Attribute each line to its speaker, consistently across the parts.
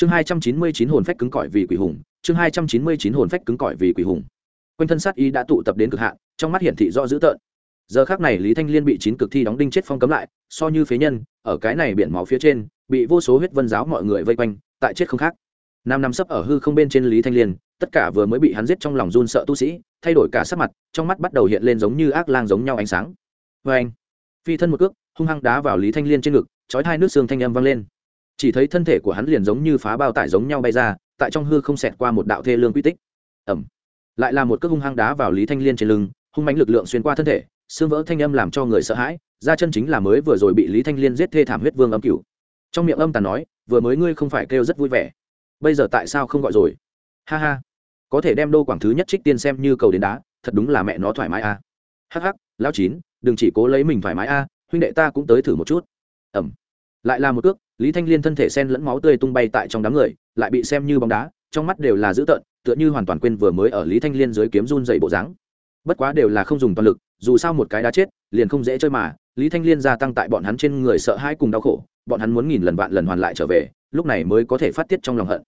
Speaker 1: chương hai trăm chín mươi chín hồn phách cứng cỏi vì quỷ hùng, chương hai trăm chín mươi chín hồn phách cứng cỏi vì quỷ hùng. Quanh thân sát ý đã tụ tập đến cực hạn, trong mắt hiển thị do dữ tợn. Giờ khác này lý thanh liên bị chín cực thi đóng đinh chết phong cấm lại, so như phế nhân, ở cái này biển máu phía trên, bị vô số huyết vân giáo mọi người vây quanh, tại chết không khác. Năm năm sấp ở hư không bên trên lý thanh liên, tất cả vừa mới bị hắn giết trong lòng run sợ tu sĩ, thay đổi cả sắc mặt, trong mắt bắt đầu hiện lên giống như ác lang giống nhau ánh sáng. Vê anh. Phi thân một cước, hung hăng đá vào lý thanh liên trên ngực, chói hai nước xương thanh âm vang lên chỉ thấy thân thể của hắn liền giống như phá bao tải giống nhau bay ra, tại trong hư không xẹt qua một đạo thê lương quy tích. Ẩm lại là một cước hung hăng đá vào lý thanh liên trên lưng, hung mánh lực lượng xuyên qua thân thể, xương vỡ thanh âm làm cho người sợ hãi, ra chân chính là mới vừa rồi bị lý thanh liên giết thê thảm huyết vương âm cửu. Trong miệng âm tàn nói, vừa mới ngươi không phải kêu rất vui vẻ, bây giờ tại sao không gọi rồi? Ha ha. Có thể đem đô quảng thứ nhất trích tiên xem như cầu đến đá, thật đúng là mẹ nó thoải mái a. À. hắc hắc lão chín, đừng chỉ cố lấy mình thoải mái a, huynh đệ ta cũng tới thử một chút. Ẩm lại là một cước, lý thanh liên thân thể sen lẫn máu tươi tung bay tại trong đám người, lại bị xem như bóng đá, trong mắt đều là dữ tợn, tựa như hoàn toàn quên vừa mới ở lý thanh liên dưới kiếm run dày bộ dáng. Bất quá đều là không dùng toàn lực, dù sao một cái đã chết, liền không dễ chơi mà, lý thanh liên gia tăng tại bọn hắn trên người sợ hãi cùng đau khổ, bọn hắn muốn nghìn lần vạn lần hoàn lại trở về, lúc này mới có thể phát tiết trong lòng hận.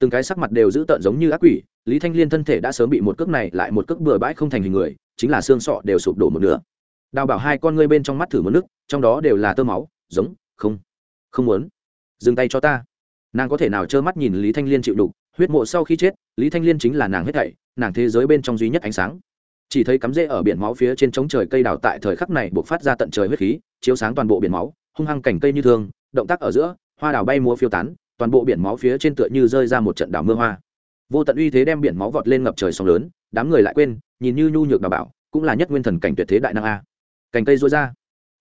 Speaker 1: Từng cái sắc mặt đều dữ tợn giống như ác quỷ, lý thanh liên thân thể đã sớm bị một cước này lại một cước bừa bãi không thành hình người, chính là xương sọ đều sụp đổ một nửa. Đào bảo hai con ngươi bên trong mắt thử một nước, trong đó đều là tơ máu, giống, không không muốn. Dừng tay cho ta. Nàng có thể nào trơ mắt nhìn lý thanh liên chịu đục, huyết mộ sau khi chết, lý thanh liên chính là nàng hết thảy, nàng thế giới bên trong duy nhất ánh sáng. Chỉ thấy cắm rễ ở biển máu phía trên trống trời cây đào tại thời khắc này buộc phát ra tận trời huyết khí, chiếu sáng toàn bộ biển máu, hung hăng cảnh cây như thương, động tác ở giữa, hoa đào bay múa phiêu tán, toàn bộ biển máu phía trên tựa như rơi ra một trận đảo mưa hoa. Vô tận uy thế đem biển máu vọt lên ngập trời sóng lớn, đám người lại quên, nhìn như nhu nhược đào bảo, cũng là nhất nguyên thần cảnh tuyệt thế đại năng a. Cành cây rối ra.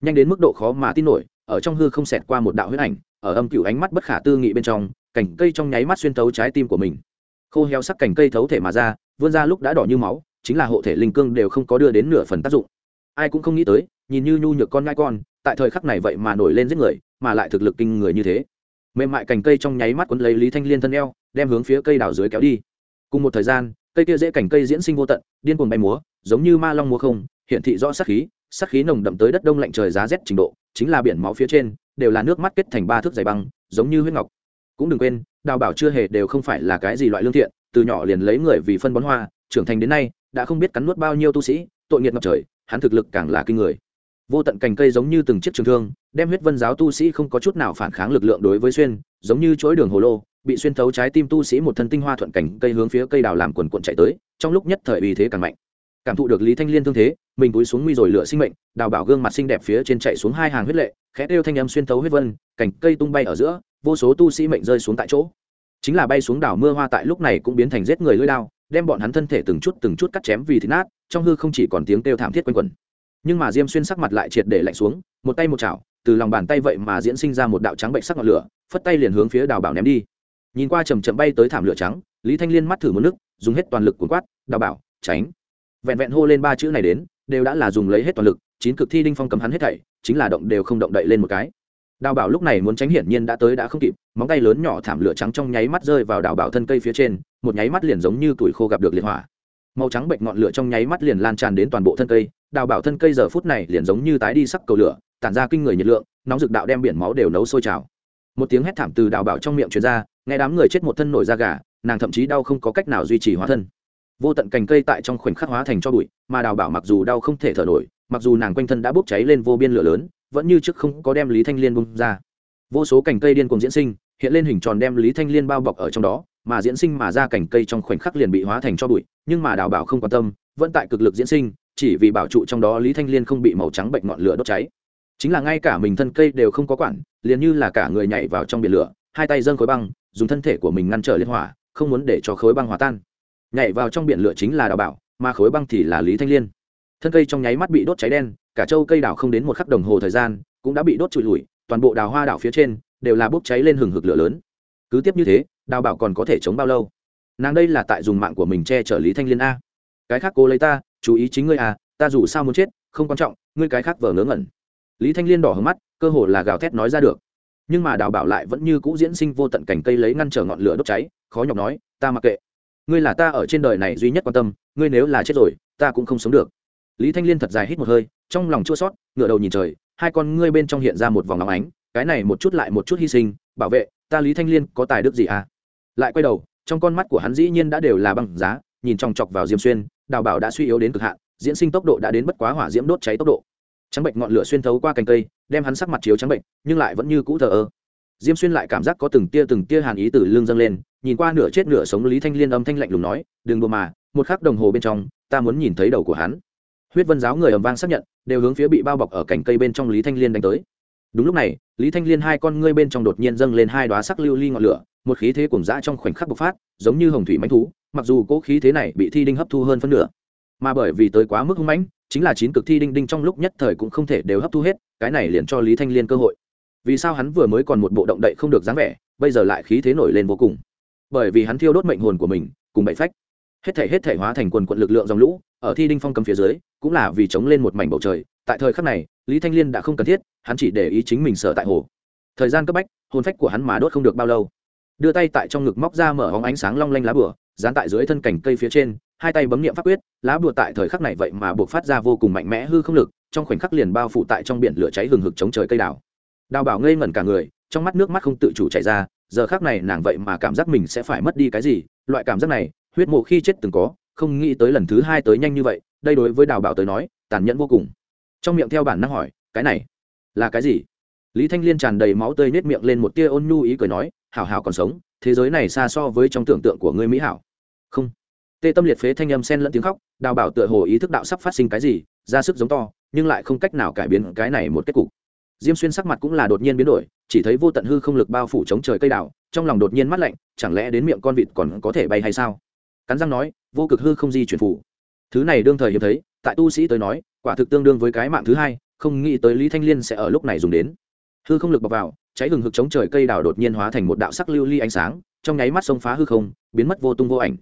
Speaker 1: Nhanh đến mức độ khó mà tin nổi ở trong hư không xẹt qua một đạo huyết ảnh, ở âm cựu ánh mắt bất khả tư nghị bên trong, cành cây trong nháy mắt xuyên thấu trái tim của mình. Khô heo sắc cành cây thấu thể mà ra, vươn ra lúc đã đỏ như máu, chính là hộ thể linh cương đều không có đưa đến nửa phần tác dụng. Ai cũng không nghĩ tới, nhìn như nhu nhược con ngai con, tại thời khắc này vậy mà nổi lên giết người, mà lại thực lực kinh người như thế. Mềm mại cành cây trong nháy mắt quấn lấy lý thanh liên thân eo, đem hướng phía cây đào dưới kéo đi. Cùng một thời gian, cây kia dễ cành cây diễn sinh vô tận, điên cuồng bay múa, giống như ma long múa không hiện thị rõ sắc khí sắc khí nồng đậm tới đất đông lạnh trời giá rét trình độ, chính là biển máu phía trên, đều là nước mắt kết thành ba thước dày băng, giống như huyết ngọc. Cũng đừng quên, đào bảo chưa hề đều không phải là cái gì loại lương thiện, từ nhỏ liền lấy người vì phân bón hoa, trưởng thành đến nay, đã không biết cắn nuốt bao nhiêu tu sĩ, tội nghiệt ngập trời, hắn thực lực càng là kinh người. Vô tận cành cây giống như từng chiếc trường thương, đem huyết vân giáo tu sĩ không có chút nào phản kháng lực lượng đối với xuyên, giống như chuỗi đường hồ lô, bị xuyên thấu trái tim tu sĩ một thân tinh hoa thuận cảnh cây hướng phía cây đào làm quần cuộn chạy tới, trong lúc nhất thời uy thế càng mạnh cảm thụ được lý thanh liên thương thế, mình cúi xuống nguy rồi lửa sinh mệnh, đào bảo gương mặt xinh đẹp phía trên chạy xuống hai hàng huyết lệ, khẽ kêu thanh âm xuyên thấu huyết vân, cành cây tung bay ở giữa, vô số tu sĩ mệnh rơi xuống tại chỗ. Chính là bay xuống đảo mưa hoa tại lúc này cũng biến thành giết người lưỡi đao, đem bọn hắn thân thể từng chút từng chút cắt chém vì thịt nát, trong hư không chỉ còn tiếng kêu thảm thiết quanh quẩn. Nhưng mà diêm xuyên sắc mặt lại triệt để lạnh xuống, một tay một chảo, từ lòng bàn tay vậy mà diễn sinh ra một đạo trắng bệnh sắc ngọn lửa, phất tay liền hướng phía đào bảo ném đi. Nhìn qua chầm chậm bay tới thảm lửa trắng, lý thanh liên mắt thử một nước, dùng hết toàn lực cuốn quát, đào bảo, tránh vẹn vẹn hô lên ba chữ này đến, đều đã là dùng lấy hết toàn lực, chín cực thi đinh phong cấm hắn hết thảy, chính là động đều không động đậy lên một cái. Đào bảo lúc này muốn tránh hiển nhiên đã tới đã không kịp, móng tay lớn nhỏ thảm lửa trắng trong nháy mắt rơi vào đào bảo thân cây phía trên, một nháy mắt liền giống như tuổi khô gặp được liệt hỏa. Màu trắng bệnh ngọn lửa trong nháy mắt liền lan tràn đến toàn bộ thân cây, đào bảo thân cây giờ phút này liền giống như tái đi sắc cầu lửa, tản ra kinh người nhiệt lượng, nóng rực đạo đem biển máu đều nấu sôi trào. Một tiếng hét thảm từ đào bảo trong miệng truyền ra, nghe đám người chết một thân nổi da gà, nàng thậm chí đau không có cách nào duy trì hóa thân vô tận cành cây tại trong khoảnh khắc hóa thành cho bụi, mà đào bảo mặc dù đau không thể thở nổi, mặc dù nàng quanh thân đã bốc cháy lên vô biên lửa lớn, vẫn như trước không có đem lý thanh liên bung ra. Vô số cành cây điên cùng diễn sinh, hiện lên hình tròn đem lý thanh liên bao bọc ở trong đó, mà diễn sinh mà ra cành cây trong khoảnh khắc liền bị hóa thành cho bụi, nhưng mà đào bảo không quan tâm, vẫn tại cực lực diễn sinh, chỉ vì bảo trụ trong đó lý thanh liên không bị màu trắng bệnh ngọn lửa đốt cháy. Chính là ngay cả mình thân cây đều không có quản, liền như là cả người nhảy vào trong biển lửa, hai tay dâng khối băng, dùng thân thể của mình ngăn trở liên hỏa, không muốn để cho khối băng hòa tan nhảy vào trong biển lửa chính là đào bảo, mà khối băng thì là lý thanh liên. Thân cây trong nháy mắt bị đốt cháy đen, cả châu cây đào không đến một khắc đồng hồ thời gian, cũng đã bị đốt trụi lùi toàn bộ đào hoa đảo phía trên đều là bốc cháy lên hừng hực lửa lớn. Cứ tiếp như thế, đào bảo còn có thể chống bao lâu? Nàng đây là tại dùng mạng của mình che chở lý thanh liên a. Cái khác cô lấy ta, chú ý chính ngươi à ta dù sao muốn chết, không quan trọng, ngươi cái khác vờ ngớ ngẩn. Lý thanh liên đỏ hướng mắt, cơ hồ là gào thét nói ra được. Nhưng mà đào bảo lại vẫn như cũ diễn sinh vô tận cảnh cây lấy ngăn trở ngọn lửa đốt cháy, khó nhọc nói, ta mặc kệ ngươi là ta ở trên đời này duy nhất quan tâm, ngươi nếu là chết rồi, ta cũng không sống được. Lý thanh liên thật dài hít một hơi, trong lòng chua sót ngựa đầu nhìn trời, hai con ngươi bên trong hiện ra một vòng óng ánh, cái này một chút lại một chút hy sinh, bảo vệ, ta lý thanh liên có tài đức gì à? Lại quay đầu, trong con mắt của hắn dĩ nhiên đã đều là băng giá, nhìn chòng chọc vào diêm xuyên, đào bảo đã suy yếu đến cực hạn, diễn sinh tốc độ đã đến bất quá hỏa diễm đốt cháy tốc độ. Trắng bệnh ngọn lửa xuyên thấu qua cành cây, đem hắn sắc mặt chiếu trắng bệnh, nhưng lại vẫn như cũ thờ ơ. Diêm xuyên lại cảm giác có từng tia từng tia hàn ý từ lương dâng lên nhìn qua nửa chết nửa sống lý thanh liên âm thanh lạnh lùng nói, đừng đùa mà, một khắc đồng hồ bên trong, ta muốn nhìn thấy đầu của hắn. Huyết vân giáo người ầm vang xác nhận, đều hướng phía bị bao bọc ở cành cây bên trong lý thanh liên đánh tới. Đúng lúc này, lý thanh liên hai con ngươi bên trong đột nhiên dâng lên hai đoá sắc lưu ly ngọn lửa, một khí thế cùng dã trong khoảnh khắc bộc phát, giống như hồng thủy mánh thú, mặc dù cỗ khí thế này bị thi đinh hấp thu hơn phân nửa, mà bởi vì tới quá mức hung mãnh, chính là chín cực thi đinh đinh trong lúc nhất thời cũng không thể đều hấp thu hết, cái này liền cho lý thanh liên cơ hội. Vì sao hắn vừa mới còn một bộ động đậy không được dáng vẻ, bây giờ lại khí thế nổi lên vô cùng? Bởi vì hắn thiêu đốt mệnh hồn của mình, cùng bậy phách. Hết thể hết thể hóa thành quần quận lực lượng dòng lũ, ở thi đinh phong cầm phía dưới, cũng là vì chống lên một mảnh bầu trời. Tại thời khắc này, lý thanh liên đã không cần thiết, hắn chỉ để ý chính mình sở tại hồ. Thời gian cấp bách, hồn phách của hắn mà đốt không được bao lâu. Đưa tay tại trong ngực móc ra mở hóng ánh sáng long lanh lá bửa dán tại dưới thân cành cây phía trên, hai tay bấm niệm pháp quyết, lá bùa tại thời khắc này vậy mà buộc phát ra vô cùng mạnh mẽ hư không lực, trong khoảnh khắc liền bao phủ tại trong biển lửa cháy hừng hực chống trời cây đào đào bảo ngây ngẩn cả người, trong mắt nước mắt không tự chủ chảy ra giờ khác này nàng vậy mà cảm giác mình sẽ phải mất đi cái gì, loại cảm giác này, huyết mộ khi chết từng có, không nghĩ tới lần thứ hai tới nhanh như vậy, đây đối với đào bảo tới nói, tàn nhẫn vô cùng. Trong miệng theo bản năng hỏi, cái này là cái gì? Lý thanh liên tràn đầy máu tươi nết miệng lên một tia ôn nhu ý cười nói, hảo hảo còn sống, thế giới này xa so với trong tưởng tượng của ngươi mỹ hảo. Không. Tê tâm liệt phế thanh âm sen lẫn tiếng khóc, đào bảo tựa hồ ý thức đạo sắp phát sinh cái gì, ra sức giống to, nhưng lại không cách nào cải biến cái này một kết cục diêm xuyên sắc mặt cũng là đột nhiên biến đổi, chỉ thấy vô tận hư không lực bao phủ chống trời cây đào, trong lòng đột nhiên mắt lạnh, chẳng lẽ đến miệng con vịt còn có thể bay hay sao? Cắn răng nói, vô cực hư không di chuyển phủ. Thứ này đương thời hiếm thấy, tại tu sĩ tới nói, quả thực tương đương với cái mạng thứ hai, không nghĩ tới lý thanh liên sẽ ở lúc này dùng đến. Hư không lực bọc vào, cháy hừng hực chống trời cây đào đột nhiên hóa thành một đạo sắc lưu ly ánh sáng, trong nháy mắt xông phá hư không, biến mất vô tung vô ảnh.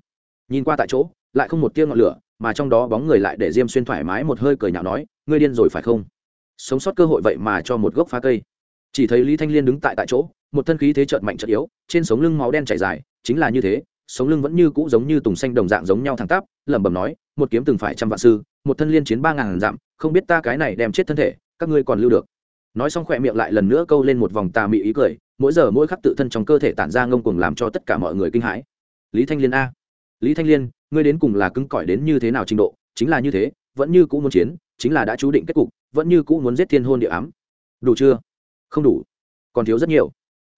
Speaker 1: Nhìn qua tại chỗ, lại không một tia ngọn lửa, mà trong đó bóng người lại để diêm xuyên thoải mái một hơi cười nhạo nói, ngươi điên rồi phải không? Sống sót cơ hội vậy mà cho một gốc phá cây. Chỉ thấy lý thanh liên đứng tại tại chỗ, một thân khí thế trợn mạnh trợn yếu, trên sống lưng máu đen chảy dài, chính là như thế, sống lưng vẫn như cũ giống như tùng xanh đồng dạng giống nhau thẳng tắp, lẩm bẩm nói, một kiếm từng phải trăm vạn sư, một thân liên chiến ba ngàn dặm, không biết ta cái này đem chết thân thể, các ngươi còn lưu được. Nói xong khỏe miệng lại lần nữa câu lên một vòng tà mị ý cười, mỗi giờ mỗi khắc tự thân trong cơ thể tản ra ngông cuồng làm cho tất cả mọi người kinh hãi. Lý thanh liên a, lý thanh liên, ngươi đến cùng là cứng cỏi đến như thế nào trình độ, chính là như thế, vẫn như cũ muốn chiến, chính là đã chú định kết cục vẫn như cũ muốn giết thiên hôn địa ám. Đủ chưa? Không đủ. Còn thiếu rất nhiều.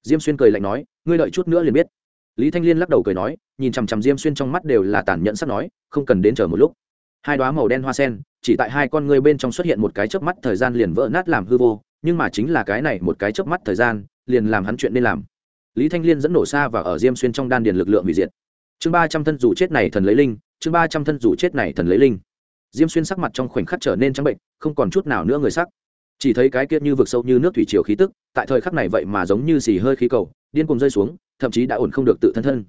Speaker 1: Diêm xuyên cười lạnh nói, ngươi đợi chút nữa liền biết. Lý thanh liên lắc đầu cười nói, nhìn chằm chằm diêm xuyên trong mắt đều là tàn nhẫn sắp nói, không cần đến chờ một lúc. Hai đoá màu đen hoa sen, chỉ tại hai con ngươi bên trong xuất hiện một cái chớp mắt thời gian liền vỡ nát làm hư vô, nhưng mà chính là cái này một cái chớp mắt thời gian, liền làm hắn chuyện nên làm. Lý thanh liên dẫn nổ xa và ở diêm xuyên trong đan điền lực lượng hủy diệt. Chương ba trăm thân dù chết này thần lấy linh, chương ba trăm thân dù chết này thần lấy linh diêm xuyên sắc mặt trong khoảnh khắc trở nên trắng bệnh, không còn chút nào nữa người sắc. Chỉ thấy cái kia như vực sâu như nước thủy triều khí tức, tại thời khắc này vậy mà giống như xì hơi khí cầu, điên cùng rơi xuống, thậm chí đã ổn không được tự thân thân.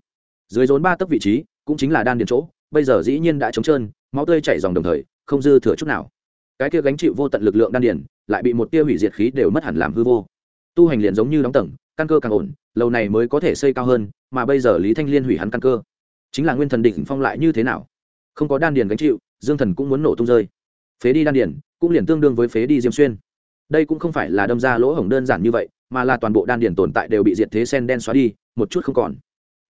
Speaker 1: Dưới rốn ba tấc vị trí, cũng chính là đan điền chỗ, bây giờ dĩ nhiên đã trống trơn, máu tươi chảy dòng đồng thời, không dư thừa chút nào. Cái kia gánh chịu vô tận lực lượng đan điền, lại bị một tia hủy diệt khí đều mất hẳn làm hư vô. Tu hành liền giống như đóng tầng, căn cơ càng ổn, lâu này mới có thể xây cao hơn, mà bây giờ lý thanh liên hủy hắn căn cơ. Chính là nguyên thần đỉnh phong lại như thế nào? Không có đan điền gánh chịu dương thần cũng muốn nổ tung rơi. Phế đi đan điển cũng liền tương đương với phế đi diêm xuyên. Đây cũng không phải là đâm ra lỗ hổng đơn giản như vậy, mà là toàn bộ đan điển tồn tại đều bị diệt thế sen đen xóa đi, một chút không còn.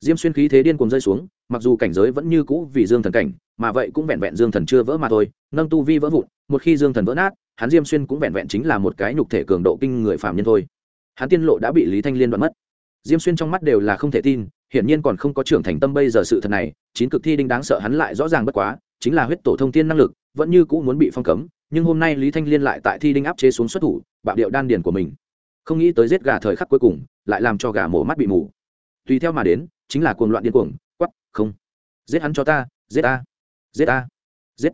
Speaker 1: Diêm xuyên khí thế điên cuồng rơi xuống, mặc dù cảnh giới vẫn như cũ vì dương thần cảnh, mà vậy cũng vẹn vẹn dương thần chưa vỡ mà thôi, nâng tu vi vỡ vụn, một khi dương thần vỡ nát, hắn diêm xuyên cũng vẹn vẹn chính là một cái nhục thể cường độ kinh người phạm nhân thôi. Hắn tiên lộ đã bị lý thanh liên đoạn mất. Diêm xuyên trong mắt đều là không thể tin, hiển nhiên còn không có trưởng thành tâm bây giờ sự thật này, chín cực thi đinh đáng sợ hắn lại rõ ràng bất quá chính là huyết tổ thông thiên năng lực, vẫn như cũ muốn bị phong cấm, nhưng hôm nay lý thanh liên lại tại thi đinh áp chế xuống xuất thủ, bạo điệu đan điền của mình. Không nghĩ tới giết gà thời khắc cuối cùng, lại làm cho gà mổ mắt bị mù. Tùy theo mà đến, chính là cuồng loạn điên cuồng quắp không. Giết hắn cho ta, giết ta giết ta, giết.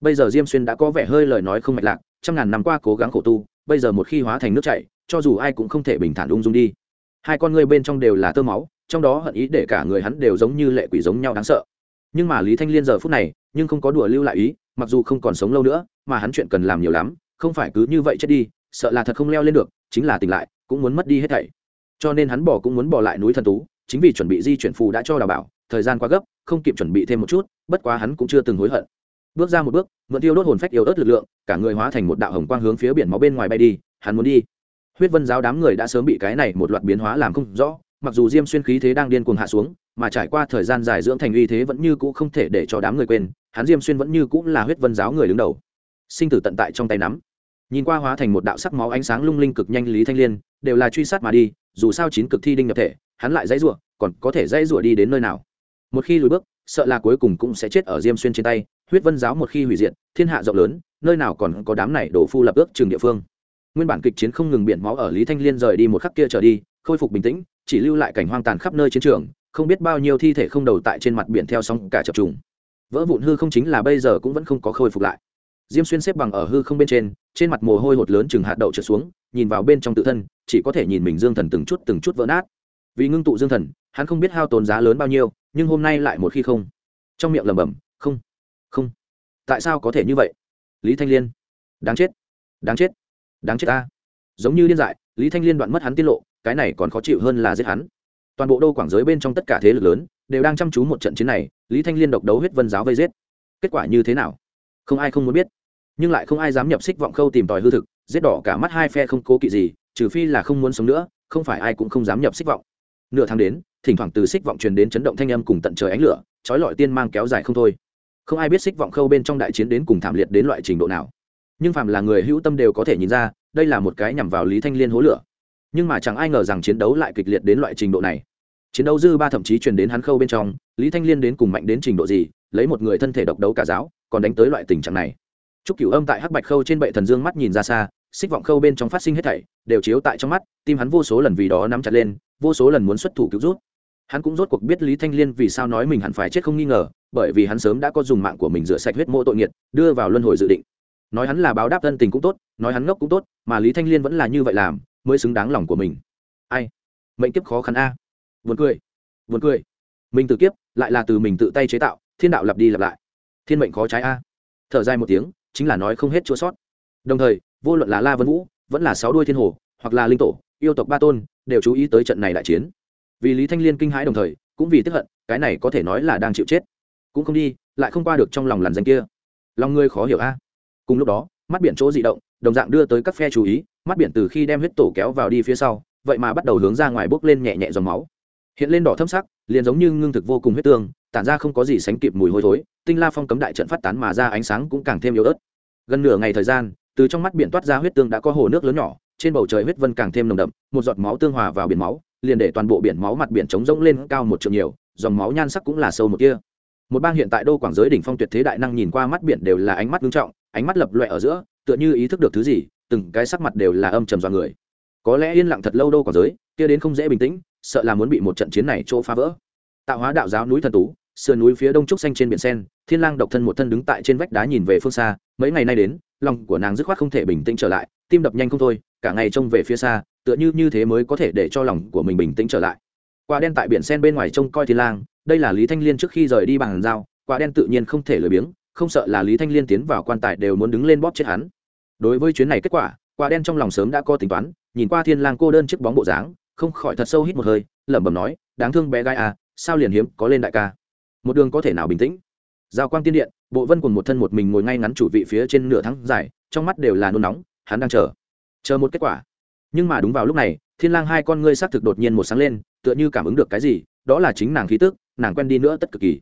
Speaker 1: Bây giờ diêm xuyên đã có vẻ hơi lời nói không mạch lạc, trăm ngàn năm qua cố gắng khổ tu, bây giờ một khi hóa thành nước chảy, cho dù ai cũng không thể bình thản ung dung đi. Hai con ngươi bên trong đều là tơ máu, trong đó hận ý để cả người hắn đều giống như lệ quỷ giống nhau đáng sợ nhưng mà lý thanh liên giờ phút này, nhưng không có đùa lưu lại ý, mặc dù không còn sống lâu nữa, mà hắn chuyện cần làm nhiều lắm, không phải cứ như vậy chết đi, sợ là thật không leo lên được, chính là tỉnh lại, cũng muốn mất đi hết thảy. Cho nên hắn bỏ cũng muốn bỏ lại núi thần tú, chính vì chuẩn bị di chuyển phù đã cho đào bảo, thời gian quá gấp, không kịp chuẩn bị thêm một chút, bất quá hắn cũng chưa từng hối hận. Bước ra một bước, mượn tiêu đốt hồn phách yếu ớt lực lượng, cả người hóa thành một đạo hồng quang hướng phía biển máu bên ngoài bay đi, hắn muốn đi. Huyết vân giáo đám người đã sớm bị cái này một loạt biến hóa làm không rõ, mặc dù diêm xuyên khí thế đang điên cuồng hạ xuống mà trải qua thời gian dài dưỡng thành uy thế vẫn như cũ không thể để cho đám người quên, hắn diêm xuyên vẫn như cũ là huyết vân giáo người đứng đầu. Sinh tử tận tại trong tay nắm. Nhìn qua hóa thành một đạo sắc máu ánh sáng lung linh cực nhanh lý thanh liên, đều là truy sát mà đi, dù sao chín cực thi đinh nhập thể, hắn lại dãy rủa, còn có thể dãy rủa đi đến nơi nào? Một khi lùi bước, sợ là cuối cùng cũng sẽ chết ở diêm xuyên trên tay, huyết vân giáo một khi hủy diệt, thiên hạ rộng lớn, nơi nào còn có đám này đổ phu lập ước trường địa phương. Nguyên bản kịch chiến không ngừng biển máu ở lý thanh liên rời đi một khắc kia trở đi, khôi phục bình tĩnh, chỉ lưu lại cảnh hoang tàn khắp nơi chiến trường không biết bao nhiêu thi thể không đầu tại trên mặt biển theo sóng cả chập trùng. Vỡ vụn hư không chính là bây giờ cũng vẫn không có khôi phục lại. Diêm xuyên xếp bằng ở hư không bên trên trên mặt mồ hôi hột lớn chừng hạt đậu trượt xuống, nhìn vào bên trong tự thân, chỉ có thể nhìn mình dương thần từng chút từng chút vỡ nát. Vì ngưng tụ dương thần, hắn không biết hao tốn giá lớn bao nhiêu, nhưng hôm nay lại một khi không. Trong miệng lẩm bẩm, không không. Tại sao có thể như vậy? Lý thanh liên, đáng chết đáng chết đáng chết ta. Giống như điên dại, lý thanh liên đoạn mất hắn tiết lộ, cái này còn khó chịu hơn là giết hắn toàn bộ đô quảng giới bên trong tất cả thế lực lớn đều đang chăm chú một trận chiến này, lý thanh liên độc đấu huyết vân giáo vây giết. Kết quả như thế nào? Không ai không muốn biết. Nhưng lại không ai dám nhập xích vọng khâu tìm tòi hư thực, giết đỏ cả mắt hai phe không cố kỵ gì, trừ phi là không muốn sống nữa, không phải ai cũng không dám nhập xích vọng. Nửa tháng đến, thỉnh thoảng từ xích vọng truyền đến chấn động thanh âm cùng tận trời ánh lửa, trói lọi tiên mang kéo dài không thôi. Không ai biết xích vọng khâu bên trong đại chiến đến cùng thảm liệt đến loại trình độ nào. Nhưng phàm là người hữu tâm đều có thể nhìn ra, đây là một cái nhằm vào lý thanh liên hố lửa nhưng mà chẳng ai ngờ rằng chiến đấu lại kịch liệt đến loại trình độ này chiến đấu dư ba thậm chí truyền đến hắn khâu bên trong lý thanh liên đến cùng mạnh đến trình độ gì lấy một người thân thể độc đấu cả giáo còn đánh tới loại tình trạng này Trúc Cửu Âm tại Hắc Bạch Khâu trên bệ thần dương mắt nhìn ra xa, xích vọng khâu bên trong phát sinh hết thảy, đều chiếu tại trong mắt, tim hắn vô số lần vì đó nắm chặt lên, vô số lần muốn xuất thủ cứu rút. Hắn cũng rốt cuộc biết Lý Thanh Liên vì sao nói mình hẳn phải chết không nghi ngờ, bởi vì hắn sớm đã có dùng mạng của mình rửa sạch huyết mộ tội nghiệt, đưa vào luân hồi dự định. Nói hắn là báo đáp thân tình cũng tốt, nói hắn ngốc cũng tốt, mà Lý Thanh Liên vẫn là như vậy làm, mới xứng đáng lòng của mình. Ai? Mệnh kiếp khó khăn a. Buồn cười. Buồn cười. Mình tự kiếp, lại là từ mình tự tay chế tạo, thiên đạo lặp đi lặp lại. Thiên mệnh khó trái a. Thở dài một tiếng, chính là nói không hết chua sót đồng thời vô luận là la vân vũ vẫn là sáu đuôi thiên hồ hoặc là linh tổ yêu tộc ba tôn đều chú ý tới trận này đại chiến vì lý thanh liên kinh hãi đồng thời cũng vì tức hận cái này có thể nói là đang chịu chết cũng không đi lại không qua được trong lòng làn danh kia lòng ngươi khó hiểu a cùng lúc đó mắt biển chỗ dị động đồng dạng đưa tới các phe chú ý, mắt biển từ khi đem huyết tổ kéo vào đi phía sau, vậy mà bắt đầu hướng ra ngoài bốc lên nhẹ nhẹ dòng máu. Hiện lên đỏ thâm sắc, liền giống như ngưng thực vô cùng huyết tương, tản ra không có gì sánh kịp mùi hôi thối, tinh la phong cấm đại trận phát tán mà ra ánh sáng cũng càng thêm yếu ớt. Gần nửa ngày thời gian, từ trong mắt biển toát ra huyết tương đã có hồ nước lớn nhỏ, trên bầu trời huyết vân càng thêm nồng đậm, một giọt máu tương hòa vào biển máu, liền để toàn bộ biển máu mặt biển trống rỗng lên cao một trượng nhiều, dòng máu nhan sắc cũng là sâu một kia một bang hiện tại đô quảng giới đỉnh phong tuyệt thế đại năng nhìn qua mắt biển đều là ánh mắt nghiêm trọng, ánh mắt lập loẹ ở giữa tựa như ý thức được thứ gì, từng cái sắc mặt đều là âm trầm do người. Có lẽ yên lặng thật lâu đâu còn giới, kia đến không dễ bình tĩnh, sợ là muốn bị một trận chiến này chỗ phá vỡ. Tạo hóa đạo giáo núi thần tú, sườn núi phía đông trúc xanh trên biển sen, thiên lang độc thân một thân đứng tại trên vách đá nhìn về phương xa, mấy ngày nay đến, lòng của nàng dứt khoát không thể bình tĩnh trở lại, tim đập nhanh không thôi, cả ngày trông về phía xa, tựa như như thế mới có thể để cho lòng của mình bình tĩnh trở lại. Quả đen tại biển sen bên ngoài trông coi thiên lang, đây là lý thanh liên trước khi rời đi bằng dao, quả đen tự nhiên không thể lười biếng không sợ là lý thanh liên tiến vào quan tài đều muốn đứng lên bóp chết hắn. Đối với chuyến này kết quả quả đen trong lòng sớm đã có tính toán, nhìn qua thiên lang cô đơn chiếc bóng bộ dáng, không khỏi thật sâu hít một hơi, lẩm bẩm nói, đáng thương bé gái à sao liền hiếm, có lên đại ca. Một đường có thể nào bình tĩnh? Giao quang tiên điện, bộ vân cùng một thân một mình ngồi ngay ngắn chủ vị phía trên nửa tháng dài, trong mắt đều là nôn nóng, hắn đang chờ. Chờ một kết quả. Nhưng mà đúng vào lúc này, thiên lang hai con ngươi xác thực đột nhiên một sáng lên, tựa như cảm ứng được cái gì, đó là chính nàng khí tức, nàng quen đi nữa tất cực kỳ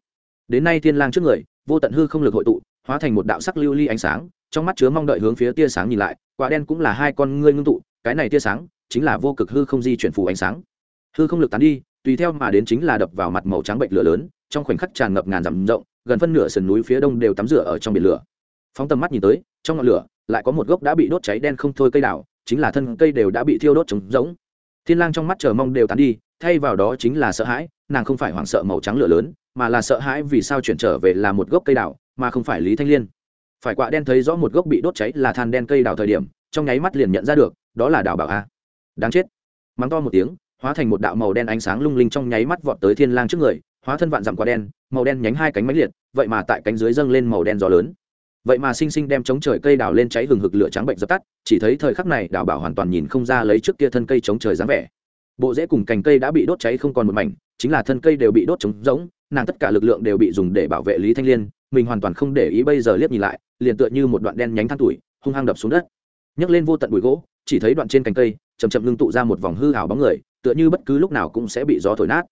Speaker 1: đến nay thiên lang trước người, vô tận hư không lực hội tụ, hóa thành một đạo sắc lưu ly ánh sáng, trong mắt chứa mong đợi hướng phía tia sáng nhìn lại, quả đen cũng là hai con ngươi ngưng tụ, cái này tia sáng chính là vô cực hư không di chuyển phù ánh sáng. Hư không lực tán đi, tùy theo mà đến chính là đập vào mặt màu trắng bệnh lửa lớn, trong khoảnh khắc tràn ngập ngàn dặm rộng, gần phân nửa sườn núi phía đông đều tắm rửa ở trong biển lửa. Phóng tầm mắt nhìn tới, trong ngọn lửa, lại có một gốc đã bị đốt cháy đen không thôi cây đào, chính là thân cây đều đã bị thiêu đốt trống rỗng. Thiên lang trong mắt chờ mong đều tán đi, thay vào đó chính là sợ hãi, nàng không phải hoảng sợ màu trắng lửa lớn mà là sợ hãi vì sao chuyển trở về là một gốc cây đào, mà không phải lý thanh liên. Phải quạ đen thấy rõ một gốc bị đốt cháy là than đen cây đào thời điểm, trong nháy mắt liền nhận ra được, đó là đào bảo a. Đáng chết. Mắng to một tiếng, hóa thành một đạo màu đen ánh sáng lung linh trong nháy mắt vọt tới thiên lang trước người, hóa thân vạn dặm quả đen, màu đen nhánh hai cánh máy liệt, vậy mà tại cánh dưới dâng lên màu đen gió lớn. Vậy mà sinh sinh đem chống trời cây đào lên cháy hừng hực lửa trắng bệnh dập tắt, chỉ thấy thời khắc này đào bảo hoàn toàn nhìn không ra lấy trước kia thân cây chống trời dáng vẻ. Bộ rễ cùng cành cây đã bị đốt cháy không còn một mảnh, chính là thân cây đều bị đốt trống rỗng nàng tất cả lực lượng đều bị dùng để bảo vệ lý thanh liên, mình hoàn toàn không để ý bây giờ liếc nhìn lại, liền tựa như một đoạn đen nhánh than tuổi, hung hăng đập xuống đất. Nhấc lên vô tận bụi gỗ, chỉ thấy đoạn trên cành cây chầm chậm ngưng tụ ra một vòng hư hào bóng người, tựa như bất cứ lúc nào cũng sẽ bị gió thổi nát.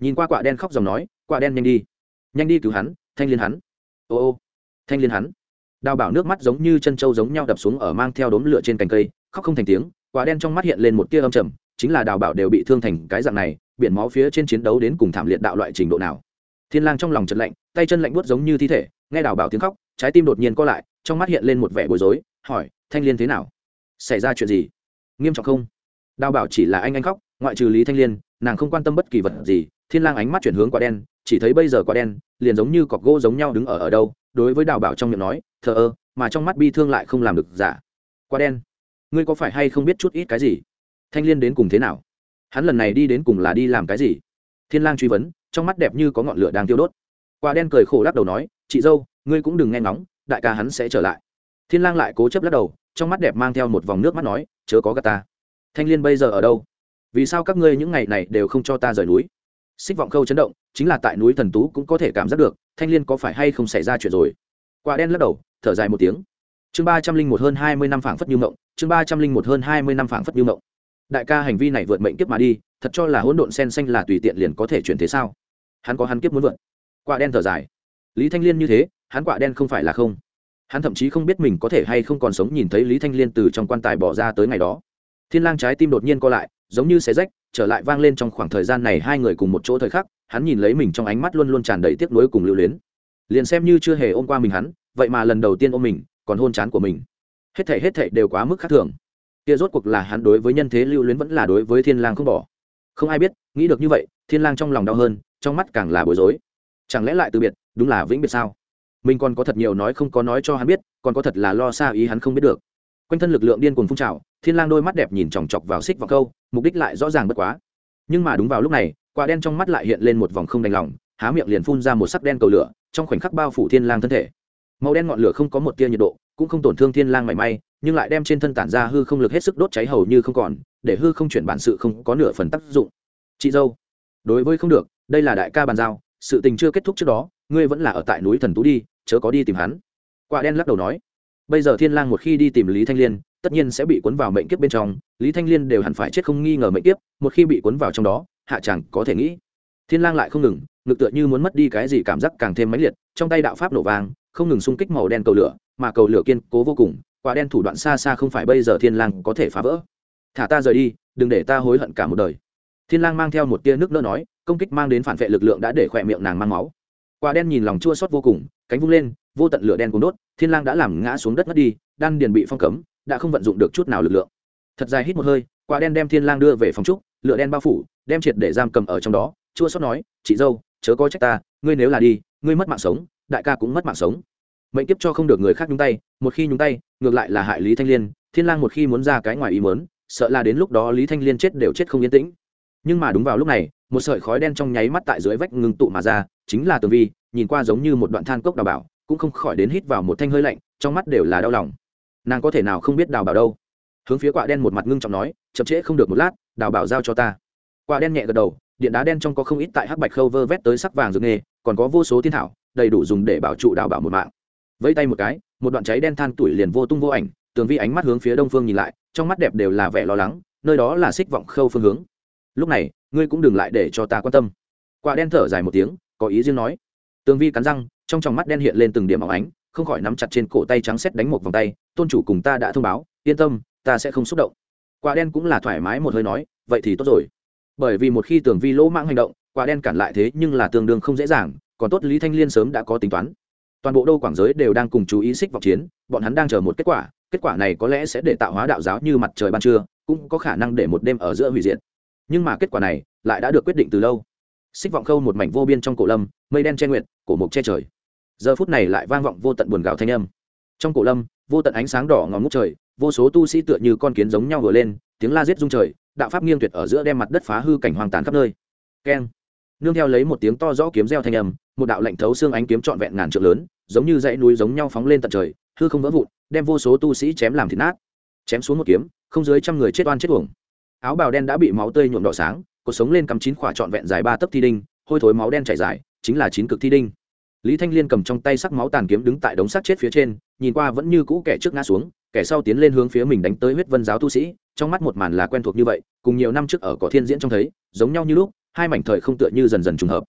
Speaker 1: Nhìn qua quả đen khóc dòng nói, quả đen nhanh đi nhanh đi cứu hắn, thanh liên hắn. Ô ô, thanh liên hắn. Đào bảo nước mắt giống như chân trâu giống nhau đập xuống ở mang theo đốm lửa trên cành cây, khóc không thành tiếng, quả đen trong mắt hiện lên một tia âm trầm, chính là đào bảo đều bị thương thành cái dạng này, biển máu phía trên chiến đấu đến cùng thảm liệt đạo loại trình độ nào thiên lang trong lòng chật lạnh, tay chân lạnh buốt giống như thi thể, nghe đào bảo tiếng khóc, trái tim đột nhiên co lại, trong mắt hiện lên một vẻ bối rối, hỏi, thanh liên thế nào? Xảy ra chuyện gì? Nghiêm trọng không? Đào bảo chỉ là anh anh khóc, ngoại trừ lý thanh liên, nàng không quan tâm bất kỳ vật gì, thiên lang ánh mắt chuyển hướng quả đen, chỉ thấy bây giờ quả đen, liền giống như cọc gỗ giống nhau đứng ở ở đâu, đối với đào bảo trong miệng nói, thờ ơ, mà trong mắt bi thương lại không làm được giả. Quả đen, ngươi có phải hay không biết chút ít cái gì? Thanh liên đến cùng thế nào? Hắn lần này đi đến cùng là đi làm cái gì? Thiên lang truy vấn trong mắt đẹp như có ngọn lửa đang tiêu đốt. Quả đen cười khổ lắc đầu nói, chị dâu, ngươi cũng đừng nghe ngóng, đại ca hắn sẽ trở lại. Thiên lang lại cố chấp lắc đầu, trong mắt đẹp mang theo một vòng nước mắt nói, chớ có gạt ta. Thanh liên bây giờ ở đâu? Vì sao các ngươi những ngày này đều không cho ta rời núi? Xích vọng khâu chấn động, chính là tại núi thần tú cũng có thể cảm giác được, thanh liên có phải hay không xảy ra chuyện rồi? Quả đen lắc đầu, thở dài một tiếng. Chương ba trăm linh một hơn hai mươi năm phảng phất như mộng, chương ba trăm linh một hơn hai mươi năm phảng phất như mộng. Đại ca hành vi này vượt mệnh kiếp mà đi, thật cho là hỗn độn sen xanh là tùy tiện liền có thể chuyển thế sao? Hắn có hắn kiếp muốn vượt. Quả đen thở dài. Lý thanh liên như thế, hắn quả đen không phải là không. Hắn thậm chí không biết mình có thể hay không còn sống nhìn thấy lý thanh liên từ trong quan tài bỏ ra tới ngày đó. Thiên lang trái tim đột nhiên co lại, giống như xé rách, trở lại vang lên trong khoảng thời gian này hai người cùng một chỗ thời khắc, hắn nhìn lấy mình trong ánh mắt luôn luôn tràn đầy tiếc nuối cùng lưu luyến. Liền xem như chưa hề ôm qua mình hắn, vậy mà lần đầu tiên ôm mình, còn hôn chán của mình. Hết thảy hết thảy đều quá mức khác thường. Kia rốt cuộc là hắn đối với nhân thế lưu luyến vẫn là đối với thiên lang không bỏ. Không ai biết, nghĩ được như vậy, thiên lang trong lòng đau hơn trong mắt càng là bối rối. Chẳng lẽ lại từ biệt, đúng là vĩnh biệt sao? Mình còn có thật nhiều nói không có nói cho hắn biết, còn có thật là lo xa ý hắn không biết được. Quanh thân lực lượng điên cuồng phun trào, thiên lang đôi mắt đẹp nhìn chòng chọc vào xích vào câu, mục đích lại rõ ràng bất quá. Nhưng mà đúng vào lúc này, quả đen trong mắt lại hiện lên một vòng không đành lòng, há miệng liền phun ra một sắc đen cầu lửa, trong khoảnh khắc bao phủ thiên lang thân thể. Màu đen ngọn lửa không có một tia nhiệt độ, cũng không tổn thương thiên lang mảy may, nhưng lại đem trên thân tản ra hư không lực hết sức đốt cháy hầu như không còn, để hư không chuyển bản sự không có nửa phần tác dụng. Chị dâu, đối với không được đây là đại ca bàn giao, sự tình chưa kết thúc trước đó, ngươi vẫn là ở tại núi thần tú đi, chớ có đi tìm hắn. Quả đen lắc đầu nói. Bây giờ thiên lang một khi đi tìm lý thanh liên, tất nhiên sẽ bị cuốn vào mệnh kiếp bên trong, lý thanh liên đều hẳn phải chết không nghi ngờ mệnh kiếp, một khi bị cuốn vào trong đó, hạ chẳng có thể nghĩ. Thiên lang lại không ngừng, ngực tựa như muốn mất đi cái gì cảm giác càng thêm mãnh liệt, trong tay đạo pháp nổ vang, không ngừng xung kích màu đen cầu lửa, mà cầu lửa kiên cố vô cùng, quả đen thủ đoạn xa xa không phải bây giờ thiên lang có thể phá vỡ. Thả ta rời đi, đừng để ta hối hận cả một đời. Thiên lang mang theo một tia nước nỡ nói công kích mang đến phản vệ lực lượng đã để khỏe miệng nàng mang máu. Quả đen nhìn lòng chua xót vô cùng, cánh vung lên, vô tận lửa đen cuốn đốt, thiên lang đã làm ngã xuống đất mất đi, đan điền bị phong cấm, đã không vận dụng được chút nào lực lượng. Thật dài hít một hơi, quả đen đem thiên lang đưa về phòng trúc, lửa đen bao phủ, đem triệt để giam cầm ở trong đó. Chua xót nói, chị dâu, chớ coi trách ta, ngươi nếu là đi, ngươi mất mạng sống, đại ca cũng mất mạng sống. Mệnh kiếp cho không được người khác nhúng tay, một khi nhúng tay, ngược lại là hại lý thanh liên, thiên lang một khi muốn ra cái ngoài ý muốn, sợ là đến lúc đó lý thanh liên chết đều chết không yên tĩnh. Nhưng mà đúng vào lúc này một sợi khói đen trong nháy mắt tại dưới vách ngưng tụ mà ra, chính là tường vi, nhìn qua giống như một đoạn than cốc đào bảo, cũng không khỏi đến hít vào một thanh hơi lạnh, trong mắt đều là đau lòng. Nàng có thể nào không biết đào bảo đâu? Hướng phía quạ đen một mặt ngưng trọng nói, chậm trễ không được một lát, đào bảo giao cho ta. Quạ đen nhẹ gật đầu, điện đá đen trong có không ít tại hắc bạch khâu vơ vét tới sắc vàng dược nghề, còn có vô số thiên thảo, đầy đủ dùng để bảo trụ đào bảo một mạng. Vẫy tay một cái, một đoạn cháy đen than tuổi liền vô tung vô ảnh, tường vi ánh mắt hướng phía đông phương nhìn lại, trong mắt đẹp đều là vẻ lo lắng, nơi đó là xích vọng khâu phương hướng. Lúc này ngươi cũng đừng lại để cho ta quan tâm. Quả đen thở dài một tiếng, có ý riêng nói. Tường vi cắn răng, trong tròng mắt đen hiện lên từng điểm óng ánh, không khỏi nắm chặt trên cổ tay trắng xét đánh một vòng tay, tôn chủ cùng ta đã thông báo, yên tâm, ta sẽ không xúc động. Quả đen cũng là thoải mái một hơi nói, vậy thì tốt rồi. Bởi vì một khi tường vi lỗ mãng hành động, quả đen cản lại thế nhưng là tương đương không dễ dàng, còn tốt lý thanh liên sớm đã có tính toán. Toàn bộ đô quảng giới đều đang cùng chú ý xích vọng chiến, bọn hắn đang chờ một kết quả kết quả này có lẽ sẽ để tạo hóa đạo giáo như mặt trời ban trưa, cũng có khả năng để một đêm ở giữa hủy diệt nhưng mà kết quả này lại đã được quyết định từ lâu. Xích vọng khâu một mảnh vô biên trong cổ lâm, mây đen che nguyệt, cổ mục che trời. Giờ phút này lại vang vọng vô tận buồn gạo thanh âm. Trong cổ lâm, vô tận ánh sáng đỏ ngòm ngút trời, vô số tu sĩ tựa như con kiến giống nhau vừa lên, tiếng la giết rung trời, đạo pháp nghiêng tuyệt ở giữa đem mặt đất phá hư cảnh hoang tàn khắp nơi. Keng. Nương theo lấy một tiếng to rõ kiếm reo thanh âm, một đạo lệnh thấu xương ánh kiếm trọn vẹn ngàn trượng lớn, giống như dãy núi giống nhau phóng lên tận trời, hư không vỡ vụn, đem vô số tu sĩ chém làm thịt nát. Chém xuống một kiếm, không dưới trăm người chết oan chết uổng áo bào đen đã bị máu tươi nhuộm đỏ sáng cuộc sống lên cắm chín khỏa trọn vẹn dài ba tấc thi đinh, hôi thối máu đen chảy dài, chính là chín cực thi đinh. Lý thanh liên cầm trong tay sắc máu tàn kiếm đứng tại đống xác chết phía trên, nhìn qua vẫn như cũ kẻ trước ngã xuống, kẻ sau tiến lên hướng phía mình đánh tới huyết vân giáo tu sĩ, trong mắt một màn là quen thuộc như vậy, cùng nhiều năm trước ở cỏ thiên diễn trông thấy, giống nhau như lúc, hai mảnh thời không tựa như dần dần trùng hợp.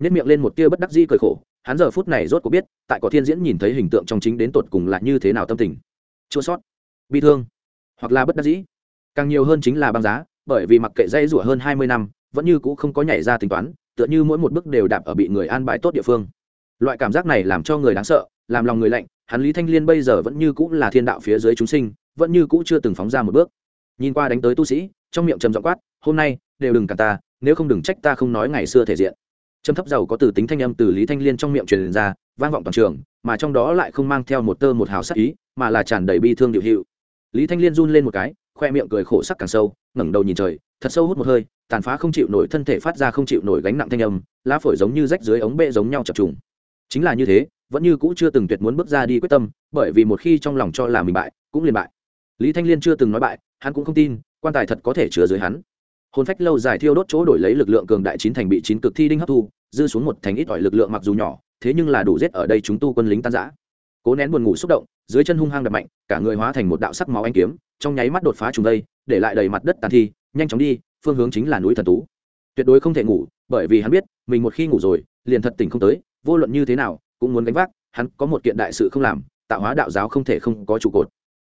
Speaker 1: Nếp miệng lên một tia bất đắc dĩ cười khổ, hắn giờ phút này rốt cuộc biết, tại cỏ thiên diễn nhìn thấy hình tượng trong chính đến tột cùng là như thế nào tâm tình. Chua sót, bi thương, hoặc là bất đắc dĩ càng nhiều hơn chính là băng giá, bởi vì mặc kệ dây rủa hơn hai mươi năm, vẫn như cũ không có nhảy ra tính toán, tựa như mỗi một bước đều đạp ở bị người an bài tốt địa phương. Loại cảm giác này làm cho người đáng sợ, làm lòng người lạnh, hắn lý thanh liên bây giờ vẫn như cũ là thiên đạo phía dưới chúng sinh, vẫn như cũ chưa từng phóng ra một bước. Nhìn qua đánh tới tu sĩ, trong miệng trầm giọng quát, hôm nay, đều đừng cả ta, nếu không đừng trách ta không nói ngày xưa thể diện. Trầm thấp giàu có từ tính thanh âm từ lý thanh liên trong miệng truyền ra, vang vọng toàn trường, mà trong đó lại không mang theo một tơ một hào sắc ý, mà là tràn đầy bi thương điệu hiệu. Lý thanh liên run lên một cái khoe miệng cười khổ sắc càng sâu, ngẩng đầu nhìn trời, thật sâu hút một hơi, tàn phá không chịu nổi thân thể phát ra không chịu nổi gánh nặng thanh âm, lá phổi giống như rách dưới ống bệ giống nhau chập trùng. Chính là như thế, vẫn như cũ chưa từng tuyệt muốn bước ra đi quyết tâm, bởi vì một khi trong lòng cho là mình bại, cũng liền bại. Lý thanh liên chưa từng nói bại, hắn cũng không tin, quan tài thật có thể chứa dưới hắn. Hồn phách lâu dài thiêu đốt chỗ đổi lấy lực lượng cường đại chín thành bị chín cực thi đinh hấp thu, dư xuống một thành ít ỏi lực lượng mặc dù nhỏ, thế nhưng là đủ giết ở đây chúng tu quân lính tan giã cố nén buồn ngủ xúc động, dưới chân hung hăng đập mạnh, cả người hóa thành một đạo sắc máu anh kiếm, trong nháy mắt đột phá trùng đây, để lại đầy mặt đất tàn thi, nhanh chóng đi, phương hướng chính là núi thần tú. Tuyệt đối không thể ngủ, bởi vì hắn biết, mình một khi ngủ rồi, liền thật tỉnh không tới, vô luận như thế nào, cũng muốn gánh vác, hắn có một kiện đại sự không làm, tạo hóa đạo giáo không thể không có trụ cột.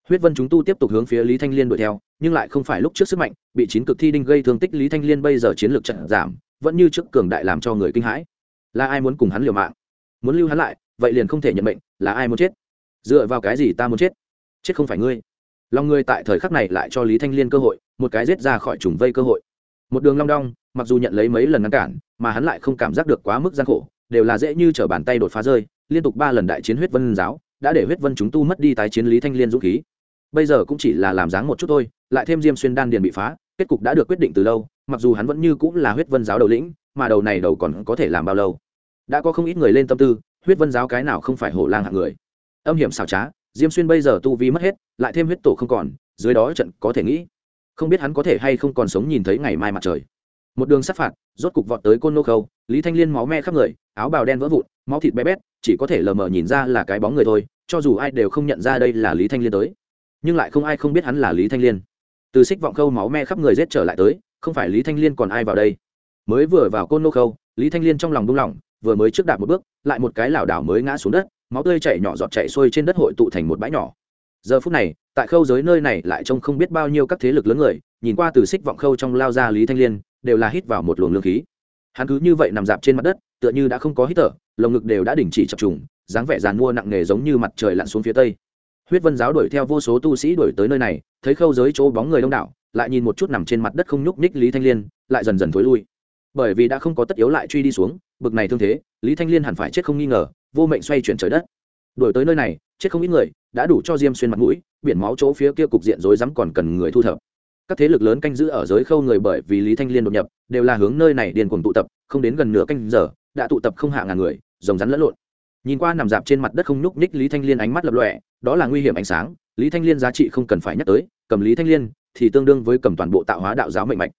Speaker 1: Huyết vân chúng tu tiếp tục hướng phía lý thanh liên đuổi theo, nhưng lại không phải lúc trước sức mạnh, bị chín cực thi đinh gây thương tích lý thanh liên bây giờ chiến lược trận giảm, vẫn như trước cường đại làm cho người kinh hãi. Là ai muốn cùng hắn liều mạng? Muốn lưu hắn lại, vậy liền không thể nhận mệnh, là ai muốn chết? Dựa vào cái gì ta muốn chết? Chết không phải ngươi. Lòng ngươi tại thời khắc này lại cho lý thanh liên cơ hội, một cái giết ra khỏi trùng vây cơ hội. Một đường long đong, mặc dù nhận lấy mấy lần ngăn cản, mà hắn lại không cảm giác được quá mức gian khổ, đều là dễ như t r ở bàn tay đột phá rơi, liên tục ba lần đại chiến huyết vân giáo, đã để huyết vân chúng tu mất đi tái chiến lý thanh liên dũng khí. Bây giờ cũng chỉ là làm dáng một chút thôi, lại thêm diêm xuyên đan điền bị phá, kết cục đã được quyết định từ lâu, mặc dù hắn vẫn như cũng là huyết vân giáo đầu lĩnh, mà đầu này đầu còn có thể làm bao lâu? Đã có không ít người lên tâm tư, huyết vân giáo cái nào không phải hổ lang hạng người. Âm hiểm xảo trá, diêm xuyên bây giờ tu vi mất hết, lại thêm huyết tổ không còn, dưới đó trận có thể nghĩ. Không biết hắn có thể hay không còn sống nhìn thấy ngày mai mặt trời. Một đường sát phạt, rốt cục vọt tới côn nô khâu, lý thanh liên máu me khắp người, áo bào đen vỡ vụn, máu thịt bé bét, chỉ có thể lờ mờ nhìn ra là cái bóng người thôi, cho dù ai đều không nhận ra đây là lý thanh liên tới. Nhưng lại không ai không biết hắn là lý thanh liên. Từ xích vọng khâu máu me khắp người rết trở lại tới, không phải lý thanh liên còn ai vào đây. Mới vừa vào côn nô khâu, lý thanh liên trong lòng buông lòng vừa mới trước đạp một bước, lại một cái lảo đảo mới ngã xuống đất, máu tươi chảy nhỏ giọt chảy xuôi trên đất hội tụ thành một bãi nhỏ. Giờ phút này, tại khâu giới nơi này lại trông không biết bao nhiêu các thế lực lớn người, nhìn qua từ xích vọng khâu trong lao ra lý thanh liên, đều là hít vào một luồng lương khí. Hắn cứ như vậy nằm dạp trên mặt đất, tựa như đã không có hít thở, lồng ngực đều đã đình chỉ chập trùng, dáng vẻ dàn mua nặng nề giống như mặt trời lặn xuống phía tây. Huyết vân giáo đuổi theo vô số tu sĩ đuổi tới nơi này, thấy khâu giới chỗ bóng người đông đảo, lại nhìn một chút nằm trên mặt đất không nhúc nhích lý thanh liên, lại dần dần thối lui. Bởi vì đã không có tất yếu lại truy đi xuống bực này thương thế, lý thanh liên hẳn phải chết không nghi ngờ, vô mệnh xoay chuyển trời đất. Đuổi tới nơi này, chết không ít người, đã đủ cho diêm xuyên mặt mũi, biển máu chỗ phía kia cục diện rối rắm còn cần người thu thập. Các thế lực lớn canh giữ ở giới khâu người bởi vì lý thanh liên đột nhập, đều là hướng nơi này điền cuồng tụ tập, không đến gần nửa canh giờ, đã tụ tập không hạ ngàn người, rồng rắn lẫn lộn. Nhìn qua nằm dạp trên mặt đất không nhúc ních lý thanh liên ánh mắt lập lọe đó là nguy hiểm ánh sáng, lý thanh liên giá trị không cần phải nhắc tới, cầm lý thanh liên thì tương đương với cầm toàn bộ tạo hóa đạo giáo mệnh mạnh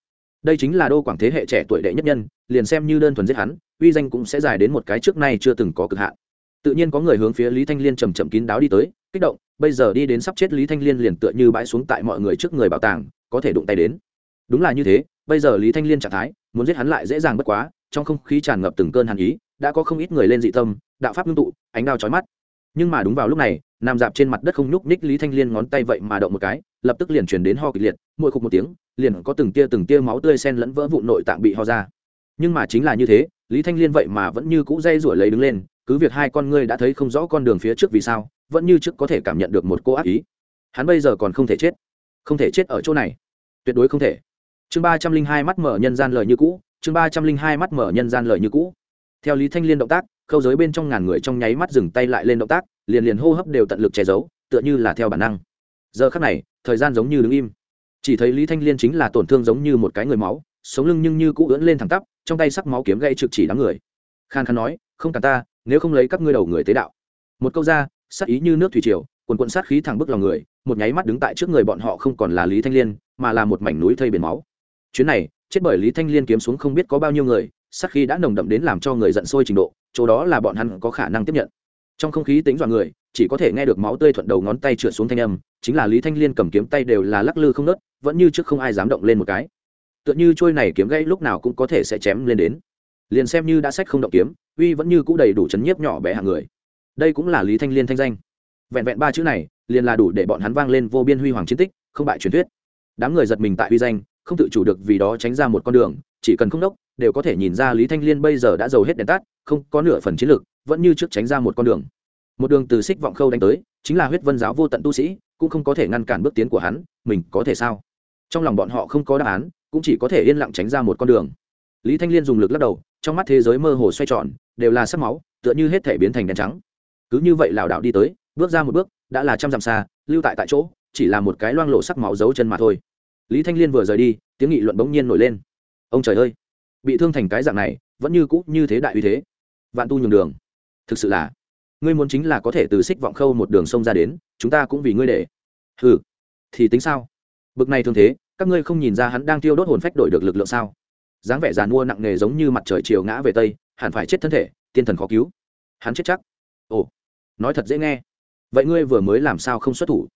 Speaker 1: đây chính là đô quảng thế hệ trẻ tuổi đệ nhất nhân, liền xem như đơn thuần giết hắn uy danh cũng sẽ dài đến một cái trước nay chưa từng có cực hạn. Tự nhiên có người hướng phía lý thanh liên chầm chậm kín đáo đi tới, kích động, bây giờ đi đến sắp chết lý thanh liên liền tựa như bãi xuống tại mọi người trước người bảo tàng, có thể đụng tay đến. Đúng là như thế, bây giờ lý thanh liên trạng thái, muốn giết hắn lại dễ dàng bất quá, trong không khí tràn ngập từng cơn hàn ý, đã có không ít người lên dị tâm, đạo pháp ngưng tụ, ánh đao chói mắt. Nhưng mà đúng vào lúc này, nằm dạp trên mặt đất không nhúc ních lý thanh liên ngón tay vậy mà động một cái, lập tức liền chuyển đến ho kịch liệt mỗi khúc một tiếng, liền có từng tia từng tia máu tươi sen lẫn vỡ vụn nội tạng bị ho ra. Nhưng mà chính là như thế lý thanh liên vậy mà vẫn như cũ dây rủi lấy đứng lên, cứ việc hai con ngươi đã thấy không rõ con đường phía trước vì sao, vẫn như trước có thể cảm nhận được một cô ác ý. Hắn bây giờ còn không thể chết. Không thể chết ở chỗ này. Tuyệt đối không thể. Chương ba trăm linh hai mắt mở nhân gian lời như cũ, chương ba trăm linh hai mắt mở nhân gian lời như cũ. Theo lý thanh liên động tác, khâu giới bên trong ngàn người trong nháy mắt dừng tay lại lên động tác, liền liền hô hấp đều tận lực che giấu, tựa như là theo bản năng. Giờ khắc này, thời gian giống như đứng im. Chỉ thấy lý thanh liên chính là tổn thương giống như một cái người máu, sống lưng nhưng như cũ ưỡn lên thẳng tắp trong tay sắc máu kiếm gây trực chỉ đám người. Khan khan nói, không cả ta, nếu không lấy các ngươi đầu người tế đạo. Một câu ra, sát ý như nước thủy triều, quần quận sát khí thẳng bức lòng người, một nháy mắt đứng tại trước người bọn họ không còn là lý thanh liên, mà là một mảnh núi thây biển máu. Chuyến này, chết bởi lý thanh liên kiếm xuống không biết có bao nhiêu người, sát khí đã nồng đậm đến làm cho người giận sôi trình độ, chỗ đó là bọn hắn có khả năng tiếp nhận. Trong không khí tính dọa người, chỉ có thể nghe được máu tươi thuận đầu ngón tay trượt xuống thanh âm, chính là lý thanh liên cầm kiếm tay đều là lắc lư không nớt vẫn như trước không ai dám động lên một cái tựa như trôi này kiếm gãy lúc nào cũng có thể sẽ chém lên đến. Liền xem như đã sách không động kiếm, uy vẫn như c ũ đầy đủ chấn nhiếp nhỏ bé hàng người. Đây cũng là lý thanh liên thanh danh. Vẹn vẹn ba chữ này, liền là đủ để bọn hắn vang lên vô biên huy hoàng chiến tích, không bại truyền thuyết. Đám người giật mình tại huy danh, không tự chủ được vì đó tránh ra một con đường, chỉ cần không đốc, đều có thể nhìn ra lý thanh liên bây giờ đã giàu hết đèn tắt, không có nửa phần chiến lược vẫn như trước tránh ra một con đường. Một đường từ xích vọng khâu đánh tới, chính là huyết vân giáo vô tận tu sĩ, cũng không có thể ngăn cản bước tiến của hắn, mình có thể sao? Trong lòng bọn họ không có đáp án cũng chỉ có thể yên lặng tránh ra một con đường. Lý thanh liên dùng lực lắc đầu, trong mắt thế giới mơ hồ xoay tròn, đều là sắc máu, tựa như hết thể biến thành đen trắng. Cứ như vậy lảo đảo đi tới, bước ra một bước, đã là trăm dặm xa, lưu tại tại chỗ, chỉ là một cái loang lộ sắc máu giấu chân mà thôi. Lý thanh liên vừa rời đi, tiếng nghị luận bỗng nhiên nổi lên. Ông trời ơi, bị thương thành cái dạng này, vẫn như cũ như thế đại uy thế. Vạn tu nhường đường. Thực sự là, ngươi muốn chính là có thể từ xích vọng khâu một đường sông ra đến, chúng ta cũng vì ngươi để. Ừ thì tính sao? Bực này thường thế các ngươi không nhìn ra hắn đang tiêu đốt hồn phách đổi được lực lượng sao? Dáng vẻ giàn mua nặng nề giống như mặt trời chiều ngã về tây, hẳn phải chết thân thể, tiên thần khó cứu. Hắn chết chắc. Ồ, nói thật dễ nghe. Vậy ngươi vừa mới làm sao không xuất thủ?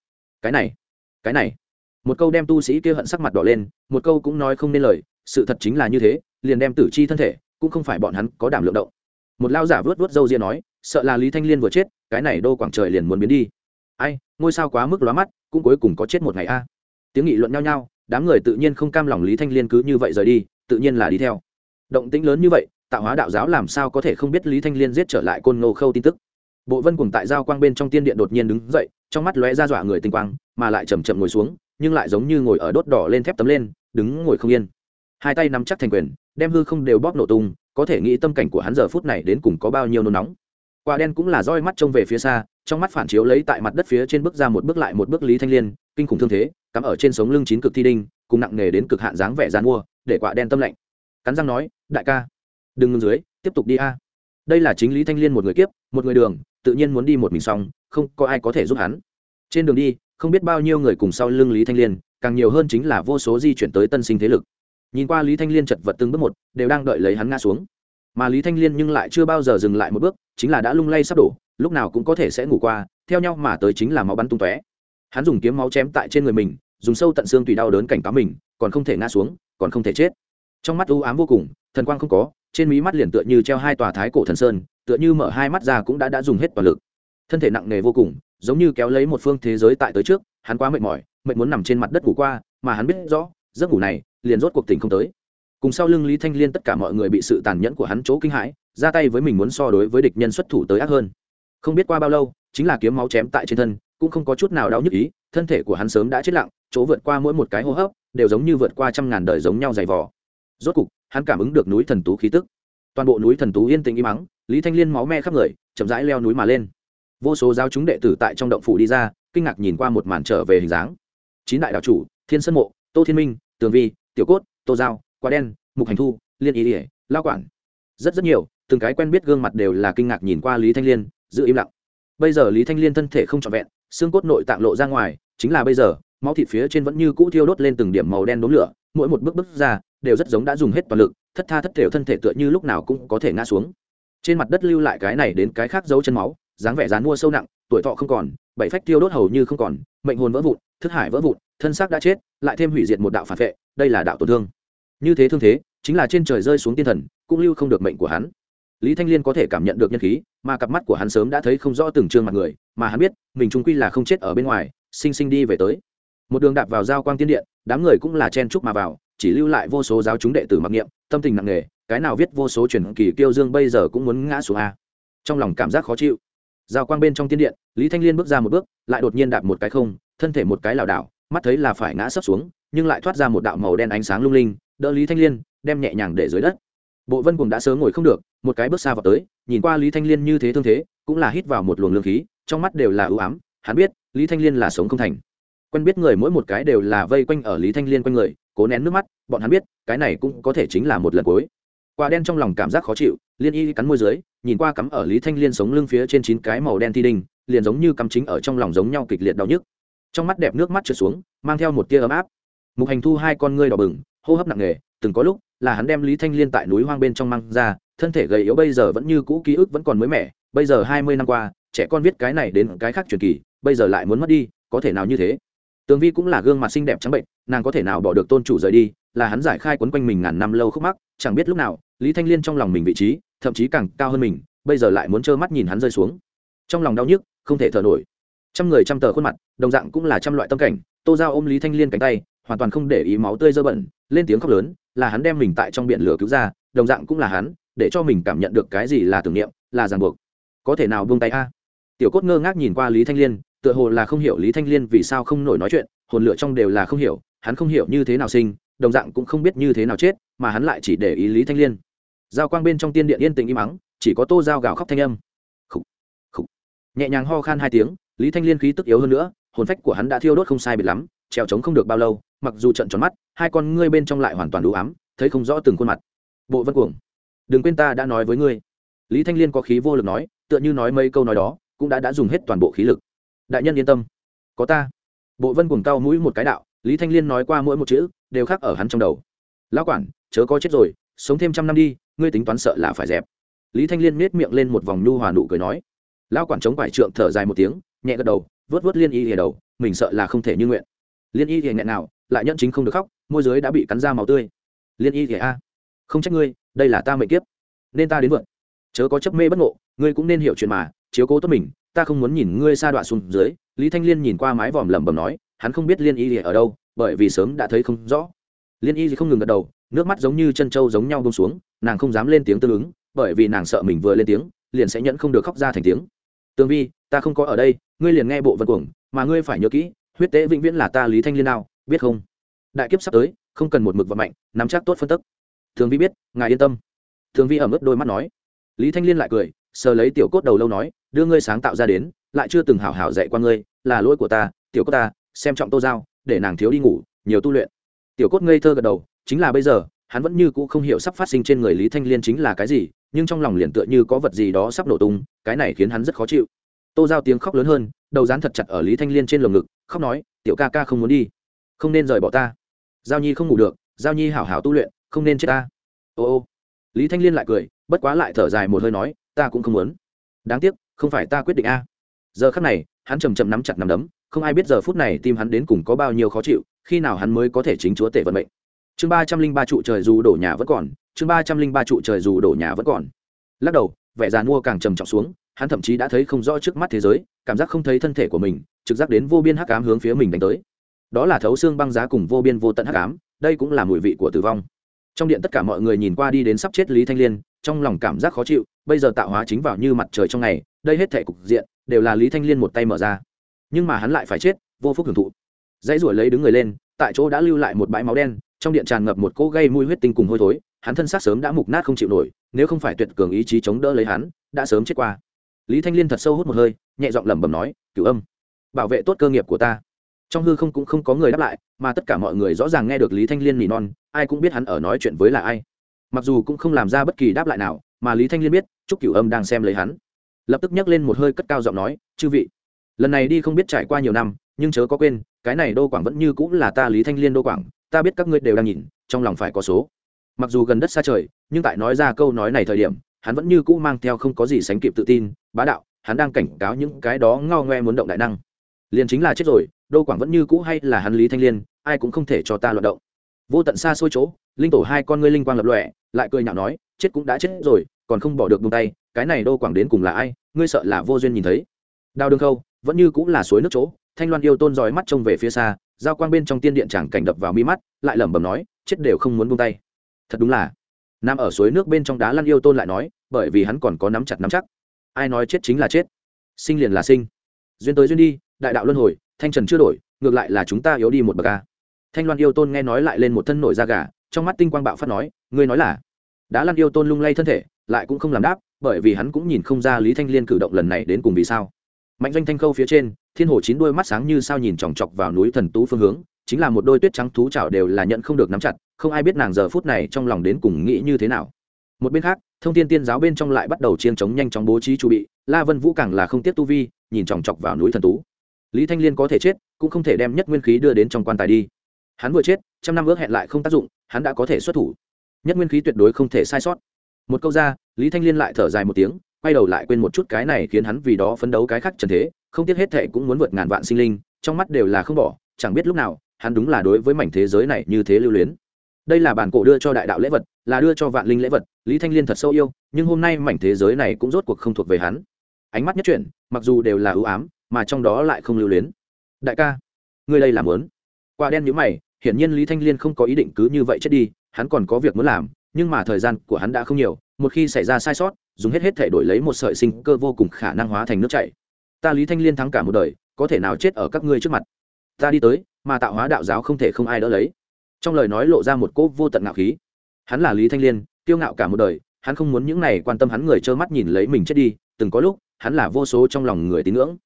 Speaker 1: Cái này cái này. Một câu đem tu sĩ kia hận sắc mặt đỏ lên, một câu cũng nói không nên lời, sự thật chính là như thế, liền đem tử chi thân thể, cũng không phải bọn hắn có đảm lượng động. Một lao giả vớt vớt râu ria nói, sợ là lý thanh liên vừa chết, cái này đô quảng trời liền muốn biến đi. Ai, ngôi sao quá mức lóa mắt, cũng cuối cùng có chết một ngày a. Tiếng nghị luận nhao nhao đám người tự nhiên không cam lòng lý thanh liên cứ như vậy rời đi, tự nhiên là đi theo. Động tĩnh lớn như vậy, tạo hóa đạo giáo làm sao có thể không biết lý thanh liên giết trở lại côn ngô khâu tin tức. Bộ vân cùng tại giao quang bên trong tiên điện đột nhiên đứng dậy, trong mắt lóe ra dọa người tinh quang, mà lại chầm chậm ngồi xuống, nhưng lại giống như ngồi ở đốt đỏ lên thép tấm lên, đứng ngồi không yên. Hai tay nắm chắc thành quyền, đem hư không đều bóp nổ tung, có thể nghĩ tâm cảnh của hắn giờ phút này đến cùng có bao nhiêu nôn nóng quả đen cũng là roi mắt trông về phía xa, trong mắt phản chiếu lấy tại mặt đất phía trên bước ra một bước lại một bước lý thanh liên, kinh khủng thương thế, cắm ở trên sống lưng chín cực thi đinh, cùng nặng nề đến cực hạn dáng vẻ dán mua, để quả đen tâm lạnh. Cắn răng nói, đại ca, đừng ngừng dưới, tiếp tục đi a. Đây là chính lý thanh liên một người kiếp, một người đường, tự nhiên muốn đi một mình xong, không có ai có thể giúp hắn. Trên đường đi, không biết bao nhiêu người cùng sau lưng lý thanh liên, càng nhiều hơn chính là vô số di chuyển tới tân sinh thế lực. Nhìn qua lý thanh liên chật vật từng bước một, đều đang đợi lấy hắn ngã xuống mà lý thanh liên nhưng lại chưa bao giờ dừng lại một bước, chính là đã lung lay sắp đổ, lúc nào cũng có thể sẽ ngủ qua, theo nhau mà tới chính là máu bắn tung tóe. Hắn dùng kiếm máu chém tại trên người mình, dùng sâu tận xương tùy đau đớn cảnh cáo mình, còn không thể ngã xuống, còn không thể chết. Trong mắt u ám vô cùng, thần quang không có, trên mí mắt liền tựa như treo hai tòa thái cổ thần sơn, tựa như mở hai mắt ra cũng đã đã dùng hết toàn lực. Thân thể nặng nề vô cùng, giống như kéo lấy một phương thế giới tại tới trước, hắn quá mệt mỏi, mệt muốn nằm trên mặt đất ngủ qua, mà hắn biết rõ, giấc ngủ này liền rốt cuộc tình không tới cùng sau lưng lý thanh liên tất cả mọi người bị sự tàn nhẫn của hắn chỗ kinh hãi, ra tay với mình muốn so đối với địch nhân xuất thủ tới ác hơn. Không biết qua bao lâu, chính là kiếm máu chém tại trên thân, cũng không có chút nào đau nhức ý, thân thể của hắn sớm đã chết lặng, chỗ vượt qua mỗi một cái hô hấp, đều giống như vượt qua trăm ngàn đời giống nhau dày vò. Rốt cục, hắn cảm ứng được núi thần tú khí tức. Toàn bộ núi thần tú yên tĩnh im mắng lý thanh liên máu me khắp người, chậm rãi leo núi mà lên. Vô số giáo chúng đệ tử tại trong động phủ đi ra, kinh ngạc nhìn qua một màn trở về hình dáng. Chín đại đạo chủ, thiên sơn mộ, tô thiên minh, tường vi, tiểu cốt, tô giao quá đen, mục hành thu, liên ý ỉa, lao quản. Rất rất nhiều, từng cái quen biết gương mặt đều là kinh ngạc nhìn qua lý thanh liên, giữ im lặng. Bây giờ lý thanh liên thân thể không trọn vẹn, xương cốt nội tạng lộ ra ngoài, chính là bây giờ, máu thịt phía trên vẫn như cũ thiêu đốt lên từng điểm màu đen đốm lửa, mỗi một bước bước ra, đều rất giống đã dùng hết toàn lực, thất tha thất thểu thân thể tựa như lúc nào cũng có thể ngã xuống. Trên mặt đất lưu lại cái này đến cái khác dấu chân máu, dáng vẻ dán mua sâu nặng, tuổi thọ không còn, bảy phách tiêu đốt hầu như không còn, mệnh hồn vỡ vụn, thức hải vỡ vụn, thân xác đã chết, lại thêm hủy diệt một đạo phản vệ, đây là đạo tổn thương như thế thương thế, chính là trên trời rơi xuống tiên thần, cũng lưu không được mệnh của hắn. Lý thanh liên có thể cảm nhận được nhân khí, mà cặp mắt của hắn sớm đã thấy không rõ từng trương mặt người, mà hắn biết, mình trung quy là không chết ở bên ngoài, sinh sinh đi về tới. Một đường đạp vào giao quang tiên điện, đám người cũng là chen chúc mà vào, chỉ lưu lại vô số giáo chúng đệ tử mặc niệm, tâm tình nặng nề, cái nào viết vô số truyền kỳ kiêu dương bây giờ cũng muốn ngã xuống a. Trong lòng cảm giác khó chịu. Giao quang bên trong tiên điện, lý thanh liên bước ra một bước, lại đột nhiên đạp một cái không, thân thể một cái lảo đảo, mắt thấy là phải ngã sấp xuống, nhưng lại thoát ra một đạo màu đen ánh sáng lung linh đỡ lý thanh liên, đem nhẹ nhàng để dưới đất. Bộ vân cùng đã sớm ngồi không được, một cái bước xa vào tới, nhìn qua lý thanh liên như thế thương thế, cũng là hít vào một luồng lương khí, trong mắt đều là ưu ám, hắn biết, lý thanh liên là sống không thành. Quen biết người mỗi một cái đều là vây quanh ở lý thanh liên quanh người, cố nén nước mắt, bọn hắn biết, cái này cũng có thể chính là một lần cuối. Quả đen trong lòng cảm giác khó chịu, liên y cắn môi dưới, nhìn qua cắm ở lý thanh liên sống lưng phía trên chín cái màu đen thi đinh, liền giống như cắm chính ở trong lòng giống nhau kịch liệt đau nhức. Trong mắt đẹp nước mắt trượt xuống, mang theo một tia ấm áp. Mục hành thu hai con ngươi đỏ bừng hô hấp nặng nề, từng có lúc là hắn đem lý thanh liên tại núi hoang bên trong mang ra, thân thể gầy yếu bây giờ vẫn như cũ ký ức vẫn còn mới mẻ, bây giờ hai mươi năm qua, trẻ con viết cái này đến cái khác truyền kỳ, bây giờ lại muốn mất đi, có thể nào như thế? Tường vi cũng là gương mặt xinh đẹp trắng bệnh, nàng có thể nào bỏ được tôn chủ rời đi, là hắn giải khai quấn quanh mình ngàn năm lâu khúc mắc, chẳng biết lúc nào, lý thanh liên trong lòng mình vị trí, thậm chí càng cao hơn mình, bây giờ lại muốn trơ mắt nhìn hắn rơi xuống. Trong lòng đau nhức, không thể thở nổi. Trăm người trăm tờ khuôn mặt, đồng dạng cũng là trăm loại tâm cảnh, tô giao ôm lý thanh liên cánh tay hoàn toàn không để ý máu tươi dơ bẩn lên tiếng khóc lớn là hắn đem mình tại trong biển lửa cứu ra đồng dạng cũng là hắn để cho mình cảm nhận được cái gì là tưởng niệm là ràng buộc. Có thể nào buông tay a? Tiểu cốt ngơ ngác nhìn qua lý thanh liên tựa hồ là không hiểu lý thanh liên vì sao không nổi nói chuyện hồn lửa trong đều là không hiểu hắn không hiểu như thế nào sinh đồng dạng cũng không biết như thế nào chết mà hắn lại chỉ để ý lý thanh liên. Giao quang bên trong tiên điện yên tĩnh im mắng chỉ có tô giao gào khóc thanh âm. Khủ, khủ. nhẹ nhàng ho khan hai tiếng lý thanh liên khí tức yếu hơn nữa hồn phách của hắn đã thiêu đốt không sai biệt lắm trèo trống không được bao lâu mặc dù trận tròn mắt, hai con ngươi bên trong lại hoàn toàn đủ ám, thấy không rõ từng khuôn mặt. Bộ vân cuồng, đừng quên ta đã nói với ngươi. Lý thanh liên có khí vô lực nói, tựa như nói mấy câu nói đó, cũng đã đã dùng hết toàn bộ khí lực. Đại nhân yên tâm. Có ta. Bộ vân cuồng cao mũi một cái đạo, lý thanh liên nói qua mỗi một chữ, đều khác ở hắn trong đầu. Lão quản, chớ có chết rồi, sống thêm trăm năm đi, ngươi tính toán sợ là phải dẹp. Lý thanh liên nết miệng lên một vòng nhu hòa nụ cười nói. Lão quản chống quải trượng thở dài một tiếng, nhẹ gật đầu vớt vớt liên y hề đầu, mình sợ là không thể như nguyện. Liên y hề nghẹn nào lại nhận chính không được khóc, môi giới đã bị cắn ra màu tươi. Liên y hề a. Không trách ngươi, đây là ta mệnh kiếp. Nên ta đến vượn. Chớ có chấp mê bất ngộ, ngươi cũng nên hiểu chuyện mà, chiếu cố tốt mình, ta không muốn nhìn ngươi xa đọa xuống dưới. Lý thanh liên nhìn qua mái vòm lẩm bẩm nói, hắn không biết liên y ở đâu, bởi vì sớm đã thấy không rõ. Liên y không ngừng gật đầu, nước mắt giống như chân trâu giống nhau bông xuống, nàng không dám lên tiếng tương ứng, bởi vì nàng sợ mình vừa lên tiếng, liền sẽ nhẫn không được khóc ra thành tiếng. Tương vi, ta không có ở đây, ngươi liền nghe bộ vật cuồng, mà ngươi phải nhớ kỹ, huyết tế vĩnh viễn là ta lý thanh liên nào biết không? Đại kiếp sắp tới, không cần một mực và mạnh nắm chắc tốt phân tức. Thường vi biết, ngài yên tâm. Thường vi ẩm ướt đôi mắt nói. Lý thanh liên lại cười, sờ lấy tiểu cốt đầu lâu nói, đưa ngươi sáng tạo ra đến, lại chưa từng hảo hảo dạy qua ngươi, là lỗi của ta, tiểu cốt ta, xem trọng tô giao, để nàng thiếu đi ngủ, nhiều tu luyện. Tiểu cốt ngây thơ gật đầu, chính là bây giờ, hắn vẫn như cũ không hiểu sắp phát sinh trên người lý thanh liên chính là cái gì, nhưng trong lòng liền tựa như có vật gì đó sắp nổ tung, cái này khiến hắn rất khó chịu. Tô giao tiếng khóc lớn hơn, đầu dán thật chặt ở lý thanh liên trên lồng ngực, khóc nói, tiểu ca ca không muốn đi không nên rời bỏ ta. Giao nhi không ngủ được, giao nhi hảo hảo tu luyện, không nên chết ta. Ô ô. Lý thanh liên lại cười, bất quá lại thở dài một hơi nói, ta cũng không muốn. Đáng tiếc, không phải ta quyết định a. Giờ khắc này, hắn chầm chậm nắm chặt nắm đấm, không ai biết giờ phút này tim hắn đến cùng có bao nhiêu khó chịu, khi nào hắn mới có thể chính chúa tể vận mệnh. Chương ba trăm linh ba trụ trời dù đổ nhà vẫn còn, chương ba trăm linh ba trụ trời dù đổ nhà vẫn còn. Lắc đầu, vẻ già mua càng trầm trọng xuống, hắn thậm chí đã thấy không rõ trước mắt thế giới, cảm giác không thấy thân thể của mình, trực giác đến vô biên hắc ám hướng phía mình đánh tới đó là thấu xương băng giá cùng vô biên vô tận hắc ám, đây cũng là mùi vị của tử vong. Trong điện tất cả mọi người nhìn qua đi đến sắp chết lý thanh liên, trong lòng cảm giác khó chịu, bây giờ tạo hóa chính vào như mặt trời trong ngày, đây hết thể cục diện, đều là lý thanh liên một tay mở ra. Nhưng mà hắn lại phải chết, vô phúc hưởng thụ. Dãy ruổi lấy đứng người lên, tại chỗ đã lưu lại một bãi máu đen, trong điện tràn ngập một cỗ gây mùi huyết tinh cùng hôi thối, hắn thân xác sớm đã mục nát không chịu nổi, nếu không phải tuyệt cường ý chí chống đỡ lấy hắn, đã sớm chết qua. Lý thanh liên thật sâu hút một hơi, nhẹ giọng lẩm bẩm nói, cửu âm, bảo vệ tốt cơ nghiệp của ta trong hư không cũng không có người đáp lại, mà tất cả mọi người rõ ràng nghe được lý thanh liên nỉ non, ai cũng biết hắn ở nói chuyện với là ai. Mặc dù cũng không làm ra bất kỳ đáp lại nào, mà lý thanh liên biết chúc cửu âm đang xem lấy hắn. Lập tức nhắc lên một hơi cất cao giọng nói, chư vị, lần này đi không biết trải qua nhiều năm, nhưng chớ có quên, cái này đô quảng vẫn như cũng là ta lý thanh liên đô quảng, ta biết các ngươi đều đang nhìn, trong lòng phải có số. Mặc dù gần đất xa trời, nhưng tại nói ra câu nói này thời điểm, hắn vẫn như cũ mang theo không có gì sánh kịp tự tin, bá đạo, hắn đang cảnh cáo những cái đó ngao ngoe muốn động đại năng. Liền chính là chết rồi đô quảng vẫn như cũ hay là hắn lý thanh liên, ai cũng không thể cho ta loạt động. Vô tận xa xôi chỗ, linh tổ hai con ngươi linh quang lập lọe lại cười nhạo nói, chết cũng đã chết rồi, còn không bỏ được buông tay, cái này đô quảng đến cùng là ai, ngươi sợ là vô duyên nhìn thấy. Đào đường khâu, vẫn như cũng là suối nước chỗ, thanh loan yêu tôn dòi mắt trông về phía xa, giao quang bên trong tiên điện chẳng cảnh đập vào mi mắt, lại lẩm bẩm nói, chết đều không muốn buông tay. Thật đúng là. Nam ở suối nước bên trong đá lăn yêu tôn lại nói, bởi vì hắn còn có nắm chặt nắm chắc. Ai nói chết chính là chết. Sinh liền là sinh. Duyên tới duyên đi, đại đạo luân hồi thanh trần chưa đổi, ngược lại là chúng ta yếu đi một bậc ca thanh loan yêu tôn nghe nói lại lên một thân nổi da gà, trong mắt tinh quang bạo phát nói, ngươi nói là? Đã lăn yêu tôn lung lay thân thể, lại cũng không làm đáp, bởi vì hắn cũng nhìn không ra lý thanh liên cử động lần này đến cùng vì sao. Mạnh doanh thanh khâu phía trên, thiên hồ chín đôi mắt sáng như sao nhìn chòng chọc vào núi thần tú phương hướng, chính là một đôi tuyết trắng thú chảo đều là nhận không được nắm chặt, không ai biết nàng giờ phút này trong lòng đến cùng nghĩ như thế nào. Một bên khác, thông tin tiên giáo bên trong lại bắt đầu chiên chống nhanh chóng bố trí chu bị, la vân vũ càng là không tiếp tu vi, nhìn chòng chọc vào núi thần tú lý thanh liên có thể chết, cũng không thể đem nhất nguyên khí đưa đến trong quan tài đi. Hắn vừa chết, trăm năm ước hẹn lại không tác dụng, hắn đã có thể xuất thủ. Nhất nguyên khí tuyệt đối không thể sai sót. Một câu ra, lý thanh liên lại thở dài một tiếng, quay đầu lại quên một chút cái này khiến hắn vì đó phấn đấu cái khác trần thế, không tiếc hết thệ cũng muốn vượt ngàn vạn sinh linh, trong mắt đều là không bỏ, chẳng biết lúc nào, hắn đúng là đối với mảnh thế giới này như thế lưu luyến. Đây là bản cổ đưa cho đại đạo lễ vật, là đưa cho vạn linh lễ vật, lý thanh liên thật sâu yêu, nhưng hôm nay mảnh thế giới này cũng rốt cuộc không thuộc về hắn. Ánh mắt nhất chuyển, mặc dù đều là ưu ám mà trong đó lại không lưu luyến. Đại ca, ngươi đây làm lớn Quả đen nhíu mày, hiển nhiên lý thanh liên không có ý định cứ như vậy chết đi, hắn còn có việc muốn làm, nhưng mà thời gian của hắn đã không nhiều, một khi xảy ra sai sót, dùng hết hết thể đổi lấy một sợi sinh cơ vô cùng khả năng hóa thành nước chảy. Ta lý thanh liên thắng cả một đời, có thể nào chết ở các ngươi trước mặt? Ta đi tới, mà tạo hóa đạo giáo không thể không ai đỡ lấy. Trong lời nói lộ ra một cỗ vô tận ngạo khí. Hắn là lý thanh liên, kiêu ngạo cả một đời, hắn không muốn những này quan tâm hắn người trơ mắt nhìn lấy mình chết đi, từng có lúc, hắn là vô số trong lòng người tín ngưỡng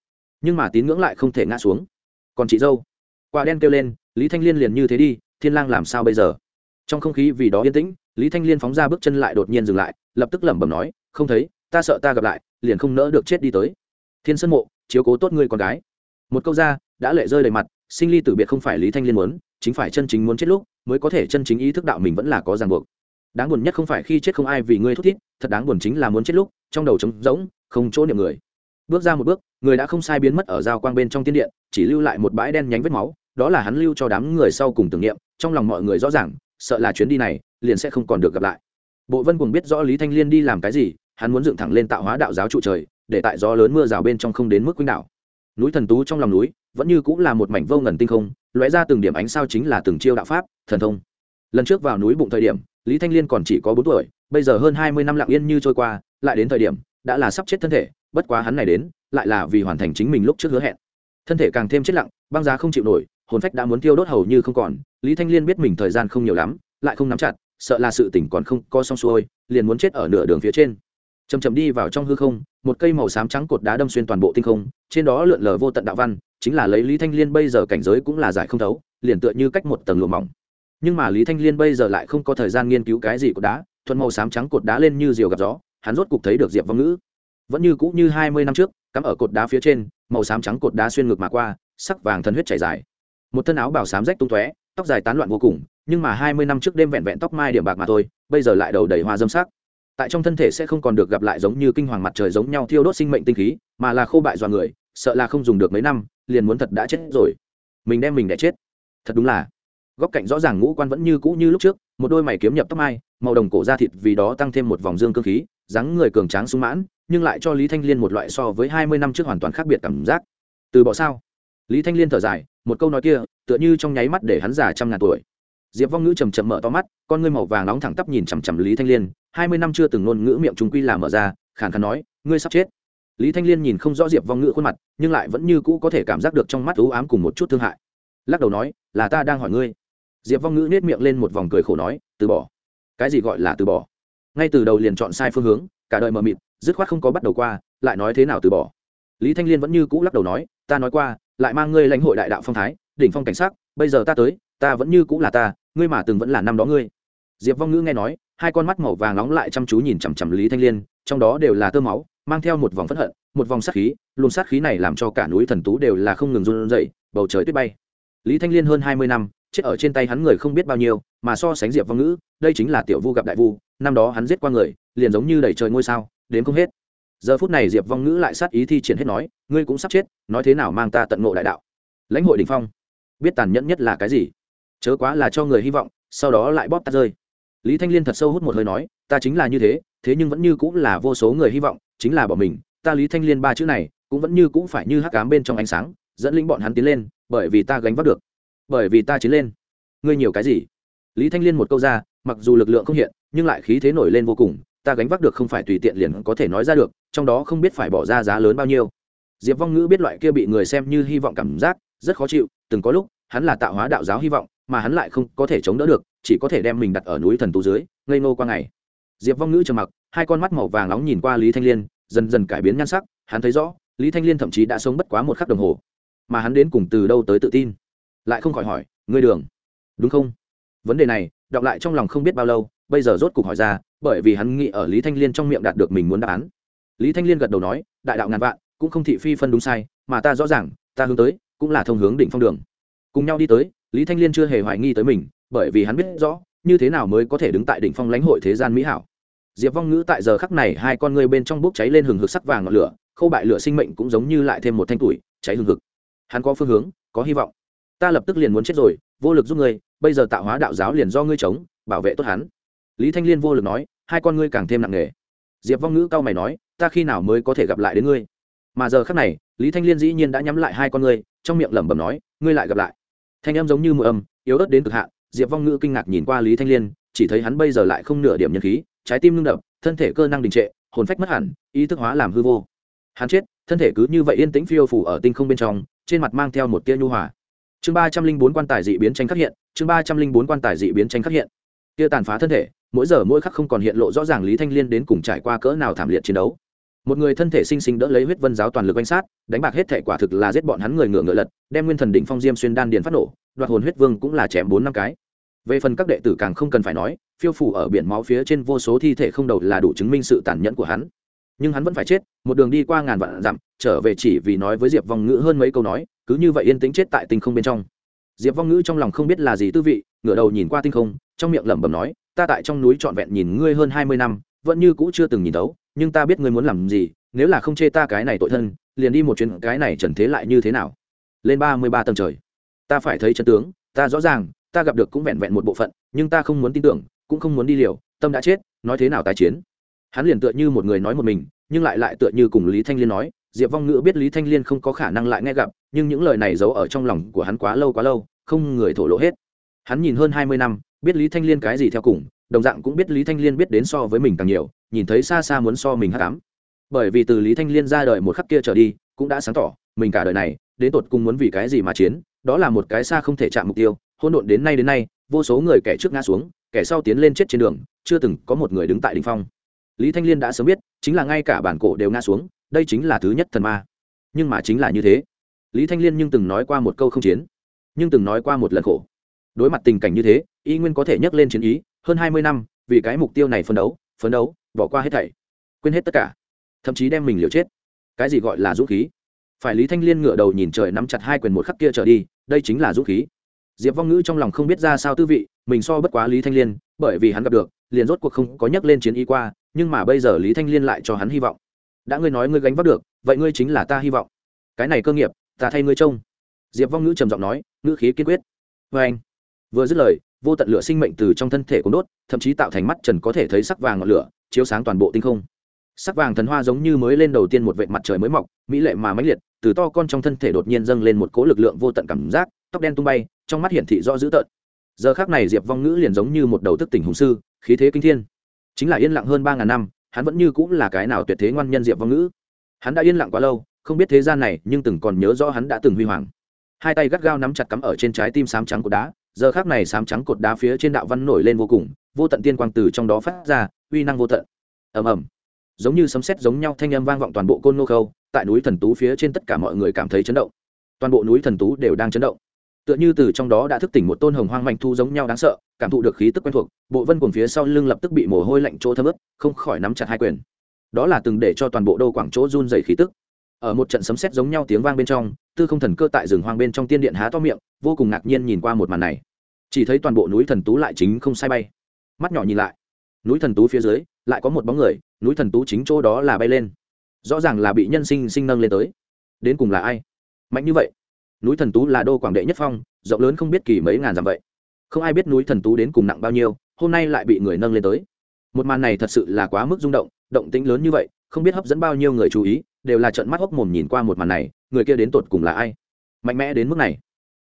Speaker 1: nhưng mà tín ngưỡng lại không thể ngã xuống. Còn chị dâu. Quả đen kêu lên, lý thanh liên liền như thế đi, thiên lang làm sao bây giờ? Trong không khí vì đó yên tĩnh, lý thanh liên phóng ra bước chân lại đột nhiên dừng lại, lập tức lẩm bẩm nói, không thấy, ta sợ ta gặp lại, liền không nỡ được chết đi tới. Thiên sơn mộ, chiếu cố tốt ngươi con gái. Một câu ra, đã lệ rơi đầy mặt, sinh ly tử biệt không phải lý thanh liên muốn, chính phải chân chính muốn chết lúc, mới có thể chân chính ý thức đạo mình vẫn là có ràng buộc. Đáng buồn nhất không phải khi chết không ai vì ngươi thúc thiết thật đáng buồn chính là muốn chết lúc, trong đầu trống rỗng, không chỗ niệm người bước ra một bước, người đã không sai biến mất ở giao quang bên trong tiên điện, chỉ lưu lại một bãi đen nhánh vết máu, đó là hắn lưu cho đám người sau cùng tưởng niệm, trong lòng mọi người rõ ràng, sợ là chuyến đi này liền sẽ không còn được gặp lại. Bộ vân cùng biết rõ lý thanh liên đi làm cái gì, hắn muốn dựng thẳng lên tạo hóa đạo giáo trụ trời, để tại gió lớn mưa rào bên trong không đến mức quýnh đảo. Núi thần tú trong lòng núi, vẫn như cũng là một mảnh vô ngần tinh không, lóe ra từng điểm ánh sao chính là từng chiêu đạo pháp, thần thông. Lần trước vào núi bụng thời điểm, lý thanh liên còn chỉ có bốn tuổi, bây giờ hơn hai mươi năm lặng yên như trôi qua, lại đến thời điểm, đã là sắp chết thân thể bất quá hắn này đến, lại là vì hoàn thành chính mình lúc trước hứa hẹn. Thân thể càng thêm chết lặng, băng giá không chịu nổi, hồn phách đã muốn tiêu đốt hầu như không còn, lý thanh liên biết mình thời gian không nhiều lắm, lại không nắm chặt, sợ là sự tỉnh còn không co xong xuôi, liền muốn chết ở nửa đường phía trên. Chầm chầm đi vào trong hư không, một cây màu xám trắng cột đá đâm xuyên toàn bộ tinh không, trên đó lượn lờ vô tận đạo văn, chính là lấy lý thanh liên bây giờ cảnh giới cũng là giải không thấu, liền tựa như cách một tầng lụa mỏng. Nhưng mà lý thanh liên bây giờ lại không có thời gian nghiên cứu cái gì cột đá, thuận màu xám trắng cột đá lên như diều gặp gió, hắn rốt cục thấy được diệp vong ngữ vẫn như cũ như hai mươi năm trước, cắm ở cột đá phía trên, màu xám trắng cột đá xuyên ngược mà qua, sắc vàng thân huyết chảy dài. Một thân áo bảo xám rách tung tóe, tóc dài tán loạn vô cùng, nhưng mà hai mươi năm trước đêm vẹn vẹn tóc mai điểm bạc mà thôi, bây giờ lại đầu đầy hoa dâm sắc. Tại trong thân thể sẽ không còn được gặp lại giống như kinh hoàng mặt trời giống nhau thiêu đốt sinh mệnh tinh khí, mà là khô bại dọa người, sợ là không dùng được mấy năm, liền muốn thật đã chết rồi. Mình đem mình để chết. Thật đúng là. Góc cạnh rõ ràng ngũ quan vẫn như cũ như lúc trước, một đôi mày kiếm nhập tóc mai, màu đồng cổ da thịt vì đó tăng thêm một vòng dương cơ khí, dáng người cường tráng sung mãn nhưng lại cho lý thanh liên một loại so với hai mươi năm trước hoàn toàn khác biệt cảm giác. Từ bỏ sao? Lý thanh liên thở dài, một câu nói kia, tựa như trong nháy mắt để hắn già trăm ngàn tuổi. Diệp vong ngữ chầm chậm mở to mắt, con ngươi màu vàng nóng thẳng tắp nhìn chằm chằm lý thanh liên, hai mươi năm chưa từng ngôn ngữ miệng chúng quy là mở ra, khàn khàn nói, ngươi sắp chết. Lý thanh liên nhìn không rõ diệp vong ngữ khuôn mặt, nhưng lại vẫn như cũ có thể cảm giác được trong mắt ưu ám cùng một chút thương hại. Lắc đầu nói, là ta đang hỏi ngươi. Diệp vong ngữ nết miệng lên một vòng cười khổ nói, từ bỏ. Cái gì gọi là từ bỏ? Ngay từ đầu liền chọn sai phương hướng, cả đời mờ mịt dứt khoát không có bắt đầu qua, lại nói thế nào từ bỏ. Lý thanh liên vẫn như cũ lắc đầu nói, ta nói qua, lại mang ngươi lãnh hội đại đạo phong thái, đỉnh phong cảnh sắc, bây giờ ta tới, ta vẫn như cũ là ta, ngươi mà từng vẫn là năm đó ngươi. Diệp vong ngữ nghe nói, hai con mắt màu vàng nóng lại chăm chú nhìn chằm chằm lý thanh liên, trong đó đều là tơ máu, mang theo một vòng phẫn hận, một vòng sát khí, luồng sát khí này làm cho cả núi thần tú đều là không ngừng run rẩy, bầu trời tuyết bay. Lý thanh liên hơn hai mươi năm, chết ở trên tay hắn người không biết bao nhiêu, mà so sánh diệp vong ngữ, đây chính là tiểu vu gặp đại vu, năm đó hắn giết qua người, liền giống như đẩy trời ngôi sao đến không hết. Giờ phút này diệp vong ngữ lại sát ý thi triển hết nói, ngươi cũng sắp chết, nói thế nào mang ta tận ngộ đại đạo? Lãnh hội đình phong. Biết tàn nhẫn nhất là cái gì? Chớ quá là cho người hy vọng, sau đó lại bóp tắt rơi. Lý thanh liên thật sâu hút một hơi nói, ta chính là như thế thế nhưng vẫn như cũng là vô số người hy vọng, chính là bỏ mình, ta lý thanh liên ba chữ này, cũng vẫn như cũng phải như hắc cám bên trong ánh sáng, dẫn linh bọn hắn tiến lên, bởi vì ta gánh vác được, bởi vì ta chiến lên. Ngươi nhiều cái gì? Lý thanh liên một câu ra, mặc dù lực lượng không hiện, nhưng lại khí thế nổi lên vô cùng ta gánh vác được không phải tùy tiện liền có thể nói ra được, trong đó không biết phải bỏ ra giá lớn bao nhiêu. Diệp vong ngữ biết loại kia bị người xem như hy vọng cảm giác, rất khó chịu, từng có lúc, hắn là tạo hóa đạo giáo hy vọng, mà hắn lại không có thể chống đỡ được, chỉ có thể đem mình đặt ở núi thần tú dưới, ngây nô qua ngày. Diệp vong ngữ trầm mặc, hai con mắt màu vàng nóng nhìn qua lý thanh liên, dần dần cải biến nhan sắc, hắn thấy rõ, lý thanh liên thậm chí đã sống bất quá một khắc đồng hồ. Mà hắn đến cùng từ đâu tới tự tin? Lại không khỏi hỏi, ngươi đường, đúng không? Vấn đề này, đọc lại trong lòng không biết bao lâu, bây giờ rốt cục hỏi ra bởi vì hắn nghĩ ở lý thanh liên trong miệng đạt được mình muốn đáp án. Lý thanh liên gật đầu nói, đại đạo ngàn vạn, cũng không thị phi phân đúng sai, mà ta rõ ràng, ta hướng tới, cũng là thông hướng đỉnh phong đường. Cùng nhau đi tới, lý thanh liên chưa hề hoài nghi tới mình, bởi vì hắn biết rõ, như thế nào mới có thể đứng tại đỉnh phong lãnh hội thế gian mỹ hảo. Diệp vong ngữ tại giờ khắc này hai con ngươi bên trong bốc cháy lên hừng hực sắc vàng ngọn lửa, khâu bại lửa sinh mệnh cũng giống như lại thêm một thanh tuổi, cháy hừng hực. Hắn có phương hướng, có hy vọng. Ta lập tức liền muốn chết rồi, vô lực giúp ngươi, bây giờ tạo hóa đạo giáo liền do ngươi chống, bảo vệ tốt hắn lý thanh liên vô lực nói, hai con ngươi càng thêm nặng nề. Diệp vong ngữ cao mày nói, ta khi nào mới có thể gặp lại đến ngươi? Mà giờ khác này, lý thanh liên dĩ nhiên đã nhắm lại hai con ngươi, trong miệng lẩm bẩm nói, ngươi lại gặp lại. Thanh em giống như mưa âm, yếu ớt đến cực hạn, diệp vong ngữ kinh ngạc nhìn qua lý thanh liên, chỉ thấy hắn bây giờ lại không nửa điểm nhân khí, trái tim ngưng đập, thân thể cơ năng đình trệ, hồn phách mất hẳn, ý thức hóa làm hư vô. Hắn chết, thân thể cứ như vậy yên tĩnh phiêu phủ ở tinh không bên trong, trên mặt mang theo một tia nhu hòa. Chương ba trăm linh bốn quan tài dị biến tranh khắc hiện, chương ba trăm linh bốn quan tài dị biến tranh khắc hiện. Tia tàn phá thân thể mỗi giờ mỗi khắc không còn hiện lộ rõ ràng lý thanh liên đến cùng trải qua cỡ nào thảm liệt chiến đấu. Một người thân thể sinh sinh đỡ lấy huyết vân giáo toàn lực oanh sát, đánh bạc hết thể quả thực là giết bọn hắn người ngựa ngựa lật, đem nguyên thần đỉnh phong diêm xuyên đan điền phát nổ, đoạt hồn huyết vương cũng là chém bốn năm cái. Về phần các đệ tử càng không cần phải nói, phiêu phủ ở biển máu phía trên vô số thi thể không đầu là đủ chứng minh sự tàn nhẫn của hắn. Nhưng hắn vẫn phải chết, một đường đi qua ngàn vạn dặm, trở về chỉ vì nói với diệp vong ngữ hơn mấy câu nói, cứ như vậy yên tĩnh chết tại tinh không bên trong. Diệp vong ngữ trong lòng không biết là gì tư vị, ngửa đầu nhìn qua tinh không, trong miệng lẩm bẩm nói ta tại trong núi trọn vẹn nhìn ngươi hơn hai mươi năm, vẫn như cũ chưa từng nhìn đấu nhưng ta biết ngươi muốn làm gì, nếu là không chê ta cái này tội thân, liền đi một chuyến cái này trần thế lại như thế nào? Lên ba mươi ba tầng trời. Ta phải thấy chân tướng, ta rõ ràng, ta gặp được cũng vẹn vẹn một bộ phận, nhưng ta không muốn tin tưởng, cũng không muốn đi liều, tâm đã chết, nói thế nào tái chiến? Hắn liền tựa như một người nói một mình, nhưng lại lại tựa như cùng lý thanh liên nói, diệp vong ngữ biết lý thanh liên không có khả năng lại nghe gặp, nhưng những lời này giấu ở trong lòng của hắn quá lâu quá lâu, không người thổ lộ hết hắn nhìn hơn hai mươi năm, biết lý thanh liên cái gì theo cùng, đồng dạng cũng biết lý thanh liên biết đến so với mình càng nhiều, nhìn thấy xa xa muốn so mình hát cám bởi vì từ lý thanh liên ra đời một khắc kia trở đi, cũng đã sáng tỏ, mình cả đời này, đến tột cùng muốn vì cái gì mà chiến, đó là một cái xa không thể chạm mục tiêu hôn độn đến nay đến nay, vô số người kẻ trước ngã xuống, kẻ sau tiến lên chết trên đường, chưa từng có một người đứng tại đ ỉ n h phong. Lý thanh liên đã sớm biết, chính là ngay cả bản cổ đều ngã xuống, đây chính là thứ nhất thần ma. Nhưng mà chính là như thế. Lý thanh liên nhưng từng nói qua một câu không chiến, nhưng từng nói qua một lần khổ đối mặt tình cảnh như thế, y nguyên có thể nhắc lên chiến ý, hơn hai mươi năm, vì cái mục tiêu này phấn đấu phấn đấu, bỏ qua hết thảy, quên hết tất cả, thậm chí đem mình liều chết. Cái gì gọi là dũng khí? Phải lý thanh liên ngửa đầu nhìn trời nắm chặt hai quyền một khắc kia trở đi, đây chính là dũng khí. Diệp vong ngữ trong lòng không biết ra sao tư vị, mình so bất quá lý thanh liên, bởi vì hắn gặp được, liền rốt cuộc không có nhắc lên chiến ý qua, nhưng mà bây giờ lý thanh liên lại cho hắn hy vọng. Đã ngươi nói ngươi gánh vác được, vậy ngươi chính là ta hy vọng. Cái này cơ nghiệp, ta thay ngươi trông. Diệp vong ngữ trầm giọng nói, ngữ khí kiên quyết. Vê anh vừa dứt lời, vô tận lửa sinh mệnh từ trong thân thể của đốt, thậm chí tạo thành mắt trần có thể thấy sắc vàng ngọn lửa, chiếu sáng toàn bộ tinh không. Sắc vàng thần hoa giống như mới lên đầu tiên một vệ mặt trời mới mọc, mỹ lệ mà mãnh liệt, từ to con trong thân thể đột nhiên dâng lên một cỗ lực lượng vô tận cảm giác, tóc đen tung bay, trong mắt hiển thị rõ dữ tợn. Giờ khác này diệp vong ngữ liền giống như một đầu thức tỉnh hùng sư, khí thế kinh thiên. Chính là yên lặng hơn ba ngàn năm, hắn vẫn như cũng là cái nào tuyệt thế ngoan nhân diệp vong ngữ. Hắn đã yên lặng quá lâu, không biết thế gian này nhưng từng còn nhớ rõ hắn đã từng huy hoàng. Hai tay gắt gao nắm chặt cắm ở trên trái tim sám trắng của đá giờ khác này sám trắng cột đá phía trên đạo văn nổi lên vô cùng, vô tận tiên quang từ trong đó phát ra, uy năng vô tận. Ầm ầm. Giống như sấm sét giống nhau thanh âm vang vọng toàn bộ côn nô khâu, tại núi thần tú phía trên tất cả mọi người cảm thấy chấn động. Toàn bộ núi thần tú đều đang chấn động. Tựa như từ trong đó đã thức tỉnh một tôn hồng hoang mạnh thu giống nhau đáng sợ, cảm thụ được khí tức quen thuộc, bộ vân cùng phía sau lưng lập tức bị mồ hôi lạnh chỗ thấm ướt, không khỏi nắm chặt hai quyền. Đó là từng để cho toàn bộ đô quảng chỗ run dày khí tức. Ở một trận sấm sét giống nhau tiếng vang bên trong tư không thần cơ tại rừng hoang bên trong tiên điện há to miệng, vô cùng ngạc nhiên nhìn qua một màn này. Chỉ thấy toàn bộ núi thần tú lại chính không sai bay. Mắt nhỏ nhìn lại, núi thần tú phía dưới lại có một bóng người, núi thần tú chính chỗ đó là bay lên. Rõ ràng là bị nhân sinh sinh nâng lên tới. Đến cùng là ai? Mạnh như vậy, núi thần tú là đô quảng đệ nhất phong, rộng lớn không biết kỳ mấy ngàn dặm vậy. Không ai biết núi thần tú đến cùng nặng bao nhiêu, hôm nay lại bị người nâng lên tới. Một màn này thật sự là quá mức rung động động tĩnh lớn như vậy, không biết hấp dẫn bao nhiêu người chú ý, đều là trợn mắt hốc mồm nhìn qua một màn này người kia đến tột cùng là ai? Mạnh mẽ đến mức này,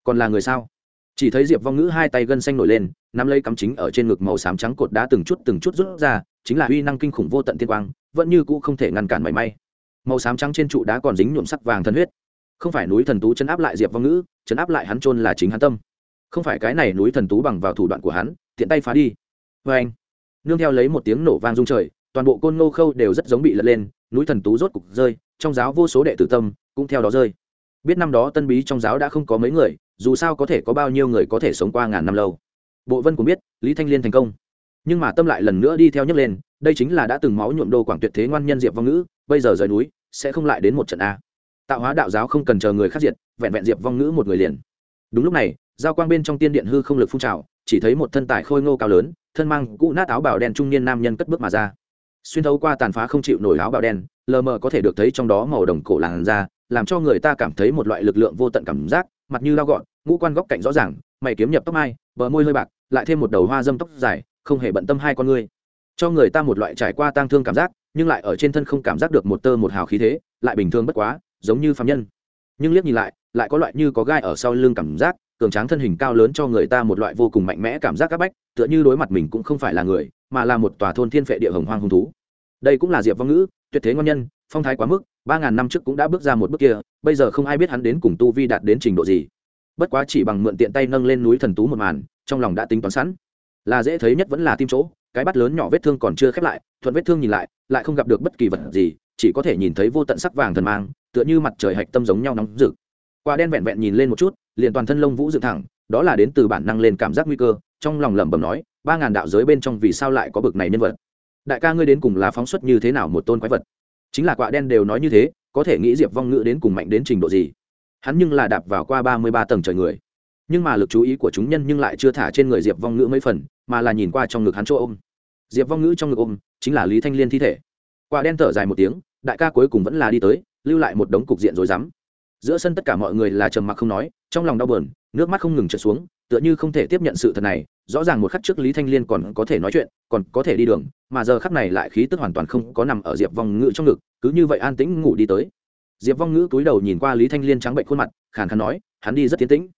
Speaker 1: còn là người sao? Chỉ thấy diệp vong ngữ hai tay gân xanh nổi lên, nắm lấy cắm chính ở trên ngực màu xám trắng cột đá từng chút từng chút rút ra, chính là uy năng kinh khủng vô tận tiên quang, vẫn như cũ không thể ngăn cản mảy may. Màu xám trắng trên trụ đá còn dính nhuộm sắc vàng thân huyết. Không phải núi thần tú chấn áp lại diệp vong ngữ, chấn áp lại hắn trôn là chính hắn tâm. Không phải cái này núi thần tú bằng vào thủ đoạn của hắn, tiện tay phá đi. Vê anh, nương theo lấy một tiếng nổ vang rung trời, toàn bộ côn ngô khâu đều rất giống bị lật lên, núi thần tú rốt cục rơi, trong giáo vô số đệ tử tâm cũng theo đó rơi. Biết năm đó tân bí trong giáo đã không có mấy người, dù sao có thể có bao nhiêu người có thể sống qua ngàn năm lâu. Bộ vân cũng biết, lý thanh liên thành công. Nhưng mà tâm lại lần nữa đi theo nhấc lên, đây chính là đã từng máu nhuộm đô quảng tuyệt thế ngoan nhân diệp vong ngữ, bây giờ rời núi, sẽ không lại đến một trận a. Tạo hóa đạo giáo không cần chờ người khác diệt, vẹn vẹn diệp vong ngữ một người liền. Đúng lúc này, giao quang bên trong tiên điện hư không lực phun trào, chỉ thấy một thân tài khôi ngô cao lớn, thân mang cũ nát áo bào đen trung niên nam nhân cất bước mà ra. Xuyên thấu qua tàn phá không chịu nổi áo bào đen, lờ mờ có thể được thấy trong đó màu đồng cổ làn da làm cho người ta cảm thấy một loại lực lượng vô tận cảm giác, mặt như lao gọn, ngũ quan góc cạnh rõ ràng, mày kiếm nhập tóc mai, bờ môi hơi bạc, lại thêm một đầu hoa dâm tóc dài, không hề bận tâm hai con ngươi. Cho người ta một loại trải qua tang thương cảm giác, nhưng lại ở trên thân không cảm giác được một tơ một hào khí thế, lại bình thường bất quá, giống như phạm nhân. Nhưng liếc nhìn lại lại có loại như có gai ở sau lưng cảm giác, cường tráng thân hình cao lớn cho người ta một loại vô cùng mạnh mẽ cảm giác áp bách, tựa như đối mặt mình cũng không phải là người, mà là một tòa thôn thiên phệ địa hồng hoang hung thú. Đây cũng là diệp vong ngữ, tuyệt thế ngon nhân, phong thái quá mức ba ngàn năm trước cũng đã bước ra một bước kia, bây giờ không ai biết hắn đến cùng tu vi đạt đến trình độ gì. Bất quá chỉ bằng mượn tiện tay nâng lên núi thần tú một màn, trong lòng đã tính toán sẵn. Là dễ thấy nhất vẫn là tim chỗ, cái bắt lớn nhỏ vết thương còn chưa khép lại, thuận vết thương nhìn lại lại không gặp được bất kỳ vật gì, chỉ có thể nhìn thấy vô tận sắc vàng thần mang, tựa như mặt trời hạch tâm giống nhau nóng rực. Quả đen vẹn vẹn nhìn lên một chút, liền toàn thân lông vũ dựng thẳng, đó là đến từ bản năng lên cảm giác nguy cơ, trong lòng lẩm bẩm nói, ba ngàn đạo giới bên trong vì sao lại có bực này nhân vật? Đại ca ngươi đến cùng là phóng xuất như thế nào một tôn quái vật? Chính là quả đen đều nói như thế, có thể nghĩ diệp vong ngữ đến cùng mạnh đến trình độ gì. Hắn nhưng là đạp vào qua ba mươi ba tầng trời người. Nhưng mà lực chú ý của chúng nhân nhưng lại chưa thả trên người diệp vong ngữ mấy phần, mà là nhìn qua trong ngực hắn chỗ ôm. Diệp vong ngữ trong ngực ôm, chính là lý thanh liên thi thể. Quả đen thở dài một tiếng, đại ca cuối cùng vẫn là đi tới, lưu lại một đống cục diện rồi dám giữa sân tất cả mọi người là trầm mặc không nói, trong lòng đau buồn nước mắt không ngừng trượt xuống, tựa như không thể tiếp nhận sự thật này, rõ ràng một khắc trước lý thanh liên còn có thể nói chuyện, còn có thể đi đường, mà giờ khắc này lại khí tức hoàn toàn không có nằm ở diệp vong ngữ trong ngực, cứ như vậy an tĩnh ngủ đi tới. Diệp vong ngữ cúi đầu nhìn qua lý thanh liên trắng bệnh khuôn mặt, khàn khàn nói, hắn đi rất tiến tĩnh.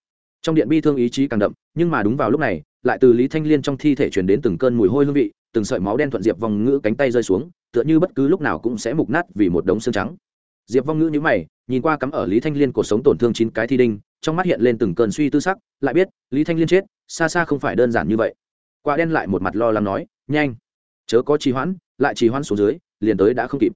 Speaker 1: Trong điện bi thương ý chí càng đậm, nhưng mà đúng vào lúc này, lại từ lý thanh liên trong thi thể truyền đến từng cơn mùi hôi hương vị, từng sợi máu đen thuận diệp vong ngữ cánh tay rơi xuống, tựa như bất cứ lúc nào cũng sẽ mục nát vì một đống xương trắng. Diệp vong ngữ nhữ mày, nhìn qua cắm ở lý thanh liên cuộc sống tổn thương chín cái thi đinh trong mắt hiện lên từng cơn suy tư sắc, lại biết, lý thanh liên chết, xa xa không phải đơn giản như vậy. Quả đen lại một mặt lo lắng nói, nhanh, chớ có trì hoãn, lại trì hoãn xuống dưới, liền tới đã không kịp.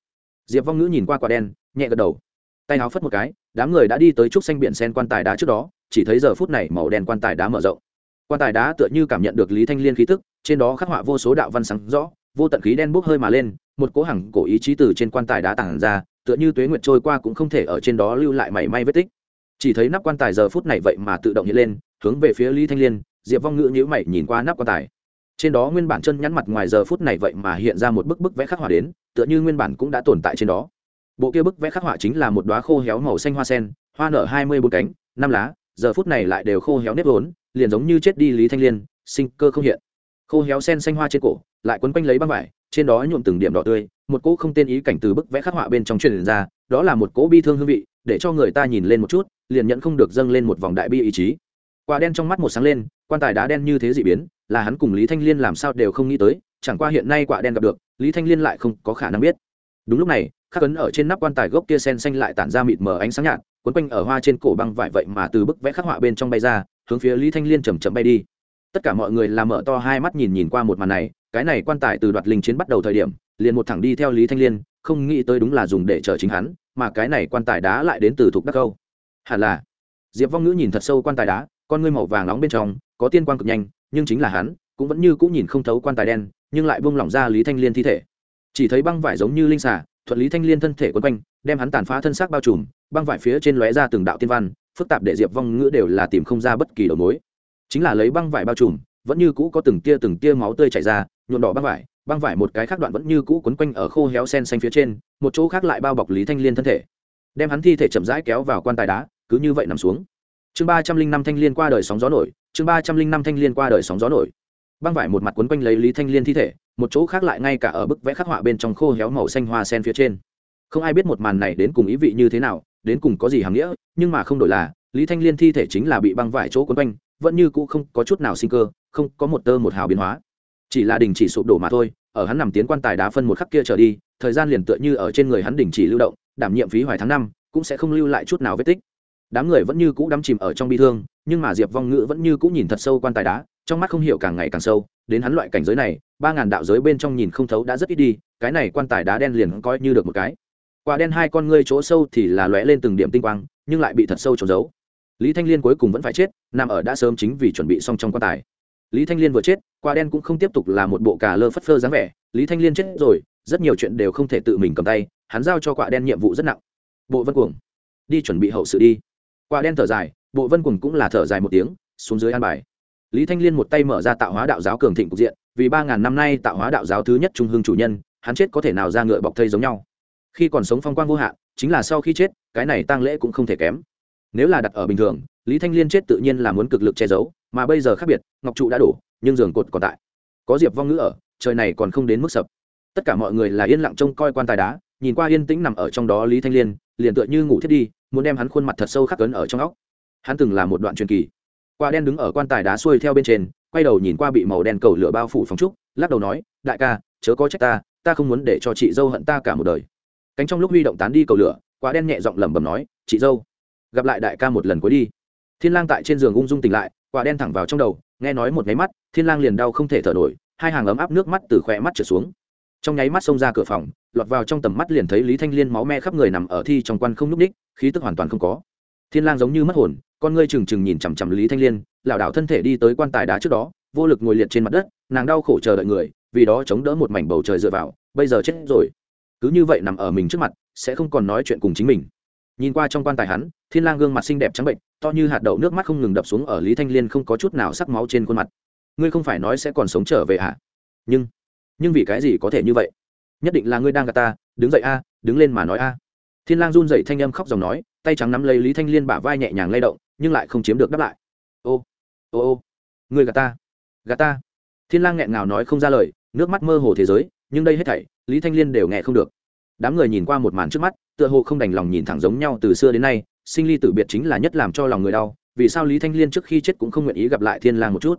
Speaker 1: Diệp vong ngữ nhìn qua quả đen, nhẹ gật đầu. Tay áo phất một cái, đám người đã đi tới trúc xanh biển sen quan tài đá trước đó, chỉ thấy giờ phút này màu đen quan tài đá mở rộng. Quan tài đá tựa như cảm nhận được lý thanh liên khí tức, trên đó khắc họa vô số đạo văn sáng rõ, vô tận khí đen bốc hơi mà lên, một cố hằng cổ ý chí từ trên quan tài đá tản ra, tựa như tuế nguyệt trôi qua cũng không thể ở trên đó lưu lại mảy may vết tích chỉ thấy nắp quan tài giờ phút này vậy mà tự động hiện lên, hướng về phía lý thanh liên, diệp vong ngữ nhữ mày nhìn qua nắp quan tài. Trên đó nguyên bản chân nhắn mặt ngoài giờ phút này vậy mà hiện ra một bức bức vẽ khắc họa đến, tựa như nguyên bản cũng đã tồn tại trên đó. Bộ kia bức vẽ khắc họa chính là một đoá khô héo màu xanh hoa sen, hoa nở hai mươi bốn cánh, năm lá, giờ phút này lại đều khô héo nếp vốn, liền giống như chết đi lý thanh liên, sinh cơ không hiện. Khô héo sen xanh hoa trên cổ, lại quấn quanh lấy băng vải, trên đó nhuộm từng điểm đỏ tươi, một cỗ không tên ý cảnh từ bức vẽ khắc họa bên trong truyền ra, đó là một cỗ bi thương hương vị, để cho người ta nhìn lên một chút liền nhận không được dâng lên một vòng đại bi ý chí. Quả đen trong mắt một sáng lên, quan tài đá đen như thế dị biến, là hắn cùng lý thanh liên làm sao đều không nghĩ tới, chẳng qua hiện nay quả đen gặp được, lý thanh liên lại không có khả năng biết. Đúng lúc này, khắc ấn ở trên nắp quan tài gốc kia sen xanh lại tản ra mịt mờ ánh sáng nhạt, quấn quanh ở hoa trên cổ băng vải vậy mà từ bức vẽ khắc họa bên trong bay ra, hướng phía lý thanh liên chầm chậm bay đi. Tất cả mọi người làm mở to hai mắt nhìn nhìn qua một màn này, cái này quan tài từ đoạt linh chiến bắt đầu thời điểm, liền một thẳng đi theo lý thanh liên, không nghĩ tới đúng là dùng để chở chính hắn, mà cái này quan tài đá lại đến từ thuộc đắc câu hẳn là. Diệp vong ngữ nhìn thật sâu quan tài đá, con ngươi màu vàng nóng bên trong, có tiên quan cực nhanh, nhưng chính là hắn, cũng vẫn như cũng nhìn không thấu quan tài đen, nhưng lại buông lỏng ra lý thanh liên thi thể. Chỉ thấy băng vải giống như linh xà, thuận lý thanh liên thân thể quấn quanh, đem hắn tàn phá thân xác bao trùm, băng vải phía trên lóe ra từng đạo tiên văn, phức tạp để diệp vong ngữ đều là tìm không ra bất kỳ đầu mối. Chính là lấy băng vải bao trùm, vẫn như cũ có từng tia từng tia máu tươi chảy ra, nhuộm đỏ băng vải băng vải một cái khác đoạn vẫn như cũ quấn quanh ở khô héo sen xanh phía trên, một chỗ khác lại bao bọc lý thanh liên thân thể. Đem hắn thi thể chậm rãi kéo vào quan tài đá cứ như vậy nằm xuống. Chương ba trăm linh năm thanh liên qua đời sóng gió nổi, chương ba trăm linh năm thanh liên qua đời sóng gió nổi. Băng vải một mặt quấn quanh lấy lý thanh liên thi thể, một chỗ khác lại ngay cả ở bức vẽ khắc họa bên trong khô héo màu xanh hoa sen phía trên. Không ai biết một màn này đến cùng ý vị như thế nào, đến cùng có gì hàm nghĩa, nhưng mà không đổi là, lý thanh liên thi thể chính là bị băng vải chỗ quấn quanh, vẫn như cũ không có chút nào sinh cơ, không có một tơ một hào biến hóa. Chỉ là đình chỉ sụp đổ mà thôi, ở hắn nằm tiến quan tài đá phân một khắc kia trở đi, thời gian liền tựa như ở trên người hắn đình chỉ lưu động, đảm nhiệm phí hoài tháng năm, cũng sẽ không lưu lại chút nào vết tích đám người vẫn như cũ đắm chìm ở trong bi thương, nhưng mà diệp vong ngữ vẫn như cũ nhìn thật sâu quan tài đá, trong mắt không hiểu càng ngày càng sâu, đến hắn loại cảnh giới này, ba ngàn đạo giới bên trong nhìn không thấu đã rất ít đi, cái này quan tài đá đen liền coi như được một cái. Quả đen hai con ngươi chỗ sâu thì là lóe lên từng điểm tinh quang, nhưng lại bị thật sâu trốn giấu. Lý thanh liên cuối cùng vẫn phải chết, nằm ở đã sớm chính vì chuẩn bị xong trong quan tài. Lý thanh liên vừa chết, quả đen cũng không tiếp tục là một bộ cà lơ phất phơ dáng vẻ, lý thanh liên chết rồi, rất nhiều chuyện đều không thể tự mình cầm tay, hắn giao cho quả đen nhiệm vụ rất nặng. Bộ vân cuồng, đi chuẩn bị hậu sự đi quả đen thở dài, bộ vân cùng cũng là thở dài một tiếng, xuống dưới an bài. Lý thanh liên một tay mở ra tạo hóa đạo giáo cường thịnh cục diện, vì ba ngàn năm nay tạo hóa đạo giáo thứ nhất trung hương chủ nhân, hắn chết có thể nào ra ngựa bọc thây giống nhau. Khi còn sống phong quang vô hạn, chính là sau khi chết, cái này tăng lễ cũng không thể kém. Nếu là đặt ở bình thường, lý thanh liên chết tự nhiên là muốn cực lực che giấu, mà bây giờ khác biệt, ngọc trụ đã đổ, nhưng giường cột còn tại. Có diệp vong ngữ ở, trời này còn không đến mức sập. Tất cả mọi người là yên lặng trông coi quan tài đá, nhìn qua yên tĩnh nằm ở trong đó lý thanh liên liền tựa như ngủ thiết đi, muốn đem hắn khuôn mặt thật sâu khắc cấn ở trong óc. Hắn từng là một đoạn truyền kỳ. Quả đen đứng ở quan tài đá xuôi theo bên trên, quay đầu nhìn qua bị màu đen cầu lửa bao phủ phòng trúc, lắc đầu nói, đại ca, chớ có trách ta ta không muốn để cho chị dâu hận ta cả một đời. Cánh trong lúc huy động tán đi cầu lửa, quả đen nhẹ giọng lẩm bẩm nói, chị dâu, gặp lại đại ca một lần cuối đi. Thiên lang tại trên giường ung dung tỉnh lại, quả đen thẳng vào trong đầu, nghe nói một nháy mắt, thiên lang liền đau không thể thở nổi, hai hàng ấm áp nước mắt từ khỏe mắt trở xuống trong nháy mắt xông ra cửa phòng, lọt vào trong tầm mắt liền thấy lý thanh liên máu me khắp người nằm ở thi trong quan không nhúc ních khí tức hoàn toàn không có. Thiên lang giống như mất hồn, con ngươi trừng trừng nhìn chằm chằm lý thanh liên, lảo đảo thân thể đi tới quan tài đá trước đó, vô lực ngồi liệt trên mặt đất, nàng đau khổ chờ đợi người, vì đó chống đỡ một mảnh bầu trời dựa vào, bây giờ chết rồi. Cứ như vậy nằm ở mình trước mặt, sẽ không còn nói chuyện cùng chính mình. Nhìn qua trong quan tài hắn, thiên lang gương mặt xinh đẹp trắng bệnh, to như hạt đậu nước mắt không ngừng đập xuống ở lý thanh liên không có chút nào sắc máu trên khuôn mặt. Ngươi không phải nói sẽ còn sống trở về hả? Nhưng nhưng vì cái gì có thể như vậy? Nhất định là ngươi đang gạt ta, đứng dậy a, đứng lên mà nói a. Thiên lang run dậy thanh âm khóc dòng nói, tay trắng nắm lấy lý thanh liên bả vai nhẹ nhàng lay động, nhưng lại không chiếm được đáp lại. Ô ô ô, ngươi gạt ta gạt ta. Thiên lang nghẹn ngào nói không ra lời, nước mắt mơ hồ thế giới, nhưng đây hết thảy, lý thanh liên đều nghe không được. Đám người nhìn qua một màn trước mắt, tựa hồ không đành lòng nhìn thẳng giống nhau từ xưa đến nay, sinh ly tử biệt chính là nhất làm cho lòng người đau, vì sao lý thanh liên trước khi chết cũng không nguyện ý gặp lại thiên lang một chút?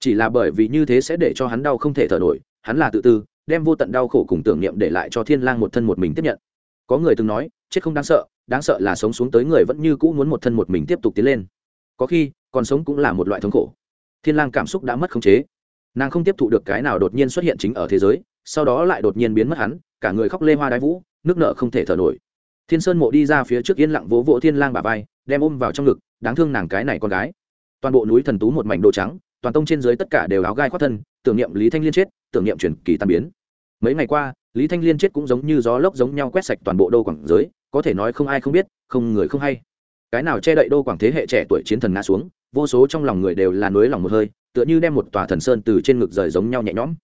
Speaker 1: Chỉ là bởi vì như thế sẽ để cho hắn đau không thể thở nổi hắn là tự tư, đem vô tận đau khổ cùng tưởng niệm để lại cho thiên lang một thân một mình tiếp nhận. Có người từng nói, chết không đáng sợ đáng sợ là sống xuống tới người vẫn như cũ muốn một thân một mình tiếp tục tiến lên. Có khi, còn sống cũng là một loại thống khổ. Thiên lang cảm xúc đã mất khống chế. Nàng không tiếp thụ được cái nào đột nhiên xuất hiện chính ở thế giới, sau đó lại đột nhiên biến mất hắn, cả người khóc lê hoa đái vũ, nước nợ không thể thở nổi. Thiên sơn mộ đi ra phía trước yên lặng vỗ vỗ thiên lang bà vai, đem ôm vào trong ngực, đáng thương nàng cái này con gái. Toàn bộ núi thần tú một mảnh đồ trắng, toàn tông trên dưới tất cả đều áo gai khoác thân, tưởng niệm lý thanh liên chết tưởng niệm truyền kỳ tan biến. Mấy ngày qua, lý thanh liên chết cũng giống như gió lốc giống nhau quét sạch toàn bộ đô quảng giới, có thể nói không ai không biết, không người không hay. Cái nào che đậy đô quảng thế hệ trẻ tuổi chiến thần ngã xuống, vô số trong lòng người đều là nối lòng một hơi, tựa như đem một tòa thần sơn từ trên ngực rời giống nhau nhẹ nhõm.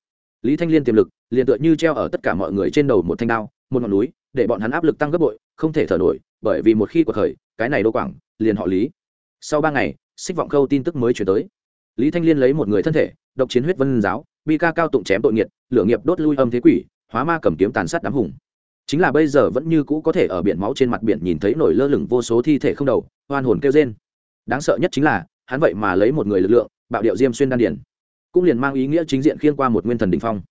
Speaker 1: Lý thanh liên tiềm lực, liền tựa như treo ở tất cả mọi người trên đầu một thanh đao, một ngọn núi, để bọn hắn áp lực tăng gấp bội, không thể thở nổi, bởi vì một khi cuộc khởi, cái này đô quảng, liền họ lý. Sau ba ngày, xích vọng khâu tin tức mới chuyển tới lý thanh liên lấy một người thân thể, độc chiến huyết vân giáo, bi ca cao tụng chém tội nghiệt, lửa nghiệp đốt lui âm thế quỷ, hóa ma cầm kiếm tàn sát đám hùng. Chính là bây giờ vẫn như cũ có thể ở biển máu trên mặt biển nhìn thấy nổi lơ lửng vô số thi thể không đầu hoan hồn kêu trên đáng sợ nhất chính là, hắn vậy mà lấy một người lực lượng, bạo điệu diêm xuyên đan điển. Cũng liền mang ý nghĩa chính diện khiên qua một nguyên thần đình phong.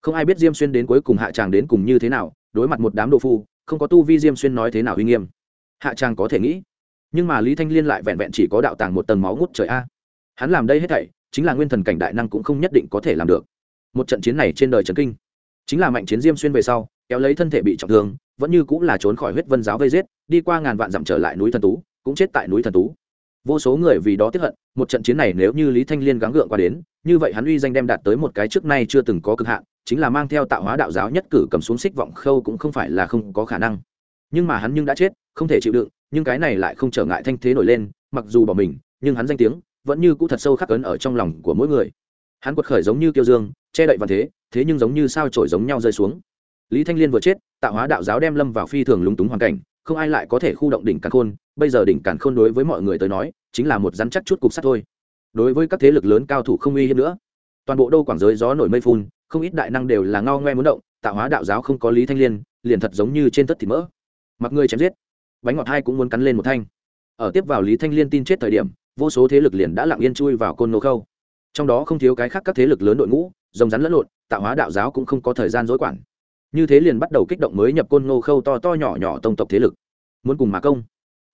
Speaker 1: Không ai biết diêm xuyên đến cuối cùng hạ tràng đến cùng như thế nào, đối mặt một đám đồ phu, không có tu vi diêm xuyên nói thế nào uy nghiêm. Hạ tràng có thể nghĩ. Nhưng mà lý thanh liên lại vẹn vẹn chỉ có đạo tàng một tầng máu ngút trời a hắn làm đây hết thảy, chính là nguyên thần cảnh đại năng cũng không nhất định có thể làm được. Một trận chiến này trên đời trần kinh. Chính là mạnh chiến diêm xuyên về sau, kéo lấy thân thể bị trọng thương, vẫn như cũng là trốn khỏi huyết vân giáo vây giết, đi qua ngàn vạn dặm trở lại núi thần tú, cũng chết tại núi thần tú. Vô số người vì đó tiếp hận, một trận chiến này nếu như lý thanh liên gắng gượng qua đến, như vậy hắn uy danh đem đạt tới một cái trước nay chưa từng có cực hạn, chính là mang theo tạo hóa đạo giáo nhất cử cầm xuống xích vọng khâu cũng không phải là không có khả năng. Nhưng mà hắn nhưng đã chết, không thể chịu đựng, nhưng cái này lại không trở ngại thanh thế nổi lên, mặc dù bỏ mình, nhưng hắn danh tiếng vẫn như cũ thật sâu khắc ấn ở trong lòng của mỗi người. Hắn quật khởi giống như kiêu dương, che đậy và thế thế nhưng giống như sao trổi giống nhau rơi xuống. Lý thanh liên vừa chết, tạo hóa đạo giáo đem lâm vào phi thường lúng túng hoàn cảnh, không ai lại có thể khu động đỉnh càn khôn, bây giờ đỉnh càn khôn đối với mọi người tới nói, chính là một rắn chắc chút cục sắt thôi. Đối với các thế lực lớn cao thủ không uy hiếp nữa. Toàn bộ đô quảng giới gió nổi mây phun, không ít đại năng đều là ngao ngoe muốn động, tạo hóa đạo giáo không có lý thanh liên, liền thật giống như trên tất thịt mỡ. Mặc người chém giết. Bánh ngọt hai cũng muốn cắn lên một thanh. Ở tiếp vào lý thanh liên tin chết thời điểm vô số thế lực liền đã lặng yên chui vào côn nô khâu. Trong đó không thiếu cái khác các thế lực lớn đội ngũ, rồng rắn lẫn lộn, tạo hóa đạo giáo cũng không có thời gian dối quản. Như thế liền bắt đầu kích động mới nhập côn nô khâu to to nhỏ nhỏ tông tộc thế lực. Muốn cùng mà công.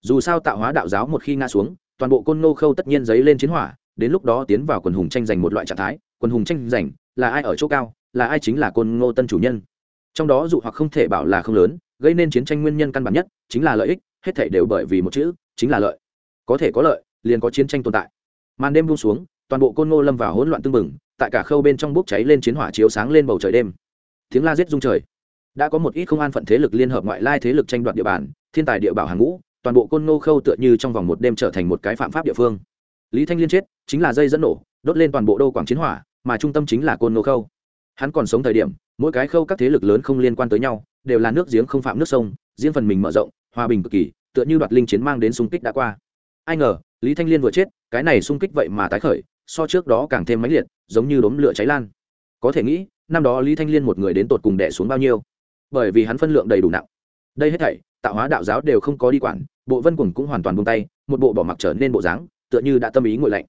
Speaker 1: Dù sao tạo hóa đạo giáo một khi ngã xuống, toàn bộ côn nô khâu tất nhiên dấy lên chiến hỏa, đến lúc đó tiến vào quần hùng tranh giành một loại trạng thái. Quần hùng tranh giành, là ai ở chỗ cao, là ai chính là côn ngô tân chủ nhân. Trong đó dụ hoặc không thể bảo là không lớn, gây nên chiến tranh nguyên nhân căn bản nhất, chính là lợi ích, hết thể đều bởi vì một chữ, chính là lợi. Có thể có lợi liền có chiến tranh tồn tại. Màn đêm buông xuống, toàn bộ côn ngô lâm vào hỗn loạn tưng bừng, tại cả khâu bên trong bốc cháy lên chiến hỏa chiếu sáng lên bầu trời đêm. Tiếng la giết rung trời. Đã có một ít không an phận thế lực liên hợp ngoại lai thế lực tranh đoạt địa bàn, thiên tài địa bảo hàng ngũ, toàn bộ côn ngô khâu tựa như trong vòng một đêm trở thành một cái phạm pháp địa phương. Lý thanh liên chết, chính là dây dẫn nổ, đốt lên toàn bộ đô quảng chiến hỏa, mà trung tâm chính là côn ngô khâu. Hắn còn sống thời điểm, mỗi cái khâu các thế lực lớn không liên quan tới nhau, đều là nước giếng không phạm nước sông, riêng phần mình mở rộng, hòa bình cực kỳ, tựa như đoạt linh chiến mang đến xung kích đã qua. Ai ngờ lý thanh liên vừa chết, cái này xung kích vậy mà tái khởi, so trước đó càng thêm mãnh liệt, giống như đốm lửa cháy lan. Có thể nghĩ, năm đó lý thanh liên một người đến tột cùng đẻ xuống bao nhiêu? Bởi vì hắn phân lượng đầy đủ nặng. Đây hết thảy, tạo hóa đạo giáo đều không có đi quản, bộ vân quần cũng hoàn toàn buông tay, một bộ bỏ mặc trở nên bộ dáng, tựa như đã tâm ý ngồi lạnh.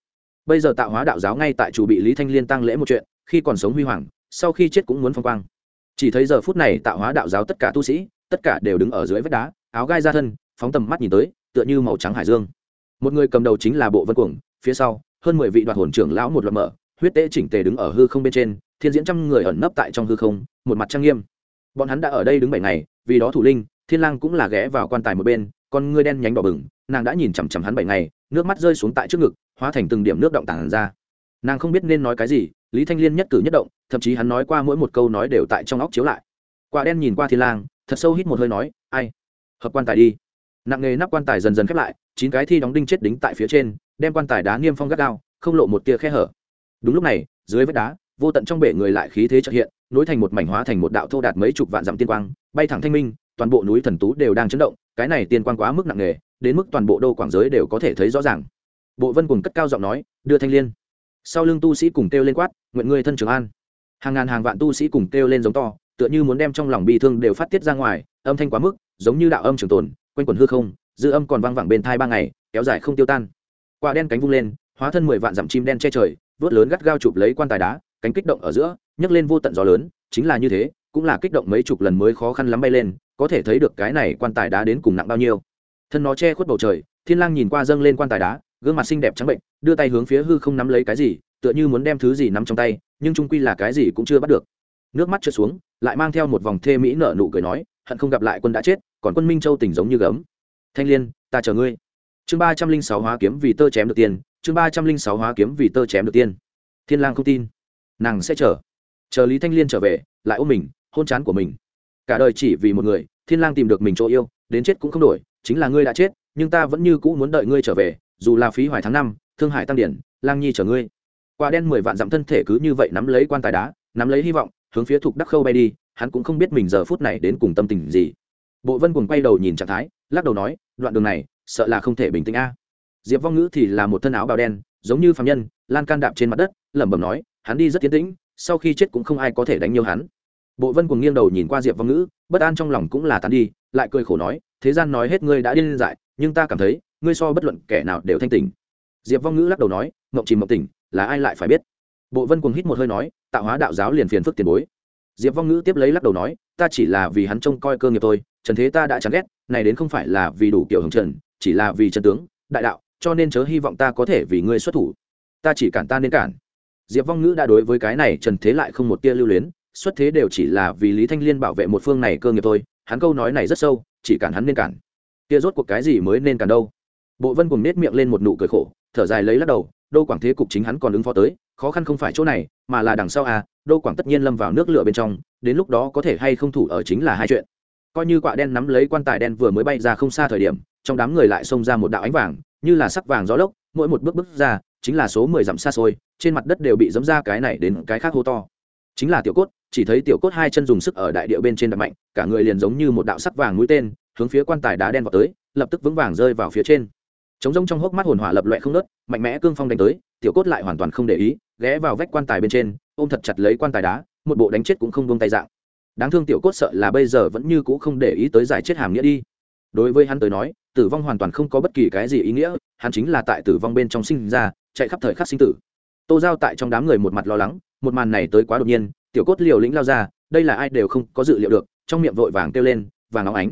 Speaker 1: Bây giờ tạo hóa đạo giáo ngay tại chủ bị lý thanh liên tăng lễ một chuyện, khi còn sống huy hoàng, sau khi chết cũng muốn phong quang. Chỉ thấy giờ phút này tạo hóa đạo giáo tất cả tu sĩ, tất cả đều đứng ở dưới vách đá, áo gai ra thân, phóng tầm mắt nhìn tới, tựa như màu trắng hải dương một người cầm đầu chính là bộ vân cuồng, phía sau, hơn mười vị đoạt hồn trưởng lão một loạt mở, huyết tế chỉnh tề đứng ở hư không bên trên, thiên diễn trăm người ẩn nấp tại trong hư không, một mặt trang nghiêm. Bọn hắn đã ở đây đứng bảy ngày, vì đó thủ linh, thiên lang cũng là ghé vào quan tài một bên, con ngươi đen nhánh đỏ bừng, nàng đã nhìn chằm chằm hắn bảy ngày, nước mắt rơi xuống tại trước ngực, hóa thành từng điểm nước động tản ra. Nàng không biết nên nói cái gì, lý thanh liên nhất cử nhất động, thậm chí hắn nói qua mỗi một câu nói đều tại trong óc chiếu lại. Quả đen nhìn qua thiên lang, thật sâu hít một hơi nói, ai? Hợp quan tài đi. Nặng nghề nắp quan tài dần dần khép lại chín cái thi đóng đinh chết đính tại phía trên, đem quan tài đá niêm phong gắt gao, không lộ một tia khe hở. Đúng lúc này, dưới vách đá, vô tận trong bể người lại khí thế trợ hiện, nối thành một mảnh hóa thành một đạo thô đạt mấy chục vạn dặm tiên quang, bay thẳng thanh minh, toàn bộ núi thần tú đều đang chấn động, cái này tiên quang quá mức nặng nề, đến mức toàn bộ đô quảng giới đều có thể thấy rõ ràng. Bộ vân cùng cất cao giọng nói, đưa thanh liên. Sau lưng tu sĩ cùng kêu lên quát, nguyện ngươi thân trường an. Hàng ngàn hàng vạn tu sĩ cùng kêu lên giống to, tựa như muốn đem trong lòng bi thương đều phát tiết ra ngoài, âm thanh quá mức, giống như đạo âm trường tồn, quanh quần hư không dư âm còn vang vẳng bên thai ba ngày, kéo dài không tiêu tan. Quả đen cánh vung lên, hóa thân mười vạn dặm chim đen che trời, vớt lớn gắt gao chụp lấy quan tài đá, cánh kích động ở giữa, nhấc lên vô tận gió lớn, chính là như thế, cũng là kích động mấy chục lần mới khó khăn lắm bay lên, có thể thấy được cái này quan tài đá đến cùng nặng bao nhiêu. Thân nó che khuất bầu trời, thiên lang nhìn qua dâng lên quan tài đá, gương mặt xinh đẹp trắng bệnh, đưa tay hướng phía hư không nắm lấy cái gì, tựa như muốn đem thứ gì nắm trong tay, nhưng trung quy là cái gì cũng chưa bắt được. Nước mắt trượt xuống, lại mang theo một vòng thê mỹ nở nụ cười nói, hận không gặp lại quân đã chết, còn quân minh châu tỉnh giống như gấm thanh liên, ta chờ ngươi. Chương ba trăm linh sáu hóa kiếm vì tơ chém được tiền, chương ba trăm linh sáu hóa kiếm vì tơ chém được Tiên. thiên lang không tin. Nàng sẽ chờ. Chờ lý thanh liên trở về, lại ôm mình, hôn chán của mình. Cả đời chỉ vì một người, thiên lang tìm được mình chỗ yêu, đến chết cũng không đổi, chính là ngươi đã chết, nhưng ta vẫn như cũ muốn đợi ngươi trở về, dù là phí hoài tháng năm, thương hải tăng điển, lang nhi chờ ngươi. Quả đen mười vạn dặm thân thể cứ như vậy nắm lấy quan tài đá, nắm lấy hy vọng, hướng phía thục đắc khâu bay đi, hắn cũng không biết mình giờ phút này đến cùng tâm tình gì. Bộ vân cùng quay đầu nhìn trạng thái lắc đầu nói, đoạn đường này, sợ là không thể bình tĩnh a. Diệp vong ngữ thì là một thân áo bào đen, giống như phạm nhân, lan can đạp trên mặt đất, lẩm bẩm nói, hắn đi rất tiến tĩnh, sau khi chết cũng không ai có thể đánh nhiều hắn. Bộ vân cùng nghiêng đầu nhìn qua diệp vong ngữ, bất an trong lòng cũng là tàn đi, lại cười khổ nói, thế gian nói hết ngươi đã điên dại, nhưng ta cảm thấy, ngươi so bất luận kẻ nào đều thanh tỉnh. Diệp vong ngữ lắc đầu nói mộng chìm mộng tỉnh, là ai lại phải biết? Bộ vân cùng hít một hơi nói, tạo hóa đạo giáo liền phiền phức tiền bối. Diệp vong ngữ tiếp lấy lắc đầu nói, ta chỉ là vì hắn trông coi cơ nghiệp tôi trần thế ta đã chán ghét này đến không phải là vì đủ kiểu hồng trần, chỉ là vì trần tướng, đại đạo, cho nên chớ hy vọng ta có thể vì ngươi xuất thủ. Ta chỉ cản ta nên cản. Diệp vong ngữ đã đối với cái này trần thế lại không một tia lưu luyến, xuất thế đều chỉ là vì lý thanh liên bảo vệ một phương này cơ nghiệp thôi, hắn câu nói này rất sâu, chỉ cản hắn nên cản. Kia rốt cuộc cái gì mới nên cản đâu? Bộ vân cùng nết miệng lên một nụ cười khổ, thở dài lấy lắc đầu, đô quảng thế cục chính hắn còn ứng phó tới, khó khăn không phải chỗ này, mà là đằng sau à đô quảng tất nhiên lâm vào nước lửa bên trong, đến lúc đó có thể hay không thủ ở chính là hai chuyện coi như quạ đen nắm lấy quan tài đen vừa mới bay ra không xa thời điểm, trong đám người lại xông ra một đạo ánh vàng, như là sắc vàng gió lốc, mỗi một bước bước ra, chính là số mười dặm xa xôi, trên mặt đất đều bị dấm ra cái này đến cái khác hô to. Chính là tiểu cốt, chỉ thấy tiểu cốt hai chân dùng sức ở đại địa bên trên đập mạnh, cả người liền giống như một đạo sắc vàng mũi tên, hướng phía quan tài đá đen vào tới, lập tức vững vàng rơi vào phía trên. Chống rông trong hốc mắt hồn hỏa lập loẹ không nớt mạnh mẽ cương phong đánh tới, tiểu cốt lại hoàn toàn không để ý, ghé vào vách quan tài bên trên, ôm thật chặt lấy quan tài đá, một bộ đánh chết cũng không buông tay dạng đáng thương tiểu cốt sợ là bây giờ vẫn như cũ không để ý tới giải chết hàm nghĩa đi. Đối với hắn tới nói, tử vong hoàn toàn không có bất kỳ cái gì ý nghĩa, hắn chính là tại tử vong bên trong sinh ra, chạy khắp thời khắc sinh tử. Tô giao tại trong đám người một mặt lo lắng, một màn này tới quá đột nhiên, tiểu cốt liều lĩnh lao ra, đây là ai đều không có dự liệu được, trong miệng vội vàng kêu lên và nóng ánh,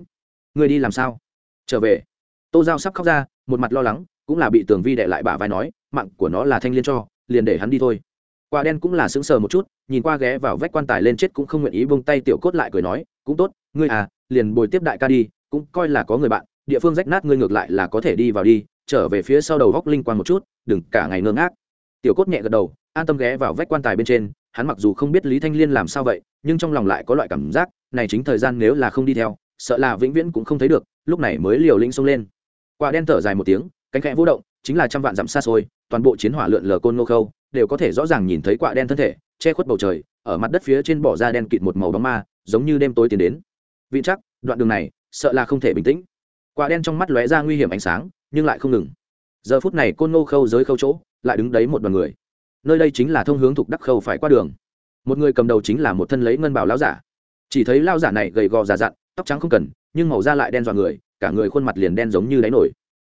Speaker 1: người đi làm sao? Trở về. Tô giao sắp khóc ra, một mặt lo lắng, cũng là bị tường vi đệ lại bả vai nói, mạng của nó là thanh liên cho, liền để hắn đi thôi quả đen cũng là sững sờ một chút, nhìn qua ghé vào vách quan tài lên chết cũng không nguyện ý bông tay tiểu cốt lại cười nói, cũng tốt, ngươi à liền bồi tiếp đại ca đi, cũng coi là có người bạn, địa phương rách nát ngươi ngược lại là có thể đi vào đi, trở về phía sau đầu góc linh quan một chút, đừng cả ngày ngơ ngác. Tiểu cốt nhẹ gật đầu, an tâm ghé vào vách quan tài bên trên, hắn mặc dù không biết lý thanh liên làm sao vậy, nhưng trong lòng lại có loại cảm giác, này chính thời gian nếu là không đi theo, sợ là vĩnh viễn cũng không thấy được, lúc này mới liều lĩnh xông lên. Quả đen thở dài một tiếng, cánh khẽ vũ động, chính là trăm vạn dặm xa xôi, toàn bộ chiến hỏa lượn lờ côn ngô khâu đều có thể rõ ràng nhìn thấy quạ đen thân thể, che khuất bầu trời, ở mặt đất phía trên bỏ ra đen kịt một màu bóng ma, giống như đêm tối tiến đến. Vị chắc, đoạn đường này, sợ là không thể bình tĩnh. Quạ đen trong mắt lóe ra nguy hiểm ánh sáng, nhưng lại không ngừng. Giờ phút này côn ngô khâu giới khâu chỗ, lại đứng đấy một đoàn người. Nơi đây chính là thông hướng thuộc đắc khâu phải qua đường. Một người cầm đầu chính là một thân lấy ngân bảo lão giả. Chỉ thấy lao giả này gầy gò già dặn, tóc trắng không cần, nhưng màu da lại đen dọa người, cả người khuôn mặt liền đen giống như đáy nổi.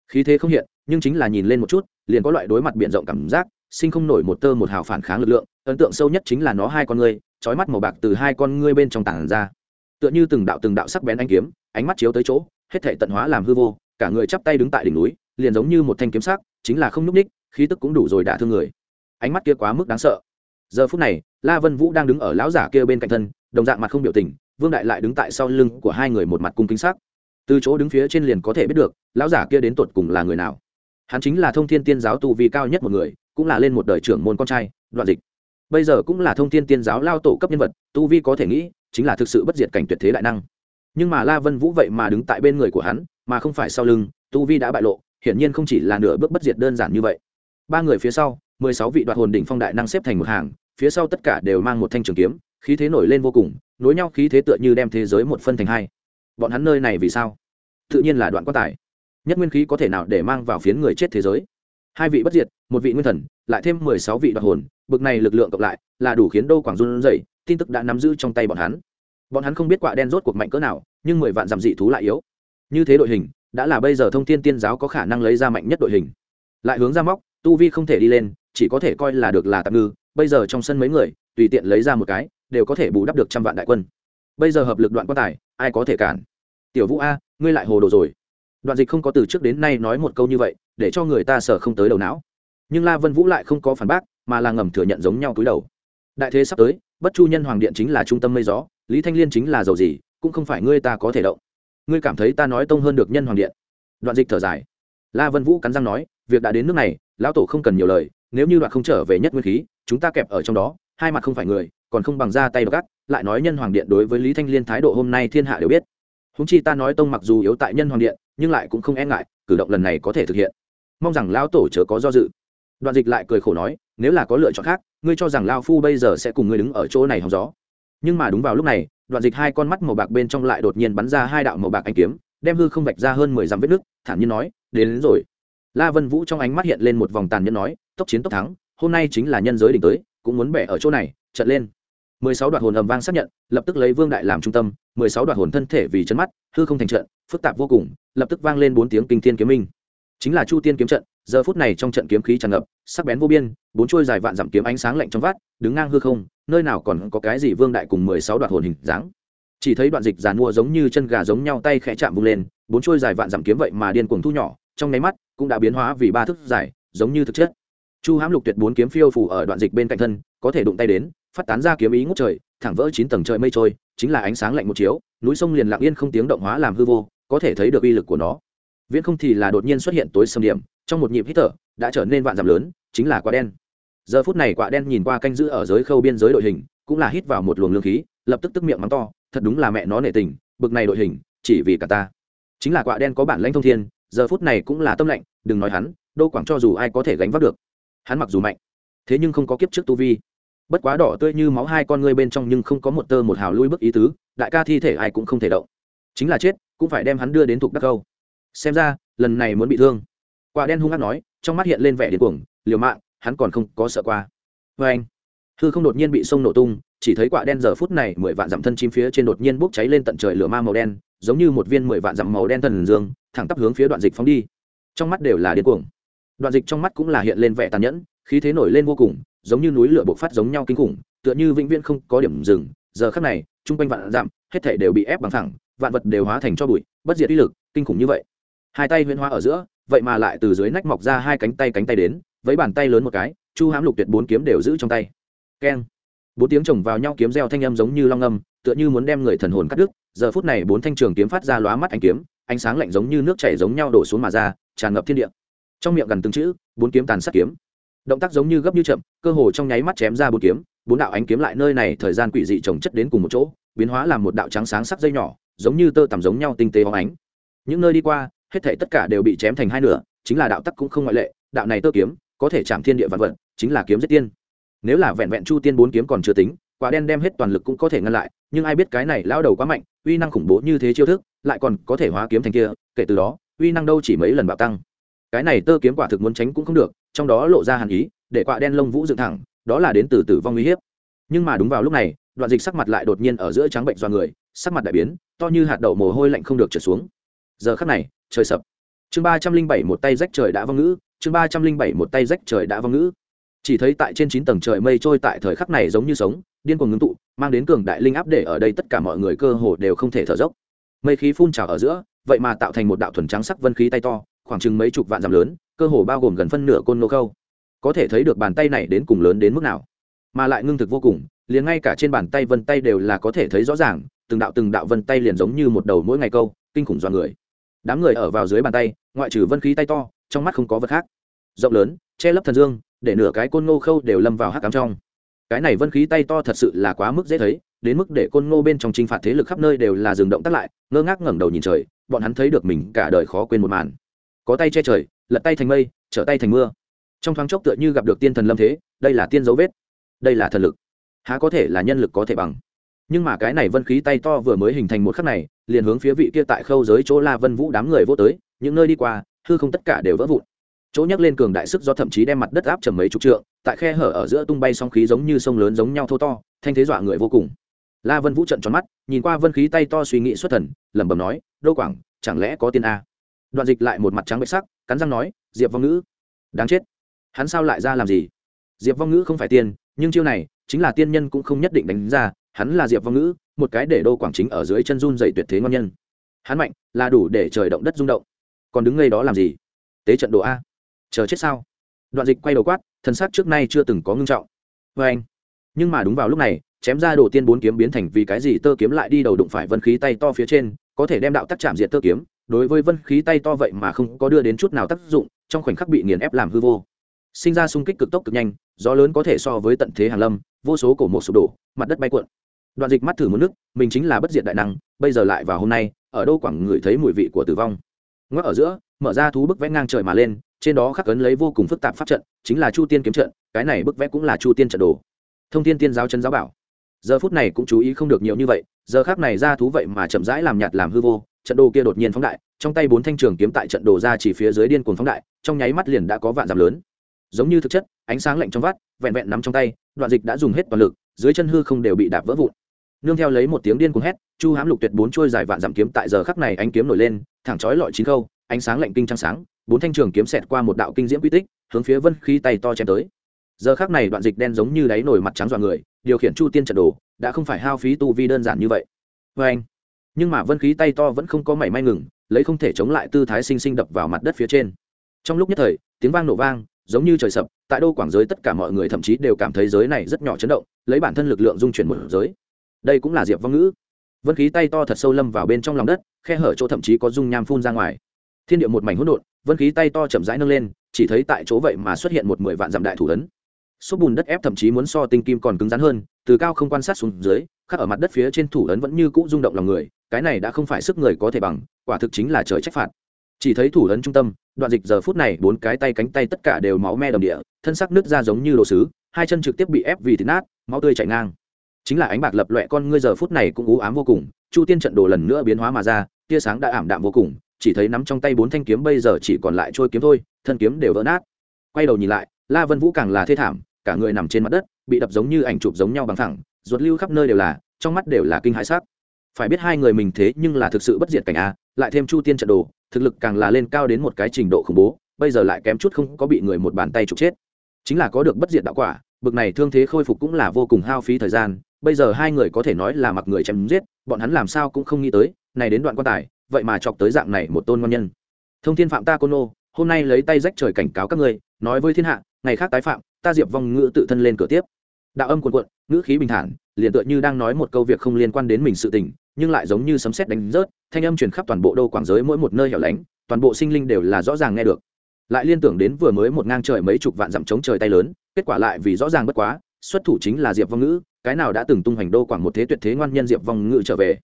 Speaker 1: Khí thế không hiện, nhưng chính là nhìn lên một chút, liền có loại đối mặt biển rộng cảm giác sinh không nổi một tơ một hào phản kháng lực lượng, ấn tượng sâu nhất chính là nó hai con ngươi trói mắt màu bạc từ hai con ngươi bên trong tảng ra. Tựa như từng đạo từng đạo sắc bén anh kiếm, ánh mắt chiếu tới chỗ, hết thể tận hóa làm hư vô, cả người chắp tay đứng tại đỉnh núi, liền giống như một thanh kiếm sắc, chính là không núp ních khí tức cũng đủ rồi đả thương người. Ánh mắt kia quá mức đáng sợ. Giờ phút này, la vân vũ đang đứng ở lão giả kia bên cạnh thân, đồng dạng mặt không biểu tình, vương đại lại đứng tại sau lưng của hai người một mặt cung kính sắc. Từ chỗ đứng phía trên liền có thể biết được, lão giả kia đến tột cùng là người nào. Hắn chính là thông thiên tiên giáo tu vi cao nhất một người cũng là lên một đời trưởng môn con trai, đoạn dịch. Bây giờ cũng là thông thiên tiên giáo lao tổ cấp nhân vật, tu vi có thể nghĩ, chính là thực sự bất diệt cảnh tuyệt thế đại năng. Nhưng mà la vân vũ vậy mà đứng tại bên người của hắn, mà không phải sau lưng, tu vi đã bại lộ, hiển nhiên không chỉ là nửa bước bất diệt đơn giản như vậy. Ba người phía sau, mười sáu vị đoạt hồn đỉnh phong đại năng xếp thành một hàng, phía sau tất cả đều mang một thanh trường kiếm, khí thế nổi lên vô cùng, nối nhau khí thế tựa như đem thế giới một phân thành hai. Bọn hắn nơi này vì sao? Tự nhiên là đoạn quá tải nhất nguyên khí có thể nào để mang vào phiến người chết thế giới? Hai vị bất diệt, một vị nguyên thần, lại thêm mười sáu vị đoạt hồn, bực này lực lượng cộng lại là đủ khiến đô quảng run dậy tin tức đã nắm giữ trong tay bọn hắn. Bọn hắn không biết quả đen rốt cuộc mạnh cỡ nào, nhưng mười vạn dặm dị thú lại yếu. Như thế đội hình, đã là bây giờ thông tin tiên giáo có khả năng lấy ra mạnh nhất đội hình. Lại hướng ra móc, tu vi không thể đi lên, chỉ có thể coi là được là tạm ngư, bây giờ trong sân mấy người, tùy tiện lấy ra một cái, đều có thể bù đắp được trăm vạn đại quân. Bây giờ hợp lực đoạn quan tài, ai có thể cản? Tiểu vũ a, ngươi lại hồ đồ rồi. Đoạn dịch không có từ trước đến nay nói một câu như vậy để cho người ta sợ không tới đầu não. Nhưng la vân vũ lại không có phản bác, mà là ngầm thừa nhận giống nhau túi đầu. Đại thế sắp tới, bất chu nhân hoàng điện chính là trung tâm mây gió, lý thanh liên chính là giàu gì, cũng không phải ngươi ta có thể động. Ngươi cảm thấy ta nói tông hơn được nhân hoàng điện. Đoạn dịch thở dài. La vân vũ cắn răng nói, việc đã đến nước này, lão tổ không cần nhiều lời, nếu như đoạn không trở về nhất nguyên khí, chúng ta kẹp ở trong đó, hai mặt không phải người, còn không bằng ra tay gắt, lại nói nhân hoàng điện đối với lý thanh liên thái độ hôm nay thiên hạ đều biết. Húng chi ta nói tông mặc dù yếu tại nhân hoàng điện, nhưng lại cũng không e ngại, cử động lần này có thể thực hiện mong rằng lao tổ chớ có do dự. Đoạn dịch lại cười khổ nói nếu là có lựa chọn khác ngươi cho rằng lao phu bây giờ sẽ cùng ngươi đứng ở chỗ này hòng gió. Nhưng mà đúng vào lúc này đoạn dịch hai con mắt màu bạc bên trong lại đột nhiên bắn ra hai đạo màu bạc anh kiếm đem hư không vạch ra hơn mười dặm vết nước thản nhiên nói đến, đến rồi. La vân vũ trong ánh mắt hiện lên một vòng tàn nhẫn nói tốc chiến tốc thắng hôm nay chính là nhân giới đỉnh tới cũng muốn bẻ ở chỗ này trận lên. Mười sáu đoạt hồn ầm vang xác nhận lập tức lấy vương đại làm trung tâm mười sáu đoạt hồn thân thể vì chân mắt hư không thành trận phức tạp vô cùng lập tức vang lên bốn tiếng kinh thiên kiếm minh chính là chu tiên kiếm trận, giờ phút này trong trận kiếm khí tràn ngập, sắc bén vô biên, bốn trôi dài vạn dặm kiếm ánh sáng lạnh trong vát đứng ngang hư không, nơi nào còn có cái gì vương đại cùng mười sáu đoạt hồn hình dáng. Chỉ thấy đoạn dịch giàn mua giống như chân gà giống nhau tay khẽ chạm vung lên, bốn trôi dài vạn dặm kiếm vậy mà điên cuồng thu nhỏ, trong nháy mắt cũng đã biến hóa vì ba thức dài giống như thực chất. Chu hãm lục tuyệt bốn kiếm phiêu phủ ở đoạn dịch bên cạnh thân, có thể đụng tay đến, phát tán ra kiếm ý ngút trời, thẳng vỡ chín tầng trời mây trôi, chính là ánh sáng lạnh một chiếu, núi sông liền lặng yên không tiếng động hóa làm hư vô, có thể thấy được uy lực của nó viễn không thì là đột nhiên xuất hiện tối sầm điểm, trong một nhịp hít thở, đã trở nên vạn dặm lớn, chính là quả đen. Giờ phút này quả đen nhìn qua canh giữ ở giới khâu biên giới đội hình, cũng là hít vào một luồng lương khí, lập tức tức miệng mắng to, thật đúng là mẹ nó nể tình, bực này đội hình, chỉ vì cả ta. Chính là quả đen có bản lãnh thông thiên, giờ phút này cũng là tâm lạnh, đừng nói hắn, đô quảng cho dù ai có thể gánh vác được. Hắn mặc dù mạnh, thế nhưng không có kiếp trước tu vi. Bất quá đỏ tươi như máu hai con ngươi bên trong nhưng không có một tơ một hào lui bước ý tứ, đại ca thi thể ai cũng không thể động. Chính là chết, cũng phải đem hắn đưa đến thuộc đắc câu xem ra, lần này muốn bị thương. Quả đen hung hát nói, trong mắt hiện lên vẻ điên cuồng, liều mạng, hắn còn không có sợ qua. Vê anh, hư không đột nhiên bị sông nổ tung, chỉ thấy quả đen giờ phút này mười vạn dặm thân chim phía trên đột nhiên bốc cháy lên tận trời lửa ma màu đen, giống như một viên mười vạn dặm màu đen thần dương, thẳng tắp hướng phía đoạn dịch phóng đi. Trong mắt đều là điên cuồng. Đoạn dịch trong mắt cũng là hiện lên vẻ tàn nhẫn, khí thế nổi lên vô cùng, giống như núi lửa bộc phát giống nhau kinh khủng, tựa như vĩnh viễn không có điểm dừng. Giờ khắc này, chung quanh vạn dặm, hết thể đều bị ép bằng thẳng, vạn vật đều hóa thành cho bụi, bất diệt uy lực, kinh khủng như vậy hai tay huyễn hóa ở giữa, vậy mà lại từ dưới nách mọc ra hai cánh tay cánh tay đến với bàn tay lớn một cái, chu hãm lục tuyệt bốn kiếm đều giữ trong tay. Keng. Bốn tiếng chồng vào nhau kiếm reo thanh âm giống như long âm, tựa như muốn đem người thần hồn cắt đứt. Giờ phút này bốn thanh trường kiếm phát ra lóa mắt ánh kiếm, ánh sáng lạnh giống như nước chảy giống nhau đổ xuống mà ra, tràn ngập thiên địa. Trong miệng gần từng chữ, bốn kiếm tàn sát kiếm. Động tác giống như gấp như chậm, cơ hồ trong nháy mắt chém ra bốn kiếm, bốn đạo ánh kiếm lại nơi này thời gian quỷ dị trồng chất đến cùng một chỗ, biến hóa làm một đạo trắng sáng sắc dây nhỏ, giống như tơ tằm giống nhau tinh tế hóng ánh. Những nơi đi qua hết thảy tất cả đều bị chém thành hai nửa, chính là đạo tắc cũng không ngoại lệ, đạo này tơ kiếm, có thể chạm thiên địa vạn vật, chính là kiếm giết tiên. Nếu là vẹn vẹn chu tiên bốn kiếm còn chưa tính, quả đen đem hết toàn lực cũng có thể ngăn lại, nhưng ai biết cái này lao đầu quá mạnh, uy năng khủng bố như thế chiêu thức, lại còn có thể hóa kiếm thành kia, kể từ đó, uy năng đâu chỉ mấy lần bạo tăng. Cái này tơ kiếm quả thực muốn tránh cũng không được, trong đó lộ ra hàn ý, để quả đen lông vũ dựng thẳng, đó là đến từ tử vong uy hiếp. Nhưng mà đúng vào lúc này, đoạn dịch sắc mặt lại đột nhiên ở giữa trắng bệnh do người, sắc mặt đại biến, to như hạt đậu mồ hôi lạnh không được trở xuống. Giờ khắc này trời sập. Chương ba trăm linh bảy một tay rách trời đã vong ngữ, chương ba trăm linh bảy một tay rách trời đã vong ngữ. Chỉ thấy tại trên chín tầng trời mây trôi tại thời khắc này giống như sống, điên cuồng ngưng tụ, mang đến cường đại linh áp để ở đây tất cả mọi người cơ hồ đều không thể thở dốc. Mây khí phun trào ở giữa, vậy mà tạo thành một đạo thuần trắng sắc vân khí tay to, khoảng chừng mấy chục vạn dặm lớn, cơ hồ bao gồm gần phân nửa côn nô khâu. Có thể thấy được bàn tay này đến cùng lớn đến mức nào. Mà lại ngưng thực vô cùng, liền ngay cả trên bàn tay vân tay đều là có thể thấy rõ ràng, từng đạo từng đạo vân tay liền giống như một đầu mỗi ngày câu, kinh khủng do người đám người ở vào dưới bàn tay, ngoại trừ vân khí tay to, trong mắt không có vật khác. Rộng lớn, che lấp thần dương, để nửa cái côn ngô khâu đều lâm vào hắc cám trong. Cái này vân khí tay to thật sự là quá mức dễ thấy, đến mức để côn ngô bên trong t r i n h phạt thế lực khắp nơi đều là dừng động tắt lại, ngơ ngác ngẩng đầu nhìn trời, bọn hắn thấy được mình cả đời khó quên một màn. Có tay che trời, lật tay thành mây, trở tay thành mưa. Trong thoáng chốc tựa như gặp được tiên thần lâm thế, đây là tiên dấu vết. Đây là thần lực. Há có thể là nhân lực có thể bằng. Nhưng mà cái này vân khí tay to vừa mới hình thành một khắc này liền hướng phía vị kia tại khâu giới chỗ la vân vũ đám người vô tới, những nơi đi qua, hư không tất cả đều vỡ vụn. Chỗ nhắc lên cường đại sức do thậm chí đem mặt đất áp trầm mấy chục trượng, tại khe hở ở giữa tung bay song khí giống như sông lớn giống nhau thô to, thanh thế dọa người vô cùng. La vân vũ trận tròn mắt, nhìn qua vân khí tay to suy nghĩ xuất thần, lẩm bẩm nói, đô quảng, chẳng lẽ có tiên a? Đoạn dịch lại một mặt trắng bệch sắc, cắn răng nói, diệp vong ngữ, đáng chết. Hắn sao lại ra làm gì? Diệp vong ngữ không phải tiên, nhưng chiêu này, chính là tiên nhân cũng không nhất định đánh ra, hắn là diệp vong ngữ một cái để đô quảng chính ở dưới chân run dày tuyệt thế ngon nhân. Hắn mạnh, là đủ để trời động đất rung động. Còn đứng ngay đó làm gì? Tế trận đồ a. Chờ chết sao? Đoạn dịch quay đầu quát thân xác trước nay chưa từng có ngưng trọng. Vê anh. Nhưng mà đúng vào lúc này, chém ra đồ tiên bốn kiếm biến thành vì cái gì tơ kiếm lại đi đầu đụng phải vân khí tay to phía trên, có thể đem đạo tắc chạm diệt tơ kiếm. Đối với vân khí tay to vậy mà không có đưa đến chút nào tác dụng, trong khoảnh khắc bị nghiền ép làm hư vô. Sinh ra xung kích cực tốc cực nhanh, gió lớn có thể so với tận thế hàn lâm, vô số cổ một sụp đổ, mặt đất bay cuộn đoạn dịch mắt thử một nước, mình chính là bất diệt đại năng, bây giờ lại vào hôm nay, ở đâu quảng ngửi thấy mùi vị của tử vong. Ngoắc ở giữa, mở ra thú bức vẽ ngang trời mà lên, trên đó khắc ấn lấy vô cùng phức tạp pháp trận, chính là chu tiên kiếm trận, cái này bức vẽ cũng là chu tiên trận đồ. Thông tiên tiên giáo chân giáo bảo. Giờ phút này cũng chú ý không được nhiều như vậy, giờ khác này ra thú vậy mà chậm rãi làm nhạt làm hư vô, trận đồ kia đột nhiên phóng đại, trong tay bốn thanh trường kiếm tại trận đồ ra chỉ phía dưới điên cuồng phóng đại, trong nháy mắt liền đã có vạn giảm lớn. Giống như thực chất, ánh sáng lạnh trong vắt, vẹn vẹn nắm trong tay, đoạn dịch đã dùng hết toàn lực, dưới chân hư không đều bị đạp vỡ vụn nương theo lấy một tiếng điên cuồng hét, chu hám lục tuyệt bốn trôi dài vạn dặm kiếm tại giờ khắc này ánh kiếm nổi lên, thẳng chói lọi chín khâu, ánh sáng lạnh kinh trăng sáng, bốn thanh trường kiếm xẹt qua một đạo kinh diễm quy tích, hướng phía vân khí tay to chém tới. Giờ khác này đoạn dịch đen giống như đáy nổi mặt trắng dọa người, điều khiển chu tiên trận đồ, đã không phải hao phí tu vi đơn giản như vậy. Vê anh, nhưng mà vân khí tay to vẫn không có mảy may ngừng, lấy không thể chống lại tư thái sinh sinh đập vào mặt đất phía trên. Trong lúc nhất thời, tiếng vang nổ vang, giống như trời sập, tại đô quảng giới tất cả mọi người thậm chí đều cảm thấy giới này rất nhỏ chấn động, lấy bản thân lực lượng dung chuyển một giới đây cũng là diệp vong ngữ. Vân khí tay to thật sâu lâm vào bên trong lòng đất, khe hở chỗ thậm chí có dung nham phun ra ngoài. Thiên địa một mảnh hỗn độn, vân khí tay to chậm rãi nâng lên, chỉ thấy tại chỗ vậy mà xuất hiện một mười vạn dặm đại thủ ấn. Số bùn đất ép thậm chí muốn so tinh kim còn cứng rắn hơn, từ cao không quan sát xuống dưới, khắc ở mặt đất phía trên thủ ấn vẫn như cũ rung động lòng người, cái này đã không phải sức người có thể bằng, quả thực chính là trời trách phạt. Chỉ thấy thủ ấn trung tâm, đoạn dịch giờ phút này bốn cái tay cánh tay tất cả đều máu me đồng địa, thân sắc nứt ra giống như đồ sứ, hai chân trực tiếp bị ép vì thịt nát, máu tươi chảy ngang chính là ánh bạc lập loẹ con ngươi giờ phút này cũng ú ám vô cùng, chu tiên trận đồ lần nữa biến hóa mà ra, tia sáng đã ảm đạm vô cùng, chỉ thấy nắm trong tay bốn thanh kiếm bây giờ chỉ còn lại trôi kiếm thôi, thân kiếm đều vỡ nát. Quay đầu nhìn lại, la vân vũ càng là thê thảm, cả người nằm trên mặt đất, bị đập giống như ảnh chụp giống nhau bằng thẳng ruột lưu khắp nơi đều là, trong mắt đều là kinh hãi sắc. Phải biết hai người mình thế nhưng là thực sự bất diệt cảnh a, lại thêm chu tiên trận đồ, thực lực càng là lên cao đến một cái trình độ khủng bố, bây giờ lại kém chút không có bị người một bàn tay trục chết. Chính là có được bất diệt đạo quả, bực này thương thế khôi phục cũng là vô cùng hao phí thời gian bây giờ hai người có thể nói là mặc người chém giết, bọn hắn làm sao cũng không nghĩ tới, này đến đoạn quan tài, vậy mà chọc tới dạng này một tôn ngon nhân. Thông thiên phạm ta côn ô hôm nay lấy tay rách trời cảnh cáo các ngươi, nói với thiên hạ, ngày khác tái phạm, ta diệp vong ngữ tự thân lên cửa tiếp. Đạo âm cuồn cuộn, ngữ khí bình thản, liền tựa như đang nói một câu việc không liên quan đến mình sự tình, nhưng lại giống như sấm sét đánh rớt, thanh âm truyền khắp toàn bộ đô quảng giới mỗi một nơi hẻo lánh, toàn bộ sinh linh đều là rõ ràng nghe được. Lại liên tưởng đến vừa mới một ngang trời mấy chục vạn dặm chống trời tay lớn, kết quả lại vì rõ ràng bất quá, xuất thủ chính là diệp vong ngữ cái nào đã từng tung hoành đô quảng một thế tuyệt thế ngoan nhân diệp vong ngữ trở về.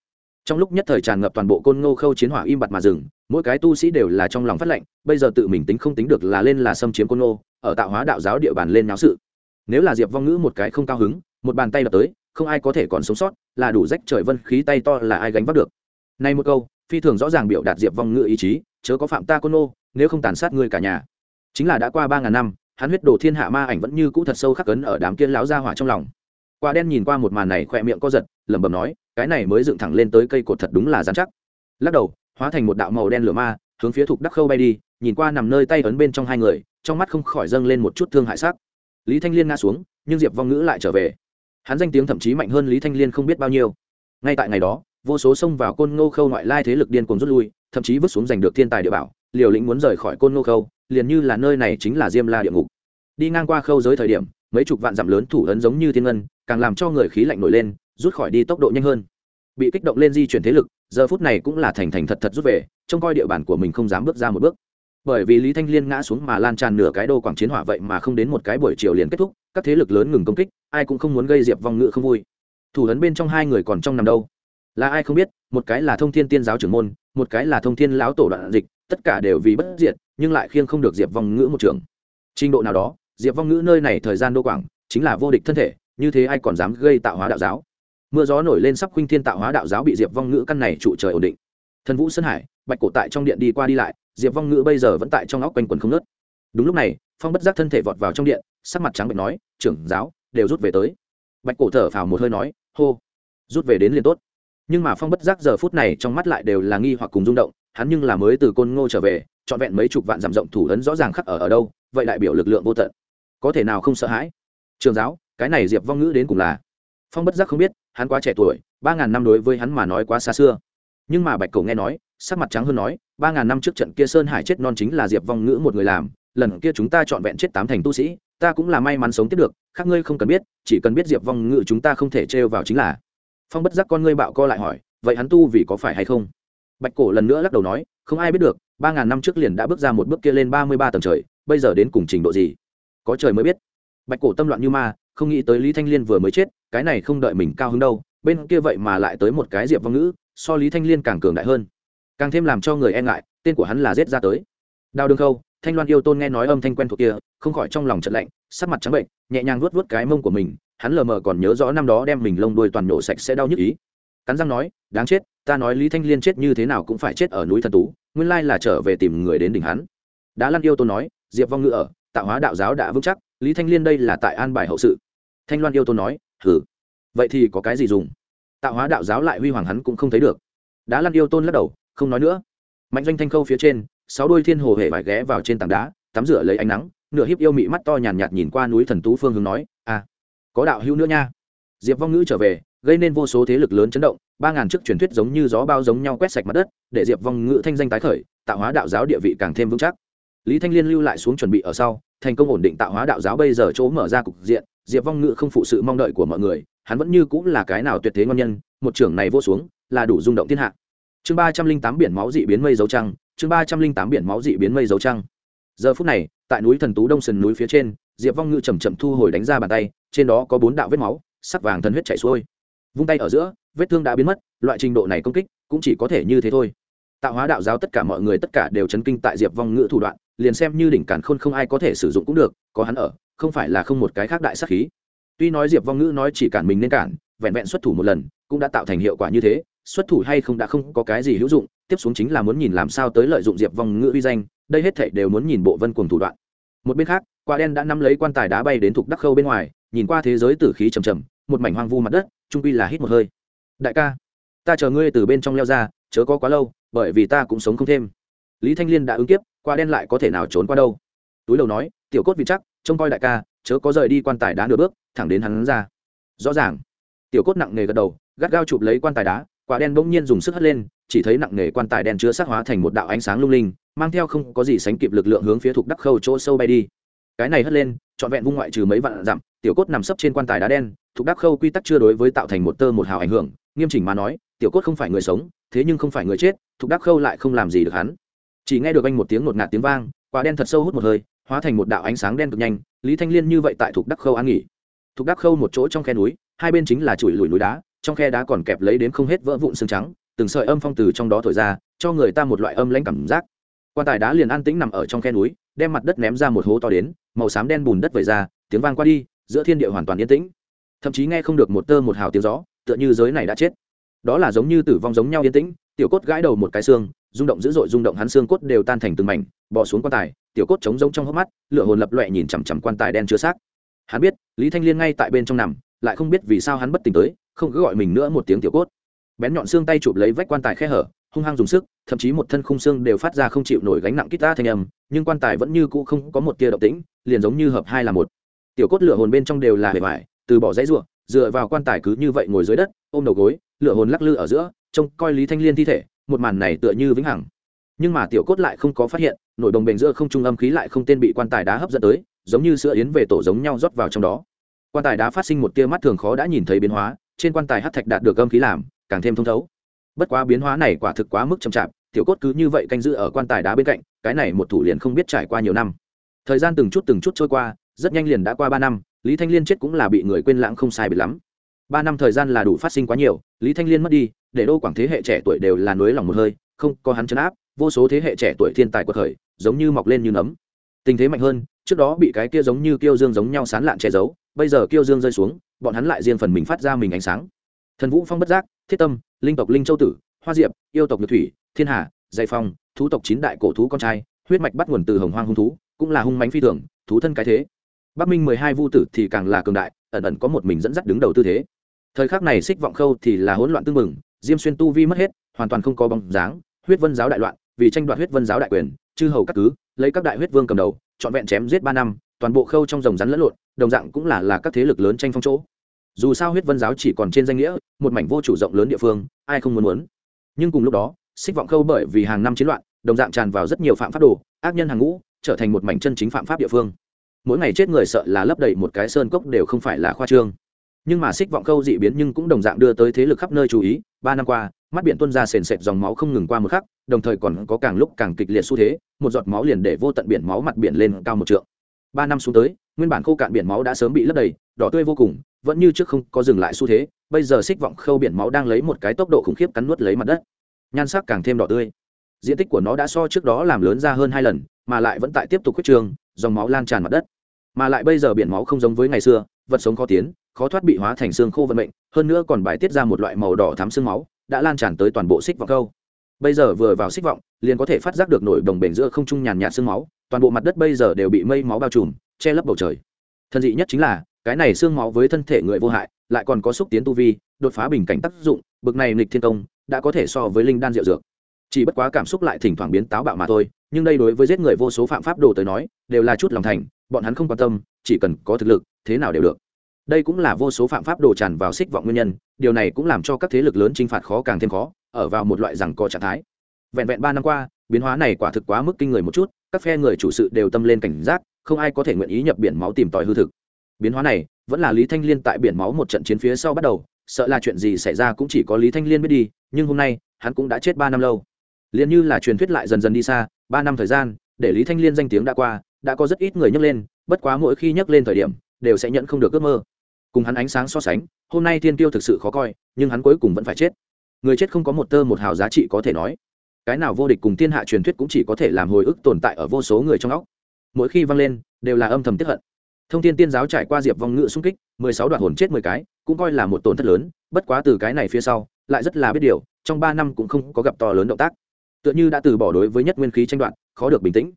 Speaker 1: Trong lúc nhất thời tràn ngập toàn bộ côn ngô khâu chiến hỏa im bặt mà dừng, mỗi cái tu sĩ đều là trong lòng phát lệnh, bây giờ tự mình tính không tính được là lên là xâm chiếm côn ngô, ở tạo hóa đạo giáo địa bàn lên náo sự. Nếu là diệp vong ngữ một cái không cao hứng, một bàn tay đập tới, không ai có thể còn sống sót, là đủ rách trời vân khí tay to là ai gánh vác được. Nay một câu, phi thường rõ ràng biểu đạt diệp vong ngữ ý chí, chớ có phạm ta côn ngô, nếu không tàn sát ngươi cả nhà. Chính là đã qua ba ngàn năm, hắn huyết đồ thiên hạ ma ảnh vẫn như cũ thật sâu khắc cấn ở đám kiên láo ra hỏa trong lòng quả đen nhìn qua một màn này khỏe miệng co giật, lẩm bẩm nói, cái này mới dựng thẳng lên tới cây cột thật đúng là dán chắc. Lắc đầu, hóa thành một đạo màu đen lửa ma, hướng phía thục đắc khâu bay đi, nhìn qua nằm nơi tay ấn bên trong hai người, trong mắt không khỏi dâng lên một chút thương hại sắc. Lý thanh liên ngã xuống, nhưng diệp vong ngữ lại trở về. Hắn danh tiếng thậm chí mạnh hơn lý thanh liên không biết bao nhiêu. Ngay tại ngày đó, vô số xông vào côn ngô khâu ngoại lai thế lực điên cuồng rút lui, thậm chí vứt xuống giành được thiên tài địa bảo, liều lĩnh muốn rời khỏi côn ngô khâu, liền như là nơi này chính là diêm la địa ngục. Đi ngang qua khâu giới thời điểm mấy chục vạn dặm lớn thủ ấn giống như thiên ngân, càng làm cho người khí lạnh nổi lên, rút khỏi đi tốc độ nhanh hơn. Bị kích động lên di chuyển thế lực, giờ phút này cũng là thành thành thật thật rút về, trông coi địa bàn của mình không dám bước ra một bước. Bởi vì lý thanh liên ngã xuống mà lan tràn nửa cái đô quảng chiến hỏa vậy mà không đến một cái buổi chiều liền kết thúc, các thế lực lớn ngừng công kích, ai cũng không muốn gây diệp vong ngự không vui. Thủ ấn bên trong hai người còn trong nằm đâu? Là ai không biết, một cái là thông thiên tiên giáo trưởng môn, một cái là thông thiên lão tổ đoạn dịch, tất cả đều vì bất diệt, nhưng lại khiêng không được diệp vong ngữ một trường. Trình độ nào đó diệp vong ngữ nơi này thời gian đô quảng, chính là vô địch thân thể, như thế ai còn dám gây tạo hóa đạo giáo? Mưa gió nổi lên sắp khuynh thiên tạo hóa đạo giáo bị diệp vong ngữ căn này trụ trời ổn định. Thần vũ sơn hải, bạch cổ tại trong điện đi qua đi lại, diệp vong ngữ bây giờ vẫn tại trong óc quanh quần không nớt đúng lúc này, phong bất giác thân thể vọt vào trong điện, sắc mặt trắng bệnh nói, trưởng giáo, đều rút về tới. Bạch cổ thở phào một hơi nói, hô, rút về đến liền tốt. Nhưng mà phong bất giác giờ phút này trong mắt lại đều là nghi hoặc cùng rung động, hắn nhưng là mới từ côn ngô trở về, trọn vẹn mấy chục vạn dặm rộng thủ ấn rõ ràng khắc ở ở đâu, vậy đại biểu lực lượng vô tận có thể nào không sợ hãi? Trường giáo, cái này diệp vong ngữ đến cùng là? Phong bất giác không biết, hắn quá trẻ tuổi, ba ngàn năm đối với hắn mà nói quá xa xưa. Nhưng mà bạch cầu nghe nói, sắc mặt trắng hơn nói, ba ngàn năm trước trận kia sơn hải chết non chính là diệp vong ngữ một người làm, lần kia chúng ta trọn vẹn chết tám thành tu sĩ, ta cũng là may mắn sống tiếp được, khác ngươi không cần biết, chỉ cần biết diệp vong ngữ chúng ta không thể trêu vào chính là. Phong bất giác con ngươi bạo co lại hỏi, vậy hắn tu vì có phải hay không? Bạch cổ lần nữa lắc đầu nói, không ai biết được, ba ngàn năm trước liền đã bước ra một bước kia lên ba mươi ba tầng trời, bây giờ đến cùng trình độ gì? Có trời mới biết. Bạch cổ tâm loạn như ma, không nghĩ tới lý thanh liên vừa mới chết, cái này không đợi mình cao hứng đâu, bên kia vậy mà lại tới một cái diệp vong ngữ, so lý thanh liên càng cường đại hơn. Càng thêm làm cho người e ngại, tên của hắn là giết ra tới. Đào đường khâu, thanh loan yêu tôn nghe nói âm thanh quen thuộc kia, không khỏi trong lòng trận lạnh, sắc mặt trắng bệnh, nhẹ nhàng vuốt vuốt cái mông của mình, hắn lờ mờ còn nhớ rõ năm đó đem mình lông đuôi toàn nổ sạch sẽ đau nhức ý. Cắn răng nói, đáng chết, ta nói lý thanh liên chết như thế nào cũng phải chết ở núi thần tú, nguyên lai là trở về tìm người đến đỉnh hắn. Đã lăn yêu tôn nói, diệp vong ngữ ở tạo hóa đạo giáo đã vững chắc lý thanh liên đây là tại an bài hậu sự. Thanh loan yêu tôn nói hử vậy thì có cái gì dùng? Tạo hóa đạo giáo lại huy hoàng hắn cũng không thấy được. Đã lăn yêu tôn lắc đầu không nói nữa. Mạnh doanh thanh khâu phía trên sáu đôi thiên hồ hề vải ghé vào trên tảng đá tắm rửa lấy ánh nắng nửa hiếp yêu mị mắt to nhàn nhạt, nhìn qua núi thần tú phương hướng nói à có đạo hữu nữa nha. Diệp vong ngữ trở về gây nên vô số thế lực lớn chấn động ba ngàn chức truyền thuyết giống như gió bao giống nhau quét sạch mặt đất để diệp vong ngữ thanh danh tái khởi tạo hóa đạo giáo địa vị càng thêm vững chắc lý thanh liên lưu lại xuống chuẩn bị ở sau, thành công ổn định tạo hóa đạo giáo bây giờ chỗ mở ra cục diện, diệp vong Ngự không phụ sự mong đợi của mọi người, hắn vẫn như cũng là cái nào tuyệt thế ngon nhân, một trưởng này vô xuống, là đủ rung động thiên hạ. Chương ba trăm linh tám biển máu dị biến mây dấu trăng, chương ba trăm linh tám biển máu dị biến mây dấu trăng. Giờ phút này, tại núi thần tú đông sườn núi phía trên, diệp vong ngự chầm chậm thu hồi đánh ra bàn tay, trên đó có bốn đạo vết máu, sắc vàng thần huyết chảy xuôi. Vung tay ở giữa, vết thương đã biến mất, loại trình độ này công kích cũng chỉ có thể như thế thôi. Tạo hóa đạo giáo tất cả mọi người tất cả đều chấn kinh tại diệp vong ngự thủ đoạn liền xem như đỉnh cản khôn không ai có thể sử dụng cũng được, có hắn ở, không phải là không một cái khác đại sắc khí. Tuy nói diệp vong ngữ nói chỉ cản mình nên cản, vẹn vẹn xuất thủ một lần, cũng đã tạo thành hiệu quả như thế, xuất thủ hay không đã không có cái gì hữu dụng, tiếp xuống chính là muốn nhìn làm sao tới lợi dụng diệp vong ngữ uy danh, đây hết thảy đều muốn nhìn bộ vân cùng thủ đoạn. Một bên khác, quả đen đã nắm lấy quan tài đá bay đến thuộc đắc khâu bên ngoài, nhìn qua thế giới tử khí trầm trầm, một mảnh hoang vu mặt đất, trung quy là hít một hơi. Đại ca, ta chờ ngươi từ bên trong leo ra, chớ có quá lâu, bởi vì ta cũng sống không thêm. Lý thanh liên đã ứng kiếp qua đen lại có thể nào trốn qua đâu? Túi đầu nói, tiểu cốt vị chắc, trông coi đại ca, chớ có rời đi quan tài đá nửa bước, thẳng đến hắn ra. Rõ ràng, tiểu cốt nặng nề gật đầu, gắt gao chụp lấy quan tài đá, quả đen bỗng nhiên dùng sức hất lên, chỉ thấy nặng nề quan tài đen chứa sắc hóa thành một đạo ánh sáng lung linh, mang theo không có gì sánh kịp lực lượng hướng phía thuộc đắc khâu chỗ sâu bay đi. Cái này hất lên, trọn vẹn vung ngoại trừ mấy vạn dặm, tiểu cốt nằm sấp trên quan tài đá đen, thuộc đắc khâu quy tắc chưa đối với tạo thành một tơ một hào ảnh hưởng, nghiêm chỉnh mà nói, tiểu cốt không phải người sống, thế nhưng không phải người chết, thuộc đắc khâu lại không làm gì được hắn chỉ nghe được anh một tiếng ngột ngạt tiếng vang, quả đen thật sâu hút một hơi, hóa thành một đạo ánh sáng đen cực nhanh, lý thanh liên như vậy tại thuộc đắc khâu an nghỉ. Thuộc đắc khâu một chỗ trong khe núi, hai bên chính là chuỗi lùi núi đá, trong khe đá còn kẹp lấy đến không hết vỡ vụn xương trắng, từng sợi âm phong từ trong đó thổi ra, cho người ta một loại âm lãnh cảm giác. Quan tài đá liền an tĩnh nằm ở trong khe núi, đem mặt đất ném ra một hố to đến, màu xám đen bùn đất vẩy ra, tiếng vang qua đi, giữa thiên địa hoàn toàn yên tĩnh. Thậm chí nghe không được một tơ một hào tiếng gió, tựa như giới này đã chết. Đó là giống như tử vong giống nhau yên tĩnh, tiểu cốt gãi đầu một cái xương rung động dữ dội rung động hắn xương cốt đều tan thành từng mảnh bỏ xuống quan tài, tiểu cốt trống rỗng trong hốc mắt, lửa hồn lập loẹ nhìn chằm chằm quan tài đen chứa xác. Hắn biết, lý thanh liên ngay tại bên trong nằm, lại không biết vì sao hắn bất tỉnh tới, không cứ gọi mình nữa một tiếng tiểu cốt. Bén nhọn xương tay chụp lấy vách quan tài khe hở, hung hăng dùng sức, thậm chí một thân khung xương đều phát ra không chịu nổi gánh nặng kít ta thanh âm, nhưng quan tài vẫn như cũ không có một tia động tĩnh, liền giống như hợp hai là một. Tiểu cốt lửa hồn bên trong đều là hề vải, từ bỏ dãy ruộng, dựa vào quan tài cứ như vậy ngồi dưới đất, ôm đầu gối, lửa hồn lắc lư ở giữa, trông coi lý thanh liên thi thể một màn này tựa như vĩnh hằng. Nhưng mà tiểu cốt lại không có phát hiện, nổi đồng bền giữa không trung âm khí lại không tên bị quan tài đá hấp dẫn tới, giống như sữa yến về tổ giống nhau rót vào trong đó. Quan tài đá phát sinh một tia mắt thường khó đã nhìn thấy biến hóa, trên quan tài hát thạch đạt được âm khí làm, càng thêm thông thấu. Bất quá biến hóa này quả thực quá mức chậm chạp, tiểu cốt cứ như vậy canh giữ ở quan tài đá bên cạnh, cái này một thủ liền không biết trải qua nhiều năm. Thời gian từng chút từng chút trôi qua, rất nhanh liền đã qua ba năm, lý thanh liên chết cũng là bị người quên lãng không sai bị lắm. Ba năm thời gian là đủ phát sinh quá nhiều, lý thanh liên mất đi để đô quảng thế hệ trẻ tuổi đều là nối lòng một hơi, không có hắn chấn áp, vô số thế hệ trẻ tuổi thiên tài quật khởi, giống như mọc lên như nấm. Tình thế mạnh hơn, trước đó bị cái kia giống như kiêu dương giống nhau sán lạn che giấu, bây giờ kiêu dương rơi xuống, bọn hắn lại riêng phần mình phát ra mình ánh sáng. Thần vũ phong bất giác, thiết tâm, linh tộc linh châu tử, hoa diệp, yêu tộc nhược thủy, thiên hà dạy phong, thú tộc chín đại cổ thú con trai, huyết mạch bắt nguồn từ hồng hoang hung thú, cũng là hung mánh phi thường, thú thân cái thế. Bắc minh mười hai vu tử thì càng là cường đại, ẩn ẩn có một mình dẫn dắt đứng đầu tư thế. Thời khắc này xích vọng khâu thì là hỗn loạn tương mừng diêm xuyên tu vi mất hết, hoàn toàn không có bóng dáng, huyết vân giáo đại loạn, vì tranh đoạt huyết vân giáo đại quyền, chư hầu các cứ, lấy các đại huyết vương cầm đầu, trọn vẹn chém giết ba năm, toàn bộ khâu trong dòng rắn lẫn lộn, đồng dạng cũng là là các thế lực lớn tranh phong chỗ. Dù sao huyết vân giáo chỉ còn trên danh nghĩa, một mảnh vô chủ rộng lớn địa phương, ai không muốn muốn. Nhưng cùng lúc đó, xích vọng khâu bởi vì hàng năm chiến loạn, đồng dạng tràn vào rất nhiều phạm pháp đồ, ác nhân hàng ngũ, trở thành một mảnh chân chính phạm pháp địa phương. Mỗi ngày chết người sợ là lấp đầy một cái sơn cốc đều không phải là khoa trương nhưng mà xích vọng khâu dị biến nhưng cũng đồng dạng đưa tới thế lực khắp nơi chú ý. Ba năm qua, mắt biển tuân ra sền sệt dòng máu không ngừng qua một khắc, đồng thời còn có càng lúc càng kịch liệt xu thế, một giọt máu liền để vô tận biển máu mặt biển lên cao một trượng. Ba năm xuống tới, nguyên bản khô cạn biển máu đã sớm bị lấp đầy, đỏ tươi vô cùng, vẫn như trước không có dừng lại xu thế, bây giờ xích vọng khâu biển máu đang lấy một cái tốc độ khủng khiếp cắn nuốt lấy mặt đất. Nhan sắc càng thêm đỏ tươi. Diện tích của nó đã so trước đó làm lớn ra hơn hai lần, mà lại vẫn tại tiếp tục quyết trường dòng máu lan tràn mặt đất. Mà lại bây giờ biển máu không giống với ngày xưa, vật sống khó tiến khó thoát bị hóa thành xương khô vận mệnh, hơn nữa còn bài tiết ra một loại màu đỏ thắm xương máu, đã lan tràn tới toàn bộ xích vọng câu. Bây giờ vừa vào xích vọng, liền có thể phát giác được nổi đồng bể giữa không trung nhàn nhạt xương máu, toàn bộ mặt đất bây giờ đều bị mây máu bao trùm, che lấp bầu trời. Thân dị nhất chính là, cái này xương máu với thân thể người vô hại, lại còn có xúc tiến tu vi, đột phá bình cảnh tác dụng, bực này nghịch thiên công, đã có thể so với linh đan diệu dược. Chỉ bất quá cảm xúc lại thỉnh thoảng biến táo bạo mà thôi, nhưng đây đối với giết người vô số phạm pháp đồ tới nói, đều là chút lòng thành, bọn hắn không quan tâm, chỉ cần có thực lực, thế nào đều được đây cũng là vô số phạm pháp đồ tràn vào xích vọng nguyên nhân, điều này cũng làm cho các thế lực lớn t r i n h phạt khó càng thêm khó, ở vào một loại rằng co trạng thái. Vẹn vẹn ba năm qua, biến hóa này quả thực quá mức kinh người một chút, các phe người chủ sự đều tâm lên cảnh giác, không ai có thể nguyện ý nhập biển máu tìm tòi hư thực. Biến hóa này, vẫn là lý thanh liên tại biển máu một trận chiến phía sau bắt đầu, sợ là chuyện gì xảy ra cũng chỉ có lý thanh liên biết đi, nhưng hôm nay, hắn cũng đã chết ba năm lâu. Liền như là truyền thuyết lại dần dần đi xa, ba năm thời gian, để lý thanh liên danh tiếng đã qua, đã có rất ít người nhấc lên, bất quá mỗi khi nhấc lên thời điểm, đều sẽ nhận không được ước mơ cùng hắn ánh sáng so sánh, hôm nay thiên tiêu thực sự khó coi, nhưng hắn cuối cùng vẫn phải chết. Người chết không có một tơ một hào giá trị có thể nói. Cái nào vô địch cùng thiên hạ truyền thuyết cũng chỉ có thể làm hồi ức tồn tại ở vô số người trong óc. Mỗi khi vang lên, đều là âm thầm tiếp hận. Thông tin tiên giáo trải qua diệp vong ngự xung kích, mười sáu đoạn hồn chết mười cái, cũng coi là một tổn thất lớn, bất quá từ cái này phía sau, lại rất là biết điều, trong ba năm cũng không có gặp to lớn động tác. Tựa như đã từ bỏ đối với nhất nguyên khí tranh đoạn khó được bình tĩnh.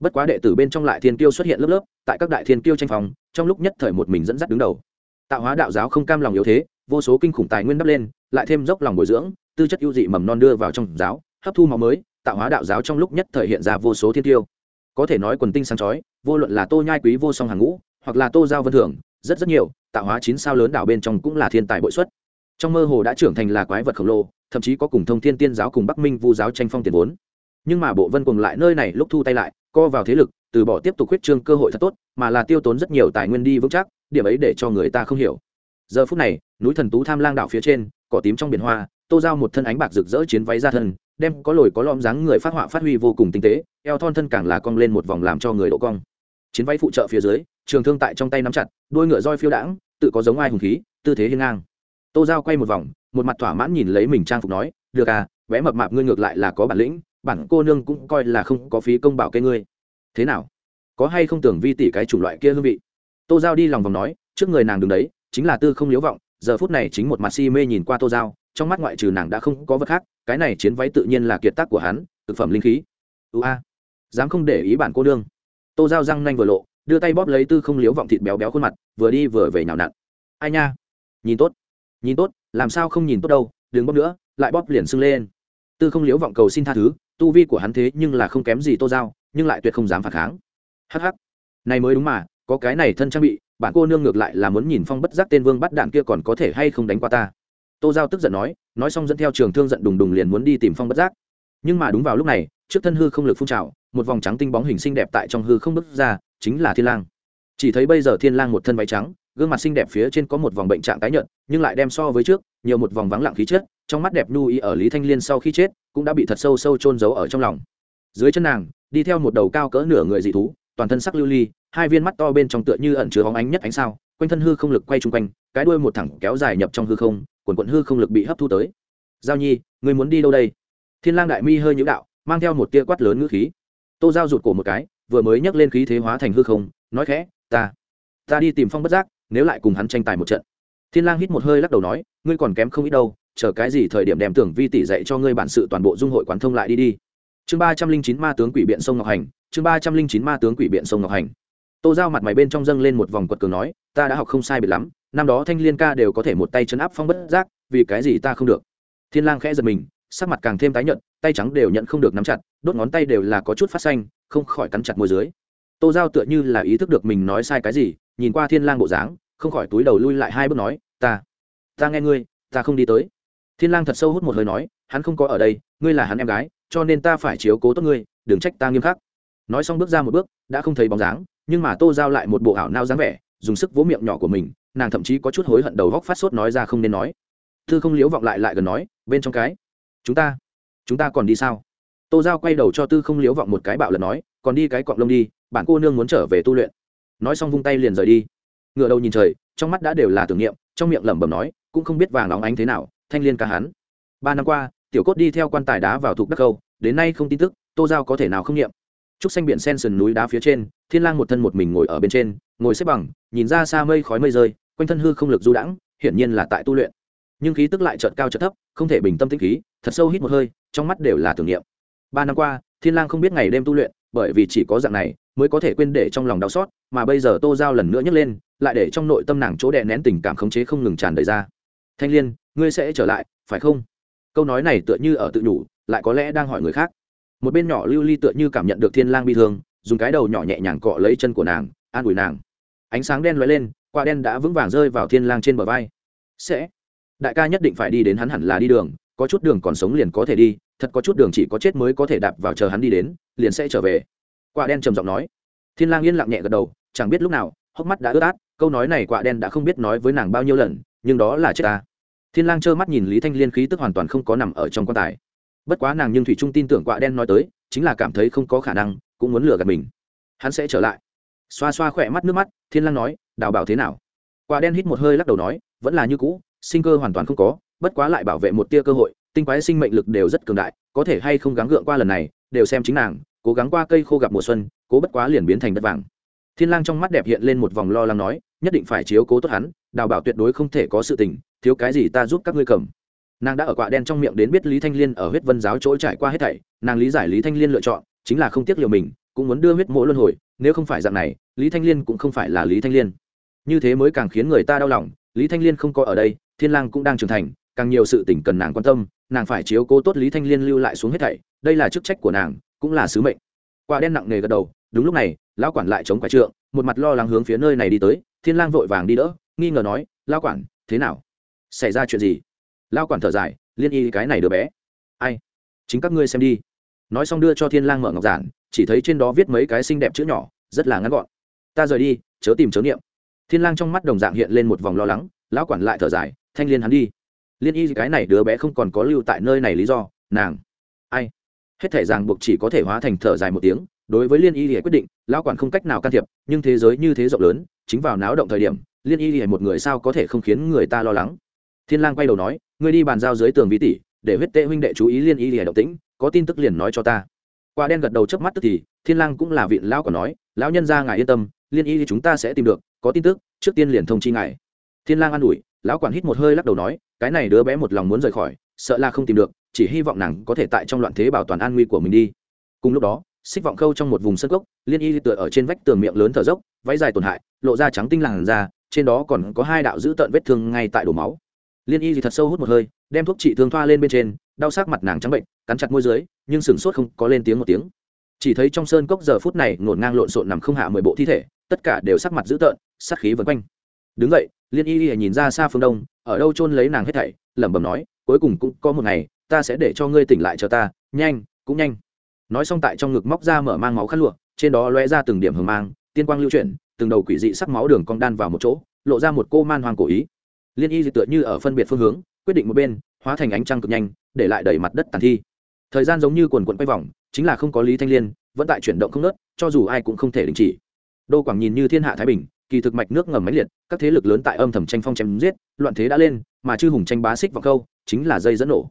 Speaker 1: Bất quá đệ tử bên trong lại thiên kiêu xuất hiện lớp lớp, tại các đại thiên kiêu tranh phòng, trong lúc nhất thời một mình dẫn dắt đứng đầu tạo hóa đạo giáo không cam lòng yếu thế, vô số kinh khủng tài nguyên đắp lên, lại thêm dốc lòng bồi dưỡng, tư chất ưu dị mầm non đưa vào trong giáo, hấp thu máu mới, tạo hóa đạo giáo trong lúc nhất thời hiện ra vô số thiên tiêu. Có thể nói quần tinh sáng chói, vô luận là tô nhai quý vô song hàng ngũ, hoặc là tô giao vân thưởng, rất rất nhiều, tạo hóa chín sao lớn đảo bên trong cũng là thiên tài bội xuất. Trong mơ hồ đã trưởng thành là quái vật khổng lồ, thậm chí có cùng thông thiên tiên giáo cùng bắc minh vu giáo tranh phong tiền vốn. Nhưng mà bộ vân cùng lại nơi này lúc thu tay lại, co vào thế lực, từ bỏ tiếp tục huyết trương cơ hội thật tốt, mà là tiêu tốn rất nhiều tài nguyên đi vững chắc điểm ấy để cho người ta không hiểu. Giờ phút này, núi thần tú tham lang đảo phía trên, cỏ tím trong biển hoa, tô giao một thân ánh bạc rực rỡ chiến váy ra thân đem có lồi có lõm dáng người phát họa phát huy vô cùng tinh tế, eo thon thân càng là cong lên một vòng làm cho người độ cong. Chiến váy phụ trợ phía dưới, trường thương tại trong tay nắm chặt đuôi ngựa roi phiêu đãng, tự có giống ai hùng khí, tư thế hiên ngang. Tô giao quay một vòng, một mặt thỏa mãn nhìn lấy mình trang phục nói, được à vẽ mập mạp ngươi ngược lại là có bản lĩnh, bản cô nương cũng coi là không có phí công bảo cây ngươi. Thế nào? Có hay không tưởng vi tỷ cái chủng loại kia hương vị? Tô giao đi lòng vòng nói trước người nàng đứng đấy chính là tư không liếu vọng giờ phút này chính một mặt si mê nhìn qua tô giao trong mắt ngoại trừ nàng đã không có vật khác cái này chiến váy tự nhiên là kiệt tác của hắn thực phẩm linh khí. Ưu a dám không để ý bản cô nương. Tô Giao răng nanh vừa lộ đưa tay bóp lấy tư không liếu vọng thịt béo béo khuôn mặt vừa đi vừa về nhào nặn. Ai nha? Nhìn tốt nhìn tốt làm sao không nhìn tốt đâu đừng bóp nữa lại bóp liền sưng lên. Tư không liếu vọng cầu xin tha thứ tu vi của hắn thế nhưng là không kém gì tô Giao, nhưng lại tuyệt không dám phản kháng. Hh này mới đúng mà có cái này thân trang bị, bạn cô nương ngược lại là muốn nhìn phong bất giác tên vương bắt đạn kia còn có thể hay không đánh qua ta. Tô giao tức giận nói nói xong dẫn theo trường thương giận đùng đùng liền muốn đi tìm phong bất giác. Nhưng mà đúng vào lúc này, trước thân hư không lực phun trào, một vòng trắng tinh bóng hình xinh đẹp tại trong hư không bước ra, chính là thiên lang. Chỉ thấy bây giờ thiên lang một thân váy trắng, gương mặt xinh đẹp phía trên có một vòng bệnh trạng tái nhợt, nhưng lại đem so với trước, nhiều một vòng vắng lặng khí chất, trong mắt đẹp nhu ý ở lý thanh liên sau khi chết, cũng đã bị thật sâu sâu chôn giấu ở trong lòng. Dưới chân nàng, đi theo một đầu cao cỡ nửa người dị thú, toàn thân sắc lưu ly hai viên mắt to bên trong tựa như ẩn chứa hóng ánh nhất ánh sao, quanh thân hư không lực quay chung quanh, cái đuôi một thẳng kéo dài nhập trong hư không, quần quận hư không lực bị hấp thu tới. Giao nhi người muốn đi đâu đây? Thiên lang đại mi hơi nhũ đạo, mang theo một tia quát lớn ngữ khí. Tô giao rụt cổ một cái, vừa mới nhấc lên khí thế hóa thành hư không, nói khẽ, ta ta đi tìm phong bất giác, nếu lại cùng hắn tranh tài một trận. Thiên lang hít một hơi lắc đầu nói, ngươi còn kém không ít đâu, chờ cái gì thời điểm đem tưởng vi tỷ dạy cho ngươi bản sự toàn bộ dung hội quán thông lại đi đi. Chương ba trăm linh chín ma tướng quỷ biện sông ngọc hành, chương ba trăm linh chín ma tướng quỷ biện sông ngọc hành tô giao mặt mày bên trong dâng lên một vòng quật cường nói, ta đã học không sai biệt lắm, năm đó thanh liên ca đều có thể một tay chấn áp phong bất giác, vì cái gì ta không được? Thiên lang khẽ giật mình, sắc mặt càng thêm tái nhợt, tay trắng đều nhận không được nắm chặt, đốt ngón tay đều là có chút phát xanh, không khỏi cắn chặt môi dưới. Tô giao tựa như là ý thức được mình nói sai cái gì, nhìn qua thiên lang bộ dáng, không khỏi túi đầu lui lại hai bước nói, ta ta nghe ngươi, ta không đi tới. Thiên lang thật sâu hút một hơi nói, hắn không có ở đây, ngươi là hắn em gái, cho nên ta phải chiếu cố tốt ngươi, đừng trách ta nghiêm khắc. Nói xong bước ra một bước, đã không thấy bóng dáng nhưng mà tô giao lại một bộ ảo nao dáng vẻ, dùng sức vỗ miệng nhỏ của mình, nàng thậm chí có chút hối hận đầu góc phát sốt nói ra không nên nói. Thư không liếu vọng lại lại gần nói, bên trong cái, chúng ta chúng ta còn đi sao? Tô giao quay đầu cho tư không liếu vọng một cái bạo lần nói, còn đi cái cọng lông đi bản cô nương muốn trở về tu luyện. Nói xong vung tay liền rời đi. Ngựa đầu nhìn trời, trong mắt đã đều là tưởng niệm, trong miệng lẩm bẩm nói, cũng không biết vàng óng ánh thế nào, thanh liên ca hắn. Ba năm qua, tiểu cốt đi theo quan tài đá vào thục đắc câu, đến nay không tin tức, tô giao có thể nào không nghiệm trúc xanh biển sen sườn núi đá phía trên, thiên lang một thân một mình ngồi ở bên trên, ngồi xếp bằng, nhìn ra xa mây khói mây rơi, quanh thân hư không lực du đãng, hiển nhiên là tại tu luyện. Nhưng khí tức lại chợt cao chợt thấp, không thể bình tâm tĩnh khí, thật sâu hít một hơi, trong mắt đều là tưởng niệm. Ba năm qua, thiên lang không biết ngày đêm tu luyện, bởi vì chỉ có dạng này, mới có thể quên để trong lòng đau xót, mà bây giờ tô giao lần nữa nhấc lên, lại để trong nội tâm nàng chỗ đè nén tình cảm khống chế không ngừng tràn đầy ra. Thanh liên, ngươi sẽ trở lại, phải không? Câu nói này tựa như ở tự nhủ, lại có lẽ đang hỏi người khác một bên nhỏ lưu ly tựa như cảm nhận được thiên lang bi thương, dùng cái đầu nhỏ nhẹ nhàng cọ lấy chân của nàng, an ủi nàng. Ánh sáng đen lóe lên, quả đen đã vững vàng rơi vào thiên lang trên bờ vai. Sẽ. Đại ca nhất định phải đi đến hắn hẳn là đi đường, có chút đường còn sống liền có thể đi, thật có chút đường chỉ có chết mới có thể đạp vào chờ hắn đi đến, liền sẽ trở về. Quả đen trầm giọng nói. Thiên lang yên lặng nhẹ gật đầu, chẳng biết lúc nào, hốc mắt đã ướt át, câu nói này quả đen đã không biết nói với nàng bao nhiêu lần, nhưng đó là chết ta. Thiên lang trơ mắt nhìn lý thanh liên khí tức hoàn toàn không có nằm ở trong quan tài bất quá nàng nhưng thủy trung tin tưởng quạ đen nói tới, chính là cảm thấy không có khả năng, cũng muốn lừa gạt mình. Hắn sẽ trở lại. Xoa xoa khỏe mắt nước mắt, thiên lang nói, đào bảo thế nào? Quạ đen hít một hơi lắc đầu nói, vẫn là như cũ, sinh cơ hoàn toàn không có, bất quá lại bảo vệ một tia cơ hội, tinh quái sinh mệnh lực đều rất cường đại, có thể hay không gắng gượng qua lần này, đều xem chính nàng, cố gắng qua cây khô gặp mùa xuân, cố bất quá liền biến thành đất vàng. Thiên lang trong mắt đẹp hiện lên một vòng lo lắng nói, nhất định phải chiếu cố tốt hắn, đào bảo tuyệt đối không thể có sự tình, thiếu cái gì ta giúp các ngươi cầm nàng đã ở quạ đen trong miệng đến biết lý thanh liên ở huyết vân giáo chỗ trải qua hết thảy, nàng lý giải lý thanh liên lựa chọn, chính là không tiếc liều mình, cũng muốn đưa huyết mỗ luân hồi, nếu không phải dạng này, lý thanh liên cũng không phải là lý thanh liên. Như thế mới càng khiến người ta đau lòng, lý thanh liên không có ở đây, thiên lang cũng đang trưởng thành, càng nhiều sự tình cần nàng quan tâm, nàng phải chiếu cố tốt lý thanh liên lưu lại xuống hết thảy, đây là chức trách của nàng, cũng là sứ mệnh. Quả đen nặng nề gật đầu, đúng lúc này, lão quản lại chống quả trượng, một mặt lo lắng hướng phía nơi này đi tới, thiên lang vội vàng đi đỡ, nghi ngờ nói, lão quản, thế nào? Xảy ra chuyện gì? Lao quản thở dài, liên y cái này đứa bé. Ai? Chính các ngươi xem đi. Nói xong đưa cho thiên lang mở ngọc giản, chỉ thấy trên đó viết mấy cái xinh đẹp chữ nhỏ, rất là ngắn gọn. Ta rời đi, chớ tìm chớ niệm. Thiên lang trong mắt đồng dạng hiện lên một vòng lo lắng, lão quản lại thở dài, thanh liên hắn đi. Liên y cái này đứa bé không còn có lưu tại nơi này lý do, nàng. Ai? Hết thể ràng buộc chỉ có thể hóa thành thở dài một tiếng, đối với liên y thì quyết định, lão quản không cách nào can thiệp, nhưng thế giới như thế rộng lớn, chính vào náo động thời điểm, liên y thì một người sao có thể không khiến người ta lo lắng? Thiên lang quay đầu nói ngươi đi bàn giao dưới tường vi tỷ, để huyết tệ huynh đệ chú ý liên y lìa động tĩnh, có tin tức liền nói cho ta. Quả đen gật đầu chớp mắt tức thì, thiên lang cũng là vị lão còn nói, lão nhân gia ngài yên tâm, liên y thì chúng ta sẽ tìm được, có tin tức, trước tiên liền thông chi ngài. Thiên lang an ủi, lão quản hít một hơi lắc đầu nói, cái này đứa bé một lòng muốn rời khỏi, sợ là không tìm được, chỉ hy vọng nàng có thể tại trong loạn thế bảo toàn an nguy của mình đi. Cùng lúc đó, xích vọng khâu trong một vùng sân cốc, liên y tựa ở trên vách tường miệng lớn thở dốc, váy dài tổn hại, lộ ra trắng tinh làn da, trên đó còn có hai đạo dữ tợn vết thương ngay tại đổ máu liên y thì thật sâu hút một hơi, đem thuốc trị thương thoa lên bên trên, đau sắc mặt nàng trắng bệnh, cắn chặt môi dưới, nhưng sửng sốt không có lên tiếng một tiếng. Chỉ thấy trong sơn cốc giờ phút này ngổn ngang lộn xộn nằm không hạ mười bộ thi thể, tất cả đều sắc mặt dữ tợn sắc khí vân quanh. Đứng vậy liên y y nhìn ra xa phương đông, ở đâu chôn lấy nàng hết thảy, lẩm bẩm nói, cuối cùng cũng có một ngày, ta sẽ để cho ngươi tỉnh lại cho ta, nhanh, cũng nhanh. Nói xong tại trong ngực móc ra mở mang máu khăn lụa, trên đó lóe ra từng điểm hưởng mang, tiên quang lưu chuyển, từng đầu quỷ dị sắc máu đường cong đan vào một chỗ, lộ ra một cô man hoang cổ ý liên y tựa như ở phân biệt phương hướng, quyết định một bên, hóa thành ánh trăng cực nhanh, để lại đẩy mặt đất tàn thi. Thời gian giống như quần quận quay vòng, chính là không có lý thanh liên, vẫn tại chuyển động không nớt cho dù ai cũng không thể đình chỉ. Đô quảng nhìn như thiên hạ thái bình, kỳ thực mạch nước ngầm máy liệt, các thế lực lớn tại âm thầm tranh phong chém giết, loạn thế đã lên, mà chư hùng tranh bá xích vào câu, chính là dây dẫn nổ.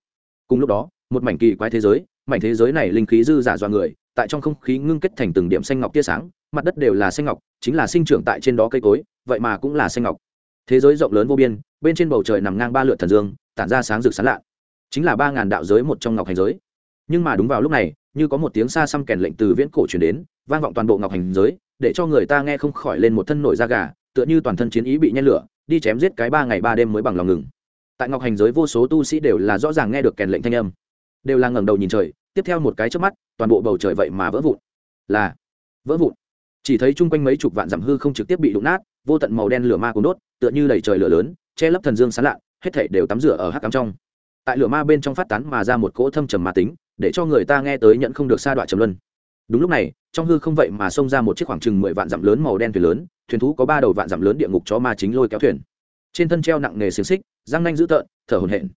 Speaker 1: Cùng lúc đó, một mảnh kỳ quái thế giới, mảnh thế giới này linh khí dư giả dọa người, tại trong không khí ngưng kết thành từng điểm xanh ngọc tia sáng, mặt đất đều là xanh ngọc, chính là sinh trưởng tại trên đó cây cối, vậy mà cũng là xanh ngọc thế giới rộng lớn vô biên, bên trên bầu trời nằm ngang ba lượt thần dương, tản ra sáng rực sán lạ. Chính là ba ngàn đạo giới một trong ngọc hành giới. Nhưng mà đúng vào lúc này, như có một tiếng xa xăm kèn lệnh từ viễn cổ truyền đến, vang vọng toàn bộ ngọc hành giới, để cho người ta nghe không khỏi lên một thân nổi da gà, tựa như toàn thân chiến ý bị nhen lửa, đi chém giết cái ba ngày ba đêm mới bằng lòng ngừng. Tại ngọc hành giới vô số tu sĩ đều là rõ ràng nghe được kèn lệnh thanh âm, đều là ngẩng đầu nhìn trời, tiếp theo một cái trước mắt, toàn bộ bầu trời vậy mà vỡ vụn. Là, vỡ vụn chỉ thấy chung quanh mấy chục vạn dặm hư không trực tiếp bị đụng nát, vô tận màu đen lửa ma cuốn đốt, tựa như đầy trời lửa lớn, che lấp thần dương sán lạ hết thảy đều tắm rửa ở hắc cắm trong. Tại lửa ma bên trong phát tán mà ra một cỗ thâm trầm ma tính, để cho người ta nghe tới nhận không được xa đoạn trầm luân. Đúng lúc này, trong hư không vậy mà xông ra một chiếc khoảng chừng mười vạn dặm lớn màu đen thuyền lớn, thuyền thú có ba đầu vạn dặm lớn địa ngục chó ma chính lôi kéo thuyền. Trên thân treo nặng nghề xiềng xích, răng nanh dữ tợn, thở hồn hển.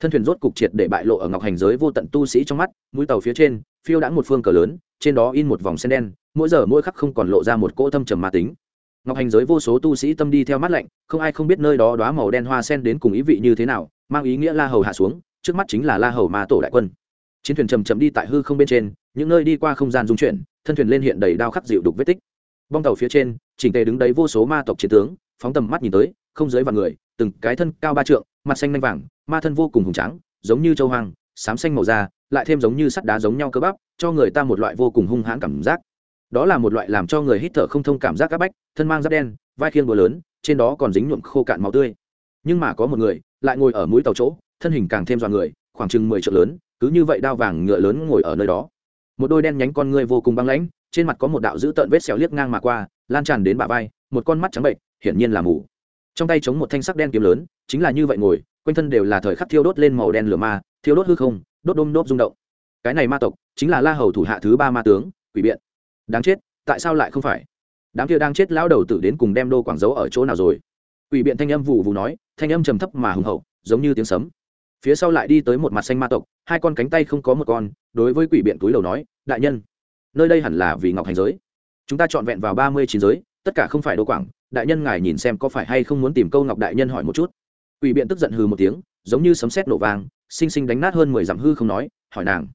Speaker 1: Thân thuyền rốt cục triệt để bại lộ ở ngọc hành giới vô tận tu sĩ trong mắt, mũi tàu phía trên, phiêu đãng một phương cờ lớn, trên đó in một vòng sen đen mỗi giờ mỗi khắc không còn lộ ra một cỗ thâm trầm ma tính. Ngọc hành giới vô số tu sĩ tâm đi theo mắt lạnh, không ai không biết nơi đó đoá màu đen hoa sen đến cùng ý vị như thế nào, mang ý nghĩa la hầu hạ xuống, trước mắt chính là la hầu ma tổ đại quân. Chiến thuyền chầm chậm đi tại hư không bên trên, những nơi đi qua không gian dung chuyển, thân thuyền lên hiện đầy đao khắc dịu đục vết tích. Bong tàu phía trên, chỉnh tề đứng đấy vô số ma tộc chiến tướng, phóng tầm mắt nhìn tới, không giới vạn người, từng cái thân cao ba trượng, mặt xanh nanh vàng, ma thân vô cùng hùng tráng, giống như châu hoang, xám xanh màu da, lại thêm giống như sắt đá giống nhau cơ bắp, cho người ta một loại vô cùng hung hãn cảm giác đó là một loại làm cho người hít thở không thông cảm giác áp bách, thân mang giáp đen, vai khiêng búa lớn, trên đó còn dính nhuộm khô cạn máu tươi. Nhưng mà có một người lại ngồi ở mũi tàu chỗ, thân hình càng thêm dọn người, khoảng chừng mười triệu lớn, cứ như vậy đao vàng ngựa lớn ngồi ở nơi đó. Một đôi đen nhánh con ngươi vô cùng băng lãnh, trên mặt có một đạo dữ tợn vết xẻo liếc ngang mà qua, lan tràn đến bả vai, một con mắt trắng bệnh hiển nhiên là mù. Trong tay chống một thanh sắc đen kiếm lớn, chính là như vậy ngồi, quanh thân đều là thời khắc thiêu đốt lên màu đen lửa ma, thiêu đốt hư không, đốt đôm đốt rung động. Cái này ma tộc chính là la hầu thủ hạ thứ ba ma tướng, quỷ biện đáng chết, tại sao lại không phải? Đám kia đang chết lão đầu tử đến cùng đem đô quảng giấu ở chỗ nào rồi? Quỷ biện thanh âm vụ vụ nói, thanh âm trầm thấp mà hùng hậu, giống như tiếng sấm. Phía sau lại đi tới một mặt xanh ma tộc, hai con cánh tay không có một con, đối với quỷ biện túi đầu nói, đại nhân, nơi đây hẳn là vì ngọc hành giới. Chúng ta chọn vẹn vào ba mươi chín giới, tất cả không phải đô quảng. Đại nhân ngài nhìn xem có phải hay không muốn tìm câu ngọc đại nhân hỏi một chút. Quỷ biện tức giận hừ một tiếng, giống như sấm sét nổ vàng xinh xinh đánh nát hơn mười dặm hư không nói, hỏi nàng,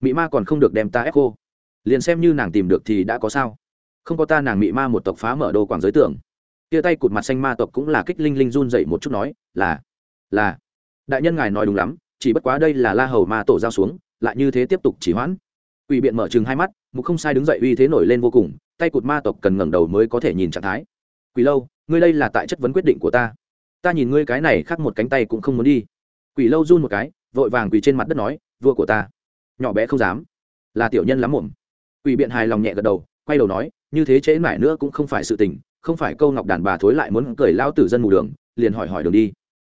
Speaker 1: mị ma còn không được đem ta ép cô liền xem như nàng tìm được thì đã có sao. Không có ta nàng mị ma một tộc phá mở đô quảng giới tưởng. Tia tay cụt mặt xanh ma tộc cũng là kích linh linh run dậy một chút nói, là là. Đại nhân ngài nói đúng lắm, chỉ bất quá đây là la hầu ma tổ giao xuống, lại như thế tiếp tục chỉ hoãn. Quỷ biện mở chừng hai mắt, mục không sai đứng dậy uy thế nổi lên vô cùng, tay cụt ma tộc cần ngẩng đầu mới có thể nhìn trạng thái. Quỷ lâu, ngươi đây là tại chất vấn quyết định của ta. Ta nhìn ngươi cái này khác một cánh tay cũng không muốn đi. Quỷ lâu run một cái, vội vàng quỳ trên mặt đất nói, vua của ta, nhỏ bé không dám. Là tiểu nhân lắm muộn quỷ biện hài lòng nhẹ gật đầu, quay đầu nói, như thế trễ mãi nữa cũng không phải sự tình, không phải câu ngọc đàn bà thối lại muốn cười lao tử dân mù đường, liền hỏi hỏi đường đi.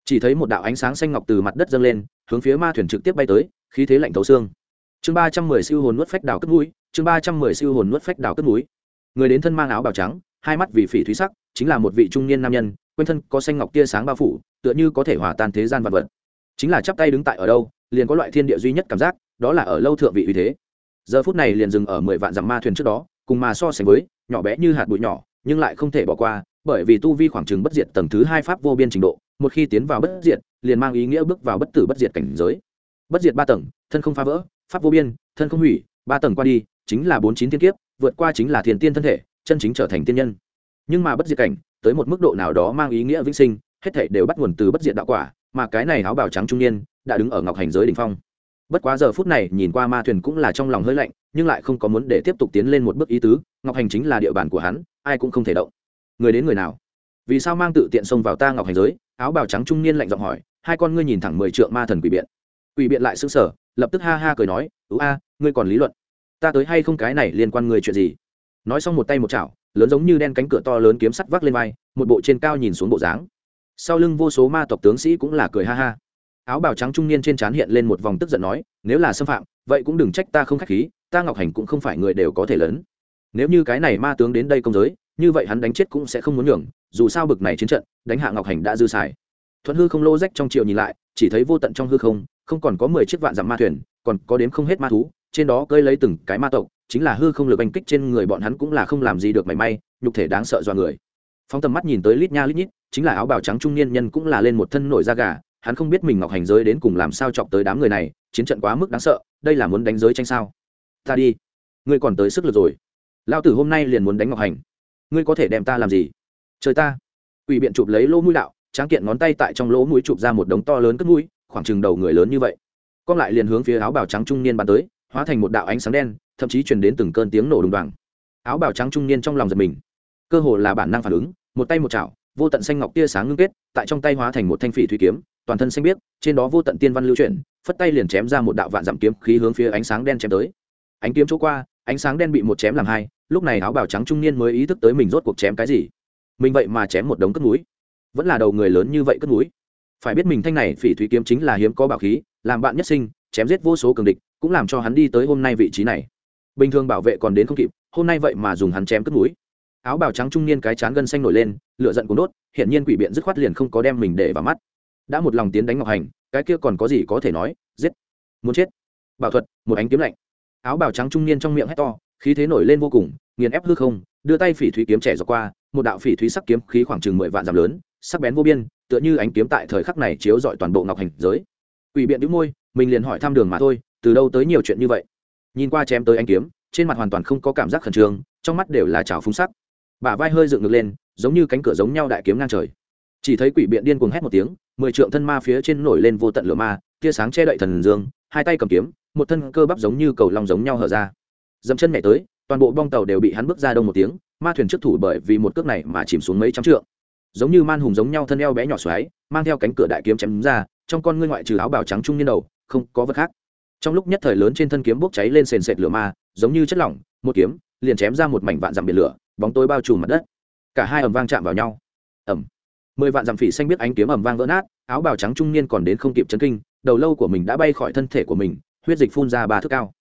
Speaker 1: Chỉ thấy một đạo ánh sáng xanh ngọc từ mặt đất dâng lên, hướng phía ma thuyền trực tiếp bay tới, khí thế lạnh thấu xương. Chương ba trăm mười siêu hồn nuốt phách đào cất mũi, chương ba trăm mười siêu hồn nuốt phách đào cất mũi. Người đến thân mang áo bào trắng, hai mắt vì phỉ thúy sắc, chính là một vị trung niên nam nhân, quanh thân có xanh ngọc tia sáng bao phủ, tựa như có thể hòa tan thế gian vật vật. Chính là chắp tay đứng tại ở đâu, liền có loại thiên địa duy nhất cảm giác, đó là ở lâu thượng vị uy thế giờ phút này liền dừng ở mười vạn dặm ma thuyền trước đó, cùng mà so sánh với, nhỏ bé như hạt bụi nhỏ, nhưng lại không thể bỏ qua, bởi vì tu vi khoảng trừng bất diệt tầng thứ hai pháp vô biên trình độ, một khi tiến vào bất diệt, liền mang ý nghĩa bước vào bất tử bất diệt cảnh giới. Bất diệt ba tầng, thân không phá vỡ, pháp vô biên, thân không hủy, ba tầng qua đi, chính là bốn chín thiên kiếp, vượt qua chính là thiền tiên thân thể, chân chính trở thành tiên nhân. Nhưng mà bất diệt cảnh, tới một mức độ nào đó mang ý nghĩa vĩnh sinh, hết thể đều bắt nguồn từ bất diệt đạo quả, mà cái này áo bào trắng trung niên, đã đứng ở ngọc hành giới đỉnh phong bất quá giờ phút này nhìn qua ma thuyền cũng là trong lòng hơi lạnh, nhưng lại không có muốn để tiếp tục tiến lên một bước ý tứ, ngọc hành chính là địa bàn của hắn, ai cũng không thể động. Người đến người nào? Vì sao mang tự tiện xông vào ta ngọc hành giới? Áo bào trắng trung niên lạnh giọng hỏi, hai con ngươi nhìn thẳng mười trượng ma thần quỷ biện. Quỷ biện lại xứng sở lập tức ha ha cười nói ứ a, ngươi còn lý luận. Ta tới hay không cái này liên quan người chuyện gì? Nói xong một tay một chảo, lớn giống như đen cánh cửa to lớn kiếm sắt vác lên vai, một bộ trên cao nhìn xuống bộ dáng. Sau lưng vô số ma tộc tướng sĩ cũng là cười ha ha áo bào trắng trung niên trên trán hiện lên một vòng tức giận nói, nếu là xâm phạm, vậy cũng đừng trách ta không khách khí, ta ngọc hành cũng không phải người đều có thể lớn nếu như cái này ma tướng đến đây công giới, như vậy hắn đánh chết cũng sẽ không muốn nhường, dù sao bực này chiến trận, đánh hạ ngọc hành đã dư xài. Thuận hư không lô rách trong triệu nhìn lại, chỉ thấy vô tận trong hư không không còn có mười chiếc vạn dặm ma thuyền, còn có đếm không hết ma thú, trên đó cơi lấy từng cái ma tộc, chính là hư không lực oanh kích trên người bọn hắn cũng là không làm gì được mảy may, nhục thể đáng sợ do người. Phóng tầm mắt nhìn tới lít nha lít nhít, chính là áo bào trắng trung niên nhân cũng là lên một thân nổi da gà hắn không biết mình ngọc hành giới đến cùng làm sao chọc tới đám người này, chiến trận quá mức đáng sợ, đây là muốn đánh giới tranh sao? Ta đi. Ngươi còn tới sức lực rồi. Lao tử hôm nay liền muốn đánh ngọc hành. Ngươi có thể đem ta làm gì? Trời ta. Quỷ biện chụp lấy lỗ mũi đạo, tráng kiện ngón tay tại trong lỗ mũi chụp ra một đống to lớn cất mũi, khoảng chừng đầu người lớn như vậy. Con lại liền hướng phía áo bào trắng trung niên bắn tới, hóa thành một đạo ánh sáng đen, thậm chí truyền đến từng cơn tiếng nổ đùng đoàng. Áo bào trắng trung niên trong lòng giật mình. Cơ hồ là bản năng phản ứng, một tay một chảo, vô tận xanh ngọc tia sáng ngưng kết, tại trong tay hóa thành một thanh phỉ thủy kiếm toàn thân xanh biếc, trên đó vô tận tiên văn lưu chuyển, phất tay liền chém ra một đạo vạn dặm kiếm khí hướng phía ánh sáng đen chém tới. Ánh kiếm chỗ qua, ánh sáng đen bị một chém làm hai, lúc này áo bào trắng trung niên mới ý thức tới mình rốt cuộc chém cái gì. Mình vậy mà chém một đống cất núi. Vẫn là đầu người lớn như vậy cất núi. Phải biết mình thanh này phỉ thủy kiếm chính là hiếm có bảo khí, làm bạn nhất sinh, chém giết vô số cường địch, cũng làm cho hắn đi tới hôm nay vị trí này. Bình thường bảo vệ còn đến không kịp, hôm nay vậy mà dùng hắn chém cất núi. Áo bào trắng trung niên cái chán gân xanh nổi lên, lửa giận cũng đốt hiện nhiên quỷ biện dứt khoát liền không có đem mình để vào mắt đã một lòng tiến đánh ngọc hành, cái kia còn có gì có thể nói, giết. Muốn chết. Bảo thuật, một ánh kiếm lạnh. Áo bào trắng trung niên trong miệng hét to, khí thế nổi lên vô cùng, nghiền ép hư không, đưa tay phỉ thúy kiếm trẻ dọc qua, một đạo phỉ thúy sắc kiếm khí khoảng chừng mười vạn dặm lớn, sắc bén vô biên, tựa như ánh kiếm tại thời khắc này chiếu dọi toàn bộ ngọc hành giới. Quỷ biện đĩu môi, mình liền hỏi thăm đường mà thôi, từ đâu tới nhiều chuyện như vậy? Nhìn qua chém tới ánh kiếm, trên mặt hoàn toàn không có cảm giác khẩn trương, trong mắt đều là trào phúng sắc. Bả vai hơi dựng ngược lên, giống như cánh cửa giống nhau đại kiếm ngang trời chỉ thấy quỷ biện điên cuồng hét một tiếng, mười trượng thân ma phía trên nổi lên vô tận lửa ma, tia sáng che đậy thần dương, hai tay cầm kiếm, một thân cơ bắp giống như cầu long giống nhau hở ra. Dẫm chân nhảy tới, toàn bộ bong tàu đều bị hắn bước ra đông một tiếng, ma thuyền trước thủ bởi vì một cước này mà chìm xuống mấy trăm trượng. Giống như man hùng giống nhau thân eo bé nhỏ xoáy, mang theo cánh cửa đại kiếm chém ra, trong con ngươi ngoại trừ áo bào trắng trung niên đầu, không có vật khác. Trong lúc nhất thời lớn trên thân kiếm bốc cháy lên sền sệt lửa ma, giống như chất lỏng, một kiếm, liền chém ra một mảnh vạn dặm biển lửa, bóng tối bao trùm mặt đất. Cả hai ầm vang chạm vào nhau. Ầm mười vạn dặm phỉ xanh biết ánh kiếm ầm vang vỡ nát, áo bào trắng trung niên còn đến không kịp chấn kinh, đầu lâu của mình đã bay khỏi thân thể của mình, huyết dịch phun ra ba thước cao.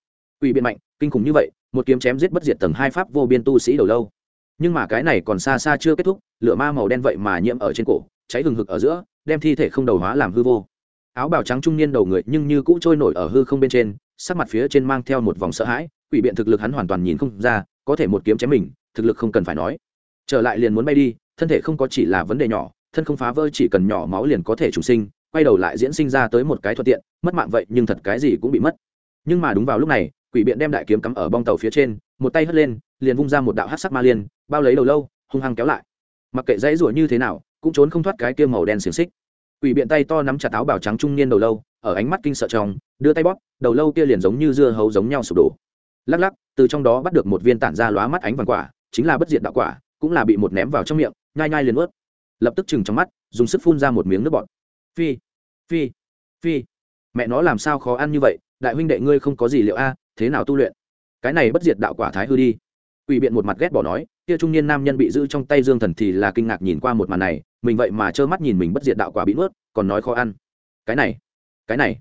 Speaker 1: Quỷ biện mạnh, kinh khủng như vậy, một kiếm chém giết bất diệt tầng hai pháp vô biên tu sĩ đầu lâu. Nhưng mà cái này còn xa xa chưa kết thúc, lửa ma màu đen vậy mà nhiễm ở trên cổ, cháy hừng hực ở giữa, đem thi thể không đầu hóa làm hư vô. Áo bào trắng trung niên đầu người nhưng như cũ trôi nổi ở hư không bên trên, sắc mặt phía trên mang theo một vòng sợ hãi, quỷ biện thực lực hắn hoàn toàn nhìn không ra, có thể một kiếm chém mình, thực lực không cần phải nói. Trở lại liền muốn bay đi, thân thể không có chỉ là vấn đề nhỏ thân không phá vỡ, chỉ cần nhỏ máu liền có thể trùng sinh, quay đầu lại diễn sinh ra tới một cái thuận tiện, mất mạng vậy nhưng thật cái gì cũng bị mất. Nhưng mà đúng vào lúc này, quỷ biện đem đại kiếm cắm ở bong tàu phía trên, một tay hất lên, liền vung ra một đạo hát sắc ma liên, bao lấy đầu lâu, hung hăng kéo lại. Mặc kệ dãy rủa như thế nào, cũng trốn không thoát cái kia màu đen xiềng xích. Quỷ biện tay to nắm chặt áo bảo trắng trung niên đầu lâu, ở ánh mắt kinh sợ trong, đưa tay bóp, đầu lâu kia liền giống như dưa hấu giống nhau sụp đổ. Lắc lắc, từ trong đó bắt được một viên tản ra lóa mắt ánh vàng quả, chính là bất diệt đạo quả, cũng là bị một ném vào trong miệng, nhai nhai liền ướt lập tức chừng trong mắt dùng sức phun ra một miếng nước bọt phi phi phi mẹ nó làm sao khó ăn như vậy đại huynh đệ ngươi không có gì liệu a thế nào tu luyện cái này bất diệt đạo quả thái hư đi Quỷ biện một mặt ghét bỏ nói, kia trung niên nam nhân bị giữ trong tay Dương Thần thì là kinh ngạc nhìn qua một màn này, mình vậy mà trơ mắt nhìn mình bất diệt đạo quả bị nuốt, còn nói khó ăn. Cái này, cái này,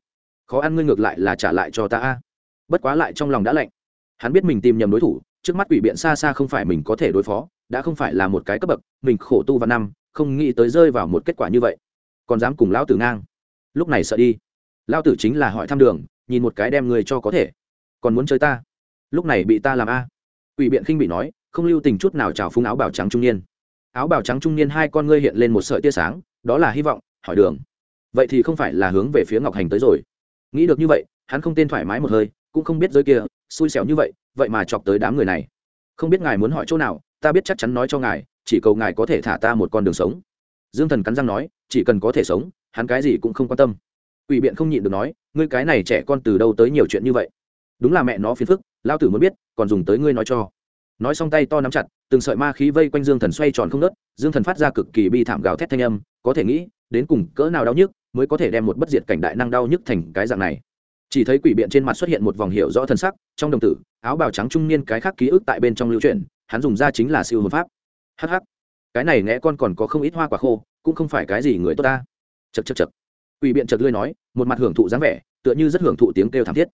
Speaker 1: khó ăn ngươi ngược lại là trả lại cho ta a. Bất quá lại trong lòng đã lạnh. Hắn biết mình tìm nhầm đối thủ, trước mắt quỷ biện xa xa không phải mình có thể đối phó, đã không phải là một cái cấp bậc, mình khổ tu vào năm, không nghĩ tới rơi vào một kết quả như vậy. Còn dám cùng lão tử ngang. Lúc này sợ đi. Lão tử chính là hỏi thăm đường, nhìn một cái đem người cho có thể. Còn muốn chơi ta. Lúc này bị ta làm a Quỷ biện khinh bị nói, không lưu tình chút nào chào phúng áo bào trắng trung niên. Áo bào trắng trung niên hai con ngươi hiện lên một sợi tia sáng, đó là hy vọng, hỏi đường. Vậy thì không phải là hướng về phía Ngọc Hành tới rồi. Nghĩ được như vậy, hắn không tên thoải mái một hơi, cũng không biết giới kia, xui xẻo như vậy, vậy mà chọc tới đám người này. Không biết ngài muốn hỏi chỗ nào, ta biết chắc chắn nói cho ngài, chỉ cầu ngài có thể thả ta một con đường sống. Dương Thần cắn răng nói, chỉ cần có thể sống, hắn cái gì cũng không quan tâm. Quỷ biện không nhịn được nói, ngươi cái này trẻ con từ đâu tới nhiều chuyện như vậy? Đúng là mẹ nó phiền phức, lao tử muốn biết còn dùng tới ngươi nói cho nói xong tay to nắm chặt từng sợi ma khí vây quanh dương thần xoay tròn không nớt dương thần phát ra cực kỳ bi thảm gào thét thanh âm có thể nghĩ đến cùng cỡ nào đau nhức mới có thể đem một bất diệt cảnh đại năng đau nhức thành cái dạng này chỉ thấy quỷ biện trên mặt xuất hiện một vòng hiệu rõ thân sắc trong đồng tử áo bào trắng trung niên cái khác ký ức tại bên trong lưu truyền hắn dùng ra chính là siêu hồn pháp. Hh cái này nghe con còn có không ít hoa quả khô, cũng không phải cái gì người tốt ta. Chật chật chật quỷ biện chật lươi nói, một mặt hưởng thụ dáng vẻ, tựa như rất hưởng thụ tiếng kêu thảm thiết.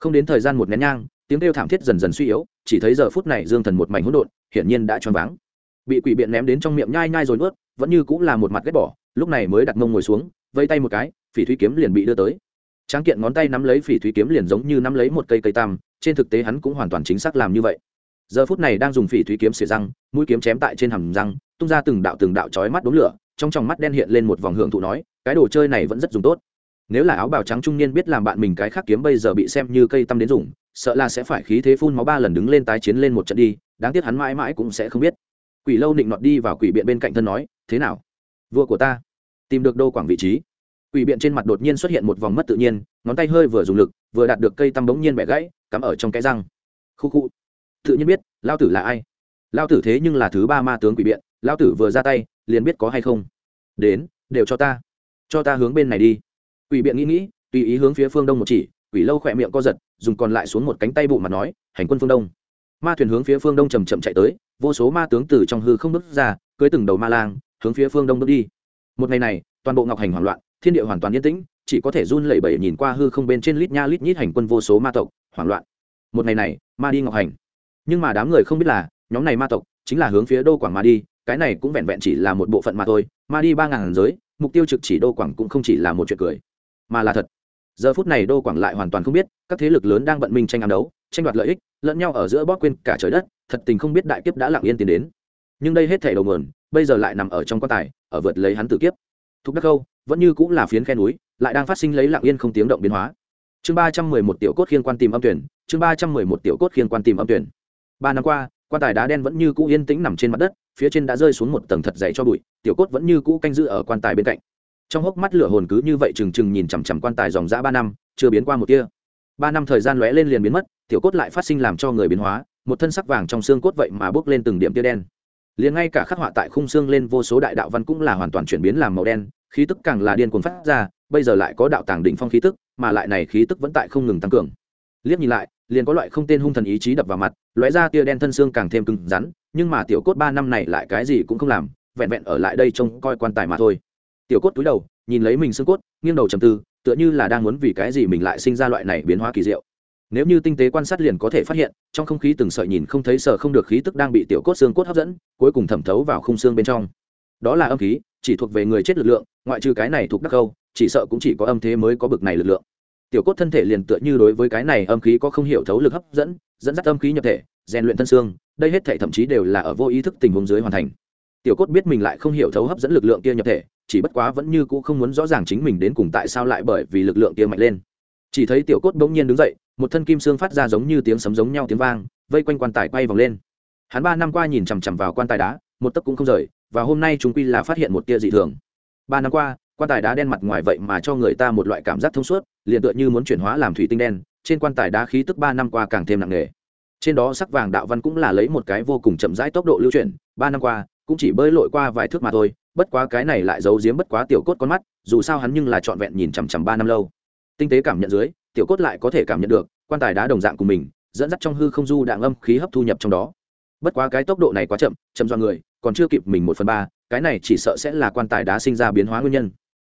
Speaker 1: Không đến thời gian một nén nhang, tiếng kêu thảm thiết dần dần suy yếu, chỉ thấy giờ phút này dương thần một mảnh hỗn độn, hiển nhiên đã choáng váng. Bị quỷ biện ném đến trong miệng nhai nhai rồi nuốt, vẫn như cũng là một mặt ghét bỏ, lúc này mới đặt mông ngồi xuống vây tay một cái, phỉ thúy kiếm liền bị đưa tới. Tráng kiện ngón tay nắm lấy phỉ thúy kiếm liền giống như nắm lấy một cây cây tam, trên thực tế hắn cũng hoàn toàn chính xác làm như vậy giờ phút này đang dùng phỉ thúy kiếm xỉa răng, mũi kiếm chém tại trên hầm răng, tung ra từng đạo từng đạo chói mắt đốm lửa, trong tròng mắt đen hiện lên một vòng hưởng thụ nói, cái đồ chơi này vẫn rất dùng tốt. Nếu là áo bào trắng trung niên biết làm bạn mình cái khác kiếm bây giờ bị xem như cây tăm đến dùng, sợ là sẽ phải khí thế phun máu ba lần đứng lên tái chiến lên một trận đi, đáng tiếc hắn mãi mãi cũng sẽ không biết. Quỷ lâu định nọt đi vào quỷ biện bên cạnh thân nói, thế nào? Vua của ta? Tìm được đô quảng vị trí? Quỷ biện trên mặt đột nhiên xuất hiện một vòng mất tự nhiên, ngón tay hơi vừa dùng lực, vừa đạt được cây tăm bỗng nhiên bẻ gãy, cắm ở trong cái răng. Khu khu tự nhiên biết, lao tử là ai? Lao tử thế nhưng là thứ ba ma tướng quỷ biện, lao tử vừa ra tay, liền biết có hay không. Đến, đều cho ta. Cho ta hướng bên này đi. Quỷ biện nghĩ nghĩ, tùy ý hướng phía phương đông một chỉ, quỷ lâu khỏe miệng co giật, dùng còn lại xuống một cánh tay bộ mặt nói, hành quân phương đông. Ma thuyền hướng phía phương đông chầm chậm chạy tới, vô số ma tướng từ trong hư không bước ra cưới từng đầu ma lang, hướng phía phương đông bước đi. Một ngày này, toàn bộ ngọc hành hoảng loạn, thiên địa hoàn toàn yên tĩnh, chỉ có thể run lẩy bẩy nhìn qua hư không bên trên lít nha lít nhít hành quân vô số ma tộc, hoảng loạn. Một ngày này, ma đi ngọc hành nhưng mà đám người không biết là, nhóm này ma tộc chính là hướng phía đô quảng mà đi, cái này cũng vẹn vẹn chỉ là một bộ phận mà thôi, mà đi ba ngàn giới, mục tiêu trực chỉ đô quảng cũng không chỉ là một chuyện cười, mà là thật. Giờ phút này đô quảng lại hoàn toàn không biết, các thế lực lớn đang bận minh tranh ám đấu, tranh đoạt lợi ích, lẫn nhau ở giữa bóp quên cả trời đất, thật tình không biết đại kiếp đã lặng yên tiến đến. Nhưng đây hết thể đầu nguồn, bây giờ lại nằm ở trong quan tài, ở vượt lấy hắn tử kiếp. Thúc đắc câu vẫn như cũng là phiến khe núi, lại đang phát sinh lấy lặng yên không tiếng động biến hóa. Chương ba trăm mười một tiểu cốt khiên quan tìm âm tuyển, chương ba trăm mười một tiểu cốt khiên quan tìm âm tuyển ba năm qua, quan tài đá đen vẫn như cũ yên tĩnh nằm trên mặt đất, phía trên đã rơi xuống một tầng thật dày cho bụi, tiểu cốt vẫn như cũ canh giữ ở quan tài bên cạnh. Trong hốc mắt lửa hồn cứ như vậy trừng trừng nhìn chằm chằm quan tài dòng dã ba năm, chưa biến qua một tia. Ba năm thời gian lóe lên liền biến mất, tiểu cốt lại phát sinh làm cho người biến hóa, một thân sắc vàng trong xương cốt vậy mà bốc lên từng điểm tia đen. Liền ngay cả khắc họa tại khung xương lên vô số đại đạo văn cũng là hoàn toàn chuyển biến làm màu đen, khí tức càng là điên cuồng phát ra, bây giờ lại có đạo tàng đỉnh phong khí tức, mà lại này khí tức vẫn tại không ngừng tăng cường. Liếc nhìn lại liền có loại không tên hung thần ý chí đập vào mặt, lóe ra tia đen thân xương càng thêm cứng rắn, nhưng mà tiểu cốt ba năm này lại cái gì cũng không làm, vẹn vẹn ở lại đây trông coi quan tài mà thôi. Tiểu cốt túi đầu, nhìn lấy mình xương cốt, nghiêng đầu trầm tư, tựa như là đang muốn vì cái gì mình lại sinh ra loại này biến hóa kỳ diệu. Nếu như tinh tế quan sát liền có thể phát hiện, trong không khí từng sợi nhìn không thấy sợ không được khí tức đang bị tiểu cốt xương cốt hấp dẫn, cuối cùng thẩm thấu vào khung xương bên trong. Đó là âm khí, chỉ thuộc về người chết lực lượng, ngoại trừ cái này thuộc đắc câu, chỉ sợ cũng chỉ có âm thế mới có bực này lực lượng tiểu cốt thân thể liền tựa như đối với cái này âm khí có không hiểu thấu lực hấp dẫn dẫn dắt âm khí nhập thể, rèn luyện thân xương, đây hết thể thậm chí đều là ở vô ý thức tình huống dưới hoàn thành. Tiểu cốt biết mình lại không hiểu thấu hấp dẫn lực lượng kia nhập thể, chỉ bất quá vẫn như cũ không muốn rõ ràng chính mình đến cùng tại sao lại bởi vì lực lượng kia mạnh lên. Chỉ thấy tiểu cốt bỗng nhiên đứng dậy, một thân kim xương phát ra giống như tiếng sấm giống nhau tiếng vang, vây quanh quan tài quay vòng lên. Hắn ba năm qua nhìn chằm chằm vào quan tài đá, một tấc cũng không rời, và hôm nay chúng quy là phát hiện một tia dị thường. Ba năm qua quan tài đá đen mặt ngoài vậy mà cho người ta một loại cảm giác thông suốt, liền tựa như muốn chuyển hóa làm thủy tinh đen, trên quan tài đá khí tức ba năm qua càng thêm nặng nề. Trên đó sắc vàng đạo văn cũng là lấy một cái vô cùng chậm rãi tốc độ lưu chuyển, ba năm qua, cũng chỉ bơi lội qua vài thước mà thôi, bất quá cái này lại giấu giếm bất quá tiểu cốt con mắt, dù sao hắn nhưng là trọn vẹn nhìn chằm chằm ba năm lâu. Tinh tế cảm nhận dưới, tiểu cốt lại có thể cảm nhận được, quan tài đá đồng dạng của mình, dẫn dắt trong hư không du đạn âm khí hấp thu nhập trong đó. Bất quá cái tốc độ này quá chậm chậm do người, còn chưa kịp mình một phần ba, cái này chỉ sợ sẽ là quan tài đá sinh ra biến hóa nguyên nhân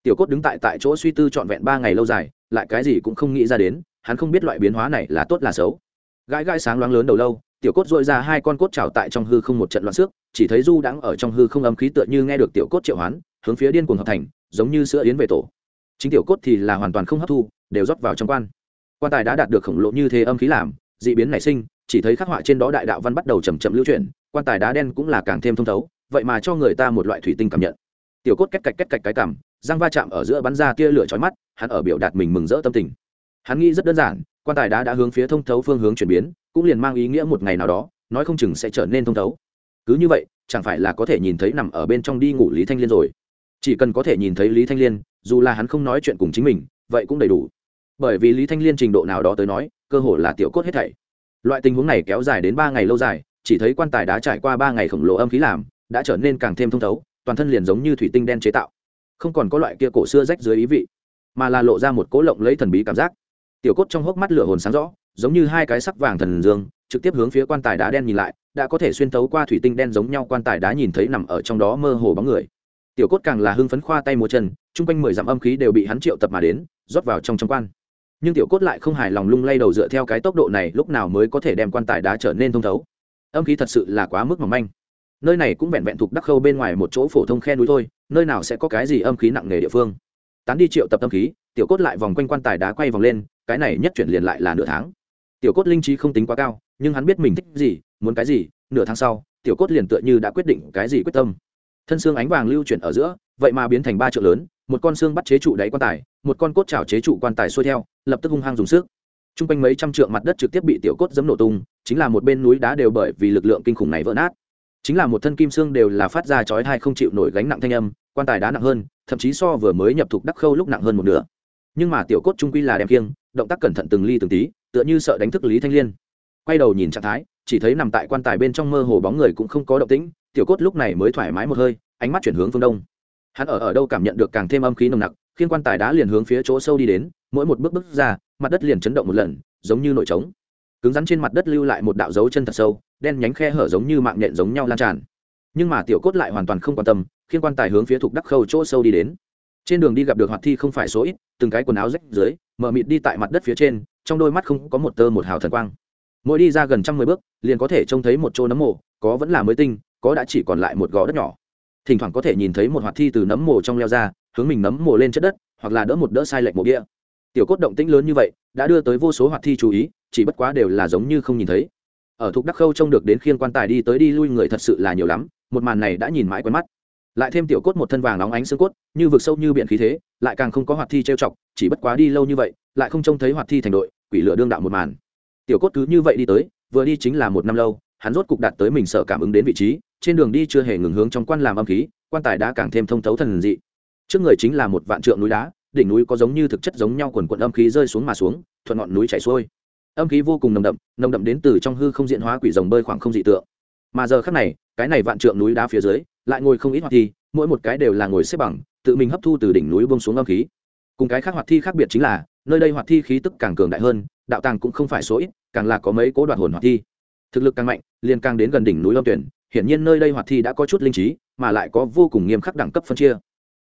Speaker 1: tiểu cốt đứng tại tại chỗ suy tư trọn vẹn ba ngày lâu dài, lại cái gì cũng không nghĩ ra đến, hắn không biết loại biến hóa này là tốt là xấu. Gãi gãi sáng loáng lớn đầu lâu, tiểu cốt dội ra hai con cốt trào tại trong hư không một trận loạn xước, chỉ thấy du đãng ở trong hư không âm khí tựa như nghe được tiểu cốt triệu hoán, hướng phía điên cuồng hợp thành, giống như sữa yến về tổ. Chính tiểu cốt thì là hoàn toàn không hấp thu, đều rót vào trong quan. Quan tài đã đạt được khổng lồ như thế âm khí làm d ị biến nảy sinh, chỉ thấy khắc họa trên đó đại đạo văn bắt đầu chầm chậm lưu chuyển, quan tài đá đen cũng là càng thêm thông thấu, vậy mà cho người ta một loại thủy tinh cảm nhận tiểu cốt cách cạch cách cạch cái cằm răng va chạm ở giữa bắn ra tia lửa chói mắt, hắn ở biểu đạt mình mừng rỡ tâm tình. Hắn nghĩ rất đơn giản, quan tài đá đã hướng phía thông thấu phương hướng chuyển biến, cũng liền mang ý nghĩa một ngày nào đó, nói không chừng sẽ trở nên thông thấu. Cứ như vậy, chẳng phải là có thể nhìn thấy nằm ở bên trong đi ngủ lý thanh liên rồi. Chỉ cần có thể nhìn thấy lý thanh liên, dù là hắn không nói chuyện cùng chính mình, vậy cũng đầy đủ. Bởi vì lý thanh liên trình độ nào đó tới nói, cơ hồ là tiểu cốt hết thảy. Loại tình huống này kéo dài đến ba ngày lâu dài, chỉ thấy quan tài đá trải qua ba ngày khổng lồ âm khí làm, đã trở nên càng thêm thông thấu toàn thân liền giống như thủy tinh đen chế tạo. Không còn có loại kia cổ xưa rách dưới ý vị, mà là lộ ra một cỗ lộng lấy thần bí cảm giác. Tiểu cốt trong hốc mắt lửa hồn sáng rõ, giống như hai cái sắc vàng thần dương, trực tiếp hướng phía quan tài đá đen nhìn lại, đã có thể xuyên tấu qua thủy tinh đen giống nhau quan tài đá nhìn thấy nằm ở trong đó mơ hồ bóng người. Tiểu cốt càng là hưng phấn khoa tay múa chân, chung quanh mười dặm âm khí đều bị hắn triệu tập mà đến, rót vào trong trong quan. Nhưng tiểu cốt lại không hài lòng lung lay đầu dựa theo cái tốc độ này lúc nào mới có thể đem quan tài đá trở nên thông thấu. Âm khí thật sự là quá mức mỏng manh nơi này cũng vẹn vẹn thuộc đắc khâu bên ngoài một chỗ phổ thông khe núi thôi, nơi nào sẽ có cái gì âm khí nặng nề địa phương. Tán đi triệu tập âm khí, tiểu cốt lại vòng quanh quan tài đá quay vòng lên, cái này nhất chuyển liền lại là nửa tháng. Tiểu cốt linh trí không tính quá cao, nhưng hắn biết mình thích gì, muốn cái gì, nửa tháng sau, tiểu cốt liền tựa như đã quyết định cái gì quyết tâm. Thân xương ánh vàng lưu chuyển ở giữa, vậy mà biến thành ba triệu lớn, một con xương bắt chế trụ đáy quan tài, một con cốt chảo chế trụ quan tài xuôi theo, lập tức hung hăng dùng sức. T r u n g quanh mấy trăm trượng mặt đất trực tiếp bị tiểu cốt dẫm nổ tung, chính là một bên núi đá đều bởi vì lực lượng kinh khủng này vỡ nát chính là một thân kim xương đều là phát ra chói thai không chịu nổi gánh nặng thanh âm, quan tài đá nặng hơn, thậm chí so vừa mới nhập thục đắc khâu lúc nặng hơn một nửa. Nhưng mà tiểu cốt trung quy là đem kiêng, động tác cẩn thận từng ly từng tí, tựa như sợ đánh thức lý thanh liên. Quay đầu nhìn trạng thái, chỉ thấy nằm tại quan tài bên trong mơ hồ bóng người cũng không có động tĩnh, tiểu cốt lúc này mới thoải mái một hơi, ánh mắt chuyển hướng phương đông. Hắn ở ở đâu cảm nhận được càng thêm âm khí nồng nặc, khiến quan tài đá liền hướng phía chỗ sâu đi đến, mỗi một bước bước ra, mặt đất liền chấn động một lần, giống như nội trống. Cứng rắn trên mặt đất lưu lại một đạo dấu chân thật sâu đen nhánh khe hở giống như mạng nhện giống nhau lan tràn. Nhưng mà tiểu cốt lại hoàn toàn không quan tâm khiến quan tài hướng phía thuộc đắc khâu chỗ sâu đi đến. Trên đường đi gặp được hoạt thi không phải số ít, từng cái quần áo rách dưới mở mịt đi tại mặt đất phía trên, trong đôi mắt không có một tơ một hào thần quang. Mỗi đi ra gần trăm mười bước, liền có thể trông thấy một chỗ nấm mồ, có vẫn là mới tinh, có đã chỉ còn lại một gò đất nhỏ. Thỉnh thoảng có thể nhìn thấy một hoạt thi từ nấm mồ trong leo ra, hướng mình nấm mồ lên chất đất, hoặc là đỡ một đỡ sai lệch mộ bia. Tiểu cốt động tĩnh lớn như vậy, đã đưa tới vô số hoạt thi chú ý, chỉ bất quá đều là giống như không nhìn thấy ở thuộc đắc khâu trông được đến khiên quan tài đi tới đi lui người thật sự là nhiều lắm, một màn này đã nhìn mãi quen mắt. Lại thêm tiểu cốt một thân vàng óng ánh xương cốt, như vực sâu như biển khí thế, lại càng không có hoạt thi trêu chọc, chỉ bất quá đi lâu như vậy, lại không trông thấy hoạt thi thành đội, quỷ lửa đương đạo một màn. Tiểu cốt cứ như vậy đi tới, vừa đi chính là một năm lâu, hắn rốt cục đạt tới mình sợ cảm ứng đến vị trí, trên đường đi chưa hề ngừng hướng trong quan làm âm khí, quan tài đã càng thêm thông thấu thần dị. Trước người chính là một vạn trượng núi đá, đỉnh núi có giống như thực chất giống nhau quần quận âm khí rơi xuống mà xuống, thuận ngọn núi chảy xuôi âm khí vô cùng nồng đậm nồng đậm đến từ trong hư không diện hóa quỷ rồng bơi khoảng không dị tượng. Mà giờ khắc này, cái này vạn trượng núi đá phía dưới, lại ngồi không ít hoạt thi, mỗi một cái đều là ngồi xếp bằng, tự mình hấp thu từ đỉnh núi bông xuống âm khí. Cùng cái khác hoạt thi khác biệt chính là, nơi đây hoạt thi khí tức càng cường đại hơn, đạo tàng cũng không phải số ít, càng là có mấy cố đoạt hồn hoạt thi. Thực lực càng mạnh, liền càng đến gần đỉnh núi lâm tuyển, hiển nhiên nơi đây hoạt thi đã có chút linh trí, mà lại có vô cùng nghiêm khắc đẳng cấp phân chia.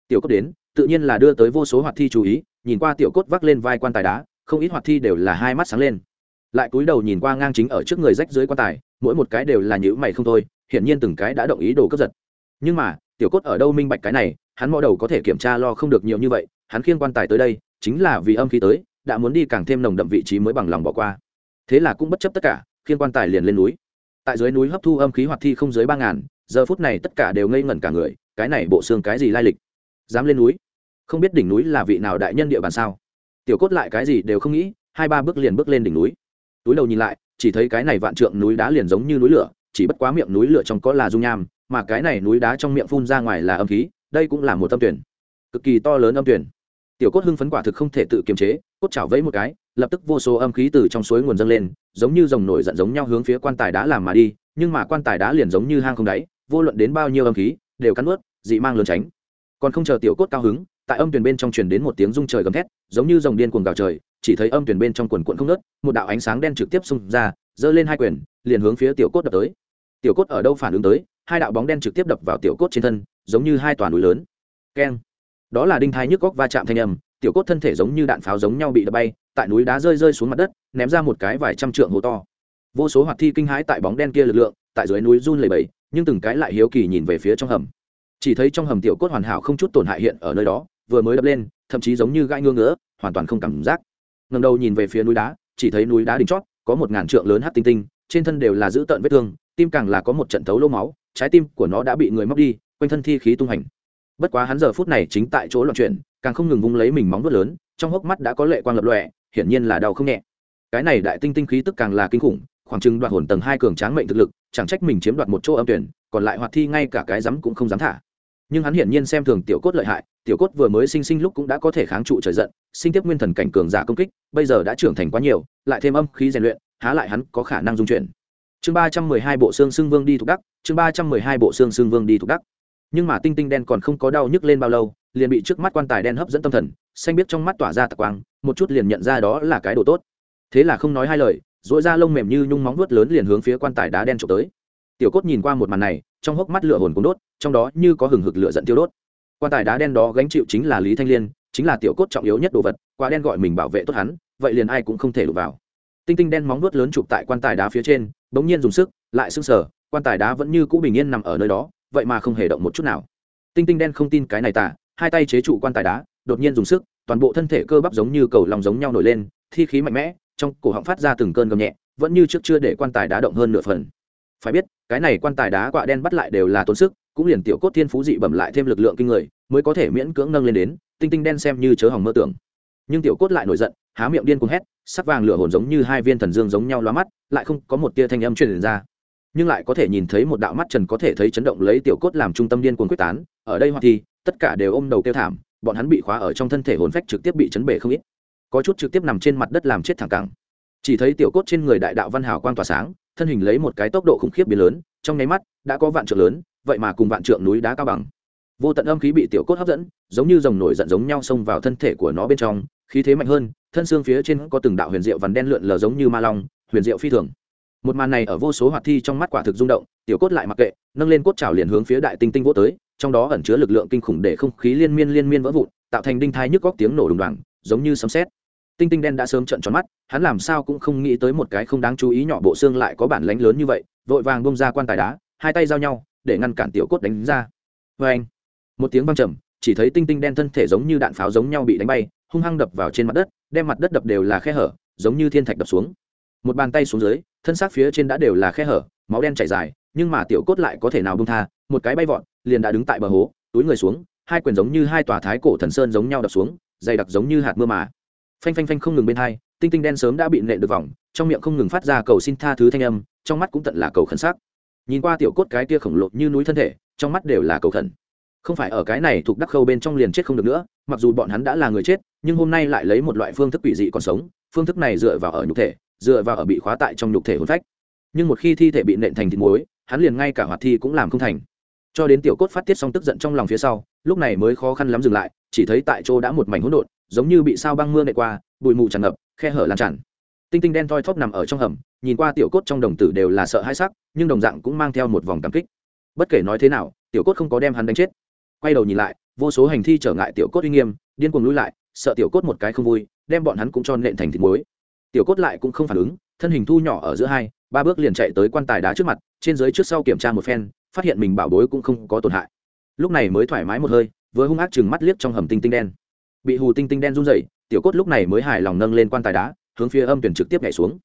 Speaker 1: Tiểu cốt đến, tự nhiên là đưa tới vô số hoạt thi chú ý, nhìn qua tiểu cốt vác lên vai quan tài đá, không ít hoạt thi đều là hai mắt sáng lên lại cúi đầu nhìn qua ngang chính ở trước người rách dưới quan tài, mỗi một cái đều là nhữ mày không thôi, hiển nhiên từng cái đã động ý đồ cướp giật. Nhưng mà, tiểu cốt ở đâu minh bạch cái này, hắn mò đầu có thể kiểm tra lo không được nhiều như vậy, hắn khiêng quan tài tới đây, chính là vì âm khí tới, đã muốn đi càng thêm nồng đậm vị trí mới bằng lòng bỏ qua. Thế là cũng bất chấp tất cả, khiêng quan tài liền lên núi. Tại dưới núi hấp thu âm khí hoạt thi không dưới ba ngàn, giờ phút này tất cả đều ngây ngẩn cả người, cái này bộ xương cái gì lai lịch? Dám lên núi? Không biết đỉnh núi là vị nào đại nhân địa bàn sao? Tiểu cốt lại cái gì đều không nghĩ, hai ba bước liền bước lên đỉnh núi túi đầu nhìn lại, chỉ thấy cái này vạn trượng núi đá liền giống như núi lửa, chỉ bất quá miệng núi lửa trong có là dung nham, mà cái này núi đá trong miệng phun ra ngoài là âm khí, đây cũng là một âm tuyển. Cực kỳ to lớn âm tuyển. Tiểu cốt hưng phấn quả thực không thể tự kiềm chế, cốt chảo vẫy một cái, lập tức vô số âm khí từ trong suối nguồn dâng lên, giống như dòng nổi giận giống nhau hướng phía quan tài đá làm mà đi, nhưng mà quan tài đá liền giống như hang không đáy, vô luận đến bao nhiêu âm khí, đều cắn ướt dị mang lớn tránh. Còn không chờ tiểu cốt cao hứng tại âm tuyển bên trong truyền đến một tiếng rung trời gầm thét, giống như dòng điên cuồng gào trời, chỉ thấy âm tuyển bên trong quần quận không nớt một đạo ánh sáng đen trực tiếp xung ra, giơ lên hai quyền, liền hướng phía tiểu cốt đập tới. Tiểu cốt ở đâu phản ứng tới, hai đạo bóng đen trực tiếp đập vào tiểu cốt trên thân, giống như hai toàn núi lớn. Keng. Đó là đinh thai nhức góc va chạm thanh âm, tiểu cốt thân thể giống như đạn pháo giống nhau bị đập bay, tại núi đá rơi rơi xuống mặt đất, ném ra một cái vài trăm trượng hố to. Vô số hoạt thi kinh hãi tại bóng đen kia lực lượng, tại dưới núi run lầy bầy nhưng từng cái lại hiếu kỳ nhìn về phía trong hầm. Chỉ thấy trong hầm tiểu cốt hoàn hảo không chút tổn hại hiện ở nơi đó vừa mới đập lên, thậm chí giống như gãi ngưỡng ngỡ hoàn toàn không cảm giác. Ngầm đầu nhìn về phía núi đá, chỉ thấy núi đá đỉnh chót, có một ngàn trượng lớn hát tinh tinh, trên thân đều là giữ tợn vết thương, tim càng là có một trận thấu lỗ máu, trái tim của nó đã bị người móc đi, quanh thân thi khí tung hành. Bất quá hắn giờ phút này chính tại chỗ loạn chuyển, càng không ngừng vung lấy mình móng vuốt lớn, trong hốc mắt đã có lệ quang lập lọe hiển nhiên là đau không nhẹ. Cái này đại tinh tinh khí tức càng là kinh khủng, khoảng chừng đoạt hồn tầng hai cường tráng mệnh thực lực, chẳng trách mình chiếm đoạt một chỗ âm tuyển, còn lại hoạt thi ngay cả cái rắm cũng không dám thả. Nhưng hắn hiển nhiên xem thường tiểu cốt lợi hại tiểu cốt vừa mới sinh sinh lúc cũng đã có thể kháng trụ trời giận, sinh tiếp nguyên thần cảnh cường giả công kích, bây giờ đã trưởng thành quá nhiều, lại thêm âm khí rèn luyện, há lại hắn có khả năng dung chuyển. Chương ba trăm mười hai bộ xương xương vương đi thuộc đắc, chương ba trăm mười hai bộ xương xương vương đi thuộc đắc. Nhưng mà tinh tinh đen còn không có đau nhức lên bao lâu, liền bị trước mắt quan tài đen hấp dẫn tâm thần, xanh biết trong mắt tỏa ra tạc quang, một chút liền nhận ra đó là cái đồ tốt. Thế là không nói hai lời dội ra lông mềm như nhung móng vuốt lớn liền hướng phía quan tài đá đen trộm tới. Tiểu cốt nhìn qua một màn này, trong hốc mắt lửa hồn cũng đốt, trong đó như có hừng hực lửa giận tiêu đốt quan tài đá đen đó gánh chịu chính là lý thanh liên chính là tiểu cốt trọng yếu nhất đồ vật quá đen gọi mình bảo vệ tốt hắn vậy liền ai cũng không thể đụng vào tinh tinh đen móng vuốt lớn chụp tại quan tài đá phía trên bỗng nhiên dùng sức lại sưng sờ quan tài đá vẫn như cũ bình yên nằm ở nơi đó vậy mà không hề động một chút nào tinh tinh đen không tin cái này tả hai tay chế trụ quan tài đá đột nhiên dùng sức toàn bộ thân thể cơ bắp giống như cầu lòng giống nhau nổi lên thi khí mạnh mẽ trong cổ họng phát ra từng cơn gầm nhẹ vẫn như trước chưa để quan tài đá động hơn nửa phần phải biết cái này quan tài đá quạ đen bắt lại đều là tốn sức cũng liền tiểu cốt thiên phú dị bẩm lại thêm lực lượng kinh người, mới có thể miễn cưỡng nâng lên đến, tinh tinh đen xem như chớ hỏng mơ tưởng. Nhưng tiểu cốt lại nổi giận, há miệng điên cuồng hét, sắc vàng lửa hồn giống như hai viên thần dương giống nhau lóa mắt, lại không có một tia thanh âm truyền ra. Nhưng lại có thể nhìn thấy một đạo mắt trần có thể thấy chấn động lấy tiểu cốt làm trung tâm điên cuồng quyết tán, ở đây hoặc thì, tất cả đều ôm đầu kêu thảm, bọn hắn bị khóa ở trong thân thể hồn phách trực tiếp bị chấn bể không ít. Có chút trực tiếp nằm trên mặt đất làm chết thẳng cẳng. Chỉ thấy tiểu cốt trên người đại đạo văn hào quang tỏa sáng, thân hình lấy một cái tốc độ khủng khiếp biến lớn, trong nháy mắt, đã có vạn trượng lớn vậy mà cùng vạn trượng núi đá cao bằng. Vô tận âm khí bị tiểu cốt hấp dẫn, giống như dòng nổi giận giống nhau xông vào thân thể của nó bên trong, khí thế mạnh hơn, thân xương phía trên có từng đạo huyền diệu vằn đen lượn lờ giống như ma long, huyền diệu phi thường. Một màn này ở vô số hoạt thi trong mắt quả thực rung động, tiểu cốt lại mặc kệ, nâng lên cốt trào liền hướng phía đại tinh tinh vô tới, trong đó ẩn chứa lực lượng kinh khủng để không khí liên miên liên miên vỡ vụn, tạo thành đinh thai nhức góc tiếng nổ đùng đoàng, giống như sấm sét. Tinh tinh đen đã sớm trận tròn mắt, hắn làm sao cũng không nghĩ tới một cái không đáng chú ý nhỏ bộ xương lại có bản lánh lớn như vậy, vội vàng bông ra quan tài đá, hai tay giao nhau để ngăn cản tiểu cốt đánh ra. Vê anh, một tiếng văng trầm, chỉ thấy tinh tinh đen thân thể giống như đạn pháo giống nhau bị đánh bay, hung hăng đập vào trên mặt đất, đem mặt đất đập đều là khe hở, giống như thiên thạch đập xuống. Một bàn tay xuống dưới, thân xác phía trên đã đều là khe hở, máu đen chảy dài, nhưng mà tiểu cốt lại có thể nào bông tha, một cái bay vọt, liền đã đứng tại bờ hố, túi người xuống, hai quyền giống như hai tòa thái cổ thần sơn giống nhau đập xuống, dày đặc giống như hạt mưa mà. Phanh phanh phanh không ngừng bên hai, tinh tinh đen sớm đã bị nện được vòng, trong miệng không ngừng phát ra cầu xin tha thứ thanh âm, trong mắt cũng tận là cầu khẩn sắc nhìn qua tiểu cốt cái kia khổng lồ như núi thân thể, trong mắt đều là cầu thần. không phải ở cái này thuộc đắc khâu bên trong liền chết không được nữa, mặc dù bọn hắn đã là người chết, nhưng hôm nay lại lấy một loại phương thức quỷ dị còn sống, phương thức này dựa vào ở nhục thể, dựa vào ở bị khóa tại trong nhục thể hồn phách. Nhưng một khi thi thể bị nện thành thịt muối, hắn liền ngay cả hoạt thi cũng làm không thành. Cho đến tiểu cốt phát tiết xong tức giận trong lòng phía sau, lúc này mới khó khăn lắm dừng lại, chỉ thấy tại chỗ đã một mảnh hỗn độn, giống như bị sao băng mưa nệ qua, bụi mù tràn ngập, khe hở lan tràn. Tinh tinh đen thoi thóp nằm ở trong hầm nhìn qua tiểu cốt trong đồng tử đều là sợ hãi sắc, nhưng đồng dạng cũng mang theo một vòng cảm kích. Bất kể nói thế nào, tiểu cốt không có đem hắn đánh chết. Quay đầu nhìn lại, vô số hành thi trở ngại tiểu cốt uy nghiêm, điên cuồng lui lại, sợ tiểu cốt một cái không vui, đem bọn hắn cũng cho nện thành thịt muối. Tiểu cốt lại cũng không phản ứng, thân hình thu nhỏ ở giữa hai, ba bước liền chạy tới quan tài đá trước mặt, trên dưới trước sau kiểm tra một phen, phát hiện mình bảo bối cũng không có tổn hại. Lúc này mới thoải mái một hơi với hung ác chừng mắt liếc trong hầm tinh tinh đen. Bị hù tinh tinh đen run rẩy, tiểu cốt lúc này mới hài lòng nâng lên quan tài đá, hướng phía âm tuyển trực tiếp nhảy xuống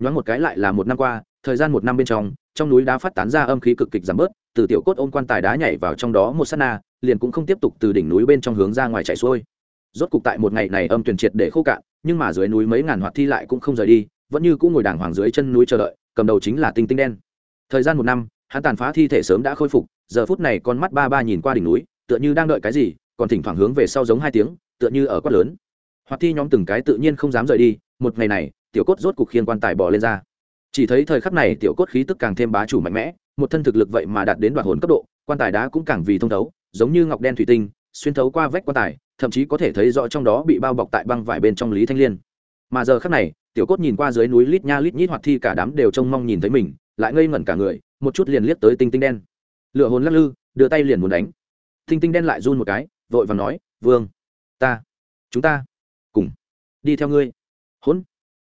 Speaker 1: nhoáng một cái lại là một năm qua, thời gian một năm bên trong trong núi đá phát tán ra âm khí cực kịch giảm bớt, từ tiểu cốt ôm quan tài đá nhảy vào trong đó một sát na, liền cũng không tiếp tục từ đỉnh núi bên trong hướng ra ngoài chạy xuôi. Rốt cục tại một ngày này âm tuyển triệt để khô cạn, nhưng mà dưới núi mấy ngàn hoạt thi lại cũng không rời đi, vẫn như cũng ngồi đàng hoàng dưới chân núi chờ đợi, cầm đầu chính là tinh tinh đen. Thời gian một năm, hắn tàn phá thi thể sớm đã khôi phục, giờ phút này con mắt ba ba nhìn qua đỉnh núi, tựa như đang đợi cái gì, còn thỉnh thoảng hướng về sau giống hai tiếng, tựa như ở quát lớn. Hoạt thi nhóm từng cái tự nhiên không dám rời đi, một ngày này tiểu cốt rốt cục khiên quan tài bỏ lên ra. Chỉ thấy thời khắc này tiểu cốt khí tức càng thêm bá chủ mạnh mẽ, một thân thực lực vậy mà đạt đến đoạt hồn cấp độ, quan tài đá cũng càng vì thông thấu, giống như ngọc đen thủy tinh, xuyên thấu qua vách quan tài, thậm chí có thể thấy rõ trong đó bị bao bọc tại băng vải bên trong lý thanh liên. Mà giờ khắc này, tiểu cốt nhìn qua dưới núi lít nha lít nhít hoạt thi cả đám đều trông mong nhìn thấy mình, lại ngây ngẩn cả người, một chút liền liếc tới tinh tinh đen. Lựa hồn lắc lư, đưa tay liền muốn đánh. Tinh tinh đen lại run một cái, vội và nói, vương, ta, chúng ta cùng đi theo ngươi. Hỗn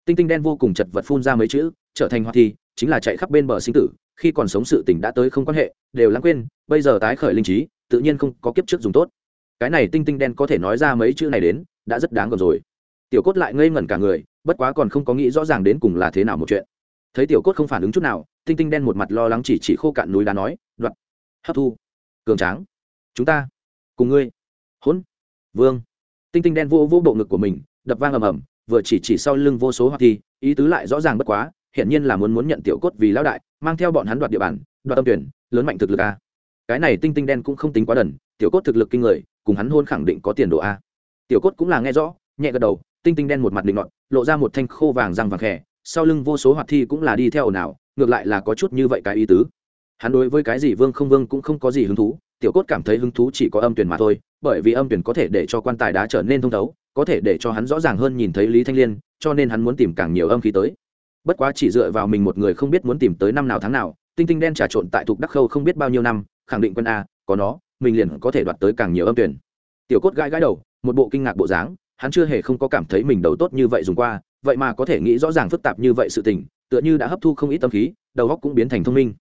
Speaker 1: tinh tinh đen vô cùng chật vật phun ra mấy chữ, trở thành hoa thi, chính là chạy khắp bên bờ sinh tử, khi còn sống sự tỉnh đã tới không quan hệ, đều lãng quên, bây giờ tái khởi linh trí, tự nhiên không có kiếp trước dùng tốt. Cái này tinh tinh đen có thể nói ra mấy chữ này đến, đã rất đáng gờm rồi. Tiểu cốt lại ngây ngẩn cả người, bất quá còn không có nghĩ rõ ràng đến cùng là thế nào một chuyện. Thấy tiểu cốt không phản ứng chút nào, tinh tinh đen một mặt lo lắng chỉ chỉ khô cạn núi đá nói đoạn hấp thu, cường tráng, chúng ta cùng ngươi, hỗn, vương. Tinh tinh đen vô vô bộ ngực của mình, đập vang ầm ầm vừa chỉ chỉ sau lưng vô số hoạt thi ý tứ lại rõ ràng bất quá, hiển nhiên là muốn muốn nhận tiểu cốt vì lão đại, mang theo bọn hắn đoạt địa bàn, đoạt tâm tuyển, lớn mạnh thực lực a. Cái này tinh tinh đen cũng không tính quá đần, tiểu cốt thực lực kinh người, cùng hắn hôn khẳng định có tiền đồ a. Tiểu cốt cũng là nghe rõ, nhẹ gật đầu, tinh tinh đen một mặt định nọt, lộ ra một thanh khô vàng răng vàng khẽ sau lưng vô số hoạt thi cũng là đi theo ồn ào, ngược lại là có chút như vậy cái ý tứ. Hắn đối với cái gì vương không vương cũng không có gì hứng thú, tiểu cốt cảm thấy hứng thú chỉ có âm tuyển mà thôi, bởi vì âm tuyển có thể để cho quan tài đá trở nên thông thấu có thể để cho hắn rõ ràng hơn nhìn thấy lý thanh liên, cho nên hắn muốn tìm càng nhiều âm khí tới. Bất quá chỉ dựa vào mình một người không biết muốn tìm tới năm nào tháng nào, tinh tinh đen trà trộn tại thục đắc khâu không biết bao nhiêu năm, khẳng định quân a, có nó, mình liền có thể đoạt tới càng nhiều âm tuyển. Tiểu cốt gãi gãi đầu, một bộ kinh ngạc bộ dáng, hắn chưa hề không có cảm thấy mình đầu tốt như vậy dùng qua, vậy mà có thể nghĩ rõ ràng phức tạp như vậy sự tình, tựa như đã hấp thu không ít tâm khí, đầu óc cũng biến thành thông minh.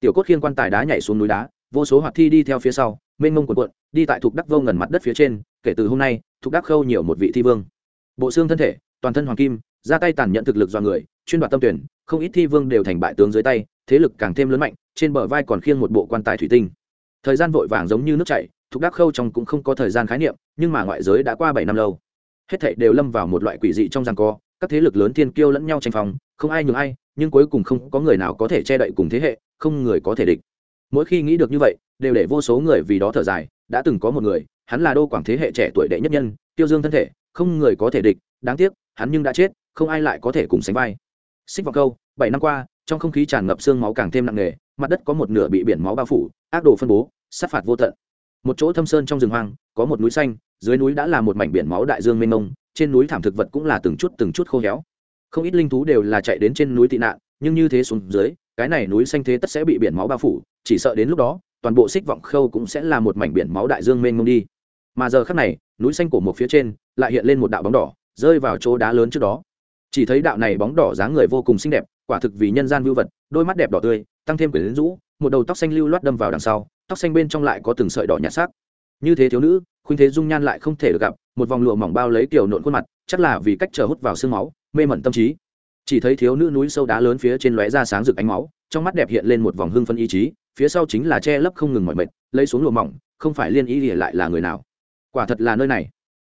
Speaker 1: Tiểu cốt khiên quan tài đá nhảy xuống núi đá, vô số hoạt thi đi theo phía sau, mênh mông quần quận đi tại thục đắc vô ngần mặt đất phía trên, kể từ hôm nay thuộc đắc khâu nhiều một vị thi vương. Bộ xương thân thể, toàn thân hoàng kim, ra tay tàn nhẫn thực lực do người, chuyên đoạt tâm tuyển, không ít thi vương đều thành bại tướng dưới tay, thế lực càng thêm lớn mạnh, trên bờ vai còn khiêng một bộ quan tài thủy tinh. Thời gian vội vàng giống như nước chảy, thục đắc khâu trong cũng không có thời gian khái niệm, nhưng mà ngoại giới đã qua bảy năm lâu. Hết thảy đều lâm vào một loại quỷ dị trong giằng co, các thế lực lớn thiên kiêu lẫn nhau tranh phòng không ai nhường ai, nhưng cuối cùng không có người nào có thể che đậy cùng thế hệ, không người có thể địch. Mỗi khi nghĩ được như vậy, đều để vô số người vì đó thở dài, đã từng có một người hắn là đô quảng thế hệ trẻ tuổi đệ nhất nhân, tiêu dương thân thể, không người có thể địch, đáng tiếc, hắn nhưng đã chết, không ai lại có thể cùng sánh vai. Xích vào câu, bảy năm qua, trong không khí tràn ngập xương máu càng thêm nặng nề, mặt đất có một nửa bị biển máu bao phủ, ác đồ phân bố, sát phạt vô tận. Một chỗ thâm sơn trong rừng hoang, có một núi xanh, dưới núi đã là một mảnh biển máu đại dương mênh mông, trên núi thảm thực vật cũng là từng chút từng chút khô héo. Không ít linh thú đều là chạy đến trên núi tị nạn, nhưng như thế xuống dưới, cái này núi xanh thế tất sẽ bị biển máu bao phủ, chỉ sợ đến lúc đó toàn bộ xích vọng khâu cũng sẽ là một mảnh biển máu đại dương mênh mông đi. Mà giờ khắc này, núi xanh của một phía trên lại hiện lên một đạo bóng đỏ, rơi vào chỗ đá lớn trước đó. Chỉ thấy đạo này bóng đỏ dáng người vô cùng xinh đẹp, quả thực vì nhân gian vưu vật, đôi mắt đẹp đỏ tươi, tăng thêm quyển rũ, một đầu tóc xanh lưu loát đâm vào đằng sau, tóc xanh bên trong lại có từng sợi đỏ nhạt sắc. Như thế thiếu nữ, khuynh thế dung nhan lại không thể được gặp, một vòng lụa mỏng bao lấy kiểu nộn khuôn mặt, chắc là vì cách chờ hút vào sương máu, mê mẩn tâm trí chỉ thấy thiếu nữ núi sâu đá lớn phía trên lóe ra sáng rực ánh máu, trong mắt đẹp hiện lên một vòng hưng phân ý chí, phía sau chính là che lấp không ngừng mọi mệt, lấy xuống lùa mỏng, không phải liên ý ỉa lại là người nào. Quả thật là nơi này.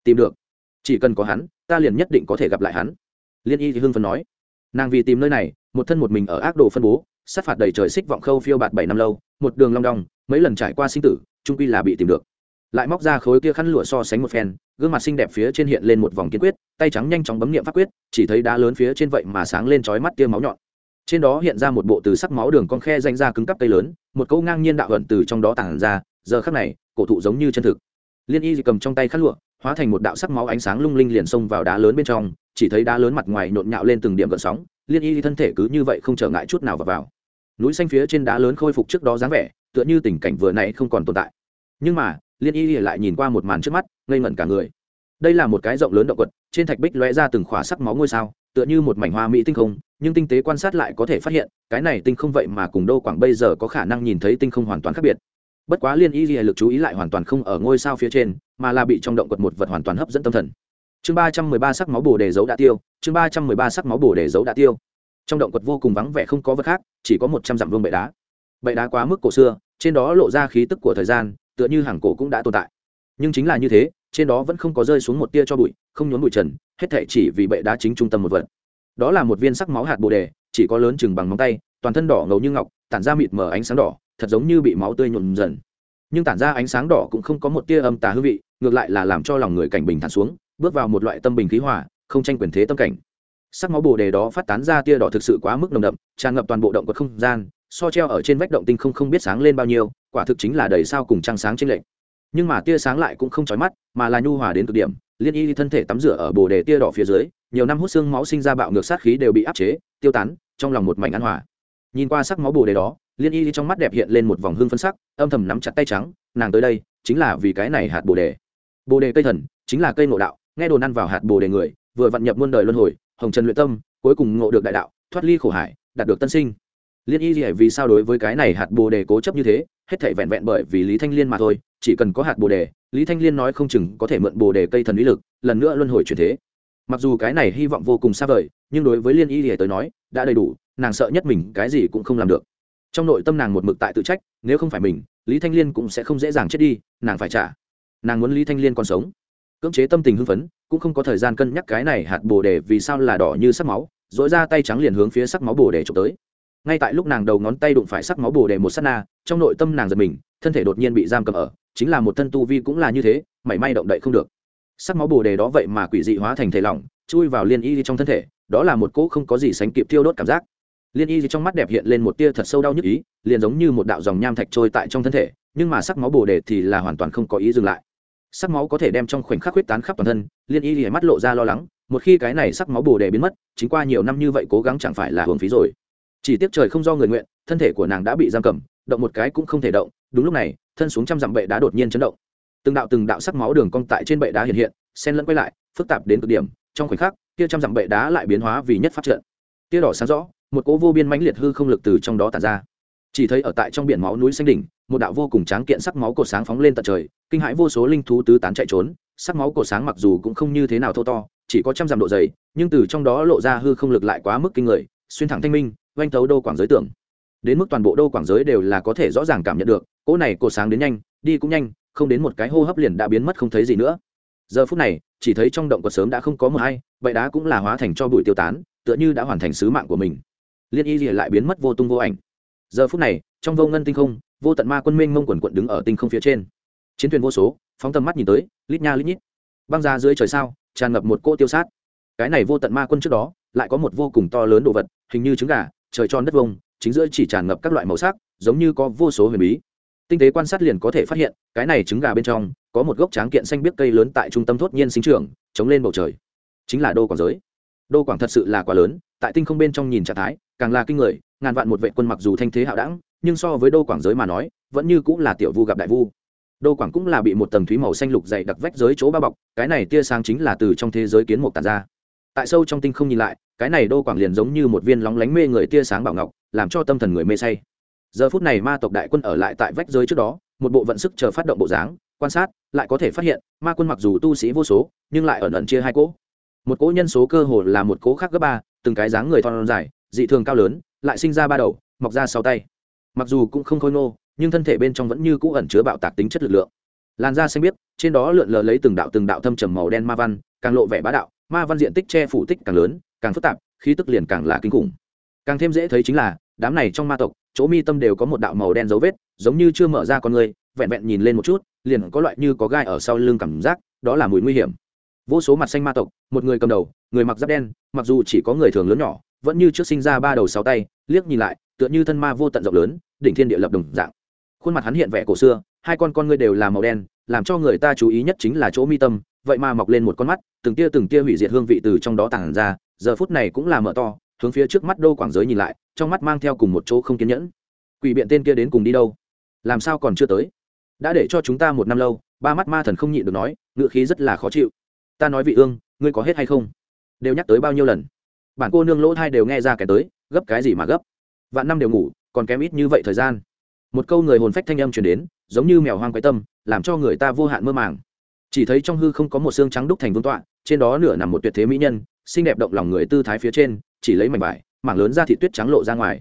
Speaker 1: Tìm được. Chỉ cần có hắn, ta liền nhất định có thể gặp lại hắn. Liên y thì hưng phân nói. Nàng vì tìm nơi này, một thân một mình ở ác đồ phân bố, sát phạt đầy trời xích vọng khâu phiêu bạt bảy năm lâu, một đường long đong, mấy lần trải qua sinh tử trung quy là bị tìm được lại móc ra khối kia khăn lụa so sánh một phen gương mặt xinh đẹp phía trên hiện lên một vòng kiên quyết tay trắng nhanh chóng bấm nghiệm pháp quyết chỉ thấy đá lớn phía trên vậy mà sáng lên trói mắt tia máu nhọn. Trên đó hiện ra một bộ từ sắc máu đường con khe danh ra cứng cắp cây lớn một câu ngang nhiên đạo hận từ trong đó tản ra giờ khắc này cổ thụ giống như chân thực. Liên y cầm trong tay khăn lụa hóa thành một đạo sắc máu ánh sáng lung linh liền xông vào đá lớn bên trong chỉ thấy đá lớn mặt ngoài nhộn nhạo lên từng điểm gợn sóng liên y thân thể cứ như vậy không trở ngại chút nào vào, vào. núi xanh phía trên đá lớn khôi phục trước đó dáng vẻ tựa như tình cảnh vừa nãy không còn tồn tại. Nhưng mà liên y lại nhìn qua một màn trước mắt, ngây ngẩn cả người. Đây là một cái rộng lớn động quật, trên thạch bích lóe ra từng khỏa sắc máu ngôi sao, tựa như một mảnh hoa mỹ tinh không, nhưng tinh tế quan sát lại có thể phát hiện, cái này tinh không vậy mà cùng đô quảng bây giờ có khả năng nhìn thấy tinh không hoàn toàn khác biệt. Bất quá liên y lìa lực chú ý lại hoàn toàn không ở ngôi sao phía trên, mà là bị trong động quật một vật hoàn toàn hấp dẫn tâm thần. Chương ba trăm mười ba sắc máu bồ đề dấu đã tiêu, chương ba trăm mười ba sắc máu bồ đề dấu đã tiêu. Trong động quật vô cùng vắng vẻ không có vật khác, chỉ có một trăm dặm vương bệ đá. Bệ đá quá mức cổ xưa, trên đó lộ ra khí tức của thời gian tựa như hàng cổ cũng đã tồn tại. Nhưng chính là như thế trên đó vẫn không có rơi xuống một tia cho bụi không nhốn bụi trần hết thể chỉ vì bệ đá chính trung tâm một vật. Đó là một viên sắc máu hạt bồ đề chỉ có lớn chừng bằng móng tay toàn thân đỏ ngầu như ngọc tản ra mịt mờ ánh sáng đỏ thật giống như bị máu tươi nhuộm dần. Nhưng tản ra ánh sáng đỏ cũng không có một tia âm tà hương vị ngược lại là làm cho lòng người cảnh bình thản xuống bước vào một loại tâm bình khí hòa, không tranh quyền thế tâm cảnh. Sắc máu bồ đề đó phát tán ra tia đỏ thực sự quá mức nồng đậm tràn ngập toàn bộ động vật không gian so treo ở trên vách động tinh không không biết sáng lên bao nhiêu, quả thực chính là đầy sao cùng trăng sáng trên lệnh nhưng mà tia sáng lại cũng không chói mắt, mà là nhu hòa đến cực điểm, liên y thân thể tắm rửa ở bồ đề tia đỏ phía dưới, nhiều năm hút xương máu sinh ra bạo ngược sát khí đều bị áp chế, tiêu tán, trong lòng một mảnh an hòa. Nhìn qua sắc máu bồ đề đó, liên y trong mắt đẹp hiện lên một vòng hương phân sắc, âm thầm nắm chặt tay trắng, nàng tới đây, chính là vì cái này hạt bồ đề. Bồ đề cây thần, chính là cây ngộ đạo, nghe đồn ăn vào hạt bồ đề người, vừa vận nhập muôn đời luân hồi, hồng trần luyện tâm, cuối cùng ngộ được đại đạo, thoát ly khổ hải, đạt được tân sinh liên y gì vì sao đối với cái này hạt bồ đề cố chấp như thế, hết thảy vẹn vẹn bởi vì lý thanh liên mà thôi, chỉ cần có hạt bồ đề, lý thanh liên nói không chừng có thể mượn bồ đề cây thần lý lực, lần nữa luân hồi chuyển thế. Mặc dù cái này hy vọng vô cùng xa vời, nhưng đối với liên y thì tới nói, đã đầy đủ, nàng sợ nhất mình cái gì cũng không làm được. Trong nội tâm nàng một mực tại tự trách, nếu không phải mình, lý thanh liên cũng sẽ không dễ dàng chết đi, nàng phải trả. Nàng muốn lý thanh liên còn sống. Cưỡng chế tâm tình hưng phấn, cũng không có thời gian cân nhắc cái này hạt bồ đề vì sao là đỏ như sắc máu dỗi ra tay trắng liền hướng phía sắc máu bồ đề trộm tới ngay tại lúc nàng đầu ngón tay đụng phải sắc máu bồ đề một s á t na, trong nội tâm nàng giật mình, thân thể đột nhiên bị giam cầm ở, chính là một thân tu vi cũng là như thế, mảy may động đậy không được. Sắc máu bồ đề đó vậy mà quỷ dị hóa thành thể lỏng, chui vào liên y trong thân thể, đó là một cỗ không có gì sánh kịp tiêu đốt cảm giác. Liên y trong mắt đẹp hiện lên một tia thật sâu đau nhức ý, liền giống như một đạo dòng nham thạch trôi tại trong thân thể, nhưng mà sắc máu bồ đề thì là hoàn toàn không có ý dừng lại. Sắc máu có thể đem trong khoảnh khắc huyết tán khắp toàn thân, liên y thì mắt lộ ra lo lắng, một khi cái này sắc máu bồ đề biến mất, chính qua nhiều năm như vậy cố gắng chẳng phải là hưởng phí rồi chỉ tiếc trời không do người nguyện, thân thể của nàng đã bị giam cầm, động một cái cũng không thể động, đúng lúc này, thân xuống trăm dặm bệ đá đột nhiên chấn động. Từng đạo từng đạo sắc máu đường cong tại trên bệ đá hiện hiện, xen lẫn quay lại, phức tạp đến cực điểm, trong khoảnh khắc, kia trăm dặm bệ đá lại biến hóa vì nhất phát trận. Tia đỏ sáng rõ, một cỗ vô biên mãnh liệt hư không lực từ trong đó tản ra. Chỉ thấy ở tại trong biển máu núi xanh đỉnh, một đạo vô cùng tráng kiện sắc máu cột sáng phóng lên tận trời, kinh hãi vô số linh thú tứ tán chạy trốn, sắc máu cột sáng mặc dù cũng không như thế nào thô to, chỉ có trăm dặm độ dày, nhưng từ trong đó lộ ra hư không lực lại quá mức kinh người, xuyên thẳng thanh minh oanh thấu đô quảng giới tưởng. Đến mức toàn bộ đô quảng giới đều là có thể rõ ràng cảm nhận được, cỗ này cột sáng đến nhanh, đi cũng nhanh, không đến một cái hô hấp liền đã biến mất không thấy gì nữa. Giờ phút này, chỉ thấy trong động cột sớm đã không có mờ hay vậy đá cũng là hóa thành cho bụi tiêu tán, tựa như đã hoàn thành sứ mạng của mình. Liên y rìa lại biến mất vô tung vô ảnh. Giờ phút này, trong vô ngân tinh không, vô tận ma quân minh mông quần quận đứng ở tinh không phía trên. Chiến thuyền vô số, phóng tầm mắt nhìn tới, lít nha lít nhít. Băng ra dưới trời sao, tràn ngập một cỗ tiêu sát. Cái này vô tận ma quân trước đó, lại có một vô cùng to lớn đồ vật, hình như trứng gà trời tròn đất vông, chính giữa chỉ tràn ngập các loại màu sắc, giống như có vô số huyền bí. Tinh tế quan sát liền có thể phát hiện, cái này trứng gà bên trong, có một gốc tráng kiện xanh biếc cây lớn tại trung tâm thốt nhiên sinh trưởng, chống lên bầu trời. Chính là đô quảng giới. Đô quảng thật sự là quá lớn, tại tinh không bên trong nhìn trạng thái, càng là kinh người, ngàn vạn một vệ quân mặc dù thanh thế hạo đẳng, nhưng so với đô quảng giới mà nói, vẫn như cũng là tiểu vu gặp đại vu. Đô quảng cũng là bị một tầng thúy màu xanh lục dày đặc vách giới chỗ bao bọc, cái này tia sáng chính là từ trong thế giới kiến mục tàn ra tại sâu trong tinh không nhìn lại, cái này đô quảng liền giống như một viên lóng lánh mê người tia sáng bảo ngọc, làm cho tâm thần người mê say. Giờ phút này ma tộc đại quân ở lại tại vách giới trước đó, một bộ vận sức chờ phát động bộ dáng, quan sát, lại có thể phát hiện, ma quân mặc dù tu sĩ vô số, nhưng lại ẩn ẩn chia hai cỗ. Một cỗ nhân số cơ hồ là một cỗ khác gấp ba, từng cái dáng người thon dài, dị thường cao lớn, lại sinh ra ba đầu, mọc ra sau tay. Mặc dù cũng không khôi nô nhưng thân thể bên trong vẫn như cũ ẩn chứa bạo tạc tính chất lực lượng. Làn da xanh biếc, trên đó lượn lờ lấy từng đạo từng đạo thâm trầm màu đen ma văn, càng lộ vẻ bá đạo ma văn diện tích che phủ tích càng lớn, càng phức tạp, khí tức liền càng là kinh khủng. Càng thêm dễ thấy chính là, đám này trong ma tộc, chỗ mi tâm đều có một đạo màu đen dấu vết, giống như chưa mở ra con người, vẹn vẹn nhìn lên một chút, liền có loại như có gai ở sau lưng cảm giác, đó là mùi nguy hiểm. Vô số mặt xanh ma tộc, một người cầm đầu, người mặc giáp đen, mặc dù chỉ có người thường lớn nhỏ, vẫn như trước sinh ra ba đầu sáu tay, liếc nhìn lại, tựa như thân ma vô tận rộng lớn, đỉnh thiên địa lập đồng dạng khuôn mặt hắn hiện vẻ cổ xưa, hai con con ngươi đều là màu đen, làm cho người ta chú ý nhất chính là chỗ mi tâm, vậy mà mọc lên một con mắt, từng tia từng tia hủy diệt hương vị từ trong đó tàn ra, giờ phút này cũng là mở to, hướng phía trước mắt đô quảng giới nhìn lại, trong mắt mang theo cùng một chỗ không kiên nhẫn. Quỷ biện tên kia đến cùng đi đâu? Làm sao còn chưa tới? Đã để cho chúng ta một năm lâu, ba mắt ma thần không nhịn được nói ngựa khí rất là khó chịu. Ta nói vị ương, ngươi có hết hay không? Đều nhắc tới bao nhiêu lần? Bản cô nương lỗ thai đều nghe ra kẻ tới, gấp cái gì mà gấp? Vạn năm đều ngủ, còn kém ít như vậy thời gian một câu người hồn phách thanh âm truyền đến, giống như mèo hoang quái tâm, làm cho người ta vô hạn mơ màng. Chỉ thấy trong hư không có một xương trắng đúc thành vương tọa, trên đó nửa nằm một tuyệt thế mỹ nhân, xinh đẹp động lòng người tư thái phía trên, chỉ lấy mảnh vải, mảng lớn ra thị tuyết trắng lộ ra ngoài.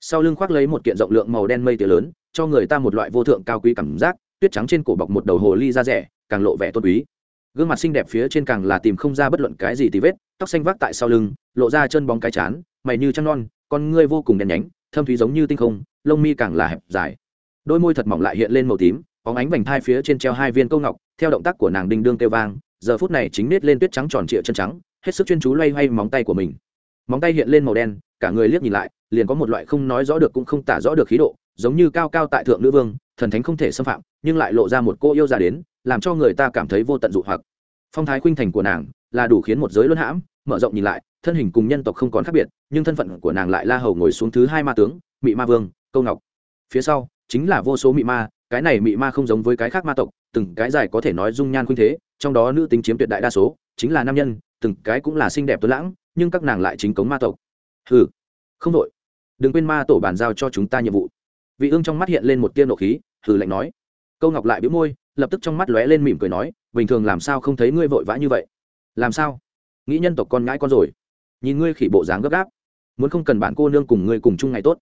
Speaker 1: Sau lưng khoác lấy một kiện rộng lượng màu đen mây tía lớn, cho người ta một loại vô thượng cao quý cảm giác, tuyết trắng trên cổ bọc một đầu hồ ly da rẻ, càng lộ vẻ tôn quý. Gương mặt xinh đẹp phía trên càng là tìm không ra bất luận cái gì tí vết, tóc xanh vác tại sau lưng, lộ ra chân bóng cái chán, mày như trăng non, con ngươi vô cùng đen nhánh, thâm thúy giống như tinh không lông mi càng là hẹp dài. Đôi môi thật mỏng lại hiện lên màu tím, có ánh vành thai phía trên treo hai viên câu ngọc, theo động tác của nàng đinh đương kêu vang, giờ phút này chính nết lên tuyết trắng tròn trịa chân trắng, hết sức chuyên chú loay hoay móng tay của mình. Móng tay hiện lên màu đen, cả người liếc nhìn lại, liền có một loại không nói rõ được cũng không tả rõ được khí độ, giống như cao cao tại thượng nữ vương, thần thánh không thể xâm phạm, nhưng lại lộ ra một cô yêu ra đến, làm cho người ta cảm thấy vô tận dụ hoặc. Phong thái khuynh thành của nàng là đủ khiến một giới luân hãm, mở rộng nhìn lại, thân hình cùng nhân tộc không còn khác biệt, nhưng thân phận của nàng lại la hầu ngồi xuống thứ hai ma tướng, mị ma vương câu ngọc. Phía sau, chính là vô số mị ma, cái này mị ma không giống với cái khác ma tộc, từng cái dài có thể nói dung nhan khuynh thế, trong đó nữ tính chiếm tuyệt đại đa số, chính là nam nhân, từng cái cũng là xinh đẹp tuấn lãng, nhưng các nàng lại chính cống ma tộc. Hừ, không đội. Đừng quên ma tổ bàn giao cho chúng ta nhiệm vụ. Vị ương trong mắt hiện lên một tia nộ khí, hừ lạnh nói. Câu ngọc lại bĩu môi, lập tức trong mắt lóe lên mỉm cười nói, bình thường làm sao không thấy ngươi vội vã như vậy? Làm sao? Nghĩ nhân tộc con ngãi con rồi. Nhìn ngươi khỉ bộ dáng gấp gáp. Muốn không cần bạn cô nương cùng ngươi cùng chung ngày tốt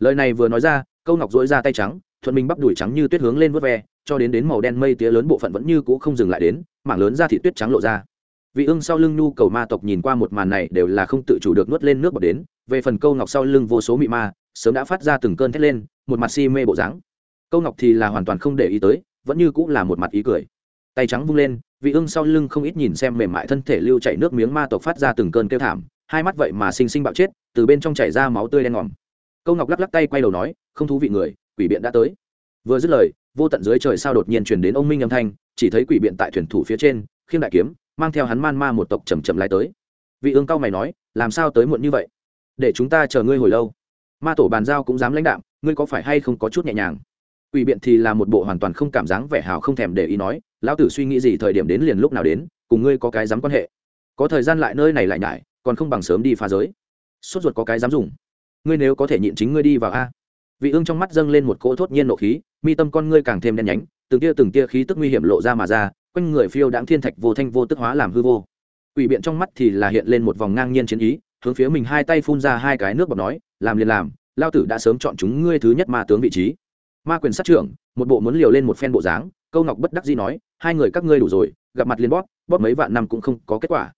Speaker 1: lời này vừa nói ra, câu ngọc dỗi ra tay trắng, thuận minh bắp đùi trắng như tuyết hướng lên vớt ve, cho đến đến màu đen mây tía lớn bộ phận vẫn như cũ không dừng lại đến, mảng lớn ra thị tuyết trắng lộ ra. Vị ưng sau lưng nhu cầu ma tộc nhìn qua một màn này đều là không tự chủ được nuốt lên nước bọt đến, về phần câu ngọc sau lưng vô số mị ma, sớm đã phát ra từng cơn thét lên, một mặt si mê bộ dáng. Câu ngọc thì là hoàn toàn không để ý tới, vẫn như cũng là một mặt ý cười. Tay trắng vung lên, vị ương sau lưng không ít nhìn xem mềm mại thân thể lưu chảy nước miếng ma tộc phát ra từng cơn kêu thảm, hai mắt vậy mà sinh sinh bạo chết, từ bên trong chảy ra máu tươi đen ngòm câu ngọc lắc lắc tay quay đầu nói, không thú vị người, quỷ biện đã tới. Vừa dứt lời, vô tận dưới trời sao đột nhiên truyền đến ông minh âm thanh, chỉ thấy quỷ biện tại thuyền thủ phía trên, khiêng đại kiếm, mang theo hắn man ma một tộc chầm chậm lái tới. Vị ương cao mày nói, làm sao tới muộn như vậy? Để chúng ta chờ ngươi hồi lâu. Ma tổ bàn giao cũng dám lãnh đạm, ngươi có phải hay không có chút nhẹ nhàng? Quỷ biện thì là một bộ hoàn toàn không cảm giác vẻ hào không thèm để ý nói, lão tử suy nghĩ gì thời điểm đến liền lúc nào đến, cùng ngươi có cái dám quan hệ. Có thời gian lại nơi này lại nhải, còn không bằng sớm đi phá giới. Sốt ruột có cái dám dùng ngươi nếu có thể nhịn chính ngươi đi vào a. Vị ương trong mắt dâng lên một cỗ thốt nhiên nộ khí, mi tâm con ngươi càng thêm đen nhánh, từng tia từng tia khí tức nguy hiểm lộ ra mà ra, quanh người phiêu đáng thiên thạch vô thanh vô tức hóa làm hư vô. Quỷ biện trong mắt thì là hiện lên một vòng ngang nhiên chiến ý, hướng phía mình hai tay phun ra hai cái nước bọt nói, làm liền làm, lao tử đã sớm chọn chúng ngươi thứ nhất ma tướng vị trí. Ma quyền sát trưởng, một bộ muốn liều lên một phen bộ dáng, câu ngọc bất đắc dĩ nói, hai người các ngươi đủ rồi, gặp mặt liên bóp bóp mấy vạn năm cũng không có kết quả.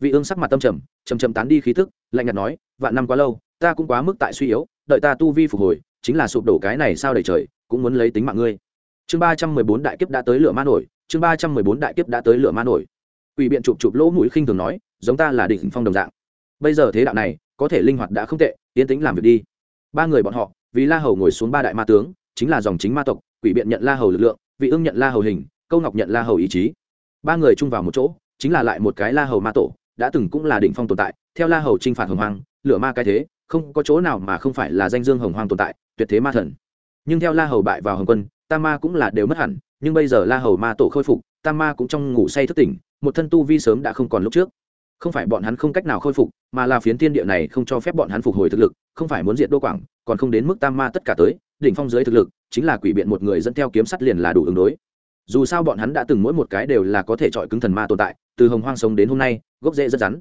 Speaker 1: Vị ương sắc mặt tâm trầm trầm trầm tán đi khí tức, lạnh nhạt nói, vạn năm quá lâu ta cũng quá mức tại suy yếu, đợi ta tu vi phục hồi, chính là sụp đổ cái này sao đầy trời, cũng muốn lấy tính mạng ngươi. Chương ba trăm mười bốn đại kiếp đã tới lửa ma nổi, chương ba trăm mười bốn đại kiếp đã tới lửa ma nổi. Ủy biện chụp chụp lỗ mũi khinh thường nói, giống ta là đỉnh phong đồng dạng. Bây giờ thế đạo này, có thể linh hoạt đã không tệ tiến tính làm việc đi. Ba người bọn họ, vì la hầu ngồi xuống ba đại ma tướng, chính là dòng chính ma tộc, quỷ biện nhận la hầu lực lượng, vị ương nhận la hầu hình, câu ngọc nhận la hầu ý chí. Ba người chung vào một chỗ, chính là lại một cái la hầu ma tổ, đã từng cũng là đỉnh phong tồn tại, theo la hầu t r i n h phạt hồng hoang, lửa ma cái thế không có chỗ nào mà không phải là danh dương hồng hoang tồn tại, tuyệt thế ma thần. Nhưng theo la hầu bại vào hồng quân tam ma cũng là đều mất hẳn, nhưng bây giờ la hầu ma tổ khôi phục tam ma cũng trong ngủ say thức tỉnh, một thân tu vi sớm đã không còn lúc trước. Không phải bọn hắn không cách nào khôi phục, mà là phiến thiên địa này không cho phép bọn hắn phục hồi thực lực, không phải muốn diệt đô quảng, còn không đến mức tam ma tất cả tới, đỉnh phong dưới thực lực, chính là quỷ biện một người dẫn theo kiếm sắt liền là đủ ứng đối. Dù sao bọn hắn đã từng mỗi một cái đều là có thể chọi cứng thần ma tồn tại, từ hồng hoang sống đến hôm nay, gốc rễ rất rắn.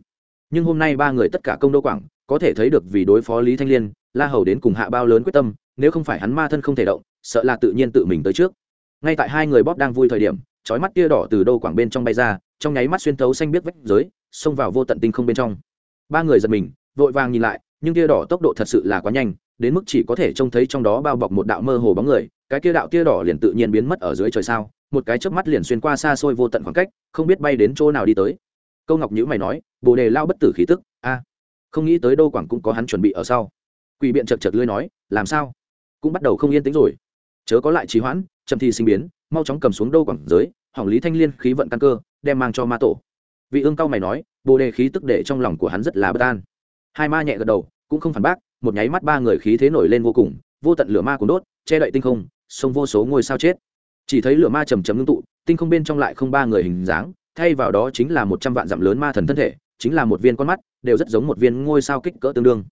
Speaker 1: Nhưng hôm nay ba người tất cả công đô quảng có thể thấy được vì đối phó lý thanh liên, la hầu đến cùng hạ bao lớn quyết tâm, nếu không phải hắn ma thân không thể động, sợ là tự nhiên tự mình tới trước. Ngay tại hai người bóp đang vui thời điểm trói mắt tia đỏ từ đô quảng bên trong bay ra, trong nháy mắt xuyên thấu xanh biết vách giới, xông vào vô tận tinh không bên trong. Ba người giật mình, vội vàng nhìn lại, nhưng tia đỏ tốc độ thật sự là quá nhanh, đến mức chỉ có thể trông thấy trong đó bao bọc một đạo mơ hồ bóng người, cái kia đạo tia đỏ liền tự nhiên biến mất ở dưới trời sao, một cái chớp mắt liền xuyên qua xa xôi vô tận khoảng cách, không biết bay đến chỗ nào đi tới. Câu ngọc nhữ mày nói, bồ đề lao bất tử khí tức, a không nghĩ tới đô quảng cũng có hắn chuẩn bị ở sau. Quỷ biện chật chật lưới nói, làm sao? Cũng bắt đầu không yên tĩnh rồi. Chớ có lại trì hoãn, chậm thi sinh biến, mau chóng cầm xuống đô quảng giới, hỏng lý thanh liên khí vận căn cơ, đem mang cho ma tổ. Vị ương cao mày nói, bồ đề khí tức để trong lòng của hắn rất là bất an. Hai ma nhẹ gật đầu, cũng không phản bác, một nháy mắt ba người khí thế nổi lên vô cùng, vô tận lửa ma cuốn đốt, che đậy tinh không, sông vô số ngôi sao chết. Chỉ thấy lửa ma chầm chấm ngưng tụ, tinh không bên trong lại không ba người hình dáng, thay vào đó chính là một trăm vạn dặm lớn ma thần thân thể chính là một viên con mắt, đều rất giống một viên ngôi sao kích cỡ tương đương.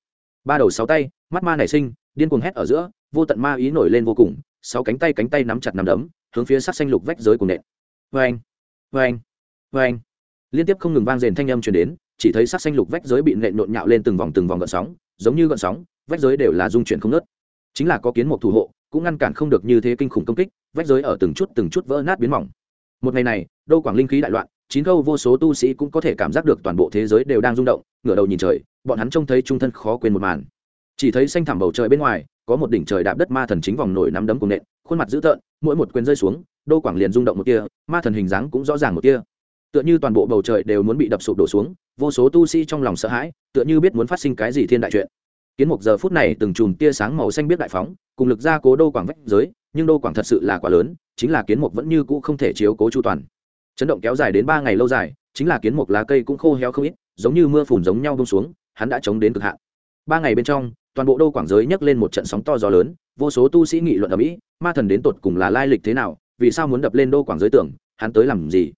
Speaker 1: Ba đầu sáu tay, mắt ma nảy sinh, điên cuồng hét ở giữa, vô tận ma ý nổi lên vô cùng, sáu cánh tay cánh tay nắm chặt nắm đấm, hướng phía sắc xanh lục vách giới cùng nện. Vê anh vê anh vê anh liên tiếp không ngừng vang rền thanh âm truyền đến, chỉ thấy sắc xanh lục vách giới bị nện nộn nhạo lên từng vòng từng vòng gợn sóng, giống như gợn sóng, vách giới đều là dung chuyển không nớt chính là có kiến một thủ hộ, cũng ngăn cản không được như thế kinh khủng công kích, vách giới ở từng chút từng chút vỡ nát biến mỏng. Một ngày này, đô quảng linh khí đại loạn chín câu vô số tu sĩ cũng có thể cảm giác được toàn bộ thế giới đều đang rung động, ngửa đầu nhìn trời, bọn hắn trông thấy trung thân khó quên một màn. Chỉ thấy xanh thẳm bầu trời bên ngoài, có một đỉnh trời đạp đất ma thần chính vòng nổi nắm đấm cùng nện, khuôn mặt dữ tợn, mỗi một quyền rơi xuống, đô quảng liền rung động một kia ma thần hình dáng cũng rõ ràng một kia tựa như toàn bộ bầu trời đều muốn bị đập sụp đổ xuống, vô số tu sĩ trong lòng sợ hãi, tựa như biết muốn phát sinh cái gì thiên đại chuyện. Kiến một giờ phút này từng chùm tia sáng màu xanh biết đại phóng, cùng lực ra cố đô quảng vách giới, nhưng đô quảng thật sự là quá lớn, chính là kiến mục vẫn như cũ không thể chiếu cố chu toàn chấn động kéo dài đến ba ngày lâu dài, chính là kiến mục lá cây cũng khô héo không ít, giống như mưa phùn giống nhau bông xuống, hắn đã chống đến cực hạn. Ba ngày bên trong, toàn bộ đô quảng giới nhấc lên một trận sóng to gió lớn, vô số tu sĩ nghị luận ở mỹ, ma thần đến tột cùng là lai lịch thế nào, vì sao muốn đập lên đô quảng giới tưởng, hắn tới làm gì?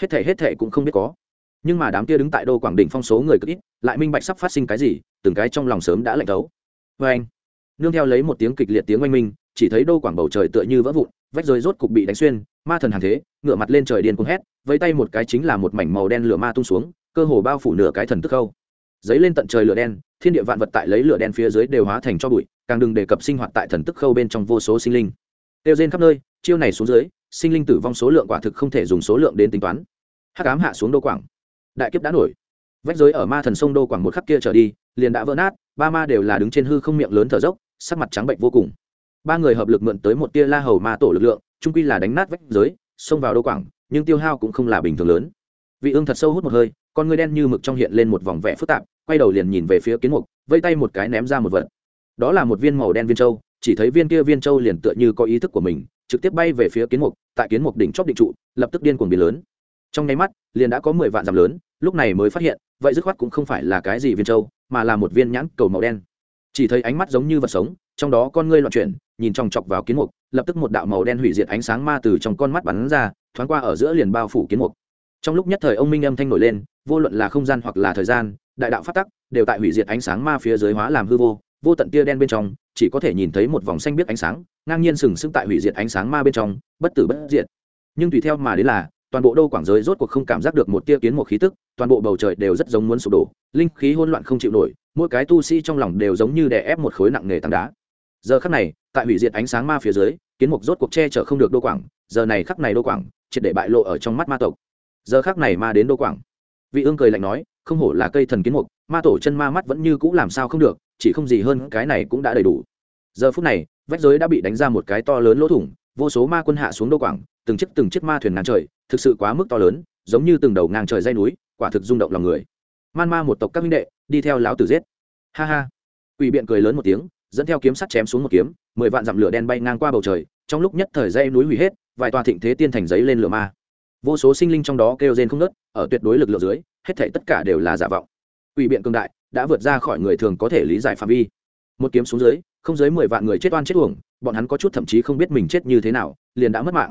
Speaker 1: Hết thể hết thể cũng không biết có. Nhưng mà đám kia đứng tại đô quảng đỉnh phong số người cực ít, lại minh bạch sắp phát sinh cái gì, từng cái trong lòng sớm đã lạnh thấu. Vê anh nương theo lấy một tiếng kịch liệt tiếng oanh minh chỉ thấy đô quảng bầu trời tựa như vỡ vụn, vách rơi rốt cục bị đánh xuyên, ma thần hàng thế ngựa mặt lên trời điên cuồng hét, vẫy tay một cái chính là một mảnh màu đen lửa ma tung xuống, cơ hồ bao phủ nửa cái thần tức khâu. Giấy lên tận trời lửa đen, thiên địa vạn vật tại lấy lửa đen phía dưới đều hóa thành cho bụi, càng đừng đề cập sinh hoạt tại thần tức khâu bên trong vô số sinh linh. Tiêu rên khắp nơi, chiêu này xuống dưới, sinh linh tử vong số lượng quả thực không thể dùng số lượng đến tính toán. Hắc ám hạ xuống đô quảng. Đại kiếp đã nổi. Vách giới ở ma thần sông đô quảng một khắc kia trở đi, liền đã vỡ nát, ba ma đều là đứng trên hư không miệng lớn thở dốc, sắc mặt trắng bệnh vô cùng ba người hợp lực mượn tới một tia la hầu ma tổ lực lượng trung quy là đánh nát vách giới, xông vào đô quảng, nhưng tiêu hao cũng không là bình thường lớn. Vị ương thật sâu hút một hơi, con người đen như mực trong hiện lên một vòng vẽ phức tạp, quay đầu liền nhìn về phía kiến mục, vây tay một cái ném ra một vật. Đó là một viên màu đen viên châu, chỉ thấy viên kia viên châu liền tựa như có ý thức của mình, trực tiếp bay về phía kiến mục, tại kiến mục đỉnh chóp định trụ, lập tức điên cuồng biến lớn. Trong nháy mắt, liền đã có mười vạn dặm lớn, lúc này mới phát hiện, vậy dứt khoát cũng không phải là cái gì viên châu, mà là một viên nhãn cầu màu đen. Chỉ thấy ánh mắt giống như vật sống trong đó con ngươi loạn chuyển, nhìn chòng chọc vào kiến mục, lập tức một đạo màu đen hủy diệt ánh sáng ma từ trong con mắt bắn ra, thoáng qua ở giữa liền bao phủ kiến mục. Trong lúc nhất thời ông minh âm thanh nổi lên, vô luận là không gian hoặc là thời gian, đại đạo phát tắc, đều tại hủy diệt ánh sáng ma phía dưới hóa làm hư vô vô tận tia đen bên trong, chỉ có thể nhìn thấy một vòng xanh biết ánh sáng, ngang nhiên sừng sững tại hủy diệt ánh sáng ma bên trong, bất tử bất diệt. Nhưng tùy theo mà đến là, toàn bộ đô quảng giới rốt cuộc không cảm giác được một tia kiến một khí tức, toàn bộ bầu trời đều rất giống muốn sụp đổ, linh khí hỗn loạn không chịu nổi, mỗi cái tu sĩ trong lòng đều giống như đè ép một khối nặng nề tảng đá giờ khắc này, tại hủy diệt ánh sáng ma phía dưới, kiến mục rốt cuộc che chở không được đô quảng, giờ này khắc này đô quảng, triệt để bại lộ ở trong mắt ma tộc. Giờ khắc này ma đến đô quảng. Vị ương cười lạnh nói, không hổ là cây thần kiến mục, ma tổ chân ma mắt vẫn như cũ làm sao không được, chỉ không gì hơn cái này cũng đã đầy đủ. Giờ phút này, vách giới đã bị đánh ra một cái to lớn lỗ thủng, vô số ma quân hạ xuống đô quảng, từng chiếc từng chiếc ma thuyền ngang trời, thực sự quá mức to lớn, giống như từng đầu ngang trời dây núi, quả thực rung động lòng người. Man ma một tộc các minh đệ, đi theo lão tử giết. Ha ha. Quỷ biện cười lớn một tiếng dẫn theo kiếm sắt chém xuống một kiếm, mười vạn dặm lửa đen bay ngang qua bầu trời, trong lúc nhất thời dây núi hủy hết, vài tòa thịnh thế tiên thành giấy lên lửa ma. Vô số sinh linh trong đó kêu rên không nớt ở tuyệt đối lực lượng dưới, hết thảy tất cả đều là giả vọng. Ủy biện cường đại, đã vượt ra khỏi người thường có thể lý giải phạm vi. Một kiếm xuống dưới, không dưới mười vạn người chết oan chết uổng, bọn hắn có chút thậm chí không biết mình chết như thế nào, liền đã mất mạng.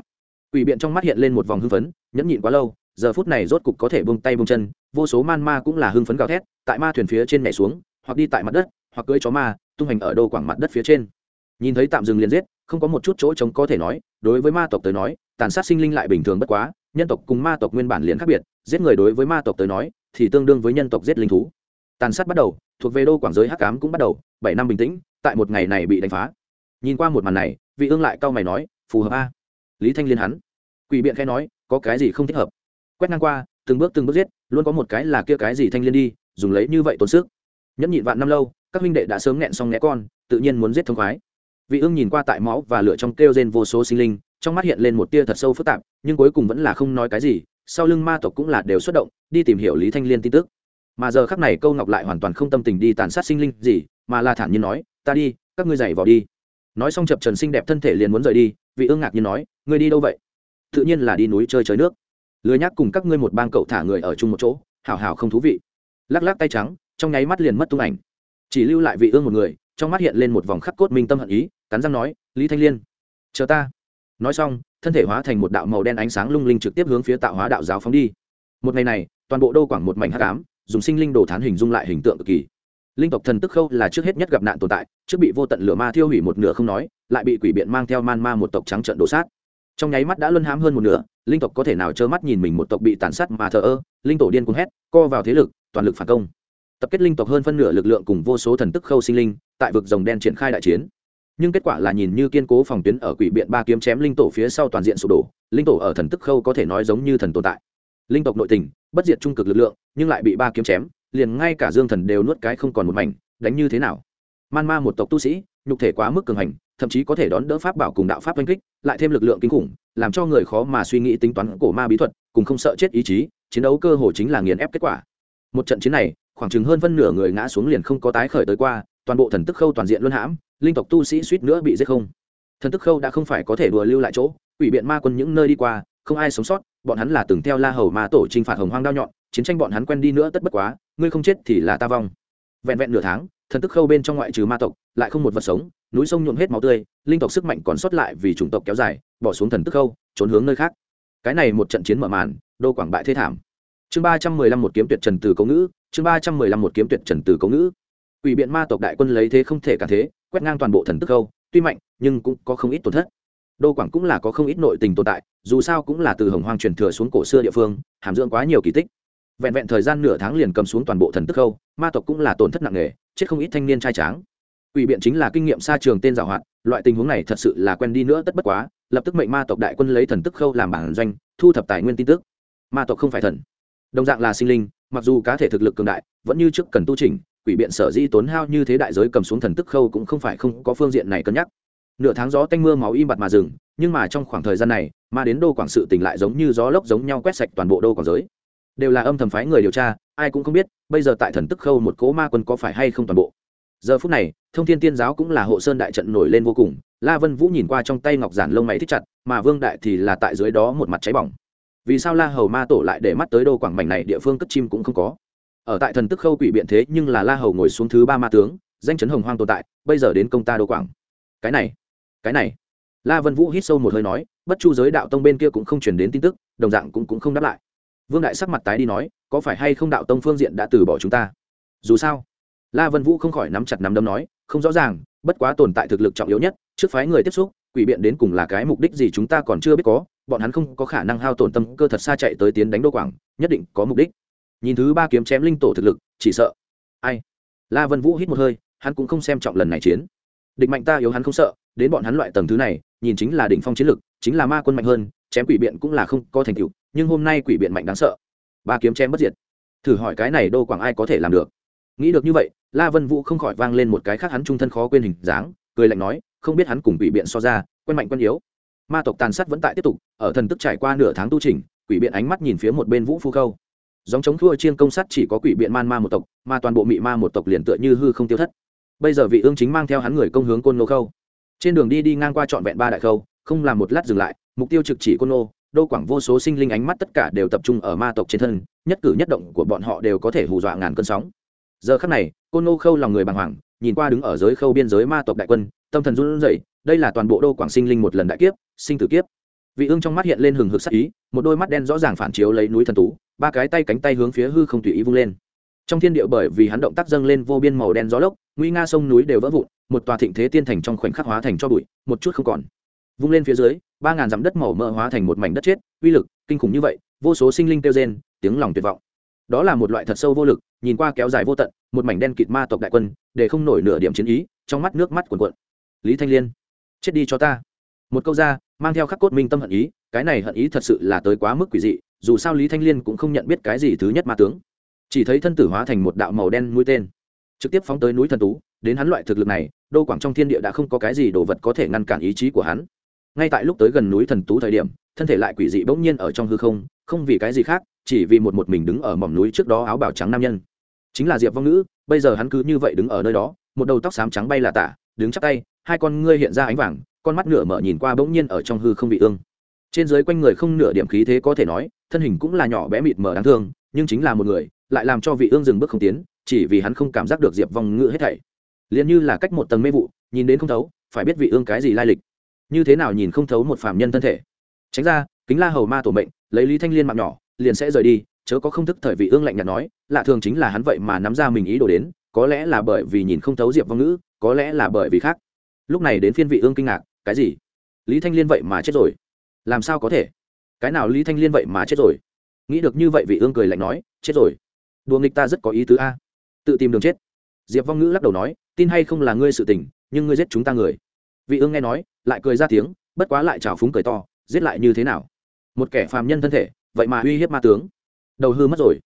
Speaker 1: Ủy biện trong mắt hiện lên một vòng hưng phấn, nhẫn nhịn quá lâu, giờ phút này rốt cục có thể bông tay bông chân, vô số man ma cũng là hưng phấn gào thét, tại ma thuyền phía trên mẹ xuống, hoặc đi tại mặt đất, hoặc cưỡi chó ma tung hành ở đô quảng mặt đất phía trên. Nhìn thấy tạm dừng liền giết, không có một chút chỗ trống có thể nói, đối với ma tộc tới nói, tàn sát sinh linh lại bình thường bất quá, nhân tộc cùng ma tộc nguyên bản liền khác biệt, giết người đối với ma tộc tới nói, thì tương đương với nhân tộc giết linh thú. Tàn sát bắt đầu, thuộc về đô quảng giới hắc cám cũng bắt đầu, bảy năm bình tĩnh, tại một ngày này bị đánh phá. Nhìn qua một màn này, vị ương lại cau mày nói, phù hợp a. Lý thanh liên hắn. Quỷ biện khẽ nói, có cái gì không thích hợp? Quét ngang qua, từng bước từng bước giết, luôn có một cái là kia cái gì thanh liên đi, dùng lấy như vậy tốn sức. Nhẫn nhịn vạn năm lâu các huynh đệ đã sớm nghẹn xong né con, tự nhiên muốn giết thông khoái. Vị ương nhìn qua tại máu và lửa trong kêu rên vô số sinh linh, trong mắt hiện lên một tia thật sâu phức tạp, nhưng cuối cùng vẫn là không nói cái gì, sau lưng ma tộc cũng là đều xuất động, đi tìm hiểu lý thanh liên tin tức. Mà giờ khắc này câu ngọc lại hoàn toàn không tâm tình đi tàn sát sinh linh gì, mà là thản nhiên nói, ta đi, các ngươi dậy vào đi. Nói xong chập trần sinh đẹp thân thể liền muốn rời đi, vị ương ngạc nhiên nói, ngươi đi đâu vậy? Tự nhiên là đi núi chơi chơi nước. Lười nhác cùng các ngươi một bang cậu thả người ở chung một chỗ, hảo hảo không thú vị. Lắc lắc tay trắng, trong nháy mắt liền mất tung ảnh chỉ lưu lại vị ương một người, trong mắt hiện lên một vòng khắc cốt minh tâm hận ý, cắn răng nói, lý thanh liên, chờ ta. Nói xong, thân thể hóa thành một đạo màu đen ánh sáng lung linh trực tiếp hướng phía tạo hóa đạo giáo phóng đi. Một ngày này, toàn bộ đô quảng một mảnh hắc ám, dùng sinh linh đồ thán hình dung lại hình tượng cực kỳ. Linh tộc thần tức khâu là trước hết nhất gặp nạn tồn tại, trước bị vô tận lửa ma thiêu hủy một nửa không nói, lại bị quỷ biện mang theo man ma một tộc trắng trận đổ sát. Trong nháy mắt đã luân hãm hơn một nửa, linh tộc có thể nào trơ mắt nhìn mình một tộc bị tàn sát mà thờ ơ, linh tổ điên cuồng hét, co vào thế lực, toàn lực phản công tập kết linh tộc hơn phân nửa lực lượng cùng vô số thần tức khâu sinh linh tại vực rồng đen triển khai đại chiến. Nhưng kết quả là nhìn như kiên cố phòng tuyến ở quỷ biện ba kiếm chém linh tổ phía sau toàn diện sụp đổ, linh tổ ở thần tức khâu có thể nói giống như thần tồn tại. Linh tộc nội tình, bất diệt trung cực lực lượng, nhưng lại bị ba kiếm chém, liền ngay cả dương thần đều nuốt cái không còn một mảnh, đánh như thế nào? Man ma một tộc tu sĩ, nhục thể quá mức cường hành, thậm chí có thể đón đỡ pháp bảo cùng đạo pháp oanh kích, lại thêm lực lượng kinh khủng, làm cho người khó mà suy nghĩ tính toán cổ ma bí thuật, cùng không sợ chết ý chí, chiến đấu cơ hồ chính là nghiền ép kết quả. Một trận chiến này khoảng chừng hơn phân nửa người ngã xuống liền không có tái khởi tới qua, toàn bộ thần tức khâu toàn diện luân hãm, linh tộc tu sĩ suýt nữa bị giết không. Thần tức khâu đã không phải có thể đùa lưu lại chỗ ủy biện ma quân những nơi đi qua, không ai sống sót, bọn hắn là từng theo la hầu ma tổ t r i n h phạt hồng hoang đao nhọn, chiến tranh bọn hắn quen đi nữa tất bất quá, ngươi không chết thì là ta vong. Vẹn vẹn nửa tháng, thần tức khâu bên trong ngoại trừ ma tộc, lại không một vật sống, núi sông nhuộm hết máu tươi, linh tộc sức mạnh còn sót lại vì chủng tộc kéo dài, bỏ xuống thần tức khâu, trốn hướng nơi khác. Cái này một trận chiến mở màn, đô quảng bại thế thảm. Chương ba trăm mười lăm một kiếm tuyệt trần từ Cố ngữ chương ba trăm mười lăm một kiếm tuyệt trần từ cấu ngữ. Ủy biện ma tộc đại quân lấy thế không thể cả thế, quét ngang toàn bộ thần tức khâu, tuy mạnh, nhưng cũng có không ít tổn thất. Đô quảng cũng là có không ít nội tình tồn tại, dù sao cũng là từ hồng hoang truyền thừa xuống cổ xưa địa phương, hàm dưỡng quá nhiều kỳ tích. Vẹn vẹn thời gian nửa tháng liền cầm xuống toàn bộ thần tức khâu, ma tộc cũng là tổn thất nặng nề, chết không ít thanh niên trai tráng. Ủy biện chính là kinh nghiệm xa trường tên giảo hoạt, loại tình huống này thật sự là quen đi nữa tất bất quá, lập tức mệnh ma tộc đại quân lấy thần tức khâu làm bản doanh, thu thập tài nguyên tin tức. Ma tộc không phải thần. Đồng dạng là sinh linh mặc dù cá thể thực lực cường đại, vẫn như trước cần tu trình quỷ biện sở dĩ tốn hao như thế đại giới cầm xuống thần tức khâu cũng không phải không có phương diện này cân nhắc. Nửa tháng gió tanh mưa máu im bặt mà dừng, nhưng mà trong khoảng thời gian này mà đến đô quảng sự tỉnh lại giống như gió lốc giống nhau quét sạch toàn bộ đô quảng giới. Đều là âm thầm phái người điều tra, ai cũng không biết, bây giờ tại thần tức khâu một cố ma quân có phải hay không toàn bộ. Giờ phút này, thông thiên tiên giáo cũng là hộ sơn đại trận nổi lên vô cùng, la vân vũ nhìn qua trong tay ngọc giản lông mày thích chặt, mà vương đại thì là tại dưới đó một mặt cháy bỏng vì sao la hầu ma tổ lại để mắt tới đô quảng mảnh này địa phương cất chim cũng không có. Ở tại thần tức khâu quỷ biện thế nhưng là la hầu ngồi xuống thứ ba ma tướng danh chấn hồng hoang tồn tại bây giờ đến công ta đô quảng. Cái này cái này. La vân vũ hít sâu một hơi nói bất chu giới đạo tông bên kia cũng không chuyển đến tin tức đồng dạng cũng, cũng không đáp lại. Vương đại sắc mặt tái đi nói có phải hay không đạo tông phương diện đã từ bỏ chúng ta? Dù sao la vân vũ không khỏi nắm chặt nắm đấm nói không rõ ràng bất quá tồn tại thực lực trọng yếu nhất trước phái người tiếp xúc quỷ biện đến cùng là cái mục đích gì chúng ta còn chưa biết có bọn hắn không có khả năng hao tổn tâm cơ thật xa chạy tới tiến đánh đô quảng, nhất định có mục đích. Nhìn thứ ba kiếm chém linh tổ thực lực, chỉ sợ. Ai? La vân vũ hít một hơi, hắn cũng không xem trọng lần này chiến. Địch mạnh ta yếu hắn không sợ, đến bọn hắn loại tầng thứ này, nhìn chính là đỉnh phong chiến lực, chính là ma quân mạnh hơn, chém quỷ biện cũng là không có thành tựu, nhưng hôm nay quỷ biện mạnh đáng sợ. Ba kiếm chém bất diệt. Thử hỏi cái này đô quảng ai có thể làm được? Nghĩ được như vậy, la vân vũ không khỏi vang lên một cái khác hắn trung thân khó quên hình dáng, cười lạnh nói, không biết hắn cùng quỷ biện so ra, quen mạnh quen yếu ma tộc tàn sát vẫn tại tiếp tục, ở thần tức trải qua nửa tháng tu trình quỷ biện ánh mắt nhìn phía một bên vũ phu khâu. Dòng chống thua chiên công sát chỉ có quỷ biện man ma một tộc, mà toàn bộ mị ma một tộc liền tựa như hư không tiêu thất. Bây giờ vị ương chính mang theo hắn người công hướng côn nô khâu. Trên đường đi đi ngang qua trọn vẹn ba đại khâu, không làm một lát dừng lại, mục tiêu trực chỉ côn nô đô quảng vô số sinh linh ánh mắt tất cả đều tập trung ở ma tộc trên thân, nhất cử nhất động của bọn họ đều có thể hù dọa ngàn cơn sóng. Giờ khắc này, côn nô khâu lòng người bàng hoàng, nhìn qua đứng ở giới khâu biên giới ma tộc đại quân, tâm thần run rẩy, đây là toàn bộ đô quảng sinh linh một lần đại kiếp sinh tử kiếp. Vị ương trong mắt hiện lên hừng hực sắc ý, một đôi mắt đen rõ ràng phản chiếu lấy núi thần tú, ba cái tay cánh tay hướng phía hư không tùy ý vung lên. Trong thiên địa bởi vì hắn động tác dâng lên vô biên màu đen gió lốc, nguy nga sông núi đều vỡ vụn, một tòa thịnh thế tiên thành trong khoảnh khắc hóa thành cho bụi, một chút không còn. Vung lên phía dưới, ba ngàn dặm đất màu mỡ hóa thành một mảnh đất chết, uy lực, kinh khủng như vậy, vô số sinh linh tiêu rên, tiếng lòng tuyệt vọng. Đó là một loại thật sâu vô lực, nhìn qua kéo dài vô tận, một mảnh đen kịt ma tộc đại quân, để không nổi nửa điểm chiến ý, trong mắt nước mắt cuồn cuộn. Lý thanh liên, chết đi cho ta một câu ra, mang theo khắc cốt minh tâm hận ý, cái này hận ý thật sự là tới quá mức quỷ dị, dù sao lý thanh liên cũng không nhận biết cái gì thứ nhất ma tướng. Chỉ thấy thân tử hóa thành một đạo màu đen mũi tên, trực tiếp phóng tới núi thần tú, đến hắn loại thực lực này, đô quảng trong thiên địa đã không có cái gì đồ vật có thể ngăn cản ý chí của hắn. Ngay tại lúc tới gần núi thần tú thời điểm, thân thể lại quỷ dị bỗng nhiên ở trong hư không không vì cái gì khác, chỉ vì một một mình đứng ở mỏm núi trước đó áo bào trắng nam nhân. Chính là diệp vong ngữ, bây giờ hắn cứ như vậy đứng ở nơi đó, một đầu tóc xám trắng bay là tả, đứng chắc tay, hai con ngươi hiện ra ánh vàng con mắt nửa mở nhìn qua bỗng nhiên ở trong hư không bị ương. Trên dưới quanh người không nửa điểm khí thế có thể nói, thân hình cũng là nhỏ bé mịt mờ đáng thương, nhưng chính là một người, lại làm cho vị ương dừng bước không tiến, chỉ vì hắn không cảm giác được diệp vong ngự hết thảy. Liền như là cách một tầng mê vụ, nhìn đến không thấu, phải biết vị ương cái gì lai lịch. Như thế nào nhìn không thấu một phạm nhân thân thể. Tránh ra, kính la hầu ma tổ mệnh, lấy lý thanh liên mạng nhỏ, liền sẽ rời đi, chớ có không thức thời vị ương lạnh nhạt nói, lạ thường chính là hắn vậy mà nắm ra mình ý đồ đến, có lẽ là bởi vì nhìn không thấu diệp vong ngữ, có lẽ là bởi vì khác. Lúc này đến phiên vị ương kinh ngạc cái gì? Lý thanh liên vậy mà chết rồi. Làm sao có thể? Cái nào lý thanh liên vậy mà chết rồi? Nghĩ được như vậy vị ương cười lạnh nói, chết rồi. Đùa nghịch ta rất có ý tứ a. Tự tìm đường chết. Diệp vong ngữ lắc đầu nói, tin hay không là ngươi sự tình, nhưng ngươi giết chúng ta người. Vị ương nghe nói, lại cười ra tiếng, bất quá lại trào phúng cười to, giết lại như thế nào? Một kẻ phàm nhân thân thể, vậy mà uy hiếp ma tướng. Đầu hư mất rồi.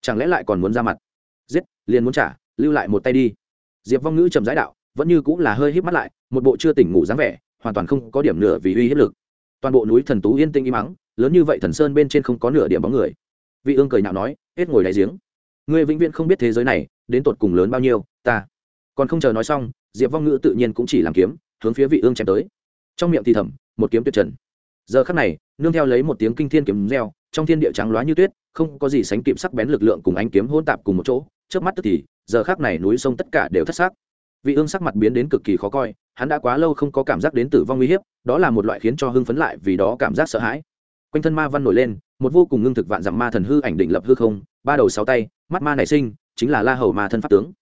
Speaker 1: Chẳng lẽ lại còn muốn ra mặt? Giết, liền muốn trả, lưu lại một tay đi. Diệp vong ngữ trầm giái đạo, vẫn như cũng là hơi híp mắt lại, một bộ chưa tỉnh ngủ dáng vẻ hoàn toàn không có điểm nửa vì uy hiếp lực. Toàn bộ núi thần tú yên tĩnh im mắng lớn như vậy thần sơn bên trên không có nửa điểm bóng người. Vị ương cười nhạo nói, hết ngồi đáy giếng. Ngươi vĩnh viễn không biết thế giới này, đến tột cùng lớn bao nhiêu, ta còn không chờ nói xong, diệp vong ngữ tự nhiên cũng chỉ làm kiếm, hướng phía vị ương chém tới. Trong miệng thì thầm, một kiếm tuyệt trần. Giờ khắc này, nương theo lấy một tiếng kinh thiên kiếm reo, trong thiên địa trắng loá như tuyết, không có gì sánh kịp sắc bén lực lượng cùng ánh kiếm hôn tạp cùng một chỗ trước mắt tức thì, giờ khắc này núi sông tất cả đều thất xác vị ương sắc mặt biến đến cực kỳ khó coi, hắn đã quá lâu không có cảm giác đến tử vong uy hiếp, đó là một loại khiến cho hưng phấn lại vì đó cảm giác sợ hãi. Quanh thân ma văn nổi lên, một vô cùng ngưng thực vạn dặm ma thần hư ảnh định lập hư không, ba đầu sáu tay, mắt ma nảy sinh, chính là la hầu ma thân pháp tướng.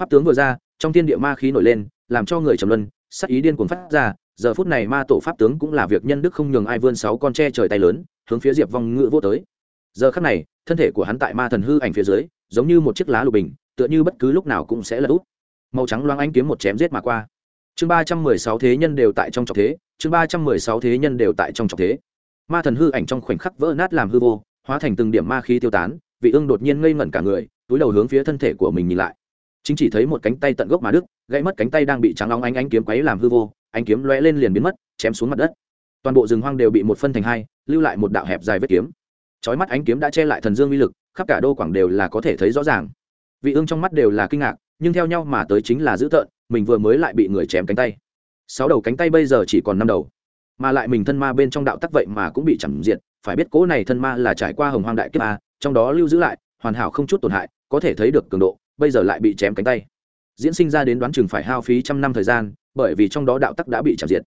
Speaker 1: Pháp tướng vừa ra, trong thiên địa ma khí nổi lên, làm cho người trầm luân sắc ý điên cuồng phát ra, giờ phút này ma tổ pháp tướng cũng là việc nhân đức không nhường ai vươn sáu con tre trời tay lớn, hướng phía diệp vong ngựa vô tới. Giờ khắc này, thân thể của hắn tại ma thần hư ảnh phía dưới, giống như một chiếc lá lục bình, tựa như bất cứ lúc nào cũng sẽ lật út màu trắng loáng ánh kiếm một chém giết mà qua. Chương ba trăm mười sáu thế nhân đều tại trong trọng thế, chương ba trăm mười sáu thế nhân đều tại trong trọng thế. Ma thần hư ảnh trong khoảnh khắc vỡ nát làm hư vô, hóa thành từng điểm ma khí tiêu tán, vị ương đột nhiên ngây ngẩn cả người, túi đầu hướng phía thân thể của mình nhìn lại. Chính chỉ thấy một cánh tay tận gốc mà đứt, gãy mất cánh tay đang bị trắng long ánh ánh kiếm quấy làm hư vô, ánh kiếm lóe lên liền biến mất, chém xuống mặt đất. Toàn bộ rừng hoang đều bị một phân thành hai, lưu lại một đạo hẹp dài vết kiếm. Chói mắt ánh kiếm đã che lại thần dương uy lực, khắp cả đô quảng đều là có thể thấy rõ ràng. Vị ương trong mắt đều là kinh ngạc nhưng theo nhau mà tới chính là dữ tợn, mình vừa mới lại bị người chém cánh tay. Sáu đầu cánh tay bây giờ chỉ còn năm đầu, mà lại mình thân ma bên trong đạo tắc vậy mà cũng bị chẳng diệt, phải biết cố này thân ma là trải qua hồng hoang đại kiếp a, trong đó lưu giữ lại, hoàn hảo không chút tổn hại, có thể thấy được cường độ, bây giờ lại bị chém cánh tay. Diễn sinh ra đến đoán chừng phải hao phí trăm năm thời gian, bởi vì trong đó đạo tắc đã bị chạm diệt.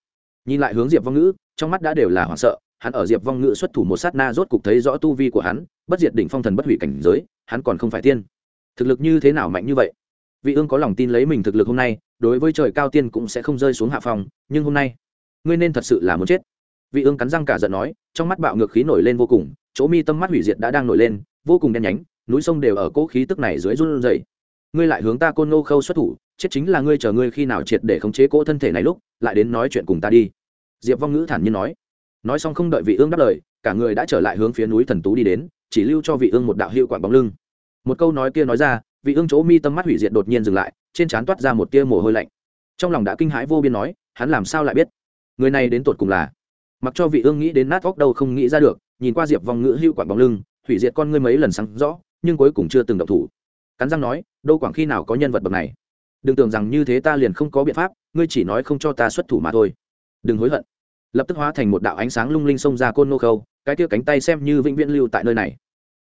Speaker 1: Nhìn lại hướng diệp vong ngữ, trong mắt đã đều là hoảng sợ, hắn ở diệp vong ngữ xuất thủ một sát na rốt cục thấy rõ tu vi của hắn, bất diệt đỉnh phong thần bất hủy cảnh giới, hắn còn không phải tiên. Thực lực như thế nào mạnh như vậy? Vị ương có lòng tin lấy mình thực lực hôm nay, đối với trời cao tiên cũng sẽ không rơi xuống hạ phòng nhưng hôm nay, ngươi nên thật sự là muốn chết. Vị ương cắn răng cả giận nói, trong mắt bạo ngược khí nổi lên vô cùng, chỗ mi tâm mắt hủy diệt đã đang nổi lên, vô cùng đen nhánh, núi sông đều ở cỗ khí tức này dưới run rẩy. Ngươi lại hướng ta côn nô khâu xuất thủ, chết chính là ngươi chờ ngươi khi nào triệt để khống chế cỗ thân thể này lúc, lại đến nói chuyện cùng ta đi. Diệp vong ngữ thản nhiên nói. Nói xong không đợi vị ương đáp lời, cả người đã trở lại hướng phía núi thần tú đi đến, chỉ lưu cho vị ương một đạo hiệu quản bóng lưng. Một câu nói kia nói ra vị ương chỗ mi tâm mắt hủy diệt đột nhiên dừng lại, trên trán toát ra một tia mồ hôi lạnh. Trong lòng đã kinh hãi vô biên nói, hắn làm sao lại biết? Người này đến tột cùng là? Mặc cho vị ương nghĩ đến nát óc đâu không nghĩ ra được, nhìn qua diệp vong ngữ hưu quản bóng lưng, hủy diệt con ngươi mấy lần sáng rõ, nhưng cuối cùng chưa từng động thủ. Cắn răng nói, đô quảng khi nào có nhân vật bậc này? Đừng tưởng rằng như thế ta liền không có biện pháp, ngươi chỉ nói không cho ta xuất thủ mà thôi. Đừng hối hận. Lập tức hóa thành một đạo ánh sáng lung linh xông ra côn nô khâu, cái kia cánh tay xem như vĩnh viễn lưu tại nơi này.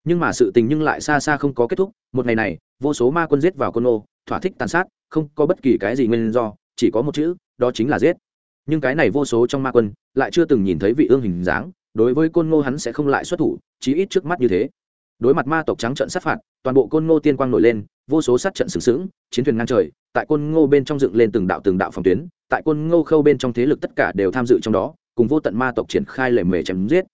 Speaker 1: Nhưng mà sự tình nhưng lại xa xa không có kết thúc, một ngày này vô số ma quân giết vào côn ô, thỏa thích tàn sát không có bất kỳ cái gì nguyên do chỉ có một chữ đó chính là giết. Nhưng cái này vô số trong ma quân lại chưa từng nhìn thấy vị ương hình dáng đối với côn ngô hắn sẽ không lại xuất thủ chí ít trước mắt như thế. Đối mặt ma tộc trắng trận sát phạt toàn bộ côn ngô tiên quang nổi lên vô số sát trận sừng sững chiến thuyền ngang trời tại côn ngô bên trong dựng lên từng đạo từng đạo phòng tuyến tại côn ngô khâu bên trong thế lực tất cả đều tham dự trong đó cùng vô tận ma tộc triển khai lề mề chém giết.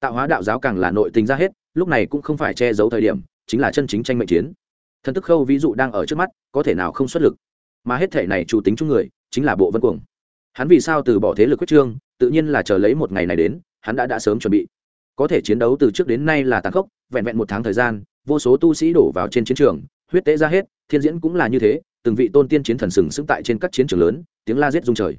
Speaker 1: Tạo hóa đạo giáo càng là nội tình ra hết lúc này cũng không phải che giấu thời điểm chính là chân chính tranh mệnh chiến thần tức khâu ví dụ đang ở trước mắt, có thể nào không xuất lực? Mà hết thể này chủ tính chung người, chính là bộ vân cuồng. Hắn vì sao từ bỏ thế lực quyết trương, tự nhiên là chờ lấy một ngày này đến, hắn đã đã sớm chuẩn bị. Có thể chiến đấu từ trước đến nay là tàn khốc, vẹn vẹn một tháng thời gian, vô số tu sĩ đổ vào trên chiến trường, huyết tế ra hết, thiên diễn cũng là như thế, từng vị tôn tiên chiến thần sừng sững tại trên các chiến trường lớn, tiếng la giết rung trời.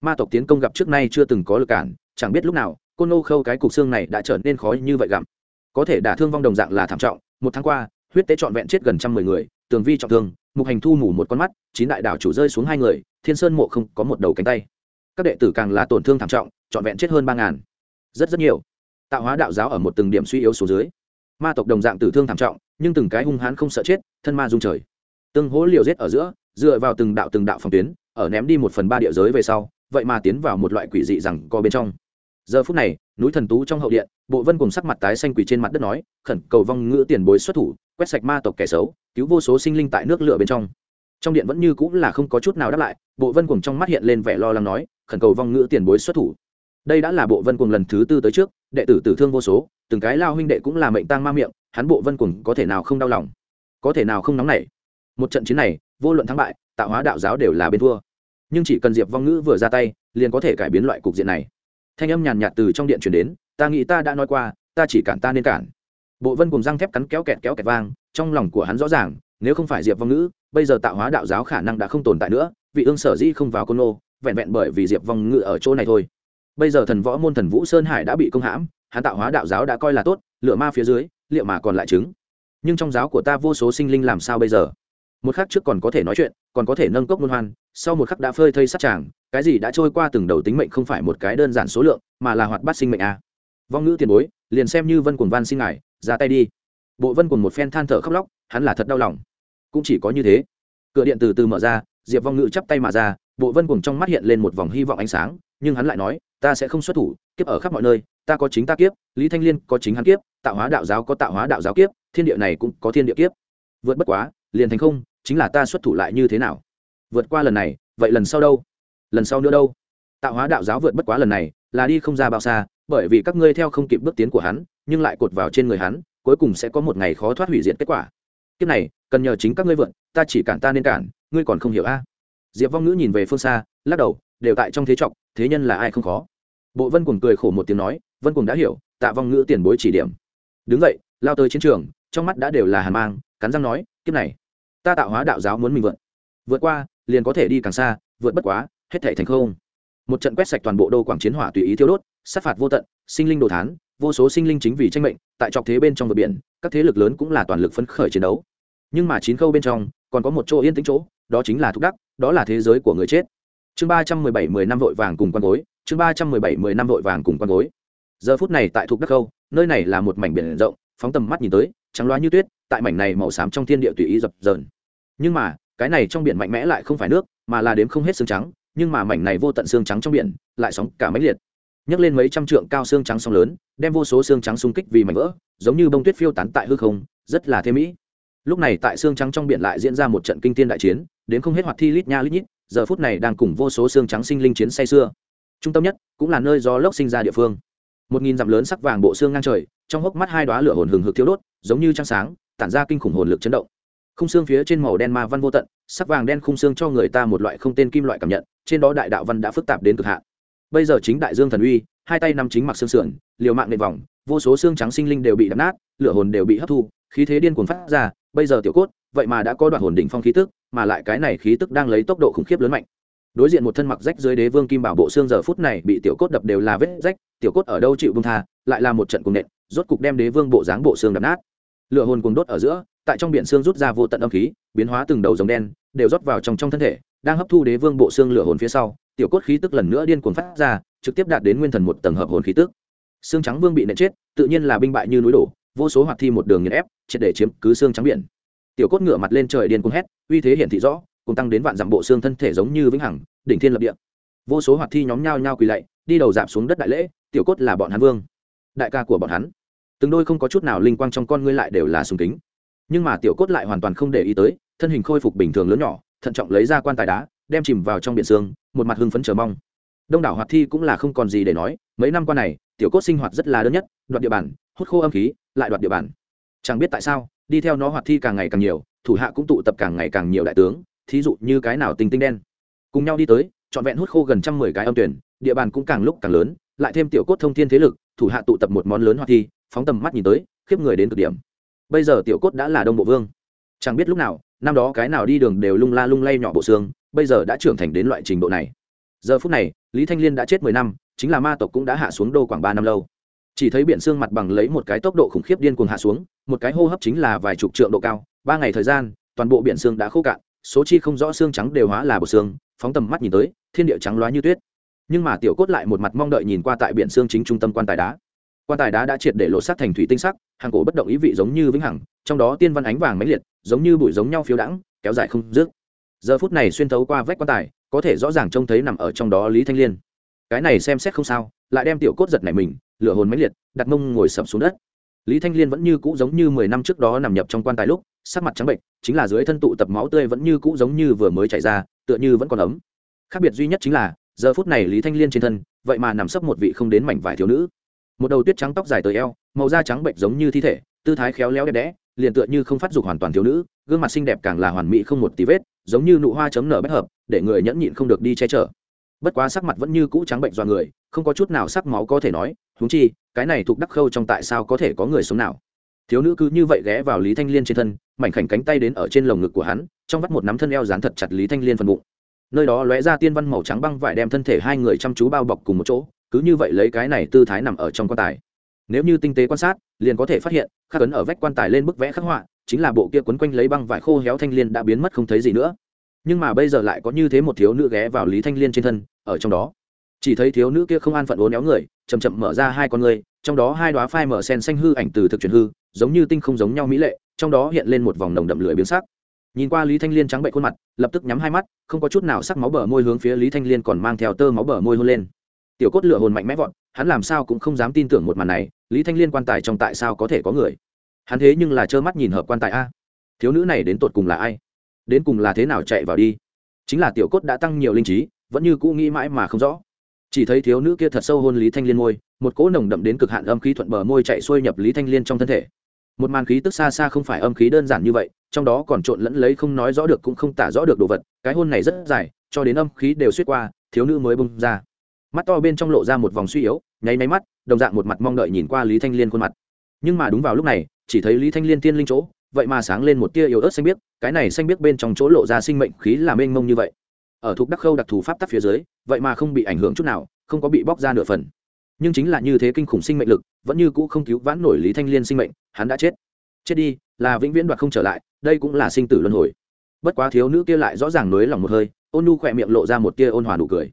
Speaker 1: Ma tộc tiến công gặp trước nay chưa từng có lực cản, chẳng biết lúc nào, côn nô khâu cái cục xương này đã trở nên khó như vậy gặm. Có thể đả thương vong đồng dạng là thảm trọng, một tháng qua huyết tế trọn vẹn chết gần trăm mười người, tường vi trọng thương, mục hành thu mủ một con mắt, chín đại đảo chủ rơi xuống hai người, thiên sơn mộ không có một đầu cánh tay. Các đệ tử càng là tổn thương thảm trọng, trọn vẹn chết hơn ba ngàn. Rất rất nhiều. Tạo hóa đạo giáo ở một từng điểm suy yếu số dưới. Ma tộc đồng dạng tử thương thảm trọng, nhưng từng cái hung hãn không sợ chết, thân ma dung trời. Từng hố liều giết ở giữa, dựa vào từng đạo từng đạo phòng tuyến, ở ném đi một phần ba địa giới về sau, vậy mà tiến vào một loại quỷ dị rằng co bên trong giờ phút này, núi thần tú trong hậu điện, bộ vân cùng sắc mặt tái xanh quỷ trên mặt đất nói, khẩn cầu vong ngữ tiền bối xuất thủ, quét sạch ma tộc kẻ xấu, cứu vô số sinh linh tại nước lửa bên trong. Trong điện vẫn như cũng là không có chút nào đáp lại, bộ vân cùng trong mắt hiện lên vẻ lo lắng nói, khẩn cầu vong ngữ tiền bối xuất thủ. Đây đã là bộ vân cùng lần thứ tư tới trước, đệ tử tử thương vô số, từng cái lao huynh đệ cũng là mệnh tang ma miệng, hắn bộ vân cùng có thể nào không đau lòng, có thể nào không nóng nảy. Một trận chiến này, vô luận thắng bại, tạo hóa đạo giáo đều là bên thua. Nhưng chỉ cần diệp vong ngữ vừa ra tay, liền có thể cải biến loại cục diện này thanh âm nhàn nhạt từ trong điện chuyển đến, ta nghĩ ta đã nói qua, ta chỉ cản ta nên cản. Bộ vân cùng răng thép cắn kéo kẹt kéo kẹt vang, trong lòng của hắn rõ ràng, nếu không phải diệp vong ngữ, bây giờ tạo hóa đạo giáo khả năng đã không tồn tại nữa, vị ương sở dĩ không vào côn nô vẹn vẹn bởi vì diệp vong ngữ ở chỗ này thôi. Bây giờ thần võ môn thần vũ sơn hải đã bị công hãm, hắn tạo hóa đạo giáo đã coi là tốt lựa ma phía dưới, liệu mà còn lại chứng nhưng trong giáo của ta vô số sinh linh làm sao bây giờ? Một khắc trước còn có thể nói chuyện, còn có thể nâng cốc luân hoan, sau một khắc đã phơi thây sát tràng cái gì đã trôi qua từng đầu tính mệnh không phải một cái đơn giản số lượng, mà là hoạt bát sinh mệnh a. À. vong ngữ tiền bối, liền xem như vân quần văn xin ngài, ra tay đi. Bộ vân quần một phen than thở khóc lóc, hắn là thật đau lòng. Cũng chỉ có như thế. Cửa điện từ từ mở ra, diệp vong ngữ chắp tay mà ra, bộ vân quần trong mắt hiện lên một vòng hy vọng ánh sáng, nhưng hắn lại nói, ta sẽ không xuất thủ, kiếp ở khắp mọi nơi, ta có chính ta kiếp, lý thanh liên có chính hắn kiếp, tạo hóa đạo giáo có tạo hóa đạo giáo kiếp, thiên địa này cũng có thiên địa kiếp. Vượt bất quá, liền thành không, chính là ta xuất thủ lại như thế nào? Vượt qua lần này, vậy lần sau đâu? Lần sau nữa đâu. Tạo hóa đạo giáo vượt bất quá lần này, là đi không ra bao xa, bởi vì các ngươi theo không kịp bước tiến của hắn, nhưng lại cột vào trên người hắn, cuối cùng sẽ có một ngày khó thoát hủy diệt kết quả. Kiếp này, cần nhờ chính các ngươi vượt ta chỉ cản ta nên cản, ngươi còn không hiểu a? Diệp vong ngữ nhìn về phương xa, lắc đầu, đều tại trong thế trọng thế nhân là ai không khó. Bộ vân cùng cười khổ một tiếng nói, vân cùng đã hiểu, tạ vong ngữ tiền bối chỉ điểm. Đứng vậy lao tới chiến trường, trong mắt đã đều là hàn mang, cắn răng nói, kiếp này, ta tạo hóa đạo giáo muốn mình vượt vượt qua, liền có thể đi càng xa, vượt bất quá hết thể thành không. Một trận quét sạch toàn bộ đô quảng chiến hỏa tùy ý thiêu đốt, sát phạt vô tận, sinh linh đồ thán, vô số sinh linh chính vì tranh mệnh, tại trọc thế bên trong vực biển, các thế lực lớn cũng là toàn lực phấn khởi chiến đấu. Nhưng mà chín khâu bên trong, còn có một chỗ yên tĩnh chỗ, đó chính là thúc đắc, đó là thế giới của người chết. Chương ba trăm mười bảy mười năm vội vàng cùng quan gối, chương ba trăm mười bảy mười năm vội vàng cùng quan gối. Giờ phút này tại thục đắc khâu, nơi này là một mảnh biển rộng, phóng tầm mắt nhìn tới, trắng loá như tuyết, tại mảnh này màu xám trong thiên địa tùy ý dập dờn. Nhưng mà, cái này trong biển mạnh mẽ lại không phải nước, mà là đếm không hết xương trắng nhưng mà mảnh này vô tận xương trắng trong biển lại sóng cả mấy liệt. Nhấc lên mấy trăm trượng cao xương trắng sóng lớn, đem vô số xương trắng xung kích vì mảnh vỡ, giống như bông tuyết phiêu tán tại hư không, rất là thế mỹ. Lúc này tại xương trắng trong biển lại diễn ra một trận kinh thiên đại chiến, đến không hết hoạt thi lít nha lít nhít, giờ phút này đang cùng vô số xương trắng sinh linh chiến say xưa trung tâm nhất cũng là nơi do lốc sinh ra địa phương. Một nghìn dặm lớn sắc vàng bộ xương ngang trời, trong hốc mắt hai đoá lửa hồn hừng hực thiếu đốt, giống như trăng sáng, tản ra kinh khủng hồn lực chấn động khung xương phía trên màu đen ma văn vô tận, sắc vàng đen khung xương cho người ta một loại không tên kim loại cảm nhận, trên đó đại đạo văn đã phức tạp đến cực hạn. Bây giờ chính đại dương thần uy, hai tay nằm chính mặc xương sườn, liều mạng nệ vòng, vô số xương trắng sinh linh đều bị đập nát, lửa hồn đều bị hấp thu, khí thế điên cuồng phát ra, bây giờ tiểu cốt, vậy mà đã có đoạn hồn đỉnh phong khí tức, mà lại cái này khí tức đang lấy tốc độ khủng khiếp lớn mạnh. Đối diện một thân mặc rách dưới đế vương kim bảo bộ xương giờ phút này bị tiểu cốt đập đều là vết rách, tiểu cốt ở đâu chịu bông tha, lại là một trận cùng nện, rốt cục đem đế vương bộ dáng bộ xương đập nát. Lửa hồn cùng đốt ở giữa tại trong biển xương rút ra vô tận âm khí, biến hóa từng đầu rồng đen, đều rót vào trong trong thân thể, đang hấp thu đế vương bộ xương lửa hồn phía sau, tiểu cốt khí tức lần nữa điên cuồng phát ra, trực tiếp đạt đến nguyên thần một tầng hợp hồn khí tức. Xương trắng vương bị nện chết, tự nhiên là binh bại như núi đổ, vô số hoạt thi một đường nghiền ép, triệt để chiếm cứ xương trắng biển. Tiểu cốt ngửa mặt lên trời điên cuồng hét, uy thế hiển thị rõ, cùng tăng đến vạn dặm bộ xương thân thể giống như vĩnh hằng, đỉnh thiên lập địa. Vô số hoạt thi nhóm nhao nhao quỳ lạy, đi đầu dạp xuống đất đại lễ, tiểu cốt là bọn hắn vương. Đại ca của bọn hắn. Từng đôi không có chút nào linh quang trong con ngươi lại đều là sùng kính nhưng mà tiểu cốt lại hoàn toàn không để ý tới, thân hình khôi phục bình thường lớn nhỏ, thận trọng lấy ra quan tài đá, đem chìm vào trong biển xương, một mặt hưng phấn chờ mong. Đông đảo hoạt thi cũng là không còn gì để nói, mấy năm qua này, tiểu cốt sinh hoạt rất là đơn nhất, đoạt địa bàn, hút khô âm khí, lại đoạt địa bàn. Chẳng biết tại sao, đi theo nó hoạt thi càng ngày càng nhiều, thủ hạ cũng tụ tập càng ngày càng nhiều đại tướng, thí dụ như cái nào tinh tinh đen. Cùng nhau đi tới, trọn vẹn hút khô gần trăm mười cái âm tuyển, địa bàn cũng càng lúc càng lớn, lại thêm tiểu cốt thông thiên thế lực, thủ hạ tụ tập một món lớn hoạt thi, phóng tầm mắt nhìn tới, khiếp người đến cực điểm bây giờ tiểu cốt đã là đông bộ vương. Chẳng biết lúc nào, năm đó cái nào đi đường đều lung la lung lay nhỏ bộ xương, bây giờ đã trưởng thành đến loại trình độ này. Giờ phút này, lý thanh liên đã chết mười năm, chính là ma tộc cũng đã hạ xuống đô khoảng ba năm lâu. Chỉ thấy biển xương mặt bằng lấy một cái tốc độ khủng khiếp điên cuồng hạ xuống, một cái hô hấp chính là vài chục trượng độ cao, ba ngày thời gian, toàn bộ biển xương đã khô cạn, số chi không rõ xương trắng đều hóa là bột xương, phóng tầm mắt nhìn tới, thiên địa trắng loá như tuyết. Nhưng mà tiểu cốt lại một mặt mong đợi nhìn qua tại biển xương chính trung tâm quan tài đá quan tài đá đã triệt để lột xác thành thủy tinh sắc, hàng cổ bất động ý vị giống như vĩnh hằng, trong đó tiên văn ánh vàng mãnh liệt, giống như bụi giống nhau phiếu đãng, kéo dài không dứt. Giờ phút này xuyên thấu qua vách quan tài, có thể rõ ràng trông thấy nằm ở trong đó lý thanh liên. Cái này xem xét không sao, lại đem tiểu cốt giật này mình, lửa hồn mãnh liệt, đặt mông ngồi sập xuống đất. Lý thanh liên vẫn như cũ giống như mười năm trước đó nằm nhập trong quan tài lúc, sắc mặt trắng bệnh chính là dưới thân tụ tập máu tươi vẫn như cũ giống như vừa mới chảy ra, tựa như vẫn còn ấm. Khác biệt duy nhất chính là, giờ phút này lý thanh liên trên thân, vậy mà nằm sấp một vị không đến mảnh vải thiếu nữ một đầu tuyết trắng tóc dài tới eo, màu da trắng bệnh giống như thi thể, tư thái khéo léo đẹp đẽ, liền tựa như không phát dục hoàn toàn thiếu nữ, gương mặt xinh đẹp càng là hoàn mỹ không một tí vết, giống như nụ hoa chấm nở bất hợp, để người nhẫn nhịn không được đi che chở. Bất quá sắc mặt vẫn như cũ trắng bệnh do người, không có chút nào sắc máu có thể nói húng chi, cái này thuộc đắc khâu trong tại sao có thể có người sống nào? Thiếu nữ cứ như vậy ghé vào lý thanh liên trên thân, mảnh khảnh cánh tay đến ở trên lồng ngực của hắn, trong vắt một nắm thân eo dán thật chặt lý thanh liên phần bụng. Nơi đó lóe ra tiên văn màu trắng băng vải đem thân thể hai người chăm chú bao bọc cùng một chỗ cứ như vậy lấy cái này tư thái nằm ở trong quan tài. Nếu như tinh tế quan sát, liền có thể phát hiện, khắc ấn ở vách quan tài lên bức vẽ khắc họa, chính là bộ kia quấn quanh lấy băng vải khô héo thanh liên đã biến mất không thấy gì nữa. Nhưng mà bây giờ lại có như thế một thiếu nữ ghé vào lý thanh liên trên thân, ở trong đó. Chỉ thấy thiếu nữ kia không an phận ố néo người chầm chậm mở ra hai con người trong đó hai đoá phai mở sen xanh hư ảnh từ thực chuyển hư, giống như tinh không giống nhau mỹ lệ, trong đó hiện lên một vòng nồng đậm lưỡi biến sắc. Nhìn qua lý thanh liên trắng bệnh khuôn mặt, lập tức nhắm hai mắt, không có chút nào sắc máu bờ môi hướng phía lý thanh liên còn mang theo tơ máu bờ môi hôn lên tiểu cốt lửa hồn mạnh mẽ vọt, hắn làm sao cũng không dám tin tưởng một màn này, lý thanh liên quan tài trong tại sao có thể có người? Hắn thế nhưng là trơ mắt nhìn hợp quan tài a. Thiếu nữ này đến tột cùng là ai? Đến cùng là thế nào chạy vào đi? Chính là tiểu cốt đã tăng nhiều linh trí, vẫn như cũ nghĩ mãi mà không rõ. Chỉ thấy thiếu nữ kia thật sâu hôn lý thanh liên môi, một cỗ nồng đậm đến cực hạn âm khí thuận bờ môi chạy xuôi nhập lý thanh liên trong thân thể. Một màn khí tức xa xa không phải âm khí đơn giản như vậy, trong đó còn trộn lẫn lấy không nói rõ được cũng không tả rõ được đồ vật, cái hôn này rất dài, cho đến âm khí đều suýt qua, thiếu nữ mới bung ra mắt to bên trong lộ ra một vòng suy yếu, nháy máy mắt, đồng dạng một mặt mong đợi nhìn qua lý thanh liên khuôn mặt. Nhưng mà đúng vào lúc này, chỉ thấy lý thanh liên tiên linh chỗ, vậy mà sáng lên một tia yếu ớt xanh biếc, cái này xanh biếc bên trong chỗ lộ ra sinh mệnh khí là mênh mông như vậy. Ở thuộc đắc khâu đặc thù pháp tắc phía dưới, vậy mà không bị ảnh hưởng chút nào, không có bị bóc ra nửa phần. Nhưng chính là như thế kinh khủng sinh mệnh lực, vẫn như cũ không cứu vãn nổi lý thanh liên sinh mệnh, hắn đã chết. Chết đi, là vĩnh viễn đoạt không trở lại, đây cũng là sinh tử luân hồi. Bất quá thiếu nữ kia lại rõ ràng nới lòng một hơi, ôn nu khỏe miệng lộ ra một tia ôn hòa nụ cười.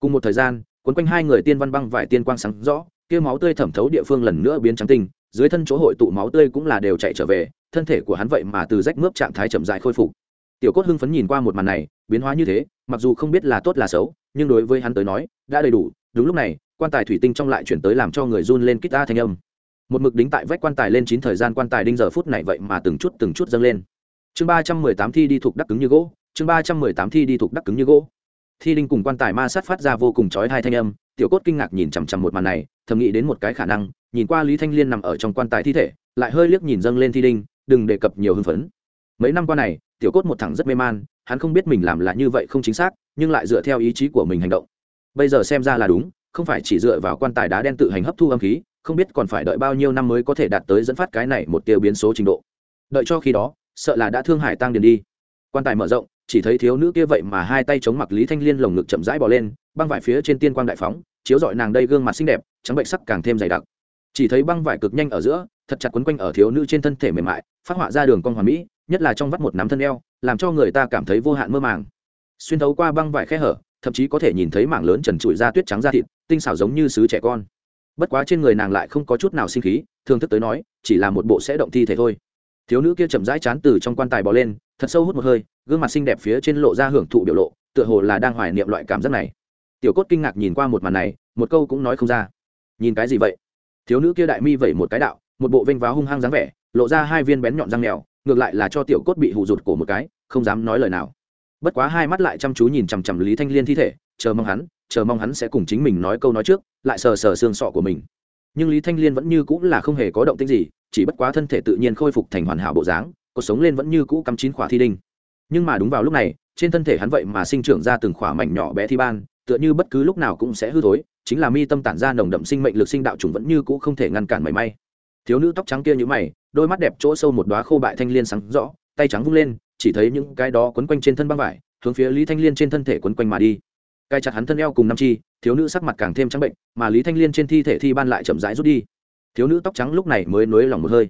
Speaker 1: Cùng một thời gian quấn quanh hai người tiên văn băng vải tiên quang sáng rõ, kia máu tươi thẩm thấu địa phương lần nữa biến trắng tinh, dưới thân chỗ hội tụ máu tươi cũng là đều chạy trở về, thân thể của hắn vậy mà từ rách mướp trạng thái chậm dại khôi phục. Tiểu cốt hưng phấn nhìn qua một màn này, biến hóa như thế, mặc dù không biết là tốt là xấu, nhưng đối với hắn tới nói, đã đầy đủ. Đúng lúc này, quan tài thủy tinh trong lại chuyển tới làm cho người run lên kít ta thanh âm. Một mực đính tại vách quan tài lên chín thời gian quan tài đinh giờ phút này vậy mà từng chút từng chút dâng lên. Chương ba trăm mười tám thi đi thuộc đắc cứng như gỗ, chương ba trăm mười tám thi đi thuộc đắc cứng như gỗ thi đinh cùng quan tài ma sát phát ra vô cùng chói hai thanh âm, tiểu cốt kinh ngạc nhìn chằm chằm một màn này, thầm nghĩ đến một cái khả năng, nhìn qua lý thanh liên nằm ở trong quan tài thi thể, lại hơi liếc nhìn dâng lên thi đinh, đừng đề cập nhiều hưng phấn. Mấy năm qua này, tiểu cốt một thằng rất mê man, hắn không biết mình làm là như vậy không chính xác, nhưng lại dựa theo ý chí của mình hành động. Bây giờ xem ra là đúng, không phải chỉ dựa vào quan tài đá đen tự hành hấp thu âm khí, không biết còn phải đợi bao nhiêu năm mới có thể đạt tới dẫn phát cái này một tiêu biến số trình độ. Đợi cho khi đó, sợ là đã thương hải tăng điền đi. Quan tài mở rộng chỉ thấy thiếu nữ kia vậy mà hai tay chống mặc lý thanh liên lồng ngực chậm rãi bỏ lên, băng vải phía trên tiên quang đại phóng, chiếu dọi nàng đây gương mặt xinh đẹp, trắng bệnh sắc càng thêm dày đặc. Chỉ thấy băng vải cực nhanh ở giữa, thật chặt quấn quanh ở thiếu nữ trên thân thể mềm mại, phát họa ra đường con hoàn mỹ, nhất là trong vắt một nắm thân eo, làm cho người ta cảm thấy vô hạn mơ màng. Xuyên thấu qua băng vải khe hở, thậm chí có thể nhìn thấy mảng lớn trần trụi da tuyết trắng da thịt, tinh xảo giống như sứ trẻ con. Bất quá trên người nàng lại không có chút nào sinh khí thường thức tới nói, chỉ là một bộ sẽ động thi thể thôi. Thiếu nữ kia chậm rãi chán từ trong quan tài bò lên, thật sâu hút một hơi gương mặt xinh đẹp phía trên lộ ra hưởng thụ biểu lộ, tựa hồ là đang hoài niệm loại cảm giác này. Tiểu cốt kinh ngạc nhìn qua một màn này, một câu cũng nói không ra. Nhìn cái gì vậy? Thiếu nữ kia đại mi vẩy một cái đạo, một bộ vênh váo hung hăng dáng vẻ, lộ ra hai viên bén nhọn răng mèo ngược lại là cho tiểu cốt bị hù rụt cổ một cái, không dám nói lời nào. Bất quá hai mắt lại chăm chú nhìn chằm chằm lý thanh liên thi thể, chờ mong hắn, chờ mong hắn sẽ cùng chính mình nói câu nói trước, lại sờ sờ xương sọ của mình. Nhưng lý thanh liên vẫn như cũng là không hề có động tĩnh gì, chỉ bất quá thân thể tự nhiên khôi phục thành hoàn hảo bộ dáng, cuộc sống lên vẫn như cũ cắm chín khỏa thi đinh nhưng mà đúng vào lúc này, trên thân thể hắn vậy mà sinh trưởng ra từng khỏa mảnh nhỏ bé thi ban, tựa như bất cứ lúc nào cũng sẽ hư thối, chính là mi tâm tản ra nồng đậm sinh mệnh lực sinh đạo trùng vẫn như cũ không thể ngăn cản mảy may. Thiếu nữ tóc trắng kia như mày, đôi mắt đẹp chỗ sâu một đóa khô bại thanh liên sáng rõ, tay trắng vung lên, chỉ thấy những cái đó quấn quanh trên thân băng vải, hướng phía lý thanh liên trên thân thể quấn quanh mà đi. Cai chặt hắn thân eo cùng năm chi, thiếu nữ sắc mặt càng thêm trắng bệnh, mà lý thanh liên trên thi thể thi ban lại chậm rãi rút đi. Thiếu nữ tóc trắng lúc này mới nối lòng một hơi,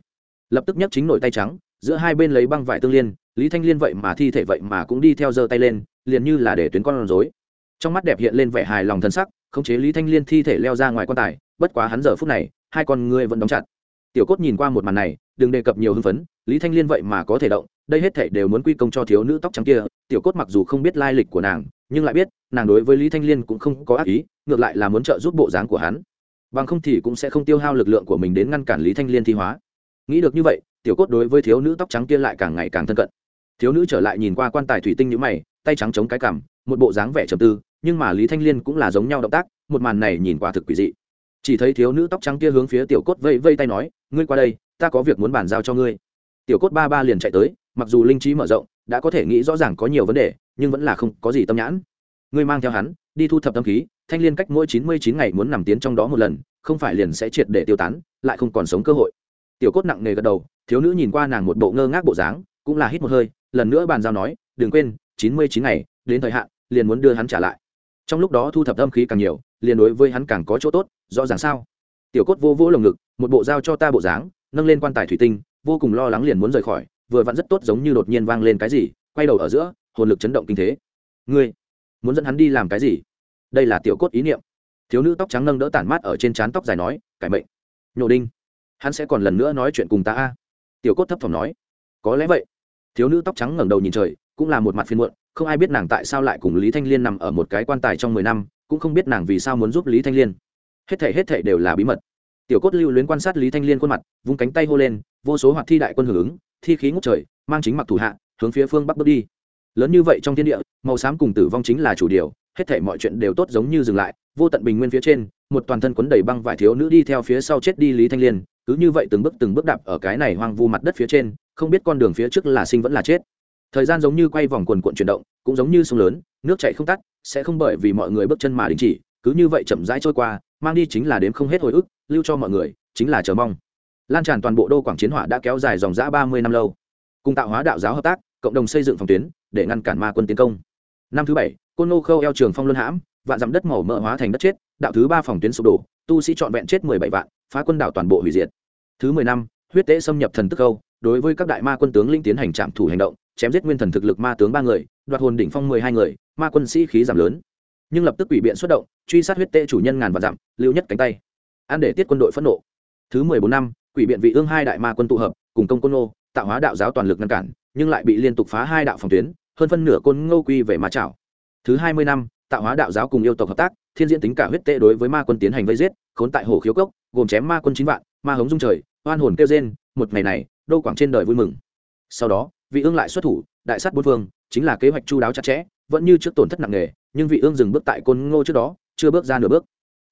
Speaker 1: lập tức nhấc chính nổi tay trắng giữa hai bên lấy băng vải tương liên, lý thanh liên vậy mà thi thể vậy mà cũng đi theo giơ tay lên, liền như là để tuyến con rối. Trong mắt đẹp hiện lên vẻ hài lòng thân sắc, khống chế lý thanh liên thi thể leo ra ngoài quan tài, bất quá hắn giờ phút này, hai con ngươi vẫn đóng chặt. Tiểu cốt nhìn qua một màn này, đừng đề cập nhiều hưng phấn, lý thanh liên vậy mà có thể động, đây hết thể đều muốn quy công cho thiếu nữ tóc trắng kia, tiểu cốt mặc dù không biết lai lịch của nàng, nhưng lại biết, nàng đối với lý thanh liên cũng không có ác ý, ngược lại là muốn trợ giúp bộ dáng của hắn. Bằng không thì cũng sẽ không tiêu hao lực lượng của mình đến ngăn cản lý thanh liên thi hóa. Nghĩ được như vậy tiểu cốt đối với thiếu nữ tóc trắng kia lại càng ngày càng thân cận. Thiếu nữ trở lại nhìn qua quan tài thủy tinh nhữ mày, tay trắng chống cái cằm, một bộ dáng vẻ trầm tư, nhưng mà lý thanh liên cũng là giống nhau động tác, một màn này nhìn qua thực quỷ dị. Chỉ thấy thiếu nữ tóc trắng kia hướng phía tiểu cốt vây vây tay nói, ngươi qua đây, ta có việc muốn bàn giao cho ngươi. Tiểu cốt ba ba liền chạy tới, mặc dù linh trí mở rộng, đã có thể nghĩ rõ ràng có nhiều vấn đề, nhưng vẫn là không có gì tâm nhãn. Ngươi mang theo hắn, đi thu thập tâm khí, thanh liên cách mỗi chín mươi chín ngày muốn nằm tiến trong đó một lần, không phải liền sẽ triệt để tiêu tán, lại không còn sống cơ hội. Tiểu cốt nặng nề gật đầu thiếu nữ nhìn qua nàng một bộ ngơ ngác bộ dáng, cũng là hít một hơi, lần nữa bàn giao nói, đừng quên, chín mươi chín ngày, đến thời hạn, liền muốn đưa hắn trả lại. Trong lúc đó thu thập âm khí càng nhiều, liền đối với hắn càng có chỗ tốt, rõ ràng sao? Tiểu cốt vô vỗ lồng ngực, một bộ dao cho ta bộ dáng, nâng lên quan tài thủy tinh, vô cùng lo lắng liền muốn rời khỏi, vừa vặn rất tốt giống như đột nhiên vang lên cái gì, quay đầu ở giữa, hồn lực chấn động kinh thế. Ngươi, muốn dẫn hắn đi làm cái gì? Đây là tiểu cốt ý niệm. Thiếu nữ tóc trắng nâng đỡ tản mát ở trên trán tóc dài nói, cải mệnh. Nhổ đinh, hắn sẽ còn lần nữa nói chuyện cùng ta a tiểu cốt thấp thỏm nói, có lẽ vậy. Thiếu nữ tóc trắng ngẩng đầu nhìn trời, cũng là một mặt phiên muộn, không ai biết nàng tại sao lại cùng lý thanh liên nằm ở một cái quan tài trong mười năm, cũng không biết nàng vì sao muốn giúp lý thanh liên. Hết thể hết thể đều là bí mật. Tiểu cốt lưu luyến quan sát lý thanh liên khuôn mặt, vung cánh tay hô lên, vô số hoạt thi đại quân hưởng ứng, thi khí ngút trời, mang chính mặc thủ hạ, hướng phía phương bắc bước đi. Lớn như vậy trong thiên địa, màu xám cùng tử vong chính là chủ điều, hết thể mọi chuyện đều tốt giống như dừng lại, vô tận bình nguyên phía trên, một toàn thân quấn đầy băng vải thiếu nữ đi theo phía sau chết đi lý thanh liên cứ như vậy từng bước từng bước đạp ở cái này hoang vu mặt đất phía trên, không biết con đường phía trước là sinh vẫn là chết. Thời gian giống như quay vòng quần cuộn chuyển động, cũng giống như sông lớn, nước chạy không tắt, sẽ không bởi vì mọi người bước chân mà đình chỉ, cứ như vậy chậm rãi trôi qua, mang đi chính là đếm không hết hồi ức, lưu cho mọi người, chính là chờ mong. Lan tràn toàn bộ đô quảng chiến hỏa đã kéo dài dòng dã ba mươi năm lâu. Cùng tạo hóa đạo giáo hợp tác, cộng đồng xây dựng phòng tuyến, để ngăn cản ma quân tiến công. Năm thứ bảy, côn nô khâu eo trường phong luân hãm, vạn dặm đất màu mỡ hóa thành đất chết, đạo thứ ba phòng tuyến sụp đổ, tu sĩ trọn vẹn chết mười bảy vạn phá quân đảo toàn bộ hủy diệt. Thứ mười năm, huyết tế xâm nhập thần tức câu, đối với các đại ma quân tướng linh tiến hành trạm thủ hành động, chém giết nguyên thần thực lực ma tướng ba người, đoạt hồn đỉnh phong mười hai người, ma quân sĩ khí giảm lớn. Nhưng lập tức quỷ biện xuất động, truy sát huyết tế chủ nhân ngàn vạn dặm, lưu nhất cánh tay. An để tiết quân đội phẫn nộ. Thứ mười bốn năm, quỷ biện vị ương hai đại ma quân tụ hợp, cùng công côn nô tạo hóa đạo giáo toàn lực ngăn cản, nhưng lại bị liên tục phá hai đạo phòng tuyến, hơn phân nửa côn ngô quy về ma trảo. Thứ hai mươi năm, tạo hóa đạo giáo cùng yêu tộc hợp tác, thiên diễn tính cả huyết tệ đối với ma quân tiến hành vây giết, khốn tại hồ khiếu cốc gồm chém ma quân chín vạn, ma hống dung trời, oan hồn kêu rên, một ngày này, đô quảng trên đời vui mừng. Sau đó, vị ương lại xuất thủ, đại sát bốn phương, chính là kế hoạch chu đáo chặt chẽ, vẫn như trước tổn thất nặng nề, nhưng vị ương dừng bước tại côn ngô trước đó, chưa bước ra nửa bước.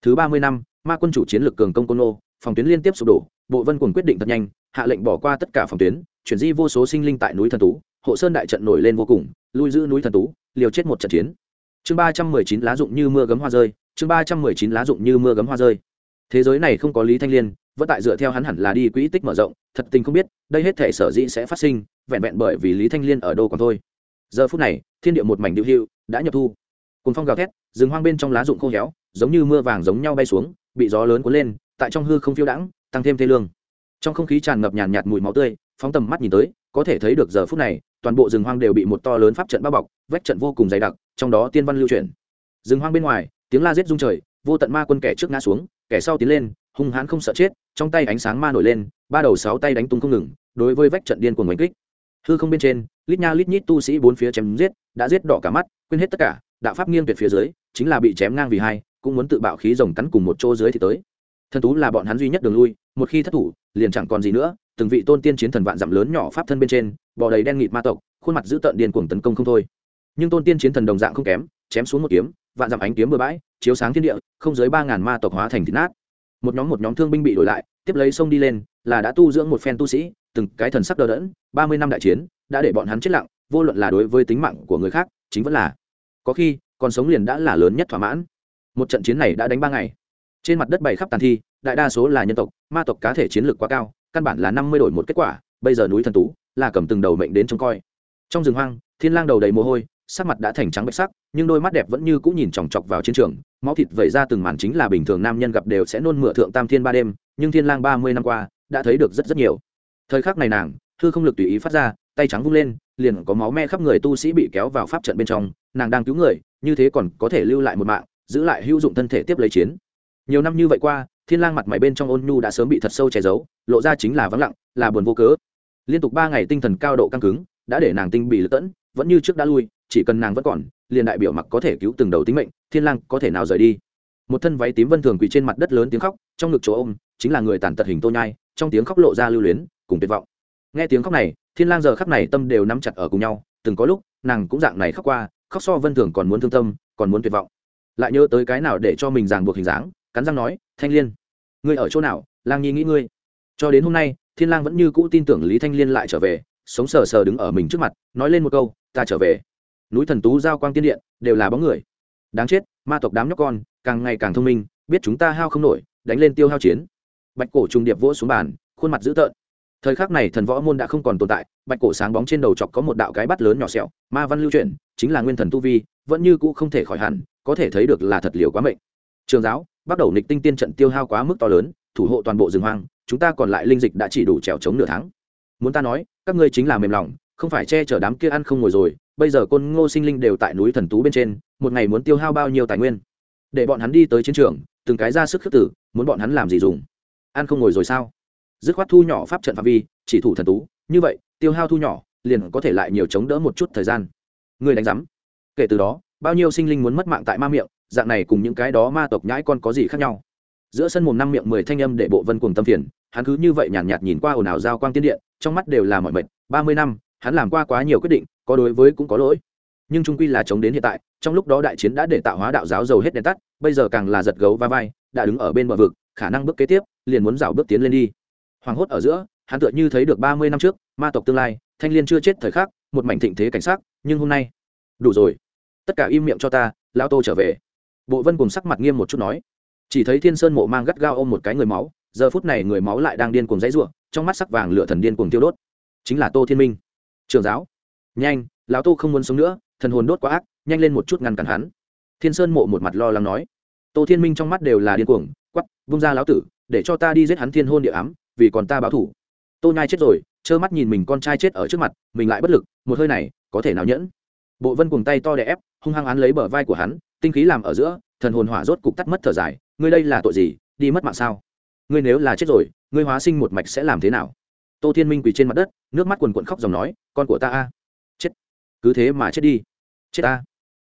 Speaker 1: Thứ ba mươi năm, ma quân chủ chiến lược cường công côn ngô, phòng tuyến liên tiếp sụp đổ, bộ vân cùng quyết định thật nhanh, hạ lệnh bỏ qua tất cả phòng tuyến, chuyển di vô số sinh linh tại núi thần tú, hộ sơn đại trận nổi lên vô cùng, lui giữ núi thần tú, liều chết một trận chiến. Chương ba trăm mười chín lá dụng như mưa gấm hoa rơi, chương ba trăm mười chín lá dụng như mưa gấm hoa rơi thế giới này không có lý thanh liên, vẫn tại dựa theo hắn hẳn là đi quỹ tích mở rộng, thật tình không biết, đây hết thể sở dĩ sẽ phát sinh, vẹn vẹn bởi vì lý thanh liên ở đâu còn thôi. Giờ phút này, thiên địa một mảnh điệu hiệu đã nhập thu. Cùng phong gào thét, rừng hoang bên trong lá rụng khô héo, giống như mưa vàng giống nhau bay xuống, bị gió lớn cuốn lên, tại trong hư không phiêu đãng, tăng thêm thê lương. Trong không khí tràn ngập nhàn nhạt mùi máu tươi, phóng tầm mắt nhìn tới, có thể thấy được giờ phút này, toàn bộ rừng hoang đều bị một to lớn pháp trận bao bọc, vách trận vô cùng dày đặc, trong đó tiên văn lưu truyền rừng hoang bên ngoài, tiếng la giết rung trời, vô tận ma quân kẻ trước ngã xuống kẻ sau tiến lên, hung hãn không sợ chết, trong tay ánh sáng ma nổi lên, ba đầu sáu tay đánh tung không ngừng, đối với vách trận điên cuồng đánh kích. Hư không bên trên, lít nha lít nhít tu sĩ bốn phía chém giết, đã giết đỏ cả mắt, quên hết tất cả, đạo pháp nghiêng tuyệt phía dưới, chính là bị chém ngang vì hai, cũng muốn tự bạo khí rồng cắn cùng một chỗ dưới thì tới. Thần tú là bọn hắn duy nhất đường lui, một khi thất thủ, liền chẳng còn gì nữa, từng vị tôn tiên chiến thần vạn dặm lớn nhỏ pháp thân bên trên, bò đầy đen nghịt ma tộc, khuôn mặt giữ tợn điên cuồng tấn công không thôi. Nhưng tôn tiên chiến thần đồng dạng không kém, chém xuống một kiếm, vạn dặm ánh kiếm bừa bãi chiếu sáng thiên địa, không dưới ba ngàn ma tộc hóa thành thịt nát. Một nhóm một nhóm thương binh bị đổi lại, tiếp lấy sông đi lên, là đã tu dưỡng một phen tu sĩ, từng cái thần sắc đờ đẫn, ba mươi năm đại chiến, đã để bọn hắn chết lặng, vô luận là đối với tính mạng của người khác, chính vẫn là. Có khi, còn sống liền đã là lớn nhất thỏa mãn. Một trận chiến này đã đánh ba ngày. Trên mặt đất bày khắp tàn thi, đại đa số là nhân tộc, ma tộc cá thể chiến lược quá cao, căn bản là năm mươi đổi một kết quả, bây giờ núi thần tú, là cầm từng đầu mệnh đến trông coi. Trong rừng hoang, thiên lang đầu đầy mồ hôi, sắc mặt đã thành trắng bệch sắc, nhưng đôi mắt đẹp vẫn như cũng nhìn chòng chọc vào chiến trường máu thịt vẩy ra từng màn chính là bình thường nam nhân gặp đều sẽ nôn mửa thượng tam thiên ba đêm, nhưng thiên lang ba mươi năm qua đã thấy được rất rất nhiều. Thời khắc này nàng thư không lực tùy ý phát ra, tay trắng vung lên, liền có máu me khắp người tu sĩ bị kéo vào pháp trận bên trong, nàng đang cứu người, như thế còn có thể lưu lại một mạng, giữ lại hữu dụng thân thể tiếp lấy chiến. Nhiều năm như vậy qua, thiên lang mặt mày bên trong ôn nhu đã sớm bị thật sâu che giấu, lộ ra chính là vắng lặng, là buồn vô cớ. Liên tục ba ngày tinh thần cao độ căng cứng, đã để nàng tinh bị lật tẫn, vẫn như trước đã lui, chỉ cần nàng vẫn còn liền đại biểu mặc có thể cứu từng đầu tính mệnh, thiên lang có thể nào rời đi? Một thân váy tím vân thường quỳ trên mặt đất lớn tiếng khóc, trong ngực chỗ ôm, chính là người tàn tật hình tô nhai, trong tiếng khóc lộ ra lưu luyến, cùng tuyệt vọng. Nghe tiếng khóc này, thiên lang giờ khắc này tâm đều nắm chặt ở cùng nhau, từng có lúc, nàng cũng dạng này khóc qua, khóc so vân thường còn muốn thương tâm, còn muốn tuyệt vọng. Lại nhớ tới cái nào để cho mình ràng buộc hình dáng, cắn răng nói, thanh liên, ngươi ở chỗ nào? Lang nhi nghĩ ngươi. Cho đến hôm nay, thiên lang vẫn như cũ tin tưởng lý thanh liên lại trở về, sống sờ sờ đứng ở mình trước mặt, nói lên một câu, ta trở về núi thần tú giao quang tiên điện, đều là bóng người. Đáng chết, ma tộc đám nhóc con, càng ngày càng thông minh, biết chúng ta hao không nổi, đánh lên tiêu hao chiến. Bạch cổ trùng điệp vỗ xuống bàn, khuôn mặt dữ tợn. Thời khắc này thần võ môn đã không còn tồn tại, bạch cổ sáng bóng trên đầu chọc có một đạo cái bắt lớn nhỏ sẹo, ma văn lưu chuyển, chính là nguyên thần tu vi, vẫn như cũ không thể khỏi hẳn, có thể thấy được là thật liều quá mệnh. Trường giáo, bắt đầu nịch tinh tiên trận tiêu hao quá mức to lớn, thủ hộ toàn bộ rừng hoang, chúng ta còn lại linh dịch đã chỉ đủ trèo chống nửa tháng. Muốn ta nói, các ngươi chính là mềm lòng không phải che chở đám kia ăn không ngồi rồi bây giờ côn ngô sinh linh đều tại núi thần tú bên trên một ngày muốn tiêu hao bao nhiêu tài nguyên? Để bọn hắn đi tới chiến trường từng cái ra sức khước tử muốn bọn hắn làm gì dùng? Ăn không ngồi rồi sao? Dứt khoát thu nhỏ pháp trận phạm vi chỉ thủ thần tú như vậy tiêu hao thu nhỏ liền có thể lại nhiều chống đỡ một chút thời gian. Người đánh giám kể từ đó bao nhiêu sinh linh muốn mất mạng tại ma miệng dạng này cùng những cái đó ma tộc nhãi con có gì khác nhau? Giữa sân mồm năm miệng mười thanh âm để bộ vân cùng tâm phiền hắn cứ như vậy nhàn nhạt, nhạt nhìn qua ồn ào giao quang tiên điện trong mắt đều là mọi mệt ba mươi năm hắn làm qua quá nhiều quyết định, có đối với cũng có lỗi. Nhưng trung quy là chống đến hiện tại, trong lúc đó đại chiến đã để tạo hóa đạo giáo dầu hết đèn tắt, bây giờ càng là giật gấu va vai, đã đứng ở bên bờ vực, khả năng bước kế tiếp, liền muốn rào bước tiến lên đi. Hoàng hốt ở giữa, hắn tựa như thấy được ba mươi năm trước, ma tộc tương lai, thanh liên chưa chết thời khắc, một mảnh thịnh thế cảnh sắc, nhưng hôm nay, đủ rồi. Tất cả im miệng cho ta, lão tô trở về. Bộ vân cùng sắc mặt nghiêm một chút nói. Chỉ thấy thiên sơn mộ mang gắt gao ôm một cái người máu, giờ phút này người máu lại đang điên cuồng dãy ruộng trong mắt sắc vàng lửa thần điên cuồng tiêu đốt. Chính là tô thiên minh trường giáo. Nhanh, lão tô không muốn sống nữa, thần hồn đốt quá ác, nhanh lên một chút ngăn cản hắn. Thiên sơn mộ một mặt lo lắng nói. Tô thiên minh trong mắt đều là điên cuồng quắp vung ra lão tử, để cho ta đi giết hắn thiên hôn địa ám, vì còn ta báo thủ tô nhai chết rồi, trơ mắt nhìn mình con trai chết ở trước mặt, mình lại bất lực, một hơi này, có thể nào nhẫn? Bộ vân cùng tay to đè ép, hung hăng án lấy bờ vai của hắn, tinh khí làm ở giữa, thần hồn hỏa rốt cục tắt mất thở dài, ngươi đây là tội gì, đi mất mạng sao? Ngươi nếu là chết rồi, ngươi hóa sinh một mạch sẽ làm thế nào? Tô thiên minh quỳ trên mặt đất, nước mắt quần quận khóc dòng nói, con của ta a, chết. Cứ thế mà chết đi. Chết ta.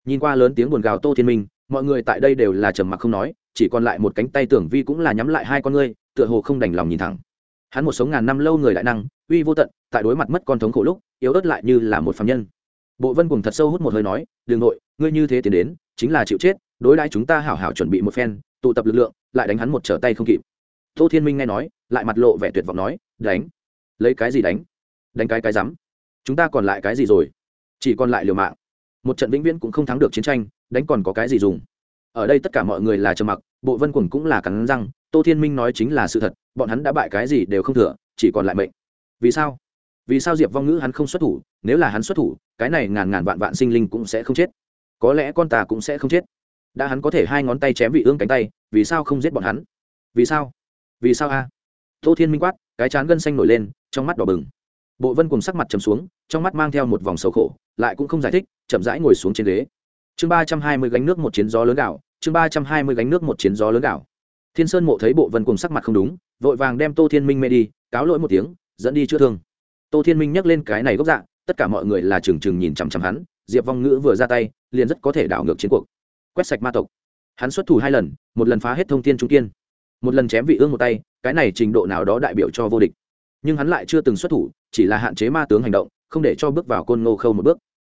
Speaker 1: Nhìn qua lớn tiếng buồn gào tô thiên minh, mọi người tại đây đều là trầm mặc không nói, chỉ còn lại một cánh tay tưởng vi cũng là nhắm lại hai con ngươi, tựa hồ không đành lòng nhìn thẳng. Hắn một sống ngàn năm lâu người đại năng, uy vô tận, tại đối mặt mất con thống khổ lúc, yếu ớt lại như là một phạm nhân. Bộ vân cùng thật sâu hút một hơi nói, đường nội, ngươi như thế tiến đến, chính là chịu chết, đối đãi chúng ta hảo hảo chuẩn bị một phen, tụ tập lực lượng, lại đánh hắn một trở tay không kịp. Tô thiên minh nghe nói, lại mặt lộ vẻ tuyệt vọng nói, đánh lấy cái gì đánh? Đánh cái cái rắm. Chúng ta còn lại cái gì rồi? Chỉ còn lại liều mạng. Một trận vĩnh viễn cũng không thắng được chiến tranh, đánh còn có cái gì dùng? Ở đây tất cả mọi người là trầm mặc, bộ vân quần cũng là cắn răng, tô thiên minh nói chính là sự thật, bọn hắn đã bại cái gì đều không thừa, chỉ còn lại mệnh. Vì sao? Vì sao diệp vong ngữ hắn không xuất thủ? Nếu là hắn xuất thủ, cái này ngàn ngàn vạn vạn sinh linh cũng sẽ không chết. Có lẽ con ta cũng sẽ không chết. Đã hắn có thể hai ngón tay chém vị ương cánh tay, vì sao không giết bọn hắn? Vì sao? Vì sao a? Tô thiên minh quát, cái chán gân xanh nổi lên trong mắt đỏ bừng. Bộ vân cùng sắc mặt trầm xuống, trong mắt mang theo một vòng sầu khổ, lại cũng không giải thích, chậm rãi ngồi xuống trên ghế. Chương ba trăm hai mươi gánh nước một chiến gió lớn gạo, chương ba trăm hai mươi gánh nước một chiến gió lớn gạo. Thiên sơn mộ thấy bộ vân cùng sắc mặt không đúng, vội vàng đem tô thiên minh mê đi, cáo lỗi một tiếng, dẫn đi chữa thương. Tô thiên minh nhắc lên cái này gốc dạ tất cả mọi người là trừng trừng nhìn chằm chằm hắn, diệp vong ngữ vừa ra tay, liền rất có thể đảo ngược chiến cuộc. Quét sạch ma tộc. Hắn xuất thủ hai lần, một lần phá hết thông tin trung kiên. Một lần chém vị ương một tay, cái này trình độ nào đó đại biểu cho vô địch nhưng hắn lại chưa từng xuất thủ, chỉ là hạn chế ma tướng hành động, không để cho bước vào côn ngô khâu một bước.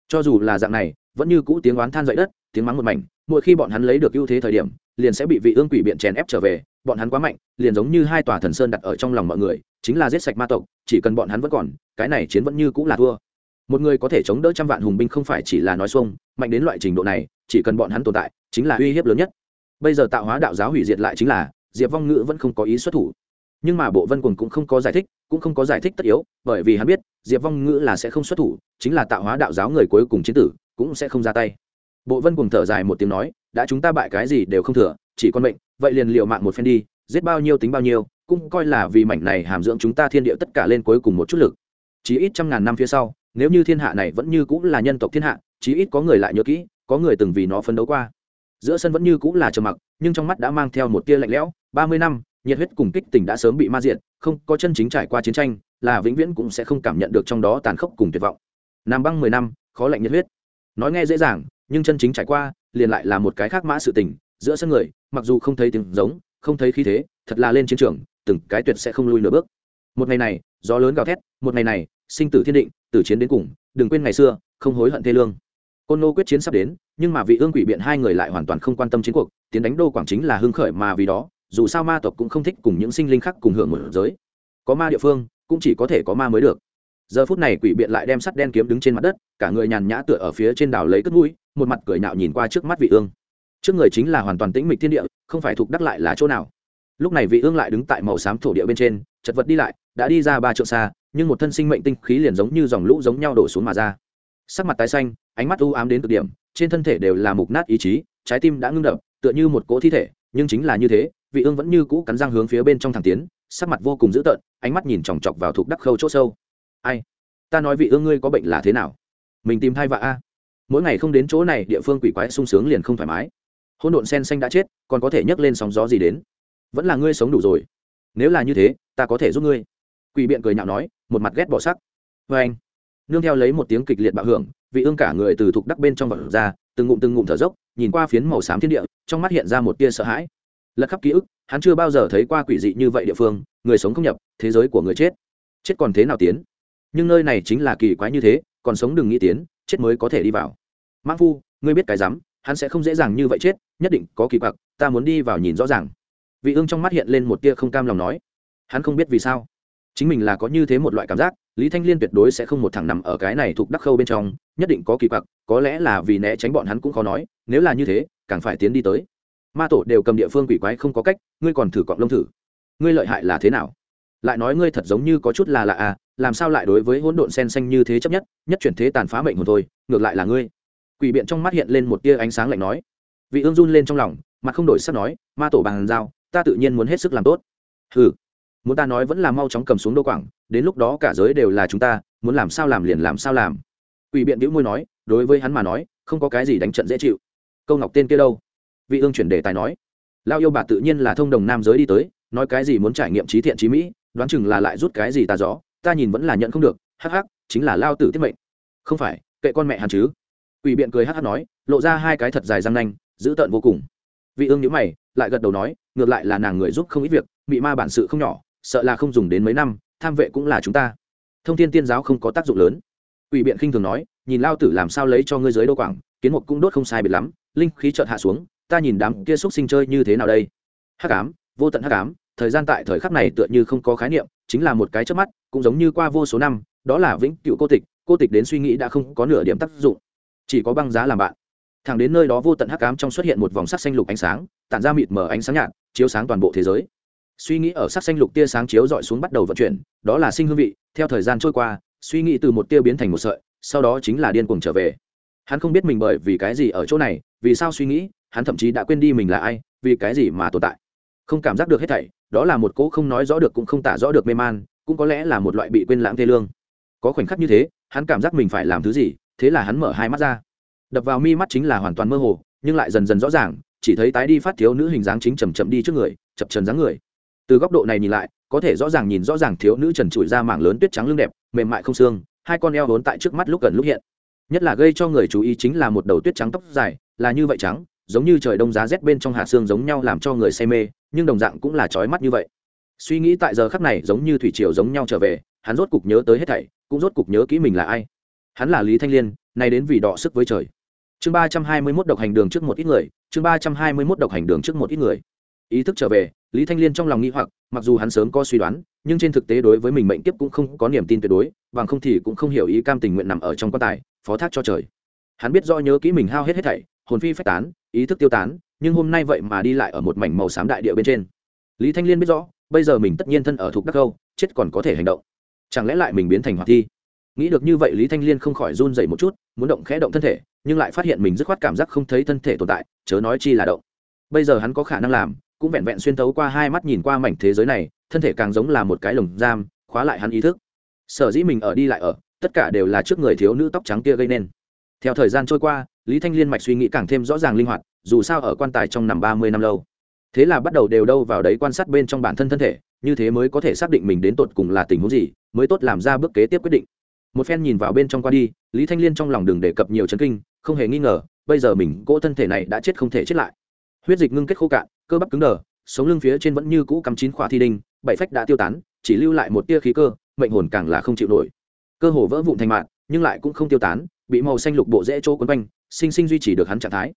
Speaker 1: Cho dù là dạng này, vẫn như cũ tiếng oán than dậy đất, tiếng mắng một mảnh, mỗi khi bọn hắn lấy được ưu thế thời điểm, liền sẽ bị vị ương quỷ biện chèn ép trở về, bọn hắn quá mạnh, liền giống như hai tòa thần sơn đặt ở trong lòng mọi người, chính là giết sạch ma tộc, chỉ cần bọn hắn vẫn còn, cái này chiến vẫn như cũng là thua. Một người có thể chống đỡ trăm vạn hùng binh không phải chỉ là nói xuông, mạnh đến loại trình độ này, chỉ cần bọn hắn tồn tại, chính là uy hiếp lớn nhất. Bây giờ tạo hóa đạo giáo hủy diệt lại chính là, diệp vong ngữ vẫn không có ý xuất thủ nhưng mà bộ vân quần cũng không có giải thích, cũng không có giải thích tất yếu, bởi vì hắn biết, diệp vong ngữ là sẽ không xuất thủ, chính là tạo hóa đạo giáo người cuối cùng chiến tử, cũng sẽ không ra tay. Bộ vân quần thở dài một tiếng nói, đã chúng ta bại cái gì đều không thừa, chỉ con mệnh, vậy liền liệu mạng một phen đi, giết bao nhiêu tính bao nhiêu, cũng coi là vì mảnh này hàm dưỡng chúng ta thiên địa tất cả lên cuối cùng một chút lực. Chỉ ít trăm ngàn năm phía sau, nếu như thiên hạ này vẫn như cũng là nhân tộc thiên hạ, chí ít có người lại nhớ kỹ, có người từng vì nó phấn đấu qua. Giữa sân vẫn như cũng là trầm mặc, nhưng trong mắt đã mang theo một tia lạnh lẽo, ba mươi năm nhiệt huyết cùng kích tình đã sớm bị ma diện không có chân chính trải qua chiến tranh, là vĩnh viễn cũng sẽ không cảm nhận được trong đó tàn khốc cùng tuyệt vọng. Nam băng mười năm, khó lạnh nhiệt huyết. Nói nghe dễ dàng, nhưng chân chính trải qua, liền lại là một cái khác mã sự tình, giữa sân người, mặc dù không thấy tiếng giống, không thấy khí thế, thật là lên chiến trường, từng cái tuyệt sẽ không lui nửa bước. Một ngày này, gió lớn gào thét, một ngày này, sinh tử thiên định, tử chiến đến cùng, đừng quên ngày xưa, không hối hận thê lương. Côn nô quyết chiến sắp đến, nhưng mà vị ương quỷ biện hai người lại hoàn toàn không quan tâm chiến cuộc, tiến đánh đô quảng chính là hưng khởi mà vì đó dù sao ma tộc cũng không thích cùng những sinh linh khác cùng hưởng một giới. Có ma địa phương, cũng chỉ có thể có ma mới được. Giờ phút này quỷ biện lại đem sắt đen kiếm đứng trên mặt đất, cả người nhàn nhã tựa ở phía trên đảo lấy cất mũi, một mặt cười nhạo nhìn qua trước mắt vị ương. Trước người chính là hoàn toàn tĩnh mịch thiên địa, không phải thuộc đắc lại là chỗ nào. Lúc này vị ương lại đứng tại màu xám thổ địa bên trên, chật vật đi lại, đã đi ra ba trượng xa, nhưng một thân sinh mệnh tinh khí liền giống như dòng lũ giống nhau đổ xuống mà ra. Sắc mặt tái xanh, ánh mắt u ám đến cực điểm, trên thân thể đều là mục nát ý chí, trái tim đã ngưng đập, tựa như một cỗ thi thể, nhưng chính là như thế vị ương vẫn như cũ cắn răng hướng phía bên trong thẳng tiến, sắc mặt vô cùng dữ tợn, ánh mắt nhìn chòng chọc vào thuộc đắc khâu chỗ sâu. Ai? Ta nói vị ương ngươi có bệnh là thế nào? Mình tìm thai vạ a. Mỗi ngày không đến chỗ này, địa phương quỷ quái sung sướng liền không thoải mái. Hôn độn sen xanh đã chết, còn có thể nhấc lên sóng gió gì đến? Vẫn là ngươi sống đủ rồi. Nếu là như thế, ta có thể giúp ngươi. Quỷ biện cười nhạo nói, một mặt ghét bỏ sắc. Vê anh. Nương theo lấy một tiếng kịch liệt bạo hưởng, vị ương cả người từ thục đắc bên trong vật ra, từng ngụm từng ngụm thở dốc, nhìn qua phiến màu xám thiên địa, trong mắt hiện ra một tia sợ hãi lật khắp ký ức, hắn chưa bao giờ thấy qua quỷ dị như vậy địa phương, người sống không nhập, thế giới của người chết. Chết còn thế nào tiến? Nhưng nơi này chính là kỳ quái như thế, còn sống đừng nghĩ tiến, chết mới có thể đi vào. Mãng phu, ngươi biết cái rắm hắn sẽ không dễ dàng như vậy chết, nhất định có kỳ quặc, ta muốn đi vào nhìn rõ ràng. Vị ương trong mắt hiện lên một tia không cam lòng nói. Hắn không biết vì sao. Chính mình là có như thế một loại cảm giác, lý thanh liên tuyệt đối sẽ không một thằng nằm ở cái này thuộc đắc khâu bên trong, nhất định có kỳ quặc, có lẽ là vì né tránh bọn hắn cũng khó nói, nếu là như thế, càng phải tiến đi tới ma tổ đều cầm địa phương quỷ quái không có cách, ngươi còn thử cọng lông thử. Ngươi lợi hại là thế nào? Lại nói ngươi thật giống như có chút là lạ à làm sao lại đối với hỗn độn sen xanh như thế chấp nhất nhất chuyển thế tàn phá mệnh hồn thôi, ngược lại là ngươi. Quỷ biện trong mắt hiện lên một tia ánh sáng lạnh nói. Vị ương run lên trong lòng, mặt không đổi sắc nói, ma tổ bằng dao, ta tự nhiên muốn hết sức làm tốt. Ừ muốn ta nói vẫn là mau chóng cầm xuống đô quảng, đến lúc đó cả giới đều là chúng ta, muốn làm sao làm liền làm sao làm. Quỷ biện đĩu môi nói, đối với hắn mà nói, không có cái gì đánh trận dễ chịu. Câu ngọc tên kia đâu? Vị ương chuyển đề tài nói, lao yêu bà tự nhiên là thông đồng nam giới đi tới, nói cái gì muốn trải nghiệm trí thiện trí mỹ, đoán chừng là lại rút cái gì ta gió, ta nhìn vẫn là nhận không được, hắc hắc, chính là lao tử tiết mệnh. Không phải, kệ con mẹ hắn chứ. Quỷ biện cười hắc hắc nói, lộ ra hai cái thật dài răng nanh, dữ tợn vô cùng. Vị ương nhíu mày, lại gật đầu nói, ngược lại là nàng người giúp không ít việc bị ma bản sự không nhỏ, sợ là không dùng đến mấy năm, tham vệ cũng là chúng ta. Thông tin tiên giáo không có tác dụng lớn. Quỷ biện khinh thường nói, nhìn lao tử làm sao lấy cho ngươi giới đô quảng, kiến mục cũng đốt không sai biệt lắm, linh khí chợt hạ xuống ta nhìn đám kia xúc sinh chơi như thế nào đây? Hắc ám, vô tận hắc ám, thời gian tại thời khắc này tựa như không có khái niệm, chính là một cái chớp mắt, cũng giống như qua vô số năm, đó là vĩnh cựu cô tịch cô tịch đến suy nghĩ đã không có nửa điểm tác dụng. Chỉ có băng giá làm bạn. Thẳng đến nơi đó vô tận hắc ám trong xuất hiện một vòng sắc xanh lục ánh sáng, tản ra mịt mờ ánh sáng nhạt, chiếu sáng toàn bộ thế giới. Suy nghĩ ở sắc xanh lục tia sáng chiếu dọi xuống bắt đầu vận chuyển, đó là sinh hương vị, theo thời gian trôi qua, suy nghĩ từ một tia biến thành một sợi, sau đó chính là điên cuồng trở về. Hắn không biết mình bởi vì cái gì ở chỗ này, vì sao suy nghĩ hắn thậm chí đã quên đi mình là ai, vì cái gì mà tồn tại. Không cảm giác được hết thảy, đó là một cỗ không nói rõ được cũng không tả rõ được mê man, cũng có lẽ là một loại bị quên lãng thê lương. Có khoảnh khắc như thế, hắn cảm giác mình phải làm thứ gì, thế là hắn mở hai mắt ra. Đập vào mi mắt chính là hoàn toàn mơ hồ, nhưng lại dần dần rõ ràng, chỉ thấy tái đi phát thiếu nữ hình dáng chính chầm chậm đi trước người, chập trần dáng người. Từ góc độ này nhìn lại, có thể rõ ràng nhìn rõ ràng thiếu nữ trần trụi ra mảng lớn tuyết trắng lưng đẹp, mềm mại không xương, hai con eo vốn tại trước mắt lúc gần lúc hiện. Nhất là gây cho người chú ý chính là một đầu tuyết trắng tóc dài, là như vậy trắng giống như trời đông giá rét bên trong hạt xương giống nhau làm cho người say mê, nhưng đồng dạng cũng là trói mắt như vậy. Suy nghĩ tại giờ khắc này giống như thủy triều giống nhau trở về, hắn rốt cục nhớ tới hết thảy, cũng rốt cục nhớ kỹ mình là ai. Hắn là lý thanh liên, nay đến vì đọ sức với trời. Chương ba trăm hai mươi mốt độc hành đường trước một ít người, chương ba trăm hai mươi mốt độc hành đường trước một ít người. Ý thức trở về, lý thanh liên trong lòng nghĩ hoặc, mặc dù hắn sớm có suy đoán, nhưng trên thực tế đối với mình mệnh kiếp cũng không có niềm tin tuyệt đối, bằng không thì cũng không hiểu ý cam tình nguyện nằm ở trong quan tài, phó thác cho trời. Hắn biết do nhớ kỹ mình hao hết hết thảy, hồn phi phách tán ý thức tiêu tán, nhưng hôm nay vậy mà đi lại ở một mảnh màu xám đại địa bên trên. Lý thanh liên biết rõ, bây giờ mình tất nhiên thân ở thuộc đắc câu, chết còn có thể hành động. Chẳng lẽ lại mình biến thành hoạt thi? Nghĩ được như vậy lý thanh liên không khỏi run dậy một chút, muốn động khẽ động thân thể, nhưng lại phát hiện mình dứt khoát cảm giác không thấy thân thể tồn tại, chớ nói chi là động. Bây giờ hắn có khả năng làm, cũng vẹn vẹn xuyên tấu qua hai mắt nhìn qua mảnh thế giới này, thân thể càng giống là một cái lồng giam, khóa lại hắn ý thức. Sở dĩ mình ở đi lại ở, tất cả đều là trước người thiếu nữ tóc trắng kia gây nên. Theo thời gian trôi qua lý thanh liên mạch suy nghĩ càng thêm rõ ràng linh hoạt, dù sao ở quan tài trong nằm ba mươi năm lâu. Thế là bắt đầu đều đâu vào đấy quan sát bên trong bản thân thân thể, như thế mới có thể xác định mình đến tột cùng là tình huống gì, mới tốt làm ra bước kế tiếp quyết định. Một phen nhìn vào bên trong qua đi, lý thanh liên trong lòng đừng đề cập nhiều chấn kinh, không hề nghi ngờ, bây giờ mình cỗ thân thể này đã chết không thể chết lại. Huyết dịch ngưng kết khô cạn, cơ bắp cứng đờ, sống lưng phía trên vẫn như cũ cắm chín khỏa thi đinh, bảy phách đã tiêu tán, chỉ lưu lại một tia khí cơ, mệnh hồn càng là không chịu nổi. Cơ hồ vỡ vụn thành mạng nhưng lại cũng không tiêu tán, bị màu xanh lục bộ dễ chỗ quấn quanh sinh sinh duy trì được hắn trạng thái.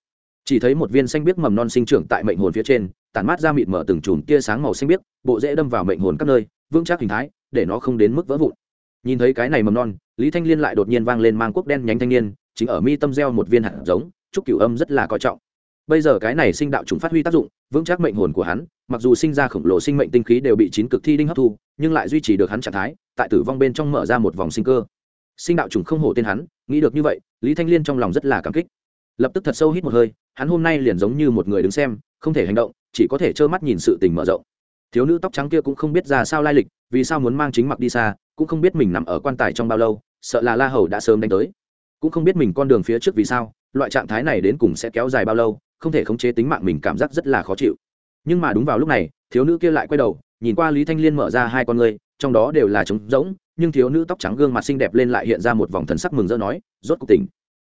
Speaker 1: Chỉ thấy một viên xanh biếc mầm non sinh trưởng tại mệnh hồn phía trên, tản mát ra mịt mở từng chùm tia sáng màu xanh biếc, bộ rễ đâm vào mệnh hồn các nơi, vững chắc hình thái, để nó không đến mức vỡ vụn. Nhìn thấy cái này mầm non, lý thanh liên lại đột nhiên vang lên mang quốc đen nhánh thanh niên, chính ở mi tâm gieo một viên hạt giống, chúc cửu âm rất là coi trọng. Bây giờ cái này sinh đạo trùng phát huy tác dụng, vững chắc mệnh hồn của hắn, mặc dù sinh ra khổng lồ sinh mệnh tinh khí đều bị chín cực thi đinh hấp thu, nhưng lại duy trì được hắn trạng thái, tại tử vong bên trong mở ra một vòng sinh cơ sinh đạo trùng không hổ tên hắn, nghĩ được như vậy, lý thanh liên trong lòng rất là cảm kích. Lập tức thật sâu hít một hơi, hắn hôm nay liền giống như một người đứng xem, không thể hành động, chỉ có thể trơ mắt nhìn sự tình mở rộng. Thiếu nữ tóc trắng kia cũng không biết ra sao lai lịch, vì sao muốn mang chính mặc đi xa, cũng không biết mình nằm ở quan tài trong bao lâu, sợ là la hầu đã sớm đánh tới. Cũng không biết mình con đường phía trước vì sao, loại trạng thái này đến cùng sẽ kéo dài bao lâu, không thể khống chế tính mạng mình cảm giác rất là khó chịu. Nhưng mà đúng vào lúc này, thiếu nữ kia lại quay đầu, nhìn qua lý thanh liên mở ra hai con người trong đó đều là trống rỗng, nhưng thiếu nữ tóc trắng gương mặt xinh đẹp lên lại hiện ra một vòng thần sắc mừng rỡ nói, rốt cuộc tỉnh.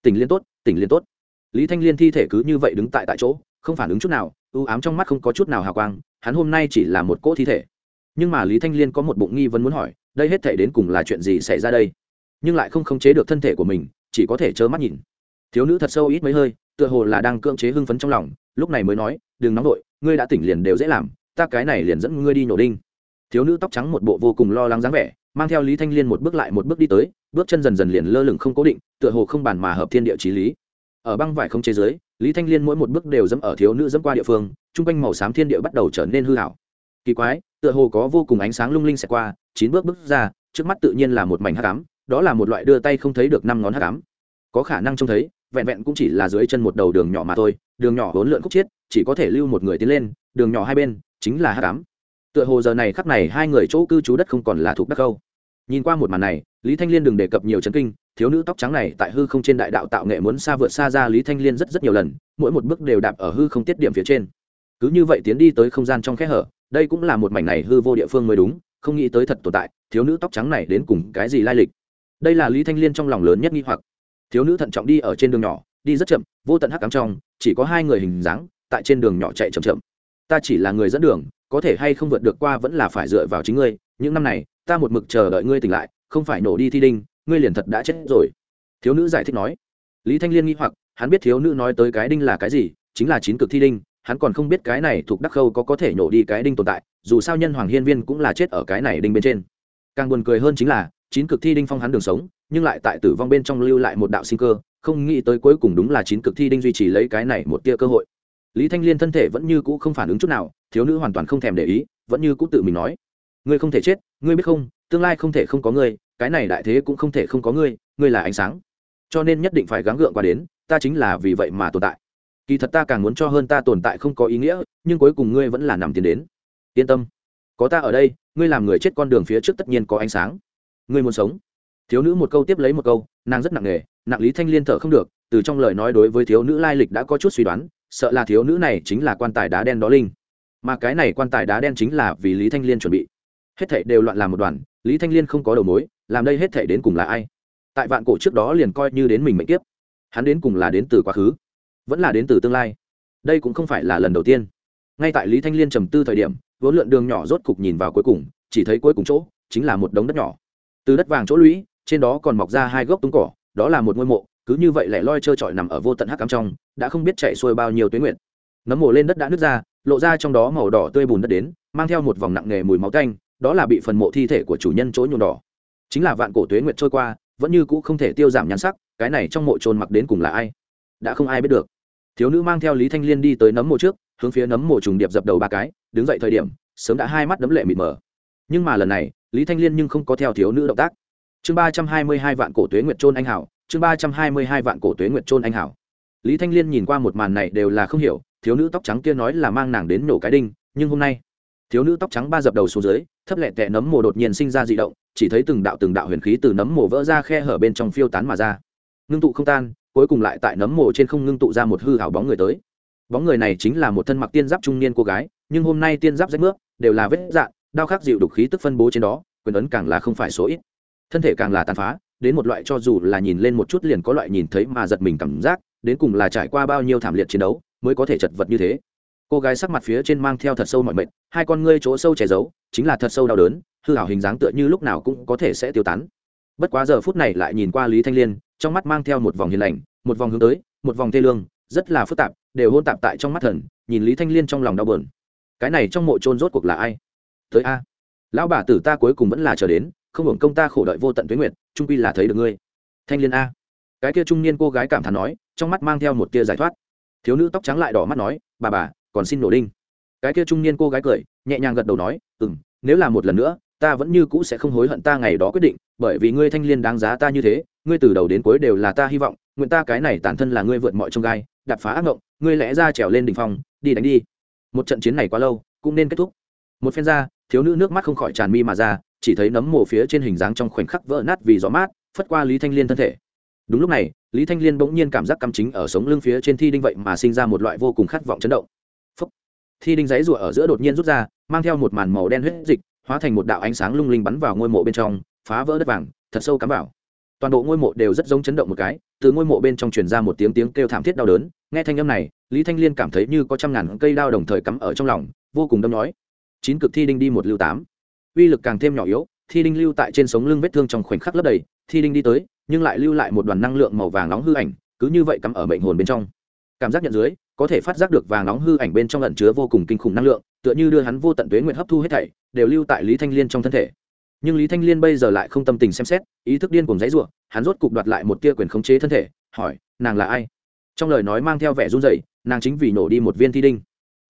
Speaker 1: Tỉnh liên tốt, tỉnh liên tốt. Lý thanh liên thi thể cứ như vậy đứng tại tại chỗ, không phản ứng chút nào ưu ám trong mắt không có chút nào hào quang, hắn hôm nay chỉ là một cỗ thi thể. Nhưng mà lý thanh liên có một bụng nghi vấn muốn hỏi, đây hết thể đến cùng là chuyện gì xảy ra đây? Nhưng lại không khống chế được thân thể của mình, chỉ có thể trơ mắt nhìn. Thiếu nữ thật sâu ít mấy hơi, tựa hồ là đang cưỡng chế hưng phấn trong lòng, lúc này mới nói, đừng nóng vội, ngươi đã tỉnh liền đều dễ làm, ta cái này liền dẫn ngươi đi nhổ đinh thiếu nữ tóc trắng một bộ vô cùng lo lắng dáng vẻ, mang theo lý thanh liên một bước lại một bước đi tới, bước chân dần dần liền lơ lửng không cố định, tựa hồ không bàn mà hợp thiên địa trí lý. Ở băng vải không chế giới, lý thanh liên mỗi một bước đều dẫm ở thiếu nữ dẫm qua địa phương chung quanh màu xám thiên địa bắt đầu trở nên hư hảo kỳ quái, tựa hồ có vô cùng ánh sáng lung linh xẹt qua, chín bước bước ra, trước mắt tự nhiên là một mảnh hắc ám, đó là một loại đưa tay không thấy được năm ngón hắc ám. Có khả năng trông thấy, vẹn vẹn cũng chỉ là dưới chân một đầu đường nhỏ mà thôi, đường nhỏ hỗn lượn khúc chiết, chỉ có thể lưu một người tiến lên, đường nhỏ hai bên chính là hắc ám tựa hồ giờ này khắp này hai người chỗ cư trú đất không còn là thuộc đất khâu nhìn qua một màn này, lý thanh liên đừng đề cập nhiều chấn kinh, thiếu nữ tóc trắng này tại hư không trên đại đạo tạo nghệ muốn xa vượt xa ra lý thanh liên rất rất nhiều lần, mỗi một bước đều đạp ở hư không tiết điểm phía trên. Cứ như vậy tiến đi tới không gian trong kẽ hở, đây cũng là một mảnh này hư vô địa phương mới đúng, không nghĩ tới thật tồn tại, thiếu nữ tóc trắng này đến cùng cái gì lai lịch. Đây là lý thanh liên trong lòng lớn nhất nghi hoặc. Thiếu nữ thận trọng đi ở trên đường nhỏ, đi rất chậm, vô tận hắc cắm trong, chỉ có hai người hình dáng, tại trên đường nhỏ chạy chậm chậm. Ta chỉ là người dẫn đường có thể hay không vượt được qua vẫn là phải dựa vào chính ngươi. Những năm này, ta một mực chờ đợi ngươi tỉnh lại, không phải nổ đi thi đinh, ngươi liền thật đã chết rồi. Thiếu nữ giải thích nói. Lý thanh liên nghĩ hoặc, hắn biết thiếu nữ nói tới cái đinh là cái gì, chính là chín cực thi đinh, hắn còn không biết cái này thuộc đắc khâu có có thể nổ đi cái đinh tồn tại, dù sao nhân hoàng hiên viên cũng là chết ở cái này đinh bên trên. Càng buồn cười hơn chính là, chín cực thi đinh phong hắn đường sống, nhưng lại tại tử vong bên trong lưu lại một đạo sinh cơ, không nghĩ tới cuối cùng đúng là chín cực thi đinh duy trì lấy cái này một tia cơ hội. Lý thanh liên thân thể vẫn như cũ không phản ứng chút nào thiếu nữ hoàn toàn không thèm để ý, vẫn như cũ tự mình nói. Ngươi không thể chết, ngươi biết không, tương lai không thể không có ngươi, cái này đại thế cũng không thể không có ngươi ngươi là ánh sáng. Cho nên nhất định phải gắng gượng qua đến, ta chính là vì vậy mà tồn tại. Kỳ thật ta càng muốn cho hơn ta tồn tại không có ý nghĩa, nhưng cuối cùng ngươi vẫn là nằm tiền đến. Yên tâm. Có ta ở đây, ngươi làm người chết con đường phía trước tất nhiên có ánh sáng. Ngươi muốn sống. Thiếu nữ một câu tiếp lấy một câu, nàng rất nặng nề, nặng lý thanh liên thở không được, từ trong lời nói đối với thiếu nữ lai lịch đã có chút suy đoán, sợ là thiếu nữ này chính là quan tài đá đen đó linh mà cái này quan tài đá đen chính là vì lý thanh liên chuẩn bị. Hết thảy đều loạn làm một đoàn, lý thanh liên không có đầu mối, làm đây hết thảy đến cùng là ai? Tại vạn cổ trước đó liền coi như đến mình mệnh tiếp hắn đến cùng là đến từ quá khứ, vẫn là đến từ tương lai. Đây cũng không phải là lần đầu tiên. Ngay tại lý thanh liên trầm tư thời điểm, vốn lượn đường nhỏ rốt cục nhìn vào cuối cùng, chỉ thấy cuối cùng chỗ, chính là một đống đất nhỏ. Từ đất vàng chỗ lũy, trên đó còn mọc ra hai gốc tung cỏ, đó là một ngôi mộ, cứ như vậy lẻ loi trơ trọi nằm ở vô tận hắc cắm trong, đã không biết chạy xuôi bao nhiêu tuyến nguyện nấm mồ lên đất đã nứt ra lộ ra trong đó màu đỏ tươi bùn đất đến, mang theo một vòng nặng nghề mùi máu tanh, đó là bị phần mộ thi thể của chủ nhân chỗ nhuộm đỏ. Chính là vạn cổ tuế nguyệt trôi qua, vẫn như cũ không thể tiêu giảm nhan sắc, cái này trong mộ trồn mặc đến cùng là ai? Đã không ai biết được. Thiếu nữ mang theo lý thanh liên đi tới nấm mộ trước, hướng phía nấm mộ trùng điệp dập đầu ba cái, đứng dậy thời điểm, sớm đã hai mắt đấm lệ mịt mờ. Nhưng mà lần này, lý thanh liên nhưng không có theo thiếu nữ động tác. Chương ba trăm hai mươi hai vạn cổ tuế nguyệt trôn anh hảo, chương ba trăm hai mươi hai vạn cổ tuế nguyệt trôn anh hảo. Lý thanh liên nhìn qua một màn này đều là không hiểu thiếu nữ tóc trắng kia nói là mang nàng đến nổ cái đinh, nhưng hôm nay, thiếu nữ tóc trắng ba dập đầu xuống dưới, thấp lẹ tẹ nấm mồ đột nhiên sinh ra dị động, chỉ thấy từng đạo từng đạo huyền khí từ nấm mồ vỡ ra khe hở bên trong phiêu tán mà ra. Ngưng tụ không tan, cuối cùng lại tại nấm mồ trên không ngưng tụ ra một hư hảo bóng người tới. Bóng người này chính là một thân mặc tiên giáp trung niên cô gái, nhưng hôm nay tiên giáp rách nước đều là vết dạn đao khắc dịu đục khí tức phân bố trên đó, quyền ấn càng là không phải số ít. Thân thể càng là tàn phá, đến một loại cho dù là nhìn lên một chút liền có loại nhìn thấy mà giật mình cảm giác, đến cùng là trải qua bao nhiêu thảm liệt chiến đấu mới có thể chật vật như thế. Cô gái sắc mặt phía trên mang theo thật sâu mọi mệnh hai con ngươi chỗ sâu che giấu, chính là thật sâu đau đớn, hư hảo hình dáng tựa như lúc nào cũng có thể sẽ tiêu tán. Bất quá giờ phút này lại nhìn qua lý thanh liên, trong mắt mang theo một vòng hiền lành, một vòng hướng tới, một vòng thê lương, rất là phức tạp, đều hôn tạp tại trong mắt thần, nhìn lý thanh liên trong lòng đau bờn cái này trong mộ trôn rốt cuộc là ai? Tới a. Lão bà tử ta cuối cùng vẫn là chờ đến, không hưởng công ta khổ đợi vô tận tuyến nguyệt trung quy là thấy được ngươi. Thanh liên a. Cái kia trung niên cô gái cảm thán nói, trong mắt mang theo một tia giải thoát thiếu nữ tóc trắng lại đỏ mắt nói, bà bà, còn xin nổ đinh. Cái kia trung niên cô gái cười, nhẹ nhàng gật đầu nói ừ m nếu là một lần nữa, ta vẫn như cũ sẽ không hối hận ta ngày đó quyết định, bởi vì ngươi thanh liên đáng giá ta như thế, ngươi từ đầu đến cuối đều là ta hy vọng, nguyện ta cái này tản thân là ngươi vượt mọi trông gai đập phá ác mộng, ngươi lẽ ra trèo lên đ ỉ n h phòng đi đánh đi. Một trận chiến này quá lâu, cũng nên kết thúc. Một phen ra, thiếu nữ nước mắt không khỏi tràn mi mà ra, chỉ thấy nấm mồ phía trên hình dáng trong khoảnh khắc vỡ nát vì gió mát, phất qua lý thanh liên thân thể đúng lúc này, lý thanh liên bỗng nhiên cảm giác cắm chính ở sống lưng phía trên thi đinh vậy mà sinh ra một loại vô cùng khát vọng chấn động. Phúc. thi đinh giấy rủa ở giữa đột nhiên rút ra, mang theo một màn màu đen huyết dịch, hóa thành một đạo ánh sáng lung linh bắn vào ngôi mộ bên trong, phá vỡ đất vàng, thật sâu cắm vào. Toàn bộ ngôi mộ đều rất giống chấn động một cái, từ ngôi mộ bên trong truyền ra một tiếng tiếng kêu thảm thiết đau đớn. Nghe thanh âm này, lý thanh liên cảm thấy như có trăm ngàn cây đao đồng thời cắm ở trong lòng, vô cùng đâm nói chín cực thi đinh đi một lưu tám. Uy lực càng thêm nhỏ yếu, thi đinh lưu tại trên sống lưng vết thương trong khoảnh khắc lấp đầy, thi đinh đi tới nhưng lại lưu lại một đoàn năng lượng màu vàng nóng hư ảnh, cứ như vậy cắm ở mệnh hồn bên trong. Cảm giác nhận dưới, có thể phát giác được vàng nóng hư ảnh bên trong lẩn chứa vô cùng kinh khủng năng lượng, tựa như đưa hắn vô tận tuế nguyện hấp thu hết thảy, đều lưu tại lý thanh liên trong thân thể. Nhưng lý thanh liên bây giờ lại không tâm tình xem xét, ý thức điên cùng dãy ruộng hắn rốt cục đoạt lại một tia quyền khống chế thân thể, hỏi, nàng là ai? Trong lời nói mang theo vẻ run rẩy, nàng chính vì nổ đi một viên thi đinh,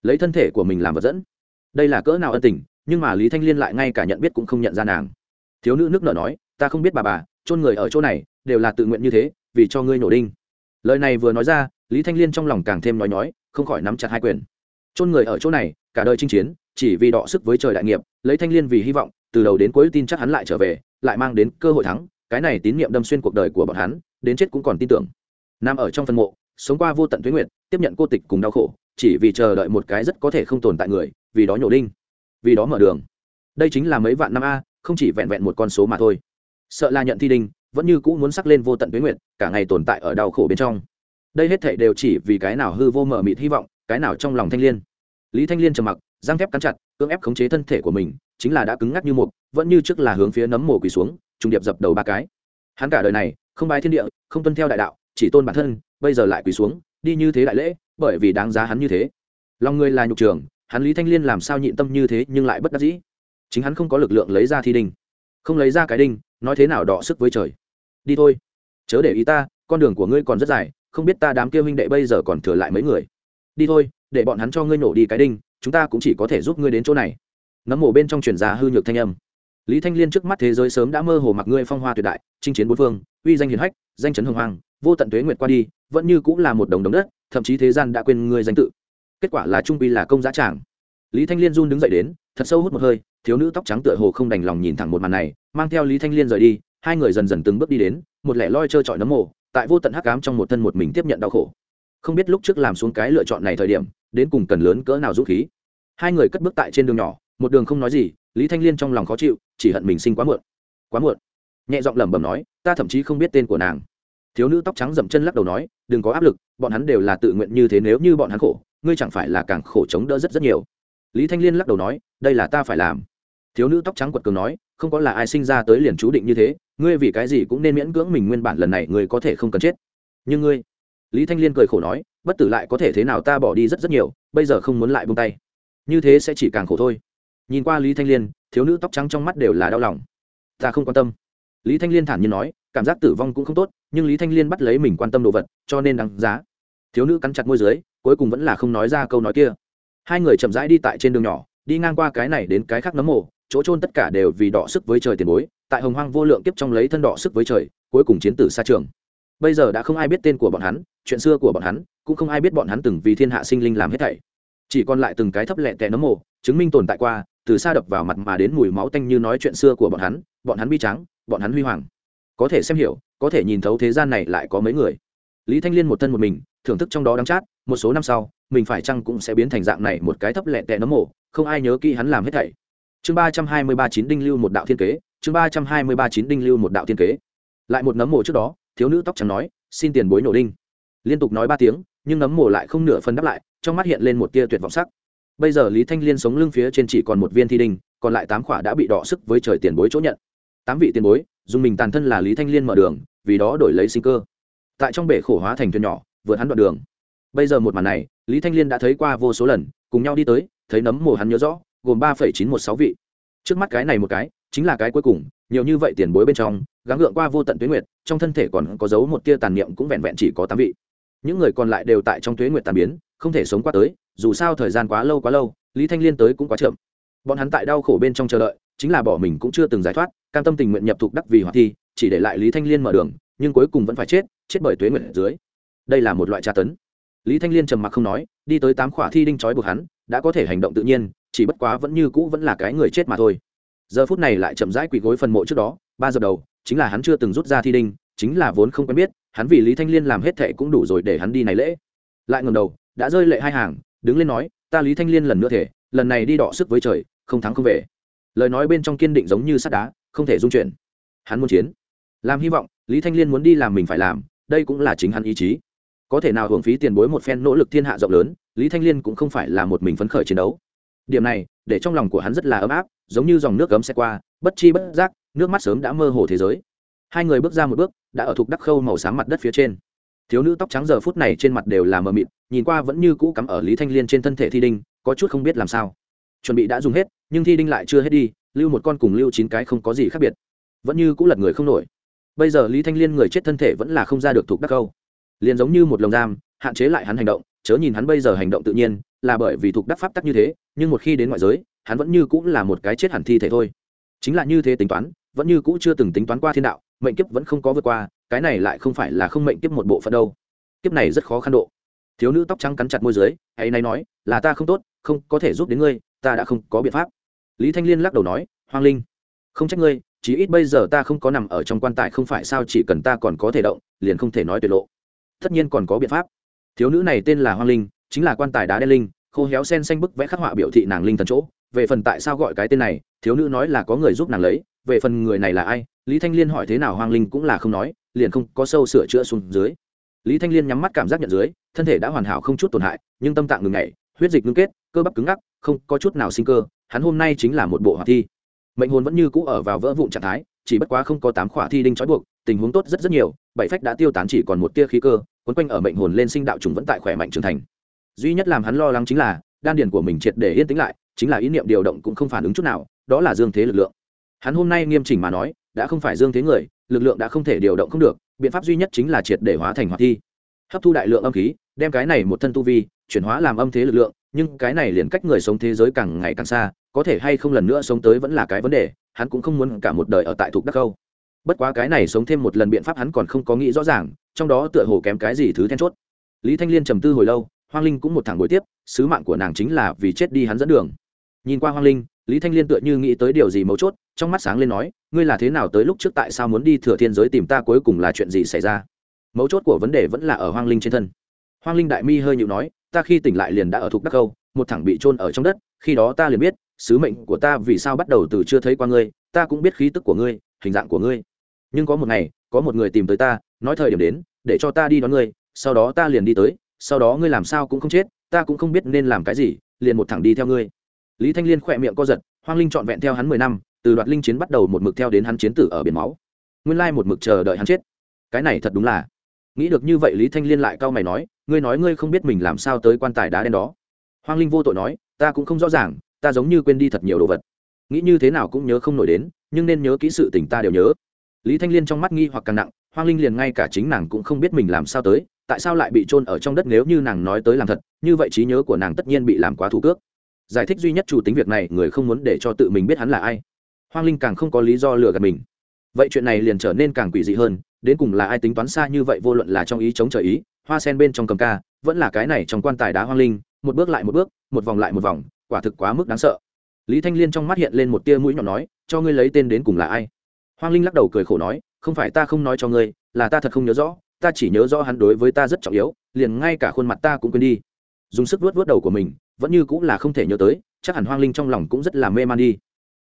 Speaker 1: lấy thân thể của mình làm vật dẫn. Đây là cỡ nào ân tình, nhưng mà lý thanh liên lại ngay cả nhận biết cũng không nhận ra nàng. Thiếu nữ nước nở nói, ta không biết bà bà chôn người ở chỗ này, đều là tự nguyện như thế, vì cho ngươi nổ đinh. Lời này vừa nói ra, lý thanh liên trong lòng càng thêm nói nhói, không khỏi nắm chặt hai quyền. Chôn người ở chỗ này, cả đời chinh chiến, chỉ vì đọ sức với trời đại nghiệp lấy thanh liên vì hy vọng, từ đầu đến cuối tin chắc hắn lại trở về, lại mang đến cơ hội thắng, cái này tín nhiệm đâm xuyên cuộc đời của bọn hắn, đến chết cũng còn tin tưởng. Nằm ở trong phân mộ, sống qua vô tận tuyến nguyện tiếp nhận cô tịch cùng đau khổ, chỉ vì chờ đợi một cái rất có thể không tồn tại người, vì đó nhổ đinh, vì đó mở đường. Đây chính là mấy vạn năm a, không chỉ vẹn vẹn một con số mà thôi sợ là nhận thi đinh, vẫn như cũ muốn sắc lên vô tận tuyến nguyện cả ngày tồn tại ở đau khổ bên trong. Đây hết thảy đều chỉ vì cái nào hư vô mờ mịt hy vọng, cái nào trong lòng thanh liên. Lý thanh liên trầm mặc răng thép cắn chặt, cưỡng ép khống chế thân thể của mình, chính là đã cứng ngắc như một vẫn như trước là hướng phía nấm mồ quỳ xuống, trùng điệp dập đầu ba cái. Hắn cả đời này, không bài thiên địa, không tuân theo đại đạo, chỉ tôn bản thân, bây giờ lại quỳ xuống, đi như thế đại lễ, bởi vì đáng giá hắn như thế. Lòng người là nhục trường, hắn lý thanh liên làm sao nhịn tâm như thế nhưng lại bất đắc dĩ. Chính hắn không có lực lượng lấy ra thi đinh. Không lấy ra cái đinh nói thế nào đọ sức với trời. Đi thôi. Chớ để ý ta, con đường của ngươi còn rất dài, không biết ta đám kia huynh đệ bây giờ còn thừa lại mấy người. Đi thôi, để bọn hắn cho ngươi nổ đi cái đinh, chúng ta cũng chỉ có thể giúp ngươi đến chỗ này. Nấm mồ bên trong truyền ra hư nhược thanh âm. Lý thanh liên trước mắt thế giới sớm đã mơ hồ mặc ngươi phong hoa tuyệt đại, chinh chiến bốn phương, uy danh hiền hách, danh chấn hồng hoàng, vô tận tuế nguyệt qua đi, vẫn như cũng là một đồng đồng đất, thậm chí thế gian đã quên ngươi danh tự. Kết quả là trung quy là công giá tràng lý thanh liên run đứng dậy đến, thật sâu hút một hơi, thiếu nữ tóc trắng tựa hồ không đành lòng nhìn thẳng một màn này, mang theo lý thanh liên rời đi, hai người dần dần từng bước đi đến, một lẻ loi trơ trọi nấm mồ, tại vô tận hắc ám trong một thân một mình tiếp nhận đau khổ. Không biết lúc trước làm xuống cái lựa chọn này thời điểm, đến cùng cần lớn cỡ nào dũng khí. Hai người cất bước tại trên đường nhỏ, một đường không nói gì, lý thanh liên trong lòng khó chịu, chỉ hận mình sinh quá muộn. Quá muộn. Nhẹ giọng lẩm bẩm nói, ta thậm chí không biết tên của nàng. Thiếu nữ tóc trắng dậm chân lắc đầu nói, đừng có áp lực, bọn hắn đều là tự nguyện như thế nếu như bọn hắn khổ, ngươi chẳng phải là càng khổ chống đỡ rất rất nhiều lý thanh liên lắc đầu nói, đây là ta phải làm. Thiếu nữ tóc trắng quật cường nói, không có là ai sinh ra tới liền chú định như thế, ngươi vì cái gì cũng nên miễn cưỡng mình nguyên bản lần này, ngươi có thể không cần chết. Nhưng ngươi? Lý thanh liên cười khổ nói, bất tử lại có thể thế nào ta bỏ đi rất rất nhiều, bây giờ không muốn lại buông tay. Như thế sẽ chỉ càng khổ thôi. Nhìn qua lý thanh liên, thiếu nữ tóc trắng trong mắt đều là đau lòng. Ta không quan tâm. Lý thanh liên thản nhiên nói, cảm giác tử vong cũng không tốt, nhưng lý thanh liên bắt lấy mình quan tâm đồ vật, cho nên đáng giá. Thiếu nữ cắn chặt môi dưới, cuối cùng vẫn là không nói ra câu nói kia hai người chậm rãi đi tại trên đường nhỏ, đi ngang qua cái này đến cái khác nấm mồ, chỗ trôn tất cả đều vì đọ sức với trời tiền bối, tại hồng hoang vô lượng kiếp trong lấy thân đọ sức với trời, cuối cùng chiến tử xa trường. Bây giờ đã không ai biết tên của bọn hắn, chuyện xưa của bọn hắn, cũng không ai biết bọn hắn từng vì thiên hạ sinh linh làm hết thảy. Chỉ còn lại từng cái thấp lẹ tẻ nấm mồ, chứng minh tồn tại qua, từ xa đập vào mặt mà đến mùi máu tanh như nói chuyện xưa của bọn hắn bọn hắn bi trắng bọn hắn huy hoàng. Có thể xem hiểu, có thể nhìn thấu thế gian này lại có mấy người. Lý thanh liên một thân một mình, thưởng thức trong đó đáng chát, một số năm sau mình phải chăng cũng sẽ biến thành dạng này một cái thấp lẹ tẹ nấm mồ không ai nhớ kỹ hắn làm hết thảy. Chương ba trăm hai mươi ba chín đinh lưu một đạo thiên kế, chương ba trăm hai mươi ba chín đinh lưu một đạo thiên kế. Lại một nấm mồ trước đó, thiếu nữ tóc trắng nói, xin tiền bối nổ đinh. Liên tục nói ba tiếng, nhưng nấm mồ lại không nửa phân đáp lại, trong mắt hiện lên một tia tuyệt vọng sắc. Bây giờ lý thanh liên sống lưng phía trên chỉ còn một viên thi đinh, còn lại tám khỏa đã bị đọ sức với trời tiền bối chỗ nhận. Tám vị tiền bối, dùng mình tàn thân là lý thanh liên mở đường, vì đó đổi lấy sinh cơ. Tại trong bể khổ hóa thành thuyền nhỏ, vượt hắn đoạn đường bây giờ một màn này, lý thanh liên đã thấy qua vô số lần, cùng nhau đi tới, thấy nấm mồ hắn nhớ rõ, gồm ba phẩy chín một sáu vị. Trước mắt cái này một cái, chính là cái cuối cùng, nhiều như vậy tiền bối bên trong, gắng gượng qua vô tận tuyến nguyệt, trong thân thể còn có dấu một tia tàn niệm cũng vẹn vẹn chỉ có tám vị. Những người còn lại đều tại trong tuyến nguyệt tàn biến, không thể sống qua tới, dù sao thời gian quá lâu quá lâu, lý thanh liên tới cũng quá chậm. Bọn hắn tại đau khổ bên trong chờ đợi, chính là bỏ mình cũng chưa từng giải thoát, cam tâm tình nguyện nhập thục đắc vì hoạt thi, chỉ để lại lý thanh liên mở đường, nhưng cuối cùng vẫn phải chết chết bởi tuế nguyện dưới. Đây là một loại tra tấn lý thanh liên trầm mặc không nói, đi tới tám khỏa thi đinh trói buộc hắn, đã có thể hành động tự nhiên, chỉ bất quá vẫn như cũ vẫn là cái người chết mà thôi. Giờ phút này lại chậm rãi quỳ gối phần mộ trước đó, ba giờ đầu, chính là hắn chưa từng rút ra thi đinh, chính là vốn không quen biết, hắn vì lý thanh liên làm hết thệ cũng đủ rồi để hắn đi này lễ. Lại ngầm đầu, đã rơi lệ hai hàng, đứng lên nói, ta lý thanh liên lần nữa thể, lần này đi đọ sức với trời, không thắng không về. Lời nói bên trong kiên định giống như sắt đá, không thể dung chuyển. Hắn muốn chiến. Làm hy vọng, lý thanh liên muốn đi làm mình phải làm, đây cũng là chính hắn ý chí có thể nào hưởng phí tiền bối một phen nỗ lực thiên hạ rộng lớn, lý thanh liên cũng không phải là một mình phấn khởi chiến đấu. Điểm này, để trong lòng của hắn rất là ấm áp, giống như dòng nước cấm xe qua, bất chi bất giác, nước mắt sớm đã mơ hồ thế giới. Hai người bước ra một bước, đã ở thuộc đắc khâu màu sáng mặt đất phía trên. Thiếu nữ tóc trắng giờ phút này trên mặt đều là mờ mịt, nhìn qua vẫn như cũ cắm ở lý thanh liên trên thân thể thi đinh, có chút không biết làm sao. Chuẩn bị đã dùng hết, nhưng thi đinh lại chưa hết đi, lưu một con cùng lưu chín cái không có gì khác biệt. Vẫn như cũ lật người không nổi. Bây giờ lý thanh liên người chết thân thể vẫn là không ra được thuộc đắc câu liền giống như một lồng giam, hạn chế lại hắn hành động, chớ nhìn hắn bây giờ hành động tự nhiên, là bởi vì thuộc đắc pháp tắc như thế, nhưng một khi đến ngoại giới, hắn vẫn như cũng là một cái chết hẳn thi thể thôi. Chính là như thế tính toán, vẫn như cũ chưa từng tính toán qua thiên đạo, mệnh kiếp vẫn không có vượt qua, cái này lại không phải là không mệnh kiếp một bộ phận đâu. Kiếp này rất khó khăn độ. Thiếu nữ tóc trắng cắn chặt môi dưới, hãy nay nói, là ta không tốt, không có thể giúp đến ngươi, ta đã không có biện pháp. Lý thanh liên lắc đầu nói, hoang linh, không trách ngươi, chí ít bây giờ ta không có nằm ở trong quan tài không phải sao chỉ cần ta còn có thể động, liền không thể nói tuyệt lộ tất nhiên còn có biện pháp. Thiếu nữ này tên là hoang linh, chính là quan tài đá đen linh, khô héo sen xanh bức vẽ khắc họa biểu thị nàng linh thần chỗ. Về phần tại sao gọi cái tên này, thiếu nữ nói là có người giúp nàng lấy, về phần người này là ai, lý thanh liên hỏi thế nào hoang linh cũng là không nói, liền không có sâu sửa chữa xuống dưới. Lý thanh liên nhắm mắt cảm giác nhận dưới, thân thể đã hoàn hảo không chút tổn hại, nhưng tâm tạng ngừng ngày huyết dịch ngưng kết, cơ bắp cứng ngắc, không có chút nào sinh cơ, hắn hôm nay chính là một bộ hoạt thi. Mệnh hồn vẫn như cũ ở vào vỡ vụn trạng thái, chỉ bất quá không có tám khỏa thi đinh trói buộc, tình huống tốt rất rất nhiều, bảy phách đã tiêu tán chỉ còn một tia khí cơ quấn quanh ở mệnh hồn lên sinh đạo trùng vẫn tại khỏe mạnh trưởng thành. Duy nhất làm hắn lo lắng chính là, đan điền của mình triệt để yên tĩnh lại, chính là ý niệm điều động cũng không phản ứng chút nào, đó là dương thế lực lượng. Hắn hôm nay nghiêm chỉnh mà nói, đã không phải dương thế người, lực lượng đã không thể điều động không được, biện pháp duy nhất chính là triệt để hóa thành hoạt thi. Hấp thu đại lượng âm khí, đem cái này một thân tu vi, chuyển hóa làm âm thế lực lượng, nhưng cái này liền cách người sống thế giới càng ngày càng xa, có thể hay không lần nữa sống tới vẫn là cái vấn đề, hắn cũng không muốn cả một đời ở tại thuộc đắc câu. bất quá cái này sống thêm một lần biện pháp hắn còn không có nghĩ rõ ràng trong đó tựa hồ kém cái gì thứ then chốt. Lý thanh liên trầm tư hồi lâu, hoang linh cũng một thẳng bối tiếp, sứ mạng của nàng chính là vì chết đi hắn dẫn đường. Nhìn qua hoang linh, lý thanh liên tựa như nghĩ tới điều gì mấu chốt, trong mắt sáng lên nói, ngươi là thế nào tới lúc trước tại sao muốn đi thừa thiên giới tìm ta cuối cùng là chuyện gì xảy ra? Mấu chốt của vấn đề vẫn là ở hoang linh trên thân. Hoang linh đại mi hơi nhịu nói, ta khi tỉnh lại liền đã ở thuộc đắc câu, một thẳng bị trôn ở trong đất, khi đó ta liền biết, sứ mệnh của ta vì sao bắt đầu từ chưa thấy qua ngươi, ta cũng biết khí tức của ngươi, hình dạng của ngươi. Nhưng có một ngày có một người tìm tới ta, nói thời điểm đến, để cho ta đi đón ngươi, sau đó ta liền đi tới, sau đó ngươi làm sao cũng không chết, ta cũng không biết nên làm cái gì, liền một thẳng đi theo ngươi. Lý thanh liên khỏe miệng co giật, hoang linh trọn vẹn theo hắn mười năm, từ đoạt linh chiến bắt đầu một mực theo đến hắn chiến tử ở biển máu. Nguyên lai một mực chờ đợi hắn chết. Cái này thật đúng là. Nghĩ được như vậy lý thanh liên lại cau mày nói, ngươi nói ngươi không biết mình làm sao tới quan tài đá đen đó. Hoang linh vô tội nói, ta cũng không rõ ràng, ta giống như quên đi thật nhiều đồ vật. Nghĩ như thế nào cũng nhớ không nổi đến, nhưng nên nhớ kỹ sự tình ta đều nhớ lý thanh liên trong mắt nghi hoặc càng nặng, hoang linh liền ngay cả chính nàng cũng không biết mình làm sao tới, tại sao lại bị trôn ở trong đất nếu như nàng nói tới làm thật, như vậy trí nhớ của nàng tất nhiên bị làm quá thủ cước. Giải thích duy nhất chủ tính việc này, người không muốn để cho tự mình biết hắn là ai. Hoang linh càng không có lý do lừa gạt mình. Vậy chuyện này liền trở nên càng quỷ dị hơn, đến cùng là ai tính toán xa như vậy vô luận là trong ý chống trời ý, hoa sen bên trong cầm ca, vẫn là cái này trong quan tài đá hoang linh, một bước lại một bước, một vòng lại một vòng, quả thực quá mức đáng sợ. Lý thanh liên trong mắt hiện lên một tia mũi nhọn nói, cho ngươi lấy tên đến cùng là ai? Hoang linh lắc đầu cười khổ nói, không phải ta không nói cho ngươi, là ta thật không nhớ rõ, ta chỉ nhớ rõ hắn đối với ta rất trọng yếu, liền ngay cả khuôn mặt ta cũng quên đi. Dùng sức vuốt vuốt đầu của mình, vẫn như cũng là không thể nhớ tới, chắc hẳn hoang linh trong lòng cũng rất là mê man đi.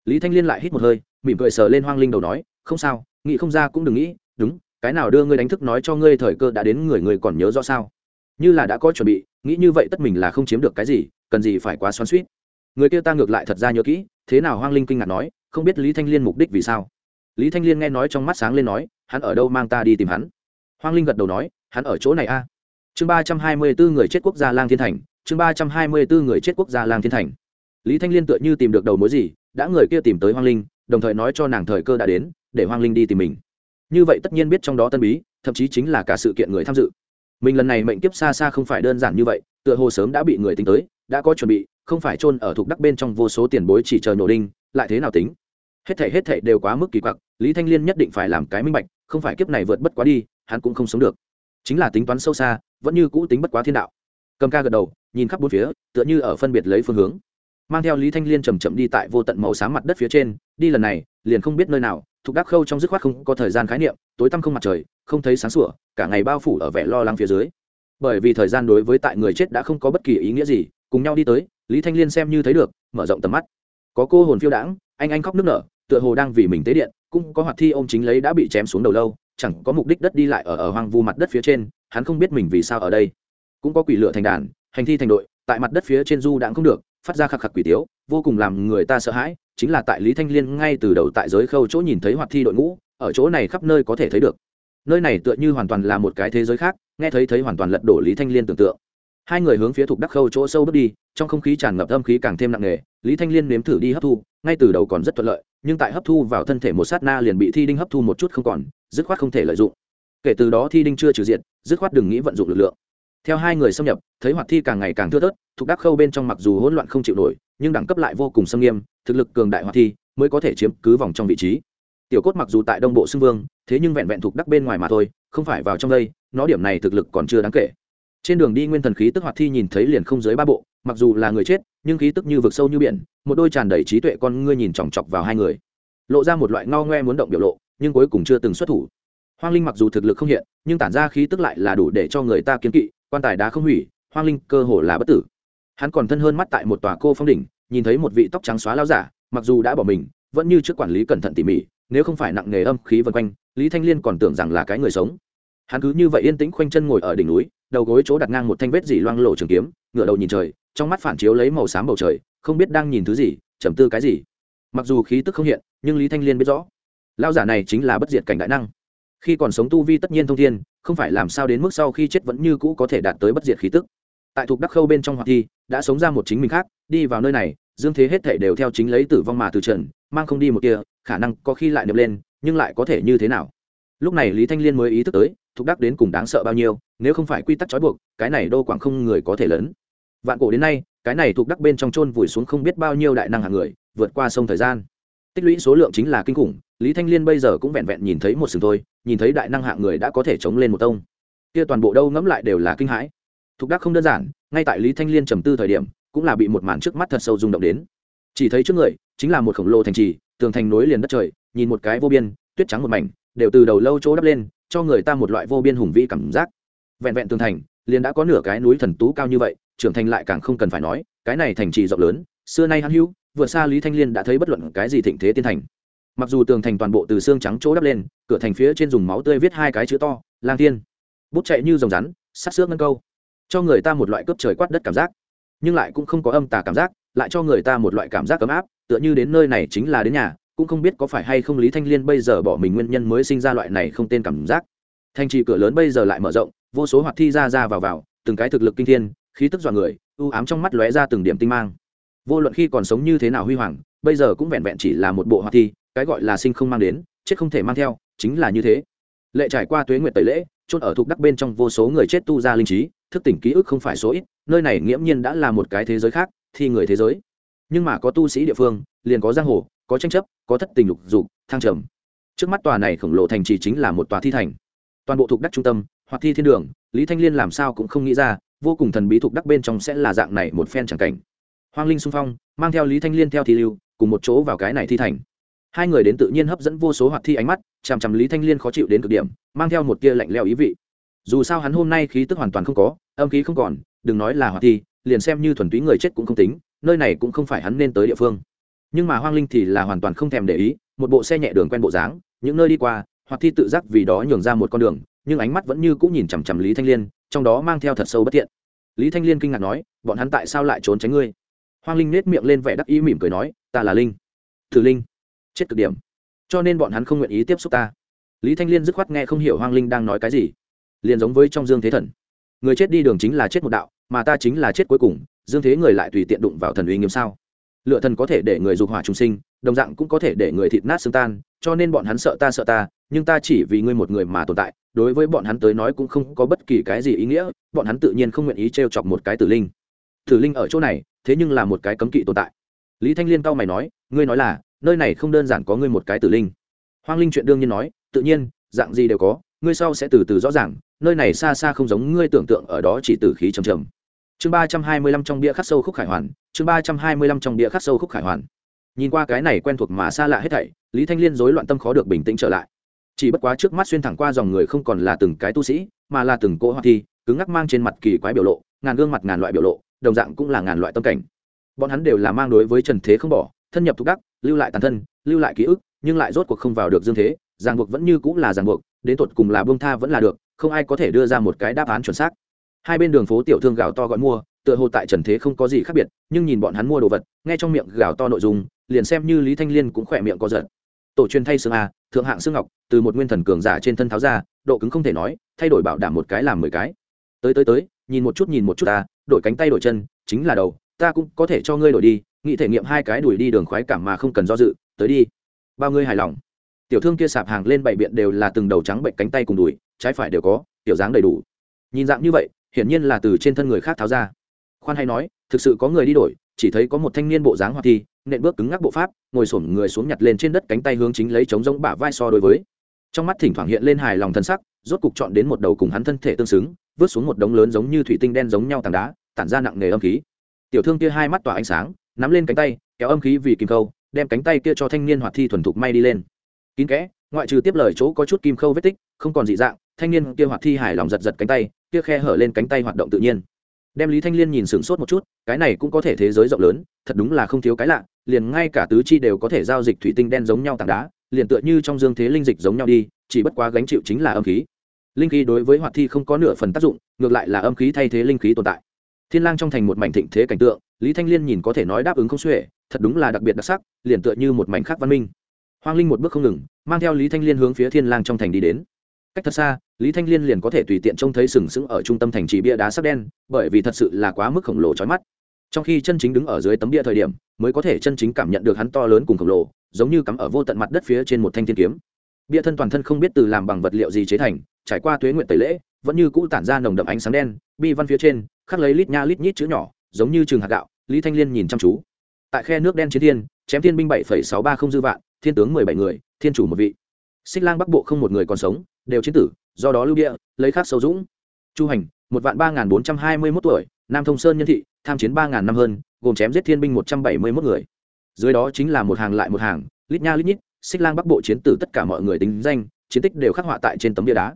Speaker 1: Lý thanh liên lại hít một hơi, mỉm cười sờ lên hoang linh đầu nói, không sao, nghĩ không ra cũng đừng nghĩ, đúng, cái nào đưa ngươi đánh thức nói cho ngươi thời cơ đã đến người người còn nhớ rõ sao? Như là đã có chuẩn bị, nghĩ như vậy tất mình là không chiếm được cái gì, cần gì phải quá xoắn suýt người kia ta ngược lại thật ra nhớ kỹ, thế nào hoang linh kinh ngạc nói, không biết lý thanh liên mục đích vì sao? Lý thanh liên nghe nói trong mắt sáng lên nói, hắn ở đâu mang ta đi tìm hắn? Hoang linh gật đầu nói, hắn ở chỗ này a. Chương ba trăm hai mươi bốn người chết quốc gia lang thiên thành, chương ba trăm hai mươi bốn người chết quốc gia lang thiên thành. Lý thanh liên tựa như tìm được đầu mối gì, đã người kia tìm tới hoang linh, đồng thời nói cho nàng thời cơ đã đến, để hoang linh đi tìm mình. Như vậy tất nhiên biết trong đó tân bí, thậm chí chính là cả sự kiện người tham dự. Mình lần này mệnh kiếp xa xa không phải đơn giản như vậy, tựa hồ sớm đã bị người tính tới, đã có chuẩn bị, không phải chôn ở thuộc đắc bên trong vô số tiền bối chỉ chờ nhổ đinh, lại thế nào tính? Hết thảy hết thảy đều quá mức kỳ quặc, lý thanh liên nhất định phải làm cái minh bạch, không phải kiếp này vượt bất quá đi, hắn cũng không sống được. Chính là tính toán sâu xa, vẫn như cũ tính bất quá thiên đạo. Cầm ca gật đầu, nhìn khắp bốn phía, tựa như ở phân biệt lấy phương hướng. Mang theo lý thanh liên chầm chậm đi tại vô tận màu xám mặt đất phía trên, đi lần này, liền không biết nơi nào, thuộc đắc khâu trong dứt khoát không có thời gian khái niệm, tối tăm không mặt trời, không thấy sáng sủa, cả ngày bao phủ ở vẻ lo lắng phía dưới. Bởi vì thời gian đối với tại người chết đã không có bất kỳ ý nghĩa gì, cùng nhau đi tới, lý thanh liên xem như thấy được, mở rộng tầm mắt. Có cô hồn phiêu đãng anh anh khóc nức nở, tựa hồ đang vì mình tế điện, cũng có hoạt thi ô m chính lấy đã bị chém xuống đầu lâu, chẳng có mục đích đất đi lại ở ở hoang vu mặt đất phía trên, hắn không biết mình vì sao ở đây. Cũng có quỷ lửa thành đàn, hành thi thành đội, tại mặt đất phía trên du đãng không được, phát ra khạc khạc quỷ tiếu, vô cùng làm người ta sợ hãi, chính là tại lý thanh liên ngay từ đầu tại giới khâu chỗ nhìn thấy hoạt thi đội ngũ, ở chỗ này khắp nơi có thể thấy được. Nơi này tựa như hoàn toàn là một cái thế giới khác, nghe thấy thấy hoàn toàn lật đổ lý thanh liên tưởng tượng hai người hướng phía thuộc đắc khâu chỗ sâu bước đi, trong không khí tràn ngập âm khí càng thêm nặng nề, lý thanh liên nếm thử đi hấp thu, ngay từ đầu còn rất thuận lợi, nhưng tại hấp thu vào thân thể một sát na liền bị thi đinh hấp thu một chút không còn, dứt khoát không thể lợi dụng. Kể từ đó thi đinh chưa trừ diện dứt khoát đừng nghĩ vận dụng lực lượng. Theo hai người xâm nhập, thấy hoạt thi càng ngày càng thưa thớt, thuộc đắc khâu bên trong mặc dù hỗn loạn không chịu nổi, nhưng đẳng cấp lại vô cùng xâm nghiêm, thực lực cường đại hoạt thi mới có thể chiếm cứ vòng trong vị trí. Tiểu cốt mặc dù tại đông bộ xưng vương, thế nhưng vẹn vẹn thuộc đắc bên ngoài mà thôi, không phải vào trong đây, nó điểm này thực lực còn chưa đáng kể trên đường đi nguyên thần khí tức hoạt thi nhìn thấy liền không dưới ba bộ, mặc dù là người chết, nhưng khí tức như vực sâu như biển, một đôi tràn đầy trí tuệ con ngươi nhìn chòng chọc vào hai người. Lộ ra một loại ngao ngoe muốn động biểu lộ, nhưng cuối cùng chưa từng xuất thủ. Hoang linh mặc dù thực lực không hiện, nhưng tản ra khí tức lại là đủ để cho người ta kiến kỵ, quan tài đá không hủy, hoang linh cơ hồ là bất tử. Hắn còn thân hơn mắt tại một tòa cô phong đỉnh, nhìn thấy một vị tóc trắng xóa lao giả, mặc dù đã bỏ mình, vẫn như trước quản lý cẩn thận tỉ mỉ, nếu không phải nặng nghề âm khí vân quanh, lý thanh liên còn tưởng rằng là cái người sống. Hắn cứ như vậy yên tĩnh khoanh chân ngồi ở đỉnh núi đầu gối chỗ đặt ngang một thanh vết dỉ loang lộ trường kiếm, ngửa đầu nhìn trời, trong mắt phản chiếu lấy màu xám bầu trời, không biết đang nhìn thứ gì, trầm tư cái gì. Mặc dù khí tức không hiện, nhưng lý thanh liên biết rõ lao giả này chính là bất diệt cảnh đại năng. Khi còn sống tu vi tất nhiên thông thiên, không phải làm sao đến mức sau khi chết vẫn như cũ có thể đạt tới bất diệt khí tức. Tại thuộc đắc khâu bên trong hoạt thi, đã sống ra một chính mình khác, đi vào nơi này, dương thế hết thể đều theo chính lấy tử vong mà từ trần, mang không đi một kia khả năng có khi lại nhập lên, nhưng lại có thể như thế nào? Lúc này lý thanh liên mới ý thức tới, thuộc đắc đến cùng đáng sợ bao nhiêu nếu không phải quy tắc trói buộc, cái này đô quảng không người có thể lớn vạn cổ đến nay, cái này thuộc đắc bên trong chôn vùi xuống không biết bao nhiêu đại năng hạng người, vượt qua sông thời gian. Tích lũy số lượng chính là kinh khủng, lý thanh liên bây giờ cũng vẹn vẹn nhìn thấy một sừng thôi, nhìn thấy đại năng hạng người đã có thể chống lên một tông. Kia toàn bộ đâu ngẫm lại đều là kinh hãi. Thục đắc không đơn giản, ngay tại lý thanh liên trầm tư thời điểm, cũng là bị một màn trước mắt thật sâu rung động đến. Chỉ thấy trước người, chính là một khổng lồ thành trì, tường thành nối liền đất trời, nhìn một cái vô biên, tuyết trắng một mảnh, đều từ đầu lâu chỗ đắp lên, cho người ta một loại vô biên hùng vĩ cảm giác vẹn vẹn tường thành, liền đã có nửa cái núi thần tú cao như vậy, trưởng thành lại càng không cần phải nói, cái này thành trì rộng lớn, xưa nay hắn hữu, vừa xa lý thanh liên đã thấy bất luận cái gì thịnh thế tiên thành. Mặc dù tường thành toàn bộ từ xương trắng chỗ đắp lên, cửa thành phía trên dùng máu tươi viết hai cái chữ to, lang tiên bút chạy như dòng rắn sát xước ngân câu. Cho người ta một loại cướp trời quát đất cảm giác, nhưng lại cũng không có âm tà cảm giác, lại cho người ta một loại cảm giác ấm áp, tựa như đến nơi này chính là đến nhà, cũng không biết có phải hay không lý thanh liên bây giờ bỏ mình nguyên nhân mới sinh ra loại này không tên cảm giác thành trì cửa lớn bây giờ lại mở rộng, vô số hoạt thi ra ra vào vào, từng cái thực lực kinh thiên, khí tức dọa người, u ám trong mắt lóe ra từng điểm tinh mang. Vô luận khi còn sống như thế nào huy hoàng, bây giờ cũng vẹn vẹn chỉ là một bộ hoạt thi, cái gọi là sinh không mang đến, chết không thể mang theo, chính là như thế. Lệ trải qua tuế nguyệt tẩy lễ, chôn ở thuộc đắc bên trong vô số người chết tu ra linh trí, thức tỉnh ký ức không phải số ít, nơi này nghiễm nhiên đã là một cái thế giới khác, thi người thế giới. Nhưng mà có tu sĩ địa phương, liền có giang hồ, có tranh chấp, có thất tình lục dục, thăng trầm. Trước mắt tòa này khổng lồ thành trì chính là một tòa thi thành toàn bộ thuộc đắc trung tâm, hoặc thi thiên đường, lý thanh liên làm sao cũng không nghĩ ra, vô cùng thần bí thuộc đắc bên trong sẽ là dạng này một phen chẳng cảnh. Hoang linh xung phong, mang theo lý thanh liên theo thi lưu, cùng một chỗ vào cái này thi thành. Hai người đến tự nhiên hấp dẫn vô số hoạt thi ánh mắt, chằm chằm lý thanh liên khó chịu đến cực điểm, mang theo một tia lạnh leo ý vị. Dù sao hắn hôm nay khí tức hoàn toàn không có, âm khí không còn, đừng nói là hoạt thi, liền xem như thuần túy người chết cũng không tính, nơi này cũng không phải hắn nên tới địa phương. Nhưng mà hoang linh thì là hoàn toàn không thèm để ý, một bộ xe nhẹ đường quen bộ dáng, những nơi đi qua hoặc thi tự giác vì đó nhường ra một con đường, nhưng ánh mắt vẫn như cũng nhìn chằm chằm lý thanh liên, trong đó mang theo thật sâu bất thiện. Lý thanh liên kinh ngạc nói, bọn hắn tại sao lại trốn tránh ngươi? Hoang linh nết miệng lên vẻ đắc ý mỉm cười nói, ta là linh. Thử linh. Chết cực điểm. Cho nên bọn hắn không nguyện ý tiếp xúc ta. Lý thanh liên dứt khoát nghe không hiểu hoang linh đang nói cái gì. Liền giống với trong dương thế thần. Người chết đi đường chính là chết một đạo, mà ta chính là chết cuối cùng, dương thế người lại tùy tiện đụng vào thần uy nghiêm sao? Lựa thần có thể để người dục hỏa trung sinh, đồng dạng cũng có thể để người thịt nát xương tan, cho nên bọn hắn sợ ta sợ ta nhưng ta chỉ vì ngươi một người mà tồn tại, đối với bọn hắn tới nói cũng không có bất kỳ cái gì ý nghĩa, bọn hắn tự nhiên không nguyện ý t r e o chọc một cái tử linh. Tử linh ở chỗ này, thế nhưng là một cái cấm kỵ tồn tại. Lý thanh liên cao mày nói, ngươi nói là, nơi này không đơn giản có ngươi một cái tử linh. Hoang linh chuyện đương nhiên nói, tự nhiên, dạng gì đều có, ngươi sau sẽ từ từ rõ ràng, nơi này xa xa không giống ngươi tưởng tượng, ở đó chỉ tử khí trầm trầm. Chương ba trăm hai mươi lăm trong bia khắc sâu khúc khải hoàn, chương ba trăm hai mươi lăm trong bia khắc sâu khúc khải hoàn. Nhìn qua cái này quen thuộc mà xa lạ hết thảy, lý thanh liên rối loạn tâm khó được bình tĩnh trở lại chỉ bất quá trước mắt xuyên thẳng qua dòng người không còn là từng cái tu sĩ, mà là từng cỗ hoa thi, cứng ngắc mang trên mặt kỳ quái biểu lộ, ngàn gương mặt ngàn loại biểu lộ, đồng dạng cũng là ngàn loại tâm cảnh. Bọn hắn đều là mang đối với trần thế không bỏ, thân nhập thúc đắc, lưu lại tàn thân, lưu lại ký ức, nhưng lại rốt cuộc không vào được dương thế, ràng buộc vẫn như cũng là ràng buộc, đến tột cùng là bông tha vẫn là được, không ai có thể đưa ra một cái đáp án chuẩn xác. Hai bên đường phố tiểu thương gào to gọi mua, tựa hồ tại trần thế không có gì khác biệt, nhưng nhìn bọn hắn mua đồ vật, nghe trong miệng gào to nội dung, liền xem như lý thanh liên cũng khỏe miệng có giật. Tổ truyền thay xương a thượng hạng xương ngọc, từ một nguyên thần cường giả trên thân tháo ra, độ cứng không thể nói, thay đổi bảo đảm một cái làm mười cái. Tới tới tới, nhìn một chút nhìn một chút ta, đổi cánh tay đổi chân, chính là đầu, ta cũng có thể cho ngươi đổi đi, nghĩ thể nghiệm hai cái đuổi đi đường khoái cảm mà không cần do dự, tới đi. Bao ngươi hài lòng. Tiểu thương kia sạp hàng lên bảy biện đều là từng đầu trắng bệnh cánh tay cùng đùi, trái phải đều có, tiểu dáng đầy đủ. Nhìn dạng như vậy, hiển nhiên là từ trên thân người khác tháo ra. Khoan hay nói, thực sự có người đi đổi, chỉ thấy có một thanh niên bộ dáng hoạt thi nện bước cứng ngắc bộ pháp, ngồi sổm người xuống nhặt lên trên đất cánh tay hướng chính lấy chống giống bả vai so đối với. Trong mắt thỉnh thoảng hiện lên hài lòng thân sắc, rốt cục chọn đến một đầu cùng hắn thân thể tương xứng vớt xuống một đống lớn giống như thủy tinh đen giống nhau tảng đá, tản ra nặng nề âm khí. Tiểu thương kia hai mắt tỏa ánh sáng, nắm lên cánh tay, kéo âm khí vì kim câu đem cánh tay kia cho thanh niên hoạt thi thuần thục may đi lên. Kín kẽ, ngoại trừ tiếp lời chỗ có chút kim khâu vết tích, không còn dị dạng, thanh niên kia hoạt thi hài lòng giật giật cánh tay, kia khe hở lên cánh tay hoạt động tự nhiên. Đem lý thanh liên nhìn sửng sốt một chút, cái này cũng có thể thế giới rộng lớn thật đúng là không thiếu cái lạ, liền ngay cả tứ chi đều có thể giao dịch thủy tinh đen giống nhau tảng đá, liền tựa như trong dương thế linh dịch giống nhau đi, chỉ bất quá gánh chịu chính là âm khí. Linh khí đối với hoạt thi không có nửa phần tác dụng, ngược lại là âm khí thay thế linh khí tồn tại. Thiên lang trong thành một mảnh thịnh thế cảnh tượng, lý thanh liên nhìn có thể nói đáp ứng không xuể, thật đúng là đặc biệt đặc sắc, liền tựa như một mảnh khác văn minh. Hoang linh một bước không ngừng, mang theo lý thanh liên hướng phía thiên lang trong thành đi đến. Cách thật xa, lý thanh liên liền có thể tùy tiện trông thấy sừng sững ở trung tâm thành trì bia đá sắc đen, bởi vì thật sự là quá mức khổng lồ chói mắt trong khi chân chính đứng ở dưới tấm bia thời điểm, mới có thể chân chính cảm nhận được hắn to lớn cùng khổng lồ, giống như cắm ở vô tận mặt đất phía trên một thanh thiên kiếm. Bia thân toàn thân không biết từ làm bằng vật liệu gì chế thành, trải qua tuế nguyện tẩy lễ, vẫn như cũ tản ra nồng đậm ánh sáng đen, bi văn phía trên, khắc lấy lít nha lít nhít chữ nhỏ, giống như trường hạt gạo, lý thanh liên nhìn chăm chú. Tại khe nước đen chiến thiên, chém thiên binh bảy phẩy sáu ba không dư vạn, thiên tướng mười bảy người, thiên chủ một vị. Xích lang bắc bộ không một người còn sống, đều chiến tử, do đó lưu địa, lấy khắc sâu dũng. Chu hành, một vạn ba n g h n bốn trăm hai mươi mốt tuổi, nam thông sơn nhân thị tham chiến ba ngàn năm hơn, gồm chém giết thiên binh một trăm bảy mươi mốt người. Dưới đó chính là một hàng lại một hàng, lít nha lít nhít, xích lang bắc bộ chiến tử tất cả mọi người tính danh, chiến tích đều khắc họa tại trên tấm bia đá.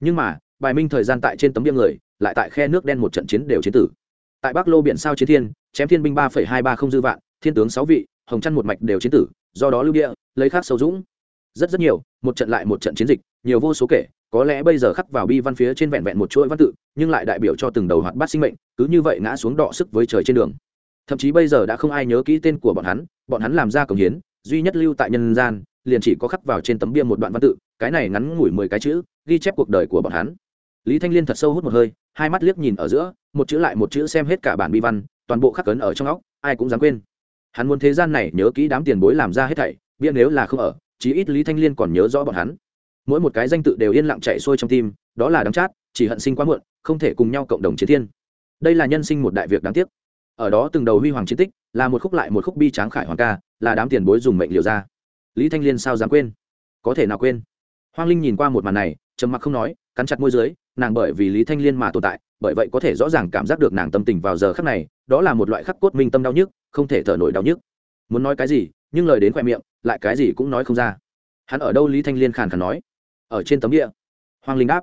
Speaker 1: Nhưng mà, bài minh thời gian tại trên tấm bia người, lại tại khe nước đen một trận chiến đều chiến tử. Tại bắc lô biển sao chiến thiên, chém thiên binh ba hai ba không dư vạn, thiên tướng sáu vị, hồng chăn một mạch đều chiến tử, do đó lưu địa, lấy khác sâu dũng. Rất rất nhiều, một trận lại một trận chiến dịch, nhiều vô số kể có lẽ bây giờ khắc vào bi văn phía trên vẹn vẹn một chuỗi văn tự, nhưng lại đại biểu cho từng đầu hoạt bát sinh mệnh, cứ như vậy ngã xuống đọ sức với trời trên đường. Thậm chí bây giờ đã không ai nhớ kỹ tên của bọn hắn bọn hắn làm ra công hiến, duy nhất lưu tại nhân gian, liền chỉ có khắc vào trên tấm bia một đoạn văn tự, cái này ngắn ngủi mười cái chữ, ghi chép cuộc đời của bọn hắn. Lý thanh liên thật sâu hút một hơi, hai mắt liếc nhìn ở giữa, một chữ lại một chữ xem hết cả bản bi văn, toàn bộ khắc cấn ở trong óc, ai cũng dám quên. Hắn muốn thế gian này nhớ kỹ đám tiền bối làm ra hết thảy, bia nếu là không ở, chí ít lý thanh liên còn nhớ rõ bọn hắn mỗi một cái danh tự đều yên lặng chạy xuôi trong tim, đó là đáng chát, chỉ hận sinh quá muộn, không thể cùng nhau cộng đồng chiến thiên. Đây là nhân sinh một đại việc đáng tiếc. Ở đó từng đầu huy hoàng chiến tích, là một khúc lại một khúc bi tráng khải hoàng ca, là đám tiền bối dùng mệnh liều ra. Lý thanh liên sao dám quên? Có thể nào quên? Hoang linh nhìn qua một màn này, trầm mặc không nói, cắn chặt môi dưới, nàng bởi vì lý thanh liên mà tồn tại, bởi vậy có thể rõ ràng cảm giác được nàng tâm tình vào giờ khắc này, đó là một loại khắc cốt minh tâm đau nhức, không thể thở nổi đau nhức. Muốn nói cái gì, nhưng lời đến khoe miệng, lại cái gì cũng nói không ra. Hắn ở đâu lý thanh liên khàn khàn nói? Ở trên tấm địa hoàng linh đáp.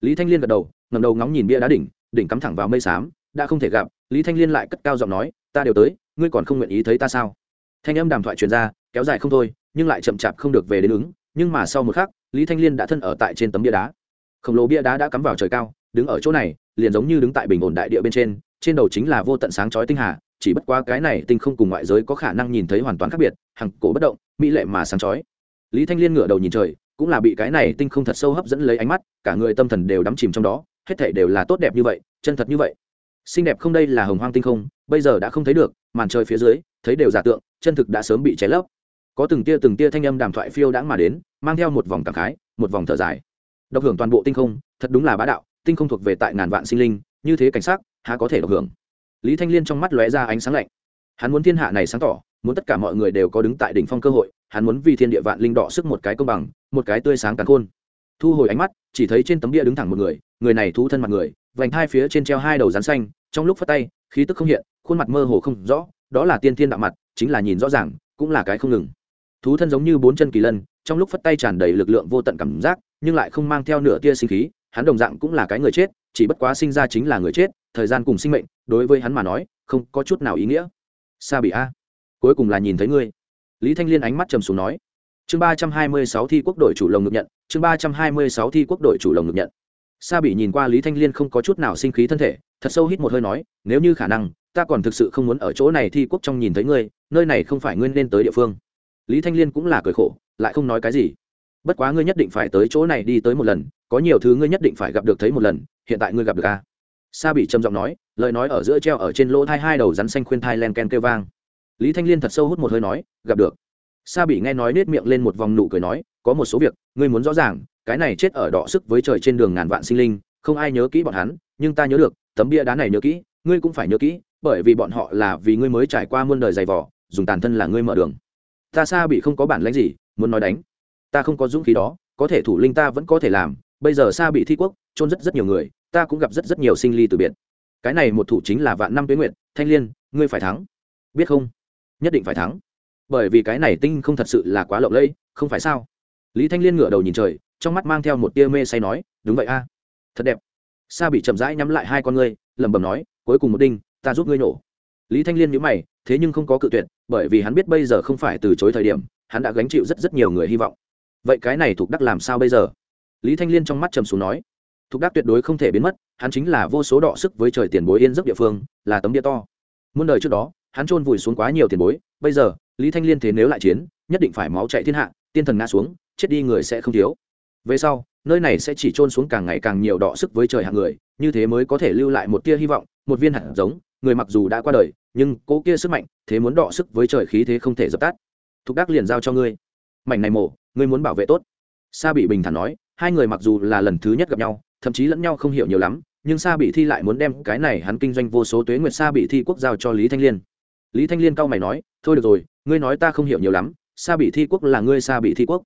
Speaker 1: Lý thanh liên gật đầu ngầm đầu ngóng nhìn bia đá đỉnh đỉnh cắm thẳng vào mây xám, đã không thể gặp. Lý thanh liên lại cất cao giọng nói, ta đều tới, ngươi còn không nguyện ý thấy ta sao? Thanh âm đàm thoại truyền ra, kéo dài không thôi, nhưng lại chậm chạp không được về đến ứng. Nhưng mà sau một khắc, lý thanh liên đã thân ở tại trên tấm bia đá. Khổng lồ bia đá đã cắm vào trời cao, đứng ở chỗ này, liền giống như đứng tại bình ổn đại địa bên trên trên đầu chính là vô tận sáng chói tinh hà, chỉ bất quá cái này tinh không cùng ngoại giới có khả năng nhìn thấy hoàn toàn khác biệt, hằng cổ bất động, mỹ lệ mà sáng chói. Lý thanh liên ngửa đầu nhìn trời cũng là bị cái này tinh không thật sâu hấp dẫn lấy ánh mắt, cả người tâm thần đều đắm chìm trong đó, hết thảy đều là tốt đẹp như vậy, chân thật như vậy. Xinh đẹp không đây là hồng hoang tinh không, bây giờ đã không thấy được, màn trời phía dưới, thấy đều giả tượng, chân thực đã sớm bị cháy lấp. Có từng tia từng tia thanh âm đàm thoại phiêu đãng mà đến, mang theo một vòng cảm khái, một vòng thở dài. Độc hưởng toàn bộ tinh không, thật đúng là bá đạo, tinh không thuộc về tại ngàn vạn sinh linh, như thế cảnh sắc, há có thể độc hưởng? Lý thanh liên trong mắt lóe ra ánh sáng lạnh. Hắn muốn thiên hạ này sáng tỏ, muốn tất cả mọi người đều có đứng tại đỉnh phong cơ hội hắn muốn vì thiên địa vạn linh đọ sức một cái công bằng, một cái tươi sáng càn khôn. Thu hồi ánh mắt, chỉ thấy trên tấm bia đứng thẳng một người người này thú thân mặt người, vành hai phía trên treo hai đầu rắn xanh, trong lúc phát tay, khí tức không hiện, khuôn mặt mơ hồ không rõ, đó là tiên thiên đạo mặt, chính là nhìn rõ ràng, cũng là cái không ngừng. Thú thân giống như bốn chân kỳ lân, trong lúc phất tay tràn đầy lực lượng vô tận cảm giác, nhưng lại không mang theo nửa tia sinh khí, hắn đồng dạng cũng là cái người chết, chỉ bất quá sinh ra chính là người chết, thời gian cùng sinh mệnh, đối với hắn mà nói, không có chút nào ý nghĩa. Sa bị a, cuối cùng là nhìn thấy ngươi lý thanh liên ánh mắt trầm xuống nói, chương ba trăm hai mươi sáu thi quốc đội chủ lồng ngực nhận, chương ba trăm hai mươi sáu thi quốc đội chủ lồng ngực nhận. Sa bị nhìn qua lý thanh liên không có chút nào sinh khí thân thể, thật sâu hít một hơi nói, nếu như khả năng, ta còn thực sự không muốn ở chỗ này thi quốc trong nhìn thấy ngươi, nơi này không phải ngươi nên tới địa phương. Lý thanh liên cũng là cười khổ, lại không nói cái gì. Bất quá ngươi nhất định phải tới chỗ này đi tới một lần, có nhiều thứ ngươi nhất định phải gặp được thấy một lần, hiện tại ngươi gặp được a sa bị trầm giọng nói, lời nói ở giữa treo ở trên lỗ thai hai đầu rắn xanh khuyên thai len ken kêu vang lý thanh liên thật sâu hút một hơi nói, gặp được. Sa bị nghe nói nết miệng lên một vòng nụ cười nói, có một số việc, ngươi muốn rõ ràng, cái này chết ở đọ sức với trời trên đường ngàn vạn sinh linh, không ai nhớ kỹ bọn hắn, nhưng ta nhớ được, tấm bia đá này nhớ kỹ, ngươi cũng phải nhớ kỹ, bởi vì bọn họ là vì ngươi mới trải qua muôn đời dày vỏ dùng tàn thân là ngươi mở đường. Ta sa bị không có bản lãnh gì, muốn nói đánh. Ta không có dũng khí đó, có thể thủ linh ta vẫn có thể làm, bây giờ sa bị thi quốc trôn rất rất nhiều người, ta cũng gặp rất rất nhiều sinh ly từ biệt. Cái này một thủ chính là vạn năm tuyến nguyện thanh liên, ngươi phải thắng. Biết không? Nhất định phải thắng. Bởi vì cái này tinh không thật sự là quá lộng lẫy, không phải sao? Lý thanh liên ngửa đầu nhìn trời, trong mắt mang theo một tia mê say nói, đúng vậy a, thật đẹp. Sa bị chậm rãi nhắm lại hai con ngươi, lẩm bẩm nói, cuối cùng một đinh, ta giúp ngươi nổ. Lý thanh liên nhíu mày, thế nhưng không có cự tuyệt, bởi vì hắn biết bây giờ không phải từ chối thời điểm, hắn đã gánh chịu rất rất nhiều người hy vọng. Vậy cái này thuộc đắc làm sao bây giờ? Lý thanh liên trong mắt trầm xuống nói, thuộc đắc tuyệt đối không thể biến mất, hắn chính là vô số đọ sức với trời tiền bối yên giấc địa phương, là tấm địa to. Muôn đời trước đó hắn trôn vùi xuống quá nhiều tiền bối, bây giờ, lý thanh liên thế nếu lại chiến, nhất định phải máu chạy thiên hạ, tiên thần ngã xuống, chết đi người sẽ không thiếu. Về sau, nơi này sẽ chỉ trôn xuống càng ngày càng nhiều đọ sức với trời hạng người, như thế mới có thể lưu lại một tia hy vọng, một viên hạt giống, người mặc dù đã qua đời, nhưng cố kia sức mạnh, thế muốn đọ sức với trời khí thế không thể dập tắt. Thục đắc liền giao cho ngươi. Mảnh này mổ, ngươi muốn bảo vệ tốt. Sa bị bình thản nói, hai người mặc dù là lần thứ nhất gặp nhau, thậm chí lẫn nhau không hiểu nhiều lắm, nhưng sa bị thi lại muốn đem cái này hắn kinh doanh vô số tuế nguyệt sa bị thi quốc giao cho lý thanh liên lý thanh liên cau mày nói, thôi được rồi, ngươi nói ta không hiểu nhiều lắm, sa bị thi quốc là ngươi sa bị thi quốc.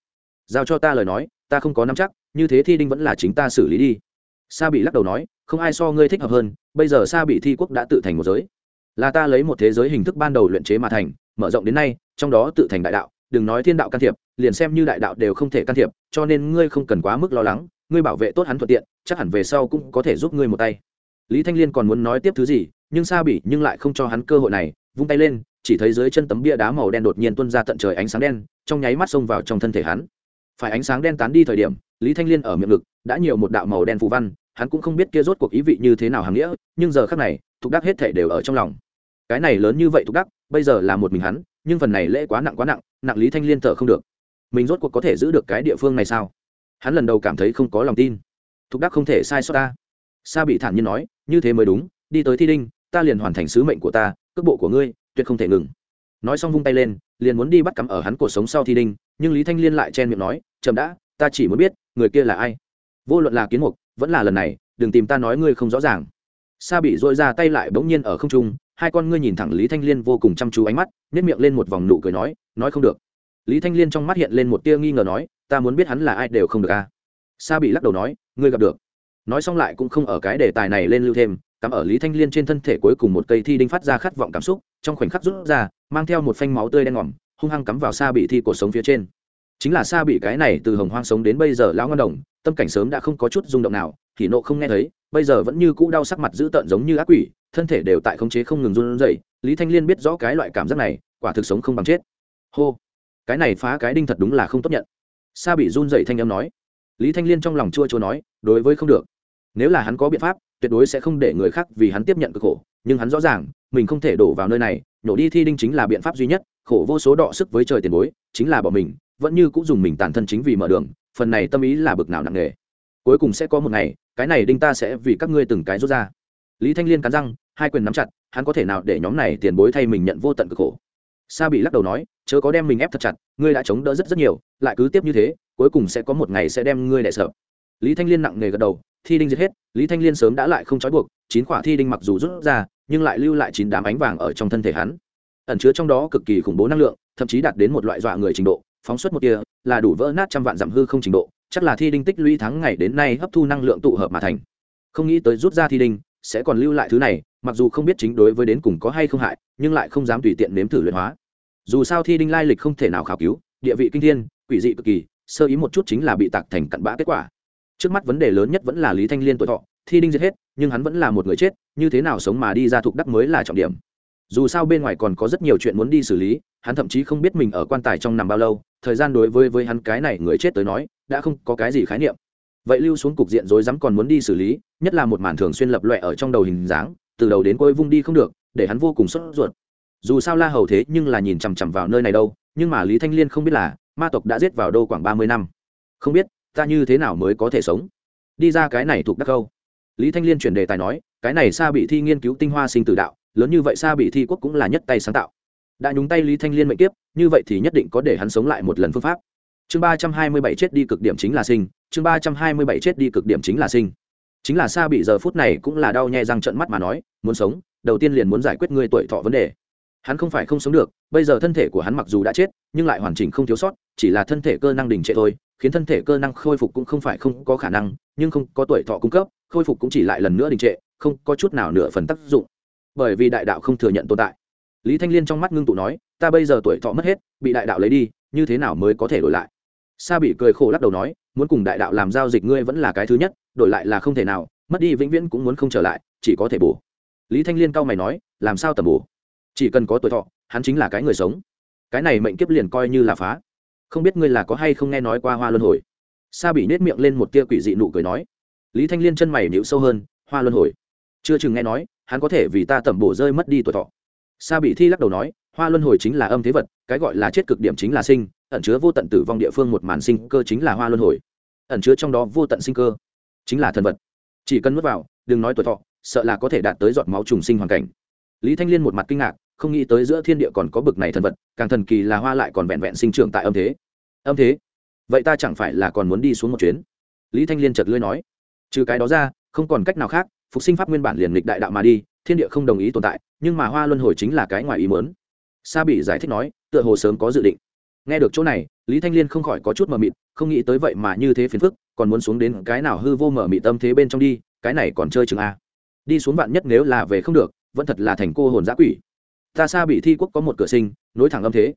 Speaker 1: Giao cho ta lời nói, ta không có nắm chắc, như thế thi đinh vẫn là chính ta xử lý đi. Sa bị lắc đầu nói, không ai so ngươi thích hợp hơn, bây giờ sa bị thi quốc đã tự thành một giới. Là ta lấy một thế giới hình thức ban đầu luyện chế mà thành, mở rộng đến nay, trong đó tự thành đại đạo, đừng nói thiên đạo can thiệp, liền xem như đại đạo đều không thể can thiệp, cho nên ngươi không cần quá mức lo lắng, ngươi bảo vệ tốt hắn thuận tiện, chắc hẳn về sau cũng có thể giúp ngươi một tay. Lý thanh liên còn muốn nói tiếp thứ gì, nhưng sa Bị nhưng lại không cho hắn cơ hội này vung tay lên, chỉ thấy dưới chân tấm bia đá màu đen đột nhiên tuôn ra tận trời ánh sáng đen, trong nháy mắt xông vào trong thân thể hắn. Phải ánh sáng đen tán đi thời điểm, lý thanh liên ở miệng ngực, đã nhiều một đạo màu đen phù văn, hắn cũng không biết kia rốt cuộc ý vị như thế nào hàng nghĩa, nhưng giờ khác này, thục đắc hết thể đều ở trong lòng. Cái này lớn như vậy thục đắc, bây giờ là một mình hắn, nhưng phần này lễ quá nặng quá nặng nặng lý thanh liên thở không được. Mình rốt cuộc có thể giữ được cái địa phương này sao? Hắn lần đầu cảm thấy không có lòng tin. Thục đắc không thể sai sót ta. Sa bị thản nhiên nói, như thế mới đúng, đi tới thi đinh, ta liền hoàn thành sứ mệnh của ta cước bộ của ngươi, tuyệt không thể ngừng. Nói xong vung tay lên, liền muốn đi bắt cắm ở hắn cuộc sống sau thi đinh, nhưng lý thanh liên lại chen miệng nói, chậm đã, ta chỉ muốn biết, người kia là ai? Vô luận là kiến mục, vẫn là lần này, đừng tìm ta nói ngươi không rõ ràng. Sa bị dội ra tay lại bỗng nhiên ở không trung, hai con ngươi nhìn thẳng lý thanh liên vô cùng chăm chú ánh mắt nếp miệng lên một vòng nụ cười nói nói không được. Lý thanh liên trong mắt hiện lên một tia nghi ngờ nói, ta muốn biết hắn là ai đều không được a à. sa bị lắc đầu nói, ngươi gặp được. Nói xong lại cũng không ở cái đề tài này lên lưu thêm cắm ở lý thanh liên trên thân thể cuối cùng một cây thi đinh phát ra khát vọng cảm xúc, trong khoảnh khắc rút ra, mang theo một phanh máu tươi đen ngòm, hung hăng cắm vào sa bị thi cổ sống phía trên. Chính là sa bị cái này từ hồng hoang sống đến bây giờ lão ngân đồng, tâm cảnh sớm đã không có chút rung động nào thì nộ không nghe thấy, bây giờ vẫn như cũ đau sắc mặt dữ tợn giống như ác quỷ, thân thể đều tại khống chế không ngừng run rẩy, lý thanh liên biết rõ cái loại cảm giác này, quả thực sống không bằng chết. Hô, cái này phá cái đinh thật đúng là không tốt nhận. Sa bị run rẩy thanh âm nói. Lý thanh liên trong lòng chua chua nói, đối với không được. Nếu là hắn có biện pháp tuyệt đối sẽ không để người khác vì hắn tiếp nhận cực khổ, nhưng hắn rõ ràng, mình không thể đổ vào nơi này, nhổ đi thi đinh chính là biện pháp duy nhất, khổ vô số đọ sức với trời tiền bối, chính là bỏ mình, vẫn như cũng dùng mình tàn thân chính vì mở đường, phần này tâm ý là bực nào nặng nề. Cuối cùng sẽ có một ngày, cái này đinh ta sẽ vì các ngươi từng cái rút ra. Lý thanh liên cắn răng, hai quyền nắm chặt, hắn có thể nào để nhóm này tiền bối thay mình nhận vô tận cực khổ? Sa bị lắc đầu nói, chớ có đem mình ép thật chặt, ngươi đã chống đỡ rất rất nhiều, lại cứ tiếp như thế, cuối cùng sẽ có một ngày sẽ đem ngươi đẻ sợ. Lý thanh liên nặng nề gật đầu thi đinh giết hết, lý thanh liên sớm đã lại không trói buộc, chín quả thi đinh mặc dù rút ra, nhưng lại lưu lại chín đám ánh vàng ở trong thân thể hắn. Ẩn chứa trong đó cực kỳ khủng bố năng lượng, thậm chí đạt đến một loại dọa người trình độ, phóng xuất một kia là đủ vỡ nát trăm vạn giảm hư không trình độ, chắc là thi đinh tích lũy tháng ngày đến nay hấp thu năng lượng tụ hợp mà thành. Không nghĩ tới rút ra thi đinh, sẽ còn lưu lại thứ này, mặc dù không biết chính đối với đến cùng có hay không hại, nhưng lại không dám tùy tiện nếm thử luyện hóa. Dù sao thi đinh lai lịch không thể nào khảo cứu, địa vị kinh thiên, quỷ dị cực kỳ, sơ ý một chút chính là bị tạc thành cặn bã kết quả trước mắt vấn đề lớn nhất vẫn là lý thanh liên tuổi thọ, thi đinh giết hết, nhưng hắn vẫn là một người chết, như thế nào sống mà đi ra thuộc đắc mới là trọng điểm. Dù sao bên ngoài còn có rất nhiều chuyện muốn đi xử lý, hắn thậm chí không biết mình ở quan tài trong nằm bao lâu, thời gian đối với với hắn cái này người chết tới nói, đã không có cái gì khái niệm. Vậy lưu xuống cục diện rối rắm còn muốn đi xử lý, nhất là một màn thường xuyên lập loẹ ở trong đầu hình dáng, từ đầu đến cuối vung đi không được, để hắn vô cùng sốt ruột. Dù sao la hầu thế nhưng là nhìn chằm chằm vào nơi này đâu, nhưng mà lý thanh liên không biết là, ma tộc đã giết vào đô khoảng ba mươi năm. Không biết ta như thế nào mới có thể sống? Đi ra cái này thuộc đắc câu lý thanh liên chuyển đề tài nói, cái này xa bị thi nghiên cứu tinh hoa sinh tử đạo, lớn như vậy xa bị thi quốc cũng là nhất tay sáng tạo. Đã nhúng tay lý thanh liên mệnh kiếp, như vậy thì nhất định có để hắn sống lại một lần phương pháp. Chương ba trăm hai mươi bảy chết đi cực điểm chính là sinh, chương ba trăm hai mươi bảy chết đi cực điểm chính là sinh. Chính là xa bị giờ phút này cũng là đau nhè răng trận mắt mà nói, muốn sống, đầu tiên liền muốn giải quyết ngươi tuổi thọ vấn đề. Hắn không phải không sống được bây giờ thân thể của hắn mặc dù đã chết, nhưng lại hoàn chỉnh không thiếu sót, chỉ là thân thể cơ năng đình trệ thôi, khiến thân thể cơ năng khôi phục cũng không phải không có khả năng, nhưng không có tuổi thọ cung cấp, khôi phục cũng chỉ lại lần nữa đình trệ, không có chút nào nửa phần tác dụng. Bởi vì đại đạo không thừa nhận tồn tại. Lý thanh liên trong mắt ngưng tụ nói, ta bây giờ tuổi thọ mất hết, bị đại đạo lấy đi, như thế nào mới có thể đổi lại? Sa bị cười khổ lắc đầu nói, muốn cùng đại đạo làm giao dịch ngươi vẫn là cái thứ nhất, đổi lại là không thể nào, mất đi vĩnh viễn cũng muốn không trở lại, chỉ có thể bổ lý thanh liên cau mày nói, làm sao tầm bổ chỉ cần có tuổi thọ, hắn chính là cái người sống. Cái này mệnh kiếp liền coi như là phá. Không biết ngươi là có hay không nghe nói qua hoa luân hồi? Sa bị nết miệng lên một tia quỷ dị nụ cười nói. Lý thanh liên chân mày nhịu sâu hơn, hoa luân hồi. Chưa chừng nghe nói, hắn có thể vì ta tẩm bổ rơi mất đi tuổi thọ. Sa bị thi lắc đầu nói, hoa luân hồi chính là âm thế vật, cái gọi là chết cực điểm chính là sinh, ẩn chứa vô tận tử vong địa phương một màn sinh cơ chính là hoa luân hồi. Ẩn chứa trong đó vô tận sinh cơ chính là thần vật. Chỉ cần nuốt vào, đừng nói tuổi thọ, sợ là có thể đạt tới giọt máu trùng sinh hoàn cảnh. Lý thanh liên một mặt kinh ngạc không nghĩ tới giữa thiên địa còn có bực này thần vật, càng thần kỳ là hoa lại còn vẹn vẹn sinh trưởng tại âm thế. Âm thế? Vậy ta chẳng phải là còn muốn đi xuống một chuyến? Lý thanh liên chợt lưới nói. Trừ cái đó ra, không còn cách nào khác, phục sinh pháp nguyên bản liền lịch đại đạo mà đi, thiên địa không đồng ý tồn tại, nhưng mà hoa luân hồi chính là cái ngoài ý mớn sa bị giải thích nói, tựa hồ sớm có dự định. Nghe được chỗ này, lý thanh liên không khỏi có chút mờ mịt, không nghĩ tới vậy mà như thế phiền phức, còn muốn xuống đến cái nào hư vô mở mị tâm thế bên trong đi, cái này còn chơi chừng a. Đi xuống vạn nhất nếu là về không được, vẫn thật là thành cô hồn giã quỷ ta xa bị thi quốc có một cửa sinh, nối thẳng âm thế.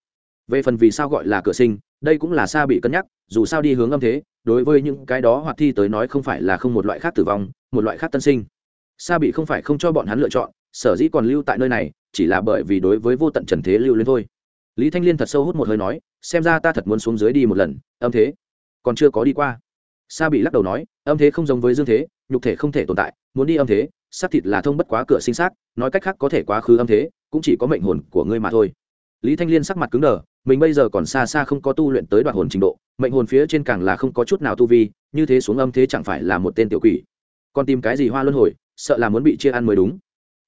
Speaker 1: Về phần vì sao gọi là cửa sinh, đây cũng là xa bị cân nhắc, dù sao đi hướng âm thế, đối với những cái đó hoặc thi tới nói không phải là không một loại khác tử vong, một loại khác tân sinh. Xa bị không phải không cho bọn hắn lựa chọn, sở dĩ còn lưu tại nơi này, chỉ là bởi vì đối với vô tận trần thế lưu lên thôi. Lý thanh liên thật sâu hút một hơi nói, xem ra ta thật muốn xuống dưới đi một lần, âm thế. Còn chưa có đi qua. Sa bị lắc đầu nói, âm thế không giống với dương thế, nhục thể không thể tồn tại, muốn đi âm thế, xác thịt là thông bất quá cửa sinh xác, nói cách khác có thể quá khứ âm thế cũng chỉ có mệnh hồn của ngươi mà thôi. Lý thanh liên sắc mặt cứng đờ, mình bây giờ còn xa xa không có tu luyện tới đoạn hồn trình độ, mệnh hồn phía trên càng là không có chút nào tu vi, như thế xuống âm thế chẳng phải là một tên tiểu quỷ. Còn tìm cái gì hoa luân hồi, sợ là muốn bị chia ăn mới đúng.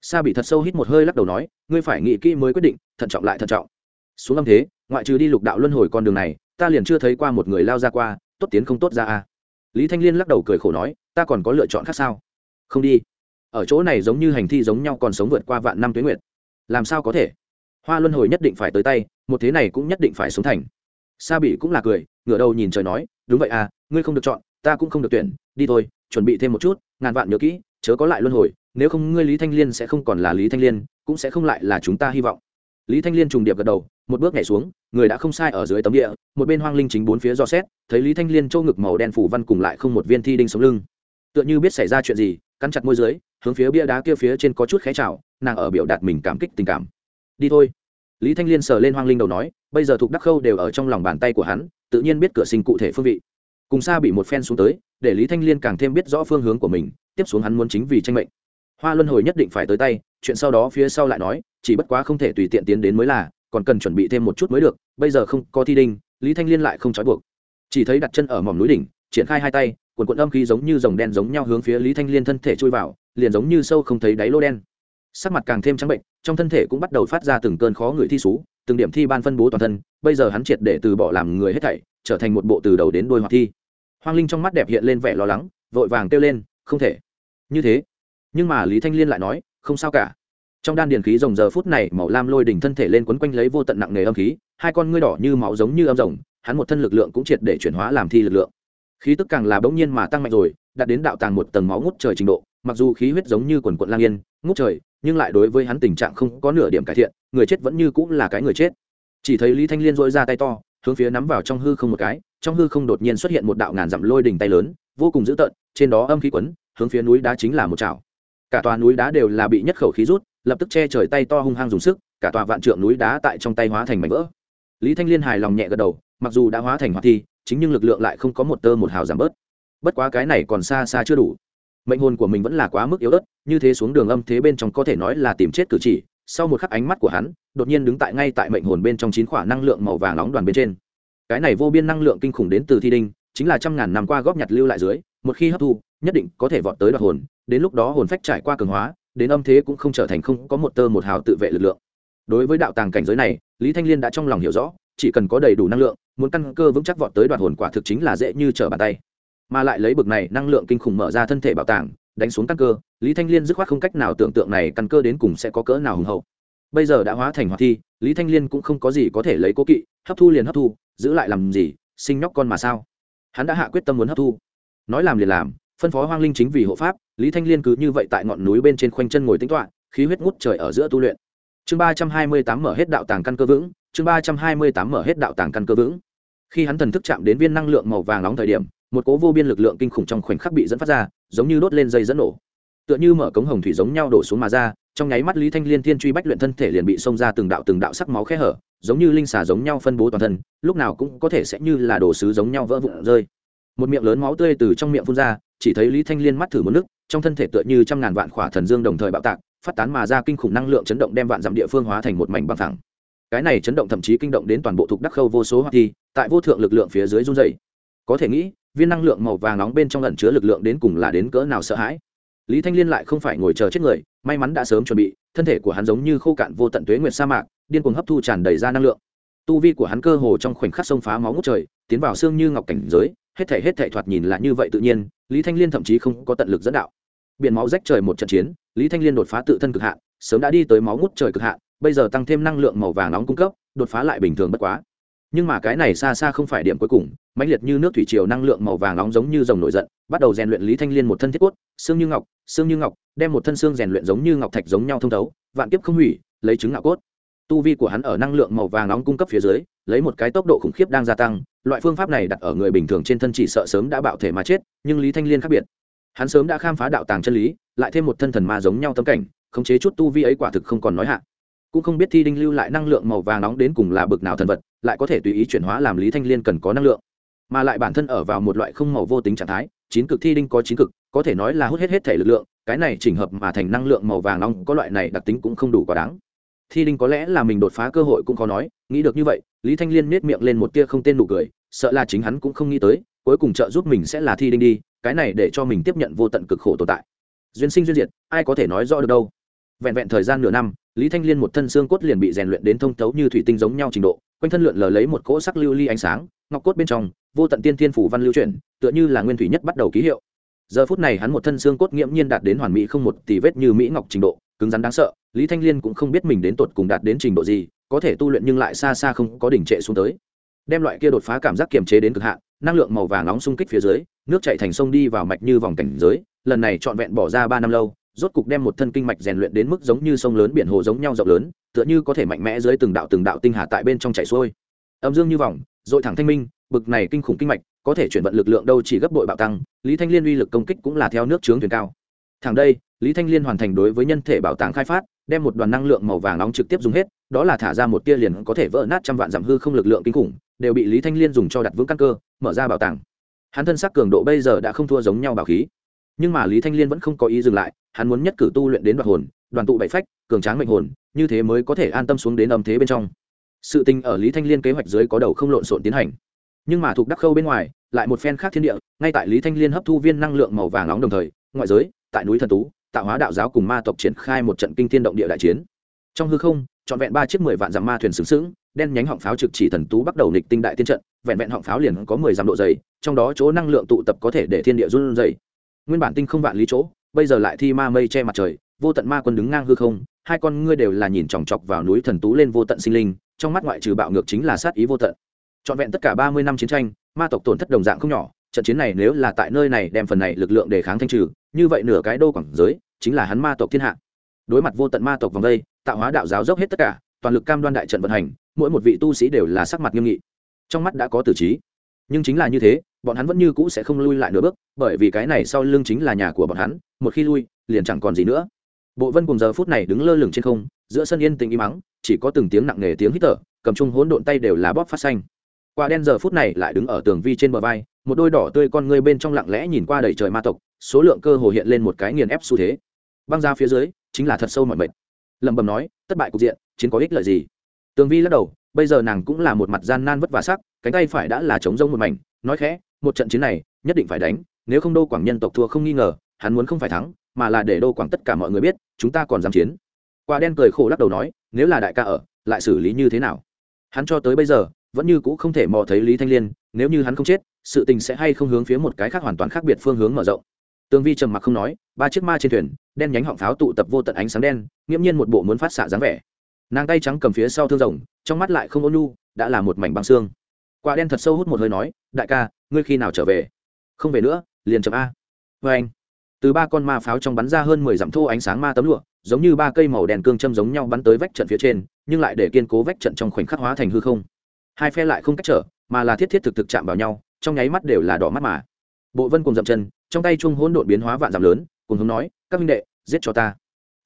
Speaker 1: Sa bị thật sâu hít một hơi lắc đầu nói, ngươi phải nghĩ kỹ mới quyết định, thận trọng lại thận trọng. Xuống âm thế, ngoại trừ đi lục đạo luân hồi con đường này, ta liền chưa thấy qua một người lao ra qua, tốt tiến không tốt ra a. Lý thanh liên lắc đầu cười khổ nói, ta còn có lựa chọn khác sao? Không đi. Ở chỗ này giống như hành thi giống nhau còn sống vượt qua vạn năm tuế nguyệt làm sao có thể? Hoa luân hồi nhất định phải tới tay, một thế này cũng nhất định phải xuống thành. Sa bị cũng là cười, ngửa đầu nhìn trời nói, đúng vậy à ngươi không được chọn, ta cũng không được tuyển, đi thôi, chuẩn bị thêm một chút, ngàn vạn nhớ kỹ, chớ có lại luân hồi, nếu không ngươi lý thanh liên sẽ không còn là lý thanh liên, cũng sẽ không lại là chúng ta hy vọng. Lý thanh liên trùng điệp gật đầu, một bước nhảy xuống, người đã không sai ở dưới tấm địa, một bên hoang linh chính bốn phía do xét, thấy lý thanh liên châu ngực màu đen phủ văn cùng lại không một viên thi đinh sống lưng. Tựa như biết xảy ra chuyện gì, cắn chặt môi dưới, hướng phía bia đá kia phía trên có chút khé chảo nàng ở biểu đạt mình cảm kích tình cảm. Đi thôi. Lý thanh liên sờ lên hoang linh đầu nói, bây giờ thuộc đắc khâu đều ở trong lòng bàn tay của hắn, tự nhiên biết cửa sinh cụ thể phương vị. Cùng xa bị một phen xuống tới, để lý thanh liên càng thêm biết rõ phương hướng của mình, tiếp xuống hắn muốn chính vì tranh mệnh. Hoa luân hồi nhất định phải tới tay, chuyện sau đó phía sau lại nói, chỉ bất quá không thể tùy tiện tiến đến mới là, còn cần chuẩn bị thêm một chút mới được, bây giờ không có thi đinh, lý thanh liên lại không trói buộc. Chỉ thấy đặt chân ở mỏm núi đỉnh, triển khai hai tay quần quận âm khí giống như dòng đen giống nhau hướng phía lý thanh liên thân thể chui vào, liền giống như sâu không thấy đáy lô đen sắc mặt càng thêm trắng bệnh, trong thân thể cũng bắt đầu phát ra từng cơn khó người thi xú, từng điểm thi ban phân bố toàn thân, bây giờ hắn triệt để từ bỏ làm người hết thảy, trở thành một bộ từ đầu đến đôi hoạt thi. Hoang linh trong mắt đẹp hiện lên vẻ lo lắng, vội vàng kêu lên, không thể. Như thế? Nhưng mà lý thanh liên lại nói, không sao cả. Trong đan điền khí rồng giờ phút này, màu lam lôi đỉnh thân thể lên quấn quanh lấy vô tận nặng nề âm khí, hai con ngươi đỏ như máu giống như âm rồng, hắn một thân lực lượng cũng triệt để chuyển hóa làm thi lực lượng. Khí tức càng là bỗng nhiên mà tăng mạnh rồi, đạt đến đạo tàng một tầng máu ngút trời trình độ, mặc dù khí huyết giống như quần quận lang yên, ngút trời nhưng lại đối với hắn tình trạng không có nửa điểm cải thiện, người chết vẫn như cũng là cái người chết. Chỉ thấy lý thanh liên dội ra tay to, hướng phía nắm vào trong hư không một cái, trong hư không đột nhiên xuất hiện một đạo ngàn dặm lôi đỉnh tay lớn, vô cùng dữ tợn, trên đó âm khí quấn, hướng phía núi đá chính là một chảo. Cả tòa núi đá đều là bị nhất khẩu khí rút, lập tức che trời tay to hung hăng dùng sức, cả tòa vạn trượng núi đá tại trong tay hóa thành mảnh vỡ. Lý thanh liên hài lòng nhẹ gật đầu, mặc dù đã hóa thành hoạt thi, chính nhưng lực lượng lại không có một tơ một hào giảm bớt. Bất quá cái này còn xa xa chưa đủ mệnh hồn của mình vẫn là quá mức yếu ớt, như thế xuống đường âm thế bên trong có thể nói là tìm chết cử chỉ, sau một khắc ánh mắt của hắn, đột nhiên đứng tại ngay tại mệnh hồn bên trong chín khỏa năng lượng màu vàng nóng đoàn bên trên. Cái này vô biên năng lượng kinh khủng đến từ thi đinh, chính là trăm ngàn năm qua góp nhặt lưu lại dưới, một khi hấp thu, nhất định có thể vọt tới đoạt hồn, đến lúc đó hồn phách trải qua cường hóa, đến âm thế cũng không trở thành không có một tơ một hào tự vệ lực lượng. Đối với đạo tàng cảnh giới này, lý thanh liên đã trong lòng hiểu rõ, chỉ cần có đầy đủ năng lượng, muốn căn cơ vững chắc vọt tới đoạt hồn quả thực chính là dễ như trở bàn tay mà lại lấy bực này năng lượng kinh khủng mở ra thân thể bảo tàng, đánh xuống căn cơ, lý thanh liên dứt khoát không cách nào tưởng tượng này căn cơ đến cùng sẽ có cỡ nào hùng hậu. Bây giờ đã hóa thành hoạt thi, lý thanh liên cũng không có gì có thể lấy cố kỵ, hấp thu liền hấp thu, giữ lại làm gì, sinh nhóc con mà sao? Hắn đã hạ quyết tâm muốn hấp thu. Nói làm liền làm, phân phó hoang linh chính vì hộ pháp, lý thanh liên cứ như vậy tại ngọn núi bên trên khoanh chân ngồi tính toạ khí huyết ngút trời ở giữa tu luyện. Chương ba trăm hai mươi tám mở hết đạo tàng căn cơ vững, chương ba trăm hai mươi tám mở hết đạo tàng căn cơ vững. Khi hắn thần thức chạm đến viên năng lượng màu vàng nóng thời điểm một cố vô biên lực lượng kinh khủng trong khoảnh khắc bị dẫn phát ra, giống như đốt lên dây dẫn nổ. Tựa như mở cống hồng thủy giống nhau đổ xuống mà ra, trong nháy mắt lý thanh liên thiên truy bách luyện thân thể liền bị xông ra từng đạo từng đạo sắc máu khe hở, giống như linh xà giống nhau phân bố toàn thân, lúc nào cũng có thể sẽ như là đồ sứ giống nhau vỡ vụn rơi. Một miệng lớn máu tươi từ trong miệng phun ra, chỉ thấy lý thanh liên mắt thử một nước, trong thân thể tựa như trăm ngàn vạn khỏa thần dương đồng thời bạo tạc, phát tán mà ra kinh khủng năng lượng chấn động đem vạn dặm địa phương hóa thành một mảnh bằng thẳng cái này chấn động thậm chí kinh động đến toàn bộ thuộc đắc khâu vô số hoa thi, tại vô thượng lực lượng phía dưới run dày có thể nghĩ viên năng lượng màu vàng nóng bên trong lẩn chứa lực lượng đến cùng là đến cỡ nào sợ hãi. Lý thanh liên lại không phải ngồi chờ chết người, may mắn đã sớm chuẩn bị, thân thể của hắn giống như khô cạn vô tận tuế nguyệt sa mạc, điên cuồng hấp thu tràn đầy ra năng lượng. Tu vi của hắn cơ hồ trong khoảnh khắc xông phá máu ngút trời, tiến vào xương như ngọc cảnh giới, hết thể hết thể thoạt nhìn là như vậy tự nhiên, lý thanh liên thậm chí không có tận lực dẫn đạo. Biển máu rách trời một trận chiến, lý thanh liên đột phá tự thân cực hạn, sớm đã đi tới máu ngút trời cực hạn, bây giờ tăng thêm năng lượng màu vàng nóng cung cấp, đột phá lại bình thường bất quá nhưng mà cái này xa xa không phải điểm cuối cùng, mãnh liệt như nước thủy triều năng lượng màu vàng nóng giống như dòng nổi giận, bắt đầu rèn luyện lý thanh liên một thân thiết quất xương như ngọc xương như ngọc, đem một thân xương rèn luyện giống như ngọc thạch giống nhau thông thấu, vạn kiếp không hủy, lấy trứng ngạo cốt. Tu vi của hắn ở năng lượng màu vàng nóng cung cấp phía dưới, lấy một cái tốc độ khủng khiếp đang gia tăng, loại phương pháp này đặt ở người bình thường trên thân chỉ sợ sớm đã bạo thể mà chết, nhưng lý thanh liên khác biệt. Hắn sớm đã khám phá đạo tàng chân lý, lại thêm một thân thần ma giống nhau tâm cảnh, khống chế chút tu vi ấy quả thực không còn nói hạn cũng không biết thi đinh lưu lại năng lượng màu vàng nóng đến cùng là bực nào thần vật, lại có thể tùy ý chuyển hóa làm lý thanh liên cần có năng lượng. Mà lại bản thân ở vào một loại không màu vô tính trạng thái, chín cực thi đinh có chín cực, có thể nói là hút hết hết thể lực lượng, cái này chỉnh hợp mà thành năng lượng màu vàng nóng, có loại này đặc tính cũng không đủ quá đáng. Thi đinh có lẽ là mình đột phá cơ hội cũng khó nói, nghĩ được như vậy, lý thanh liên nết miệng lên một tia không tên nụ cười, sợ là chính hắn cũng không nghĩ tới, cuối cùng trợ giúp mình sẽ là thi đinh đi, cái này để cho mình tiếp nhận vô tận cực khổ tồn tại. Duyên sinh duyên diệt, ai có thể nói rõ được đâu? Vẹn vẹn thời gian nửa năm lý thanh liên một thân xương cốt liền bị rèn luyện đến thông thấu như thủy tinh giống nhau trình độ, quanh thân lượn lờ lấy một cỗ sắc lưu ly ánh sáng, ngọc cốt bên trong, vô tận tiên thiên phủ văn lưu chuyển, tựa như là nguyên thủy nhất bắt đầu ký hiệu. Giờ phút này hắn một thân xương cốt nghiễm nhiên đạt đến hoàn mỹ không một tỷ vết như mỹ ngọc trình độ, cứng rắn đáng sợ, lý thanh liên cũng không biết mình đến tột cùng đạt đến trình độ gì, có thể tu luyện nhưng lại xa xa không có đỉnh trệ xuống tới. Đem loại kia đột phá cảm giác kiềm chế đến cực hạn, năng lượng màu vàng nóng xung kích phía dưới, nước chạy thành sông đi vào mạch như vòng cảnh giới, lần này trọn vẹn bỏ ra ba năm lâu rốt cục đem một thân kinh mạch rèn luyện đến mức giống như sông lớn biển hồ giống nhau rộng lớn, tựa như có thể mạnh mẽ dưới từng đạo từng đạo tinh hà tại bên trong chảy xuôi. Âm dương như vòng, dội thẳng thanh minh, bực này kinh khủng kinh mạch, có thể chuyển vận lực lượng đâu chỉ gấp bội bạo tăng, lý thanh liên uy lực công kích cũng là theo nước trướng thuyền cao. Thẳng đây, lý thanh liên hoàn thành đối với nhân thể bảo tàng khai phát, đem một đoàn năng lượng màu vàng nóng trực tiếp dùng hết, đó là thả ra một tia liền có thể vỡ nát trăm vạn giảm hư không lực lượng kinh khủng, đều bị lý thanh liên dùng cho đặt vững căn cơ, mở ra bảo tàng. Hắn thân sắc cường độ bây giờ đã không thua giống nhau bảo khí nhưng mà lý thanh liên vẫn không có ý dừng lại, hắn muốn nhất cử tu luyện đến đoạt hồn, đoàn tụ bảy phách, cường tráng mệnh hồn, như thế mới có thể an tâm xuống đến âm thế bên trong. Sự tình ở lý thanh liên kế hoạch dưới có đầu không lộn xộn tiến hành. Nhưng mà thuộc đắc khâu bên ngoài, lại một phen khác thiên địa, ngay tại lý thanh liên hấp thu viên năng lượng màu vàng nóng đồng thời, ngoại giới, tại núi thần tú, tạo hóa đạo giáo cùng ma tộc triển khai một trận kinh thiên động địa đại chiến. Trong hư không, trọn vẹn ba chiếc mười vạn dặm ma thuyền xứng xứng đen nhánh họng pháo trực chỉ thần tú bắt đầu nịch tinh đại tiên trận, vẹn vẹn họng pháo liền có mười dặm độ dày, trong đó chỗ năng lượng tụ tập có thể để thiên địa run dày nguyên bản tinh không vạn lý chỗ, bây giờ lại thi ma mây che mặt trời, vô tận ma quân đứng ngang hư không, hai con ngươi đều là nhìn chòng chọc vào núi thần tú lên vô tận sinh linh, trong mắt ngoại trừ bạo ngược chính là sát ý vô tận. Trọn vẹn tất cả ba mươi năm chiến tranh, ma tộc tổn thất đồng dạng không nhỏ, trận chiến này nếu là tại nơi này đem phần này lực lượng để kháng thanh trừ, như vậy nửa cái đô quảng giới, chính là hắn ma tộc thiên hạ. Đối mặt vô tận ma tộc vòng đây, tạo hóa đạo giáo dốc hết tất cả, toàn lực cam đoan đại trận vận hành, mỗi một vị tu sĩ đều là sắc mặt nghiêm nghị. Trong mắt đã có tử trí. Nhưng chính là như thế bọn hắn vẫn như cũ sẽ không lui lại nửa bước, bởi vì cái này sau lưng chính là nhà của bọn hắn, một khi lui, liền chẳng còn gì nữa. Bộ vân cùng giờ phút này đứng lơ lửng trên không, giữa sân yên tĩnh im mắng chỉ có từng tiếng nặng nề tiếng hít thở, cầm chung hỗn độn tay đều là bóp phát xanh. Quả đen giờ phút này lại đứng ở tường vi trên bờ vai, một đôi đỏ tươi con ngươi bên trong lặng lẽ nhìn qua đầy trời ma tộc, số lượng cơ hồ hiện lên một cái nghiền ép xu thế. Băng ra phía dưới, chính là thật sâu mọi mệt. Lẩm bẩm nói, thất bại cục diện, chiến có ích lợi gì? Tường vi lắc đầu, bây giờ nàng cũng là một mặt gian nan vất vả sắc, cánh tay phải đã là chống rông một mảnh, nói khẽ một trận chiến này, nhất định phải đánh, nếu không đô quảng nhân tộc thua không nghi ngờ, hắn muốn không phải thắng, mà là để đô quảng tất cả mọi người biết, chúng ta còn dám chiến. Quả đen cười khổ lắc đầu nói, nếu là đại ca ở, lại xử lý như thế nào? Hắn cho tới bây giờ, vẫn như cũ không thể mò thấy lý thanh liên, nếu như hắn không chết, sự tình sẽ hay không hướng phía một cái khác hoàn toàn khác biệt phương hướng mở rộng. Tương vi trầm mặc không nói, ba chiếc ma trên thuyền, đen nhánh họng pháo tụ tập vô tận ánh sáng đen, nghiễm nhiên một bộ muốn phát xạ dáng vẻ. Nàng tay trắng cầm phía sau thương rồng, trong mắt lại không ôn nhu, đã là một mảnh băng xương. Quả đen thật sâu hút một hơi nói, đại ca ngươi khi nào trở về? Không về nữa, liền chậm a. Vê anh, từ ba con ma pháo trong bắn ra hơn mười dặm thô ánh sáng ma tấm lụa, giống như ba cây màu đèn cương châm giống nhau bắn tới vách trận phía trên, nhưng lại để kiên cố vách trận trong khoảnh khắc hóa thành hư không. Hai phe lại không cách trở, mà là thiết thiết thực thực chạm vào nhau, trong nháy mắt đều là đỏ mắt mà. Bộ vân cùng dậm chân, trong tay trung hỗn độn biến hóa vạn giảm lớn, cùng hướng nói, các minh đệ, giết cho ta.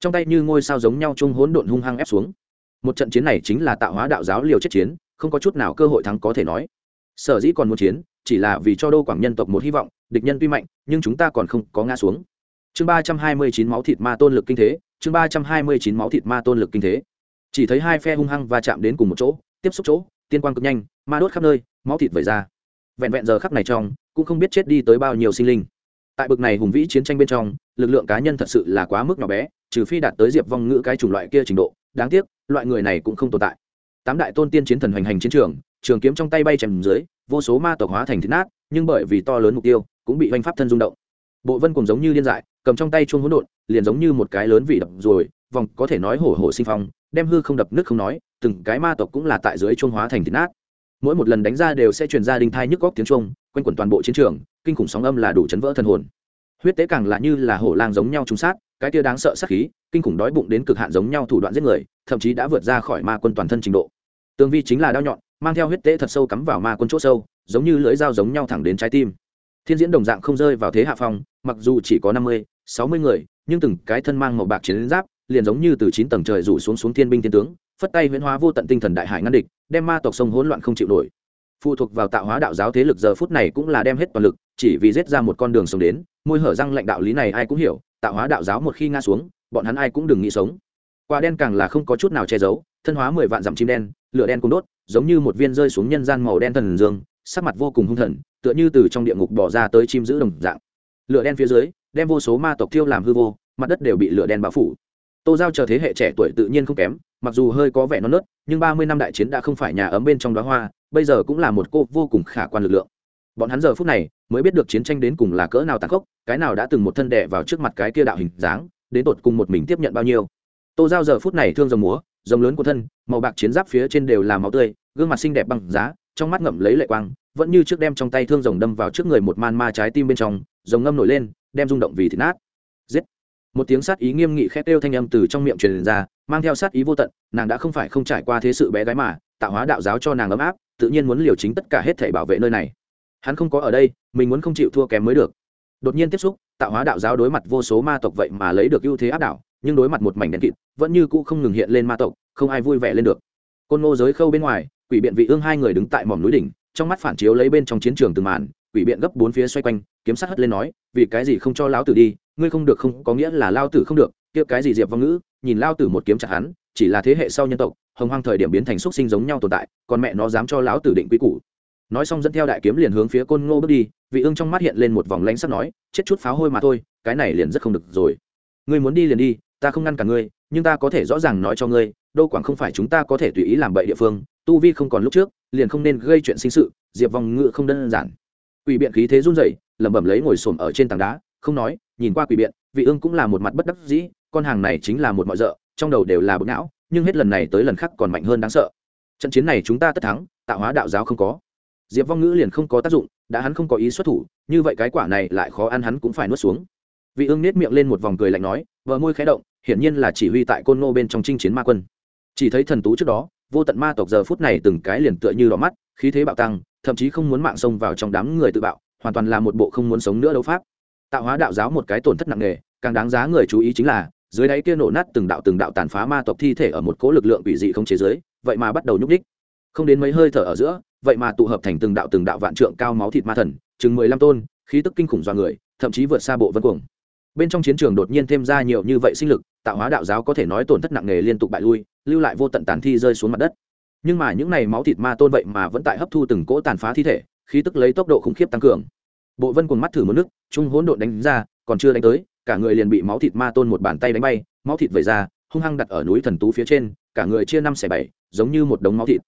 Speaker 1: Trong tay như ngôi sao giống nhau trung hỗn độn hung hăng ép xuống. Một trận chiến này chính là tạo hóa đạo giáo liều chết chiến, không có chút nào cơ hội thắng có thể nói. Sở dĩ còn muốn chiến chỉ là vì cho đô quảng nhân tộc một hy vọng, địch nhân tuy mạnh, nhưng chúng ta còn không có ngã xuống. Chương ba trăm hai mươi chín máu thịt ma tôn lực kinh thế, chương ba trăm hai mươi chín máu thịt ma tôn lực kinh thế. Chỉ thấy hai phe hung hăng và chạm đến cùng một chỗ, tiếp xúc chỗ, tiên quang cực nhanh, ma đốt khắp nơi, máu thịt vẩy ra. Vẹn vẹn giờ khắp này trong, cũng không biết chết đi tới bao nhiêu sinh linh. Tại bực này hùng vĩ chiến tranh bên trong, lực lượng cá nhân thật sự là quá mức nhỏ bé, trừ phi đạt tới diệp vong ngữ cái chủng loại kia trình độ, đáng tiếc, loại người này cũng không tồn tại. Tám đại tôn tiên chiến thần hoành hành chiến trường trường kiếm trong tay bay chèm dưới vô số ma tộc hóa thành thịt nát, nhưng bởi vì to lớn mục tiêu, cũng bị oanh pháp thân rung động. Bộ vân cùng giống như điên dại, cầm trong tay chuông hỗn độn, liền giống như một cái lớn vị đập rồi, vòng có thể nói hổ hổ sinh phong, đem hư không đập nước không nói, từng cái ma tộc cũng là tại dưới chuông hóa thành thịt nát. Mỗi một lần đánh ra đều sẽ truyền ra đinh thai nhức góc tiếng chuông, quanh quẩn toàn bộ chiến trường, kinh khủng sóng âm là đủ chấn vỡ thần hồn. Huyết tế càng là như là hổ lang giống nhau trúng sát, cái kia đáng sợ sát khí, kinh khủng đói bụng đến cực hạn giống nhau thủ đoạn giết người, thậm chí đã vượt ra khỏi ma quân toàn thân trình độ. Tương vi chính là đao nhọn mang theo huyết tế thật sâu cắm vào ma quân chỗ sâu, giống như lưỡi dao giống nhau thẳng đến trái tim. Thiên diễn đồng dạng không rơi vào thế hạ phong, mặc dù chỉ có năm mươi, sáu mươi người, nhưng từng cái thân mang màu bạc chiến giáp, liền giống như từ chín tầng trời rủ xuống xuống thiên binh thiên tướng, phất tay huyễn hóa vô tận tinh thần đại hải ngăn địch, đem ma tộc sông hỗn loạn không chịu nổi. Phụ thuộc vào tạo hóa đạo giáo thế lực giờ phút này cũng là đem hết toàn lực, chỉ vì giết ra một con đường sống đến, môi hở răng lãnh đạo lý này ai cũng hiểu, tạo hóa đạo giáo một khi ngã xuống, bọn hắn ai cũng đừng nghĩ sống quả đen càng là không có chút nào che giấu, thân hóa mười vạn dặm chim đen, lửa đen cũng đốt, giống như một viên rơi xuống nhân gian màu đen thần dương, sắc mặt vô cùng hung thần, tựa như từ trong địa ngục bỏ ra tới chim giữ đồng dạng. Lửa đen phía dưới, đem vô số ma tộc thiêu làm hư vô, mặt đất đều bị lửa đen bao phủ. Tô giao chờ thế hệ trẻ tuổi tự nhiên không kém, mặc dù hơi có vẻ non nớt, nhưng ba mươi năm đại chiến đã không phải nhà ấm bên trong đó hoa, bây giờ cũng là một cô vô cùng khả quan lực lượng. Bọn hắn giờ phút này, mới biết được chiến tranh đến cùng là cỡ nào tàn khốc, cái nào đã từng một thân đẻ vào trước mặt cái kia đạo hình dáng, đến tột cùng một mình tiếp nhận bao nhiêu tô giao giờ phút này thương rồng múa rồng lớn của thân, màu bạc chiến giáp phía trên đều là máu tươi, gương mặt xinh đẹp bằng giá, trong mắt ngậm lấy lệ quang, vẫn như trước đem trong tay thương rồng đâm vào trước người một man ma trái tim bên trong, rồng ngâm nổi lên, đem rung động vì thịt nát. Giết! Một tiếng sát ý nghiêm nghị khét kêu thanh âm từ trong miệng truyền ra, mang theo sát ý vô tận, nàng đã không phải không trải qua thế sự bé gái mà, tạo hóa đạo giáo cho nàng ấm áp, tự nhiên muốn liều chính tất cả hết thể bảo vệ nơi này. Hắn không có ở đây, mình muốn không chịu thua kém mới được. Đột nhiên tiếp xúc, tạo hóa đạo giáo đối mặt vô số ma tộc vậy mà lấy được ưu thế áp đảo, nhưng đối mặt một mảnh đèn kịt vẫn như cũ không ngừng hiện lên ma tộc, không ai vui vẻ lên được. Côn ngô giới khâu bên ngoài, quỷ biện vị ương hai người đứng tại mỏm núi đỉnh, trong mắt phản chiếu lấy bên trong chiến trường từng màn, quỷ biện gấp bốn phía xoay quanh, kiếm sát hất lên nói, vì cái gì không cho lão tử đi, ngươi không được không, có nghĩa là lao tử không được, kia cái gì diệp vong ngữ, nhìn lao tử một kiếm chặt hắn, chỉ là thế hệ sau nhân tộc, hồng hoang thời điểm biến thành xúc sinh giống nhau tồn tại, còn mẹ nó dám cho lão tử định quy củ. Nói xong dẫn theo đại kiếm liền hướng phía côn ngô bước đi, vị ương trong mắt hiện lên một vòng lánh sắp nói, chết chút pháo hôi mà thôi, cái này liền rất không được rồi. Ngươi muốn đi liền đi, ta không ngăn cả ngươi nhưng ta có thể rõ ràng nói cho ngươi đô quảng không phải chúng ta có thể tùy ý làm bậy địa phương, tu vi không còn lúc trước, liền không nên gây chuyện sinh sự, diệp vong ngự không đơn giản. Quỷ biện khí thế run rẩy, lẩm bẩm lấy ngồi xổm ở trên tảng đá, không nói, nhìn qua quỷ biện, vị ương cũng là một mặt bất đắc dĩ, con hàng này chính là một mọi rợ, trong đầu đều là bực não, nhưng hết lần này tới lần khác còn mạnh hơn đáng sợ. Trận chiến này chúng ta tất thắng, tạo hóa đạo giáo không có. Diệp vong ngữ liền không có tác dụng, đã hắn không có ý xuất thủ, như vậy cái quả này lại khó ăn hắn cũng phải nuốt xuống. Vị ương nết miệng lên một vòng cười lạnh nói vợ môi khé động hiển nhiên là chỉ huy tại côn ngô bên trong chinh chiến ma quân. Chỉ thấy thần tú trước đó vô tận ma tộc giờ phút này từng cái liền tựa như đỏ mắt khí thế bạo tăng thậm chí không muốn mạng xông vào trong đám người tự bạo hoàn toàn là một bộ không muốn sống nữa đấu pháp. Tạo hóa đạo giáo một cái tổn thất nặng nề càng đáng giá người chú ý chính là dưới đáy kia nổ nát từng đạo từng đạo tàn phá ma tộc thi thể ở một cố lực lượng quỷ dị không chế giới vậy mà bắt đầu nhúc nhích, không đến mấy hơi thở ở giữa vậy mà tụ hợp thành từng đạo từng đạo vạn trượng cao máu thịt ma thần chừng mười lăm tôn khí tức kinh khủng do người thậm chí vượt xa bộ vân cuồng bên trong chiến trường đột nhiên thêm ra nhiều như vậy sinh lực, tạo hóa đạo giáo có thể nói tổn thất nặng nề liên tục bại lui, lưu lại vô tận tàn thi rơi xuống mặt đất. Nhưng mà những này máu thịt ma tôn vậy mà vẫn tại hấp thu từng cỗ tàn phá thi thể, khí tức lấy tốc độ khủng khiếp tăng cường. Bộ vân cùng mắt thử một nước, trung hỗn độn đánh ra, còn chưa đánh tới, cả người liền bị máu thịt ma tôn một bàn tay đánh bay, máu thịt vẩy ra, hung hăng đặt ở núi thần tú phía trên, cả người chia năm xẻ bảy, giống như một đống máu thịt.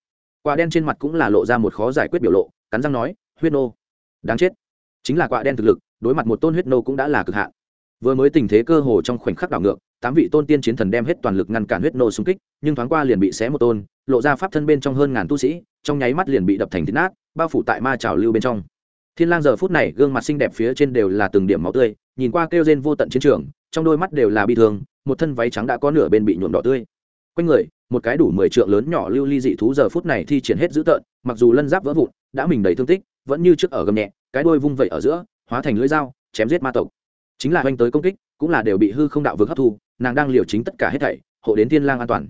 Speaker 1: Quả đen trên mặt cũng là lộ ra một khó giải quyết biểu lộ, cắn răng nói, huyết nô, đáng chết. Chính là quả đen thực lực, đối mặt một tôn huyết nô cũng đã là cực hạn vừa mới tình thế cơ hồ trong khoảnh khắc đảo ngược, tám vị tôn tiên chiến thần đem hết toàn lực ngăn cản huyết nô xung kích, nhưng thoáng qua liền bị xé một tôn, lộ ra pháp thân bên trong hơn ngàn tu sĩ, trong nháy mắt liền bị đập thành thịt nát, bao phủ tại ma trào lưu bên trong. Thiên lang giờ phút này gương mặt xinh đẹp phía trên đều là từng điểm máu tươi, nhìn qua kêu rên vô tận chiến trường, trong đôi mắt đều là bi thương, một thân váy trắng đã có nửa bên bị nhuộm đỏ tươi. Quanh người, một cái đủ mười trượng lớn nhỏ lưu ly dị thú giờ phút này thi triển hết dữ tợn, mặc dù lân giáp vỡ vụn, đã mình đầy thương tích, vẫn như trước ở gầm nhẹ, cái đôi vung vẩy ở giữa, hóa thành lưỡi dao, chém giết ma tộc chính là oanh tới công kích, cũng là đều bị hư không đạo vực hấp thu, nàng đang liều chính tất cả hết thảy, hộ đến thiên lang an toàn.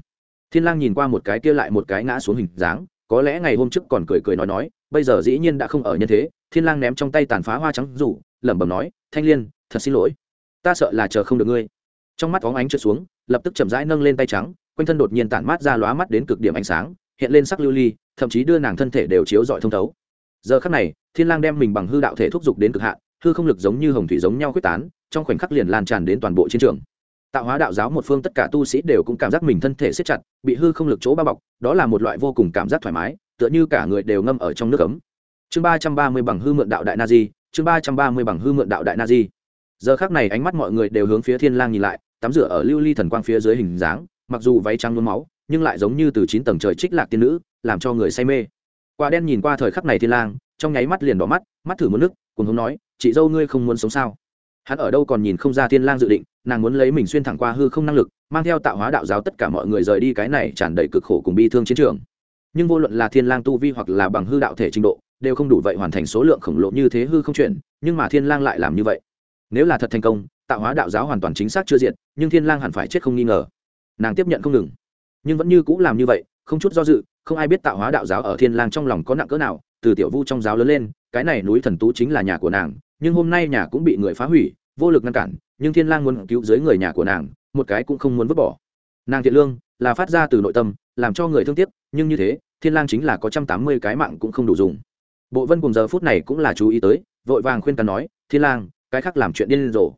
Speaker 1: Thiên lang nhìn qua một cái kia lại một cái ngã xuống hình dáng, có lẽ ngày hôm trước còn cười cười nói nói, bây giờ dĩ nhiên đã không ở nhân thế, thiên lang ném trong tay tàn phá hoa trắng rủ lẩm bẩm nói, thanh liên, thật xin lỗi, ta sợ là chờ không được ngươi. Trong mắt óng ánh trượt xuống, lập tức chậm rãi nâng lên tay trắng, quanh thân đột nhiên tản mát ra lóa mắt đến cực điểm ánh sáng, hiện lên sắc lưu ly, thậm chí đưa nàng thân thể đều chiếu rọi thông thấu. Giờ khắc này, thiên lang đem mình bằng hư đạo thể thúc giục đến cực hạn hư không lực giống như hồng thủy giống nhau quyết tán, trong khoảnh khắc liền lan tràn đến toàn bộ chiến trường. Tạo hóa đạo giáo một phương tất cả tu sĩ đều cũng cảm giác mình thân thể siết chặt, bị hư không lực chỗ bao bọc, đó là một loại vô cùng cảm giác thoải mái, tựa như cả người đều ngâm ở trong nước ấm. Chương ba trăm ba mươi bằng hư mượn đạo đại na di, chương ba trăm ba mươi bằng hư mượn đạo đại na di. Giờ khác này ánh mắt mọi người đều hướng phía thiên lang nhìn lại, tắm rửa ở lưu ly thần quang phía dưới hình dáng, mặc dù váy trắng nhuốm máu, nhưng lại giống như từ chín tầng trời trích lạc tiên nữ, làm cho người say mê. Quả đen nhìn qua thời khắc này thiên lang, trong nháy mắt liền đỏ mắt mắt thử muốn nước cùng hống nói, chị dâu ngươi không muốn sống sao? Hắn ở đâu còn nhìn không ra thiên lang dự định, nàng muốn lấy mình xuyên thẳng qua hư không năng lực, mang theo tạo hóa đạo giáo tất cả mọi người rời đi cái này tràn đầy cực khổ cùng bi thương chiến trường. Nhưng vô luận là thiên lang tu vi hoặc là bằng hư đạo thể trình độ, đều không đủ vậy hoàn thành số lượng khổng lồ như thế hư không chuyển nhưng mà thiên lang lại làm như vậy. Nếu là thật thành công, tạo hóa đạo giáo hoàn toàn chính xác chưa diệt, nhưng thiên lang hẳn phải chết không nghi ngờ. Nàng tiếp nhận không ngừng. Nhưng vẫn như cũ làm như vậy, không chút do dự, không ai biết tạo hóa đạo giáo ở thiên lang trong lòng có nặng cỡ nào, từ tiểu vu trong giáo lớn lên cái này núi thần tú chính là nhà của nàng, nhưng hôm nay nhà cũng bị người phá hủy, vô lực ngăn cản, nhưng thiên lang muốn cứu dưới người nhà của nàng, một cái cũng không muốn vứt bỏ. Nàng thiện lương là phát ra từ nội tâm, làm cho người thương tiếc, nhưng như thế, thiên lang chính là có trăm tám mươi cái mạng cũng không đủ dùng. Bộ vân cùng giờ phút này cũng là chú ý tới, vội vàng khuyên can nói, thiên lang, cái khác làm chuyện điên rồ.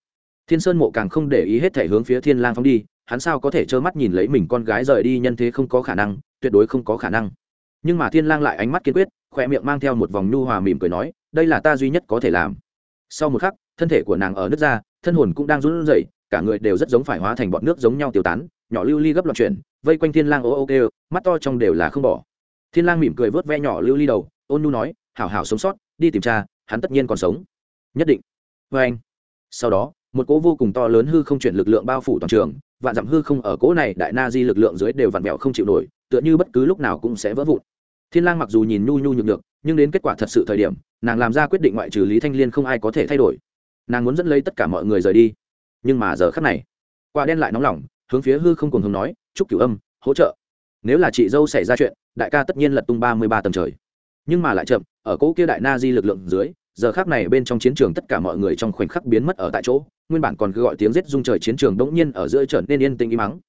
Speaker 1: Thiên sơn mộ càng không để ý hết thể hướng phía thiên lang phóng đi, hắn sao có thể trơ mắt nhìn lấy mình con gái rời đi nhân thế không có khả năng, tuyệt đối không có khả năng. Nhưng mà thiên lang lại ánh mắt kiên quyết khoe miệng mang theo một vòng nhu hòa mỉm cười nói, đây là ta duy nhất có thể làm. Sau một khắc, thân thể của nàng ở nước ra, thân hồn cũng đang run rẩy, cả người đều rất giống phải hóa thành bọn nước giống nhau tiêu tán, nhỏ lưu ly gấp loạn chuyển, vây quanh thiên lang ô ô kêu, mắt to trong đều là không bỏ. Thiên lang mỉm cười vớt ve nhỏ lưu ly đầu, ôn nu nói, hảo hảo sống sót, đi tìm cha, hắn tất nhiên còn sống. Nhất định. Với anh. Sau đó, một cỗ vô cùng to lớn hư không chuyển lực lượng bao phủ toàn trường, vạn dặm hư không ở cỗ này đại na di lực lượng dưới đều vặn vẹo không chịu nổi, tựa như bất cứ lúc nào cũng sẽ vỡ vụn thiên lang mặc dù nhìn nhu nhu nhược được nhưng đến kết quả thật sự thời điểm, nàng làm ra quyết định ngoại trừ lý thanh liên không ai có thể thay đổi. Nàng muốn dẫn lấy tất cả mọi người rời đi. Nhưng mà giờ khắc này, quả đen lại nóng lòng, hướng phía hư không cùng hướng nói, chúc cửu âm, hỗ trợ. Nếu là chị dâu xảy ra chuyện, đại ca tất nhiên lật tung ba mươi ba tầng trời. Nhưng mà lại chậm, ở cỗ kia đại na di lực lượng dưới, giờ khác này bên trong chiến trường tất cả mọi người trong khoảnh khắc biến mất ở tại chỗ, nguyên bản còn cứ gọi tiếng rết rung trời chiến trường đống nhiên ở giữa trở nên yên tĩnh im mắng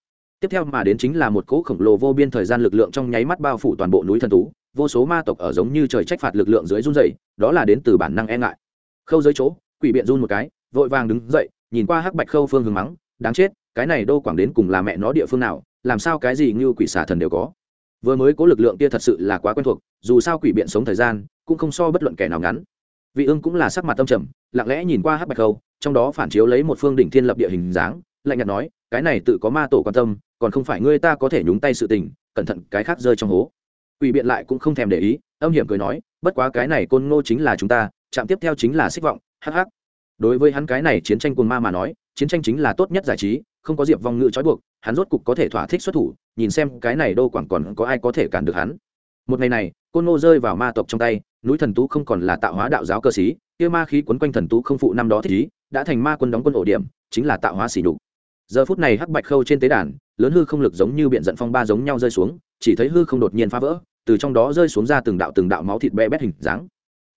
Speaker 1: tiếp theo mà đến chính là một cỗ khổng lồ vô biên thời gian lực lượng trong nháy mắt bao phủ toàn bộ núi thần tú vô số ma tộc ở giống như trời trách phạt lực lượng dưới run dày đó là đến từ bản năng e ngại. Khâu dưới chỗ, quỷ biện run một cái, vội vàng đứng dậy, nhìn qua hắc bạch khâu phương hướng mắng, đáng chết, cái này đô quảng đến cùng là mẹ nó địa phương nào, làm sao cái gì như quỷ xà thần đều có. Vừa mới có lực lượng kia thật sự là quá quen thuộc, dù sao quỷ biện sống thời gian cũng không so bất luận kẻ nào ngắn. Vị ương cũng là sắc mặt tâm trầm, lặng lẽ nhìn qua hắc bạch khâu, trong đó phản chiếu lấy một phương đỉnh thiên lập địa hình dáng lạnh nhạt nói, cái này tự có ma tổ quan tâm, còn không phải ngươi ta có thể nhúng tay sự tình, cẩn thận cái khác rơi trong hố. Quỷ biện lại cũng không thèm để ý, âm hiểm cười nói, bất quá cái này côn ngô chính là chúng ta, chạm tiếp theo chính là xích vọng hh đối với hắn cái này chiến tranh côn ma mà nói, chiến tranh chính là tốt nhất giải trí, không có diệp vong ngự trói buộc, hắn rốt cục có thể thỏa thích xuất thủ, nhìn xem cái này đô quảng còn có ai có thể cản được hắn. Một ngày này, côn ngô rơi vào ma tộc trong tay, núi thần tú không còn là tạo hóa đạo giáo cơ sĩ, kia ma khí quấn quanh thần tú không phụ năm đó thích ý, đã thành ma quân đóng quân ổ điểm, chính là tạo hóa xỉ đục giờ phút này hắc bạch khâu trên tế đàn, lớn hư không lực giống như biện giận phong ba giống nhau rơi xuống, chỉ thấy hư không đột nhiên phá vỡ, từ trong đó rơi xuống ra từng đạo từng đạo máu thịt be bét hình dáng.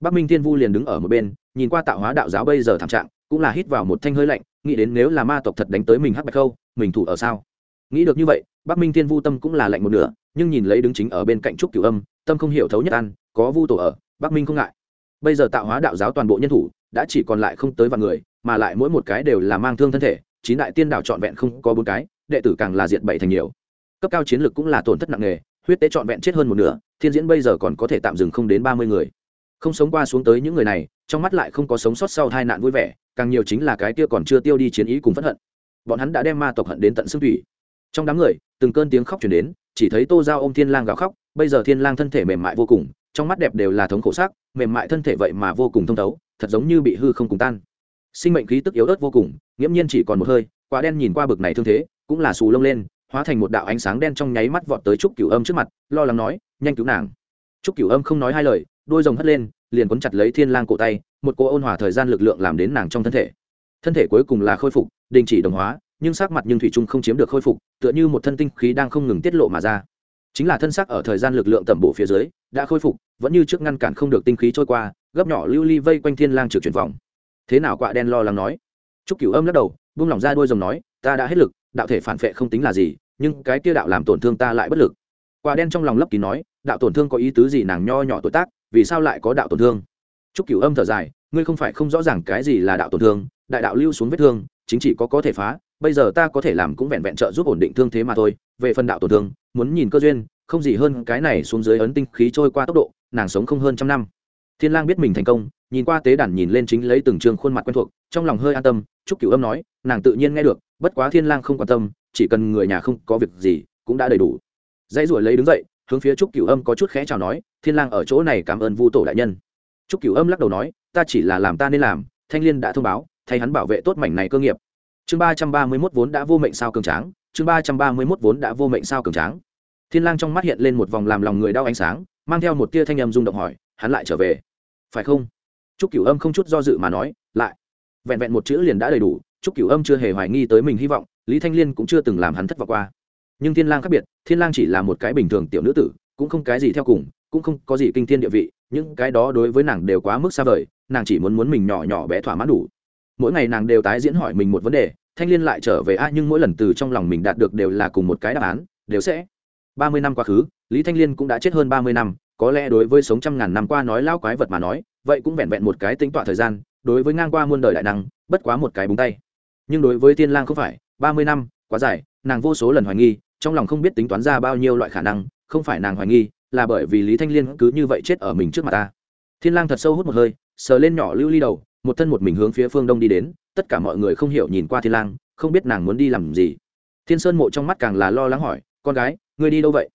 Speaker 1: Bắc minh thiên vu liền đứng ở một bên, nhìn qua tạo hóa đạo giáo bây giờ thảm trạng, cũng là hít vào một thanh hơi lạnh, nghĩ đến nếu là ma tộc thật đánh tới mình hắc bạch khâu, mình thủ ở sao? Nghĩ được như vậy, bắc minh thiên vu tâm cũng là lạnh một nửa, nhưng nhìn lấy đứng chính ở bên cạnh trúc cửu âm, tâm không hiểu thấu nhất ăn, có vu tổ ở, bắc minh không ngại. Bây giờ tạo hóa đạo giáo toàn bộ nhân thủ, đã chỉ còn lại không tới vài người, mà lại mỗi một cái đều là mang thương thân thể chín đại tiên đảo trọn vẹn không có bốn cái, đệ tử càng là diệt bảy thành nhiều. Cấp cao chiến lược cũng là tổn thất nặng nề, huyết tế trọn vẹn chết hơn một nửa, thiên diễn bây giờ còn có thể tạm dừng không đến ba mươi người. Không sống qua xuống tới những người này, trong mắt lại không có sống sót sau hai nạn vui vẻ, càng nhiều chính là cái kia còn chưa tiêu đi chiến ý cùng phẫn hận. Bọn hắn đã đem ma tộc hận đến tận xương thủy. Trong đám người, từng cơn tiếng khóc chuyển đến, chỉ thấy tô giao ô m thiên lang gào khóc, bây giờ thiên lang thân thể mềm mại vô cùng, trong mắt đẹp đều là thống khổ sắc, mềm mại thân thể vậy mà vô cùng thông thấu, thật giống như bị hư không cùng tan sinh mệnh khí tức yếu ớt vô cùng, nghiễm nhiên chỉ còn một hơi, quả đen nhìn qua bực này thương thế, cũng là xù lông lên, hóa thành một đạo ánh sáng đen trong nháy mắt vọt tới trúc cửu âm trước mặt, lo lắng nói, nhanh cứu nàng. Trúc cửu âm không nói hai lời, đôi rồng hất lên, liền cuốn chặt lấy thiên lang cổ tay, một cô ôn hòa thời gian lực lượng làm đến nàng trong thân thể. Thân thể cuối cùng là khôi phục, đình chỉ đồng hóa, nhưng sắc mặt nhưng thủy trung không chiếm được khôi phục, tựa như một thân tinh khí đang không ngừng tiết lộ mà ra. Chính là thân xác ở thời gian lực lượng tẩm bổ phía dưới, đã khôi phục, vẫn như trước ngăn cản không được tinh khí trôi qua, gấp nhỏ lưu ly vây quanh thiên lang trực chuyển vòng thế nào quạ đen lo lắng nói? Trúc cửu âm lắc đầu, buông lỏng ra đuôi rồng nói, ta đã hết lực, đạo thể phản phệ không tính là gì, nhưng cái kia đạo làm tổn thương ta lại bất lực. Quạ đen trong lòng lấp kín nói, đạo tổn thương có ý tứ gì nàng nho nhỏ tuổi tác, vì sao lại có đạo tổn thương? Trúc cửu âm thở dài, ngươi không phải không rõ ràng cái gì là đạo tổn thương, đại đạo lưu xuống vết thương, chính chỉ có có thể phá, bây giờ ta có thể làm cũng vẹn vẹn trợ giúp ổn định thương thế mà thôi, về phần đạo tổn thương, muốn nhìn cơ duyên, không gì hơn cái này xuống dưới ấn tinh khí trôi qua tốc độ, nàng sống không hơn trăm năm thiên lang biết mình thành công, nhìn qua tế đàn nhìn lên chính lấy từng trường khuôn mặt quen thuộc, trong lòng hơi an tâm, trúc cửu âm nói, nàng tự nhiên nghe được, bất quá thiên lang không quan tâm, chỉ cần người nhà không có việc gì, cũng đã đầy đủ. Dãy ruổi lấy đứng dậy, hướng phía trúc cửu âm có chút khẽ chào nói, thiên lang ở chỗ này cảm ơn vu tổ đại nhân. Trúc cửu âm lắc đầu nói, ta chỉ là làm ta nên làm, thanh liên đã thông báo, thay hắn bảo vệ tốt mảnh này cơ nghiệp. Chương ba trăm ba mươi mốt vốn đã vô mệnh sao cường tráng, chương ba trăm ba mươi mốt vốn đã vô mệnh sao cường tráng. Thiên lang trong mắt hiện lên một vòng làm lòng người đau ánh sáng, mang theo một tia thanh âm rung động hỏi, hắn lại trở về? Phải không? Trúc cửu âm không chút do dự mà nói, lại. Vẹn vẹn một chữ liền đã đầy đủ, trúc cửu âm chưa hề hoài nghi tới mình hy vọng, lý thanh liên cũng chưa từng làm hắn thất vọng qua. Nhưng thiên lang khác biệt, thiên lang chỉ là một cái bình thường tiểu nữ tử, cũng không cái gì theo cùng, cũng không có gì kinh thiên địa vị, những cái đó đối với nàng đều quá mức xa vời, nàng chỉ muốn muốn mình nhỏ nhỏ bé thỏa mãn đủ. Mỗi ngày nàng đều tái diễn hỏi mình một vấn đề, thanh liên lại trở về, a, nhưng mỗi lần từ trong lòng mình đạt được đều là cùng một cái đáp án, đều sẽ. ba mươi năm quá khứ, lý thanh liên cũng đã chết hơn ba mươi năm có lẽ đối với sống trăm ngàn năm qua nói lao quái vật mà nói, vậy cũng vẹn vẹn một cái tính tọa thời gian, đối với ngang qua muôn đời đại năng, bất quá một cái búng tay. Nhưng đối với tiên lang không phải, ba mươi năm, quá dài, nàng vô số lần hoài nghi, trong lòng không biết tính toán ra bao nhiêu loại khả năng, không phải nàng hoài nghi, là bởi vì lý thanh liên cứ như vậy chết ở mình trước mặt ta. Thiên lang thật sâu hút một hơi, sờ lên nhỏ lưu ly đầu, một thân một mình hướng phía phương đông đi đến, tất cả mọi người không hiểu nhìn qua thiên lang, không biết nàng muốn đi làm gì. Thiên sơn mộ trong mắt càng là lo lắng hỏi, con gái, ngươi đi đâu vậy?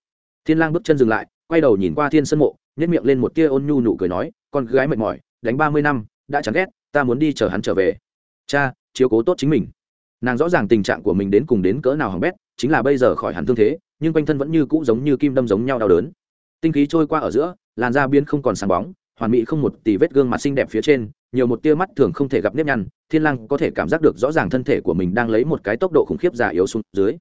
Speaker 1: Thiên lang bước chân dừng lại quay đầu nhìn qua thiên sân mộ nhét miệng lên một tia ôn nhu nụ cười nói, con gái mệt mỏi, đánh ba mươi năm, đã chán ghét, ta muốn đi chờ hắn trở về. Cha, chiếu cố tốt chính mình. Nàng rõ ràng tình trạng của mình đến cùng đến cỡ nào hỏng bét, chính là bây giờ khỏi hẳn thương thế, nhưng quanh thân vẫn như cũ giống như kim đâm giống nhau đau đớn. Tinh khí trôi qua ở giữa, làn da biến không còn sáng bóng, hoàn mỹ không một tỷ vết gương mặt xinh đẹp phía trên, nhiều một tia mắt thường không thể gặp nếp nhăn, thiên lang có thể cảm giác được rõ ràng thân thể của mình đang lấy một cái tốc độ khủng khiếp già yếu xuống dưới.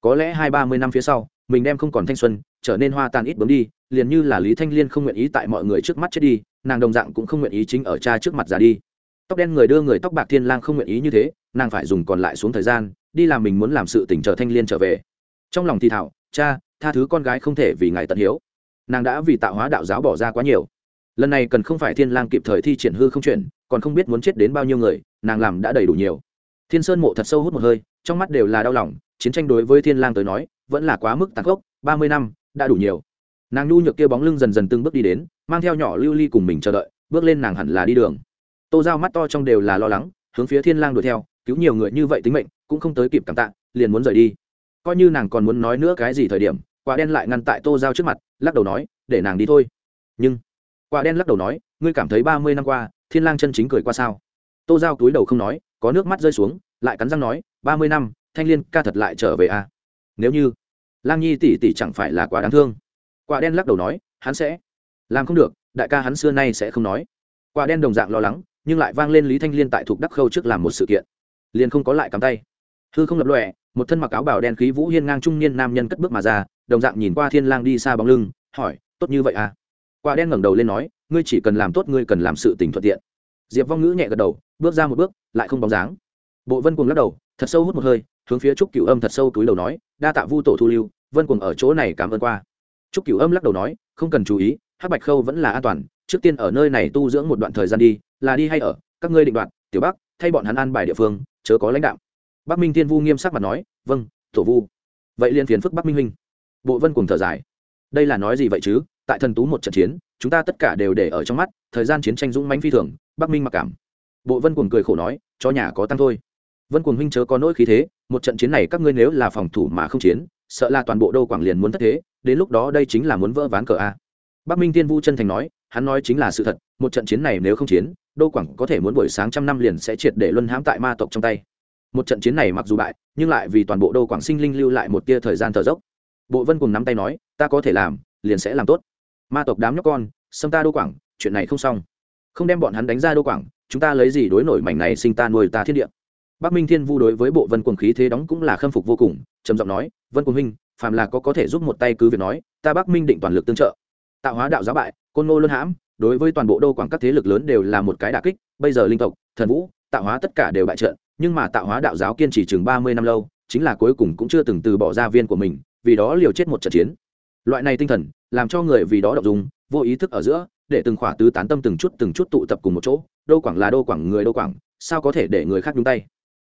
Speaker 1: Có lẽ hai ba mươi năm phía sau, mình đem không còn thanh xuân, trở nên hoa tàn ít bướm đi liền như là lý thanh liên không nguyện ý tại mọi người trước mắt chết đi, nàng đồng dạng cũng không nguyện ý chính ở cha trước mặt già đi. Tóc đen người đưa người tóc bạc thiên lang không nguyện ý như thế, nàng phải dùng còn lại xuống thời gian, đi làm mình muốn làm sự tỉnh chờ thanh liên trở về. Trong lòng thì thảo, cha, tha thứ con gái không thể vì ngài tận hiếu. Nàng đã vì tạo hóa đạo giáo bỏ ra quá nhiều. Lần này cần không phải thiên lang kịp thời thi triển hư không chuyển, còn không biết muốn chết đến bao nhiêu người, nàng làm đã đầy đủ nhiều. Thiên sơn mộ thật sâu hút một hơi, trong mắt đều là đau lòng, chiến tranh đối với thiên lang tới nói, vẫn là quá mức tàn khốc, ba mươi năm, đã đủ nhiều nàng nhu nhược kia bóng lưng dần dần từng bước đi đến, mang theo nhỏ lưu ly cùng mình chờ đợi, bước lên nàng hẳn là đi đường. Tô giao mắt to trong đều là lo lắng, hướng phía thiên lang đuổi theo, cứu nhiều người như vậy tính mệnh, cũng không tới kịp cảm tạ, liền muốn rời đi. Coi như nàng còn muốn nói nữa cái gì thời điểm, quả đen lại ngăn tại tô giao trước mặt, lắc đầu nói, để nàng đi thôi. Nhưng, quả đen lắc đầu nói, ngươi cảm thấy ba mươi năm qua, thiên lang chân chính cười qua sao? Tô giao túi đầu không nói, có nước mắt rơi xuống, lại cắn răng nói, ba mươi năm, thanh liên ca thật lại trở về à? Nếu như, lang nhi tỷ tỷ chẳng phải là quá đáng thương quả đen lắc đầu nói, hắn sẽ. Làm không được, đại ca hắn xưa nay sẽ không nói. Quả đen đồng dạng lo lắng, nhưng lại vang lên lý thanh liên tại thuộc đắc khâu trước làm một sự kiện. Liền không có lại cắm tay. Hư không lập lòe, một thân mặc áo bảo đen khí vũ hiên ngang trung niên nam nhân cất bước mà ra, đồng dạng nhìn qua thiên lang đi xa bóng lưng, hỏi, tốt như vậy à? Quả đen ngẩng đầu lên nói, ngươi chỉ cần làm tốt, ngươi cần làm sự tình thuận tiện. Diệp vong ngữ nhẹ gật đầu, bước ra một bước, lại không bóng dáng. Bộ vân cùng lắc đầu, thật sâu hút một hơi, hướng phía trúc cửu âm thật sâu túi đầu nói, đa tạ vu tổ thu lưu, vân cùng ở chỗ này cảm ơn qua trúc cửu âm lắc đầu nói, không cần chú ý, hắc bạch khâu vẫn là an toàn. Trước tiên ở nơi này tu dưỡng một đoạn thời gian đi, là đi hay ở. Các ngươi định đoạt, tiểu bắc, thay bọn hắn an bài địa phương, chớ có lãnh đạo bắc minh thiên vu nghiêm sắc mặt nói vâng tổ vu. Vậy liên phiền phức bắc minh huynh. Bộ vân cùng thở dài. Đây là nói gì vậy chứ? Tại thần tú một trận chiến, chúng ta tất cả đều để ở trong mắt, thời gian chiến tranh dũng mãnh phi thường, bắc minh mặc cảm. Bộ vân cùng cười khổ nói cho nhà có tăng thôi vân cùng huynh chớ có nỗi khí thế, một trận chiến này các ngươi nếu là phòng thủ mà không chiến, sợ là toàn bộ đô quảng liền muốn thất thế, đến lúc đó đây chính là muốn vỡ ván cờ a. Bắc minh tiên vu chân thành nói, hắn nói chính là sự thật, một trận chiến này nếu không chiến, đô quảng có thể muốn buổi sáng trăm năm liền sẽ triệt để luân hãm tại ma tộc trong tay. Một trận chiến này mặc dù bại, nhưng lại vì toàn bộ đô quảng sinh linh lưu lại một tia thời gian thở dốc. Bộ vân cùng nắm tay nói, ta có thể làm, liền sẽ làm tốt. Ma tộc đám nhóc con, xâm ta đô quảng, chuyện này không xong. Không đem bọn hắn đánh ra đô quảng, chúng ta lấy gì đối nổi mảnh này sinh ta nuôi ta thiên địa? Bắc minh thiên vu đối với bộ vân quần khí thế đóng cũng là khâm phục vô cùng, trầm giọng nói, vân quân huynh, phàm là có có thể giúp một tay cứ việc nói, ta bắc minh định toàn lực tương trợ. Tạo hóa đạo giáo bại, côn ngô luân hãm, đối với toàn bộ đô quảng các thế lực lớn đều là một cái đà kích, bây giờ linh tộc, thần vũ, tạo hóa tất cả đều bại trận, nhưng mà tạo hóa đạo giáo kiên trì chừng ba mươi năm lâu, chính là cuối cùng cũng chưa từng từ bỏ ra viên của mình, vì đó liều chết một trận chiến. Loại này tinh thần, làm cho người vì đó đọc dùng vô ý thức ở giữa, để từng khỏa tứ tán tâm từng chút từng chút tụ tập cùng một chỗ, đô quảng là đô quảng, người đô quảng, sao có thể để người khác nhúng tay?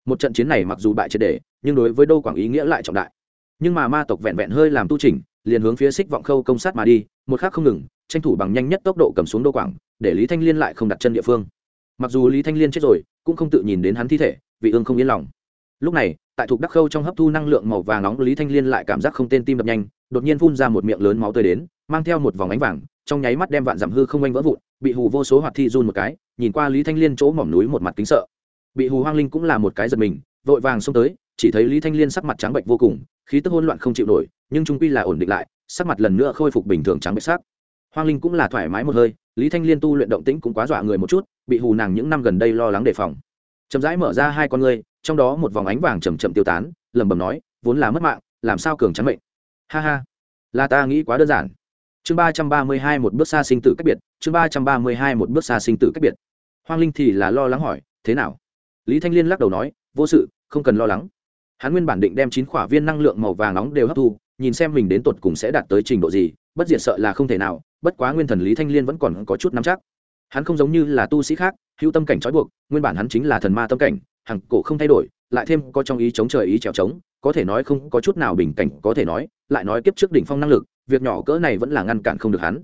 Speaker 1: Một trận chiến này mặc dù bại triệt để, nhưng đối với đô quảng ý nghĩa lại trọng đại. Nhưng mà ma tộc vẹn vẹn hơi làm tu trình liền hướng phía xích vọng khâu công sát mà đi, một khác không ngừng, tranh thủ bằng nhanh nhất tốc độ cầm xuống đô quảng, để lý thanh liên lại không đặt chân địa phương. Mặc dù lý thanh liên chết rồi, cũng không tự nhìn đến hắn thi thể vị ương không yên lòng. Lúc này, tại thuộc đắc khâu trong hấp thu năng lượng màu vàng nóng, lý thanh liên lại cảm giác không tên tim đập nhanh, đột nhiên phun ra một miệng lớn máu tươi đến, mang theo một vòng ánh vàng, trong nháy mắt đem vạn giảm hư không anh vỡ vụn, bị hù vô số hoạt thi run một cái, nhìn qua lý thanh liên chỗ mỏm núi một mặt kính sợ bị hù hoang linh cũng là một cái giật mình, vội vàng xông tới, chỉ thấy lý thanh liên sắc mặt trắng bệnh vô cùng, khí tức hỗn loạn không chịu nổi, nhưng trung quy là ổn định lại, sắc mặt lần nữa khôi phục bình thường trắng bệnh sắc. Hoang linh cũng là thoải mái một hơi, lý thanh liên tu luyện động tĩnh cũng quá dọa người một chút, bị hù nàng những năm gần đây lo lắng đề phòng. Chậm rãi mở ra hai con ngươi, trong đó một vòng ánh vàng chầm chậm tiêu tán, lẩm bẩm nói, vốn là mất mạng, làm sao cường trắng bệnh ha ha, là ta nghĩ quá đơn giản. Chương ba trăm ba mươi hai một bước xa sinh tử cách biệt, chương ba trăm ba mươi hai một bước xa sinh tử cách biệt. Hoang linh thì là lo lắng hỏi, thế nào? Lý thanh liên lắc đầu nói, vô sự, không cần lo lắng. Hắn nguyên bản định đem chín khỏa viên năng lượng màu vàng nóng đều hấp thu, nhìn xem mình đến tột cùng sẽ đạt tới trình độ gì, bất diệt sợ là không thể nào, bất quá nguyên thần lý thanh liên vẫn còn có chút nắm chắc. Hắn không giống như là tu sĩ khác, hữu tâm cảnh trói buộc, nguyên bản hắn chính là thần ma tâm cảnh hằng cổ không thay đổi, lại thêm có trong ý chống trời ý trèo trống, có thể nói không có chút nào bình cảnh, có thể nói, lại nói kiếp trước đỉnh phong năng lực, việc nhỏ cỡ này vẫn là ngăn cản không được hắn.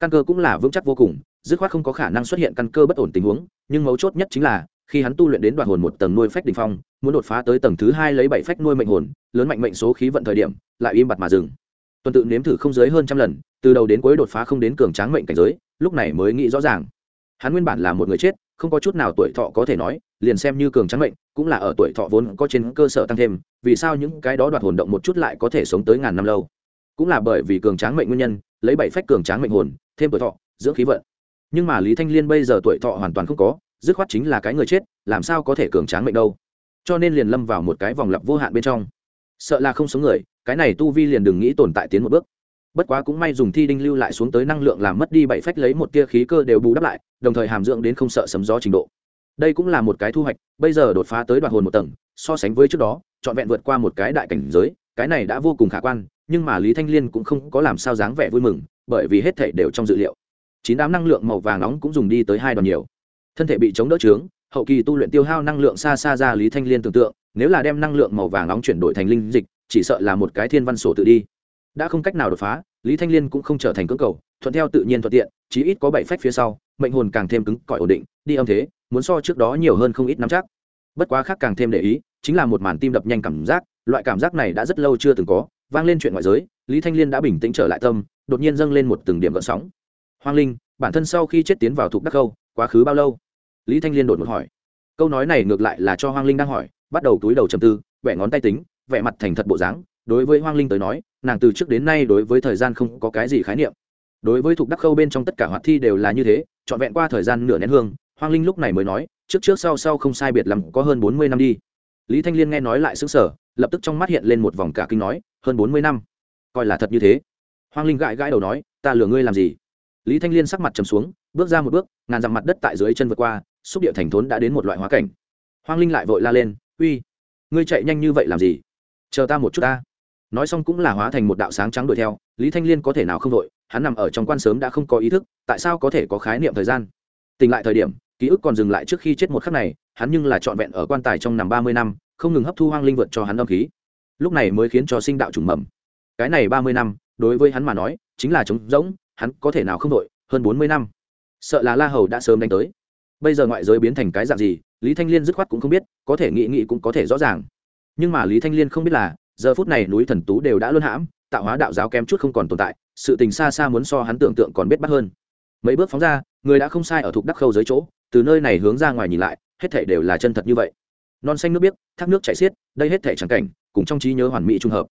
Speaker 1: Căn cơ cũng là vững chắc vô cùng, dứt khoát không có khả năng xuất hiện căn cơ bất ổn tình huống, nhưng mấu chốt nhất chính là khi hắn tu luyện đến đoạn hồn một tầng nuôi phách đỉnh phong, muốn đột phá tới tầng thứ hai lấy bảy phách nuôi mệnh hồn, lớn mạnh mệnh số khí vận thời điểm, lại im bặt mà dừng. Tuần tự nếm thử không dưới hơn trăm lần, từ đầu đến cuối đột phá không đến cường tráng mệnh cảnh giới, lúc này mới nghĩ rõ ràng. Hắn nguyên bản là một người chết, không có chút nào tuổi thọ có thể nói, liền xem như cường tráng mệnh, cũng là ở tuổi thọ vốn có trên cơ sở tăng thêm, vì sao những cái đó đoạt hồn động một chút lại có thể sống tới ngàn năm lâu? Cũng là bởi vì cường tráng mệnh nguyên nhân, lấy bảy phách cường tráng mệnh hồn, thêm tuổi thọ, dưỡng khí vận. Nhưng mà lý thanh liên bây giờ tuổi thọ hoàn toàn không có dứt khoát chính là cái người chết, làm sao có thể cường tráng mệnh đâu. Cho nên liền lâm vào một cái vòng lặp vô hạn bên trong. Sợ là không sống người, cái này tu vi liền đừng nghĩ tồn tại tiến một bước. Bất quá cũng may dùng thi đinh lưu lại xuống tới năng lượng làm mất đi bảy phách lấy một tia khí cơ đều bù đắp lại, đồng thời hàm dưỡng đến không sợ sấm gió trình độ. Đây cũng là một cái thu hoạch, bây giờ đột phá tới đoạn hồn một tầng, so sánh với trước đó, trọn vẹn vượt qua một cái đại cảnh giới, cái này đã vô cùng khả quan, nhưng mà lý thanh liên cũng không có làm sao dáng vẻ vui mừng, bởi vì hết thể đều trong dự liệu. Chín đám năng lượng màu vàng nóng cũng dùng đi tới hai đoàn nhiều thân thể bị chống đỡ trướng, hậu kỳ tu luyện tiêu hao năng lượng xa xa ra lý thanh liên tưởng tượng, nếu là đem năng lượng màu vàng nóng chuyển đổi thành linh dịch, chỉ sợ là một cái thiên văn sổ tự đi. Đã không cách nào đột phá, lý thanh liên cũng không trở thành cưỡng cầu, thuận theo tự nhiên thuận tiện, chí ít có bảy phách phía sau, mệnh hồn càng thêm cứng cỏi ổn định, đi âm thế, muốn so trước đó nhiều hơn không ít năm chắc. Bất quá khác càng thêm để ý, chính là một màn tim đập nhanh cảm giác, loại cảm giác này đã rất lâu chưa từng có, vang lên chuyện ngoại giới, lý thanh liên đã bình tĩnh trở lại tâm, đột nhiên dâng lên một từng điểm gợn sóng. Hoang linh, bản thân sau khi chết tiến vào thuộc đắc khâu, quá khứ bao lâu? Lý thanh liên đột một hỏi. Câu nói này ngược lại là cho hoang linh đang hỏi, bắt đầu túi đầu chầm tư vẽ ngón tay tính vẽ mặt thành thật bộ dáng. Đối với hoang linh tới nói, nàng từ trước đến nay đối với thời gian không có cái gì khái niệm. Đối với thuộc đắc khâu bên trong tất cả hoạt thi đều là như thế, trọn vẹn qua thời gian nửa nén hương, hoang linh lúc này mới nói, trước trước sau sau không sai biệt lắm, có hơn bốn mươi năm đi. Lý thanh liên nghe nói lại xứng sở lập tức trong mắt hiện lên một vòng cả kinh nói, hơn bốn mươi năm? Coi là thật như thế. Hoang linh gãi gãi đầu nói, ta lừa ngươi làm gì? Lý thanh liên sắc mặt trầm xuống, bước ra một bước, ngàn dặm mặt đất tại dưới chân vượt qua xúc địa thành thốn đã đến một loại hóa cảnh. Hoang linh lại vội la lên, uy, ngươi chạy nhanh như vậy làm gì? Chờ ta một chút ta. Nói xong cũng là hóa thành một đạo sáng trắng đuổi theo, lý thanh liên có thể nào không vội? hắn nằm ở trong quan sớm đã không có ý thức, tại sao có thể có khái niệm thời gian? Tỉnh lại thời điểm, ký ức còn dừng lại trước khi chết một khắc này, hắn nhưng là trọn vẹn ở quan tài trong nằm ba mươi năm, không ngừng hấp thu hoang linh vượt cho hắn âm khí. Lúc này mới khiến cho sinh đạo trùng mầm. Cái này ba mươi năm, đối với hắn mà nói, chính là trống rỗng, hắn có thể nào không vội? hơn bốn mươi năm. Sợ là la hầu đã sớm đánh tới bây giờ ngoại giới biến thành cái dạng gì, lý thanh liên dứt khoát cũng không biết, có thể nghị nghị cũng có thể rõ ràng. Nhưng mà lý thanh liên không biết là, giờ phút này núi thần tú đều đã luân hãm, tạo hóa đạo giáo kém chút không còn tồn tại, sự tình xa xa muốn so hắn tưởng tượng còn biết bắt hơn. Mấy bước phóng ra, người đã không sai ở thuộc đắc khâu dưới chỗ, từ nơi này hướng ra ngoài nhìn lại, hết thể đều là chân thật như vậy. Non xanh nước biếc, thác nước chảy xiết, đây hết thể trắng cảnh, cùng trong trí nhớ hoàn mỹ trung hợp.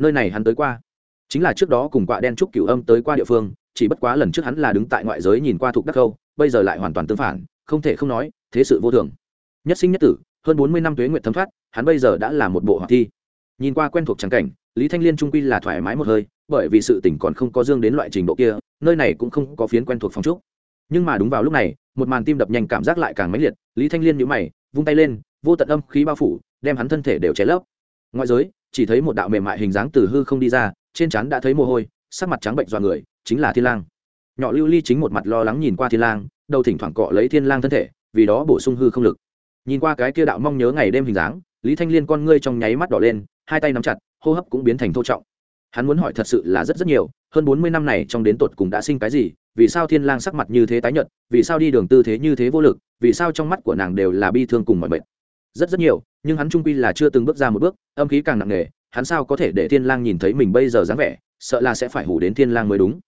Speaker 1: Nơi này hắn tới qua. Chính là trước đó cùng quạ đen trúc cửu âm tới qua địa phương, chỉ bất quá lần trước hắn là đứng tại ngoại giới nhìn qua thuộc đắc khâu, bây giờ lại hoàn toàn tương phản không thể không nói, thế sự vô thường. Nhất sinh nhất tử, hơn bốn mươi năm tuế nguyện thấm thoát, hắn bây giờ đã là một bộ hoạt thi. Nhìn qua quen thuộc trắng cảnh, lý thanh liên trung quy là thoải mái một hơi, bởi vì sự tỉnh còn không có dương đến loại trình độ kia, nơi này cũng không có phiến quen thuộc phong trúc nhưng mà đúng vào lúc này, một màn tim đập nhanh cảm giác lại càng mãnh liệt, lý thanh liên nhíu mày, vung tay lên, vô tận âm khí bao phủ, đem hắn thân thể đều cháy lấp. Ngoại giới, chỉ thấy một đạo mềm mại hình dáng từ hư không đi ra, trên trán đã thấy mồ hôi, sắc mặt trắng bệnh dọa người, chính là thiên lang nhỏ lưu ly chính một mặt lo lắng nhìn qua thiên lang, đầu thỉnh thoảng cọ lấy thiên lang thân thể, vì đó bổ sung hư không lực. Nhìn qua cái kia đạo mong nhớ ngày đêm hình dáng, lý thanh liên con ngươi trong nháy mắt đỏ lên, hai tay nắm chặt, hô hấp cũng biến thành thô trọng. Hắn muốn hỏi thật sự là rất rất nhiều, hơn bốn mươi năm này trong đến tột cùng đã sinh cái gì, vì sao thiên lang sắc mặt như thế tái nhợt, vì sao đi đường tư thế như thế vô lực, vì sao trong mắt của nàng đều là bi thương cùng mọi bệnh rất rất nhiều, nhưng hắn trung quy là chưa từng bước ra một bước, âm khí càng nặng nề, hắn sao có thể để thiên lang nhìn thấy mình bây giờ dáng vẻ, sợ là sẽ phải hủ đến thiên lang mới đúng.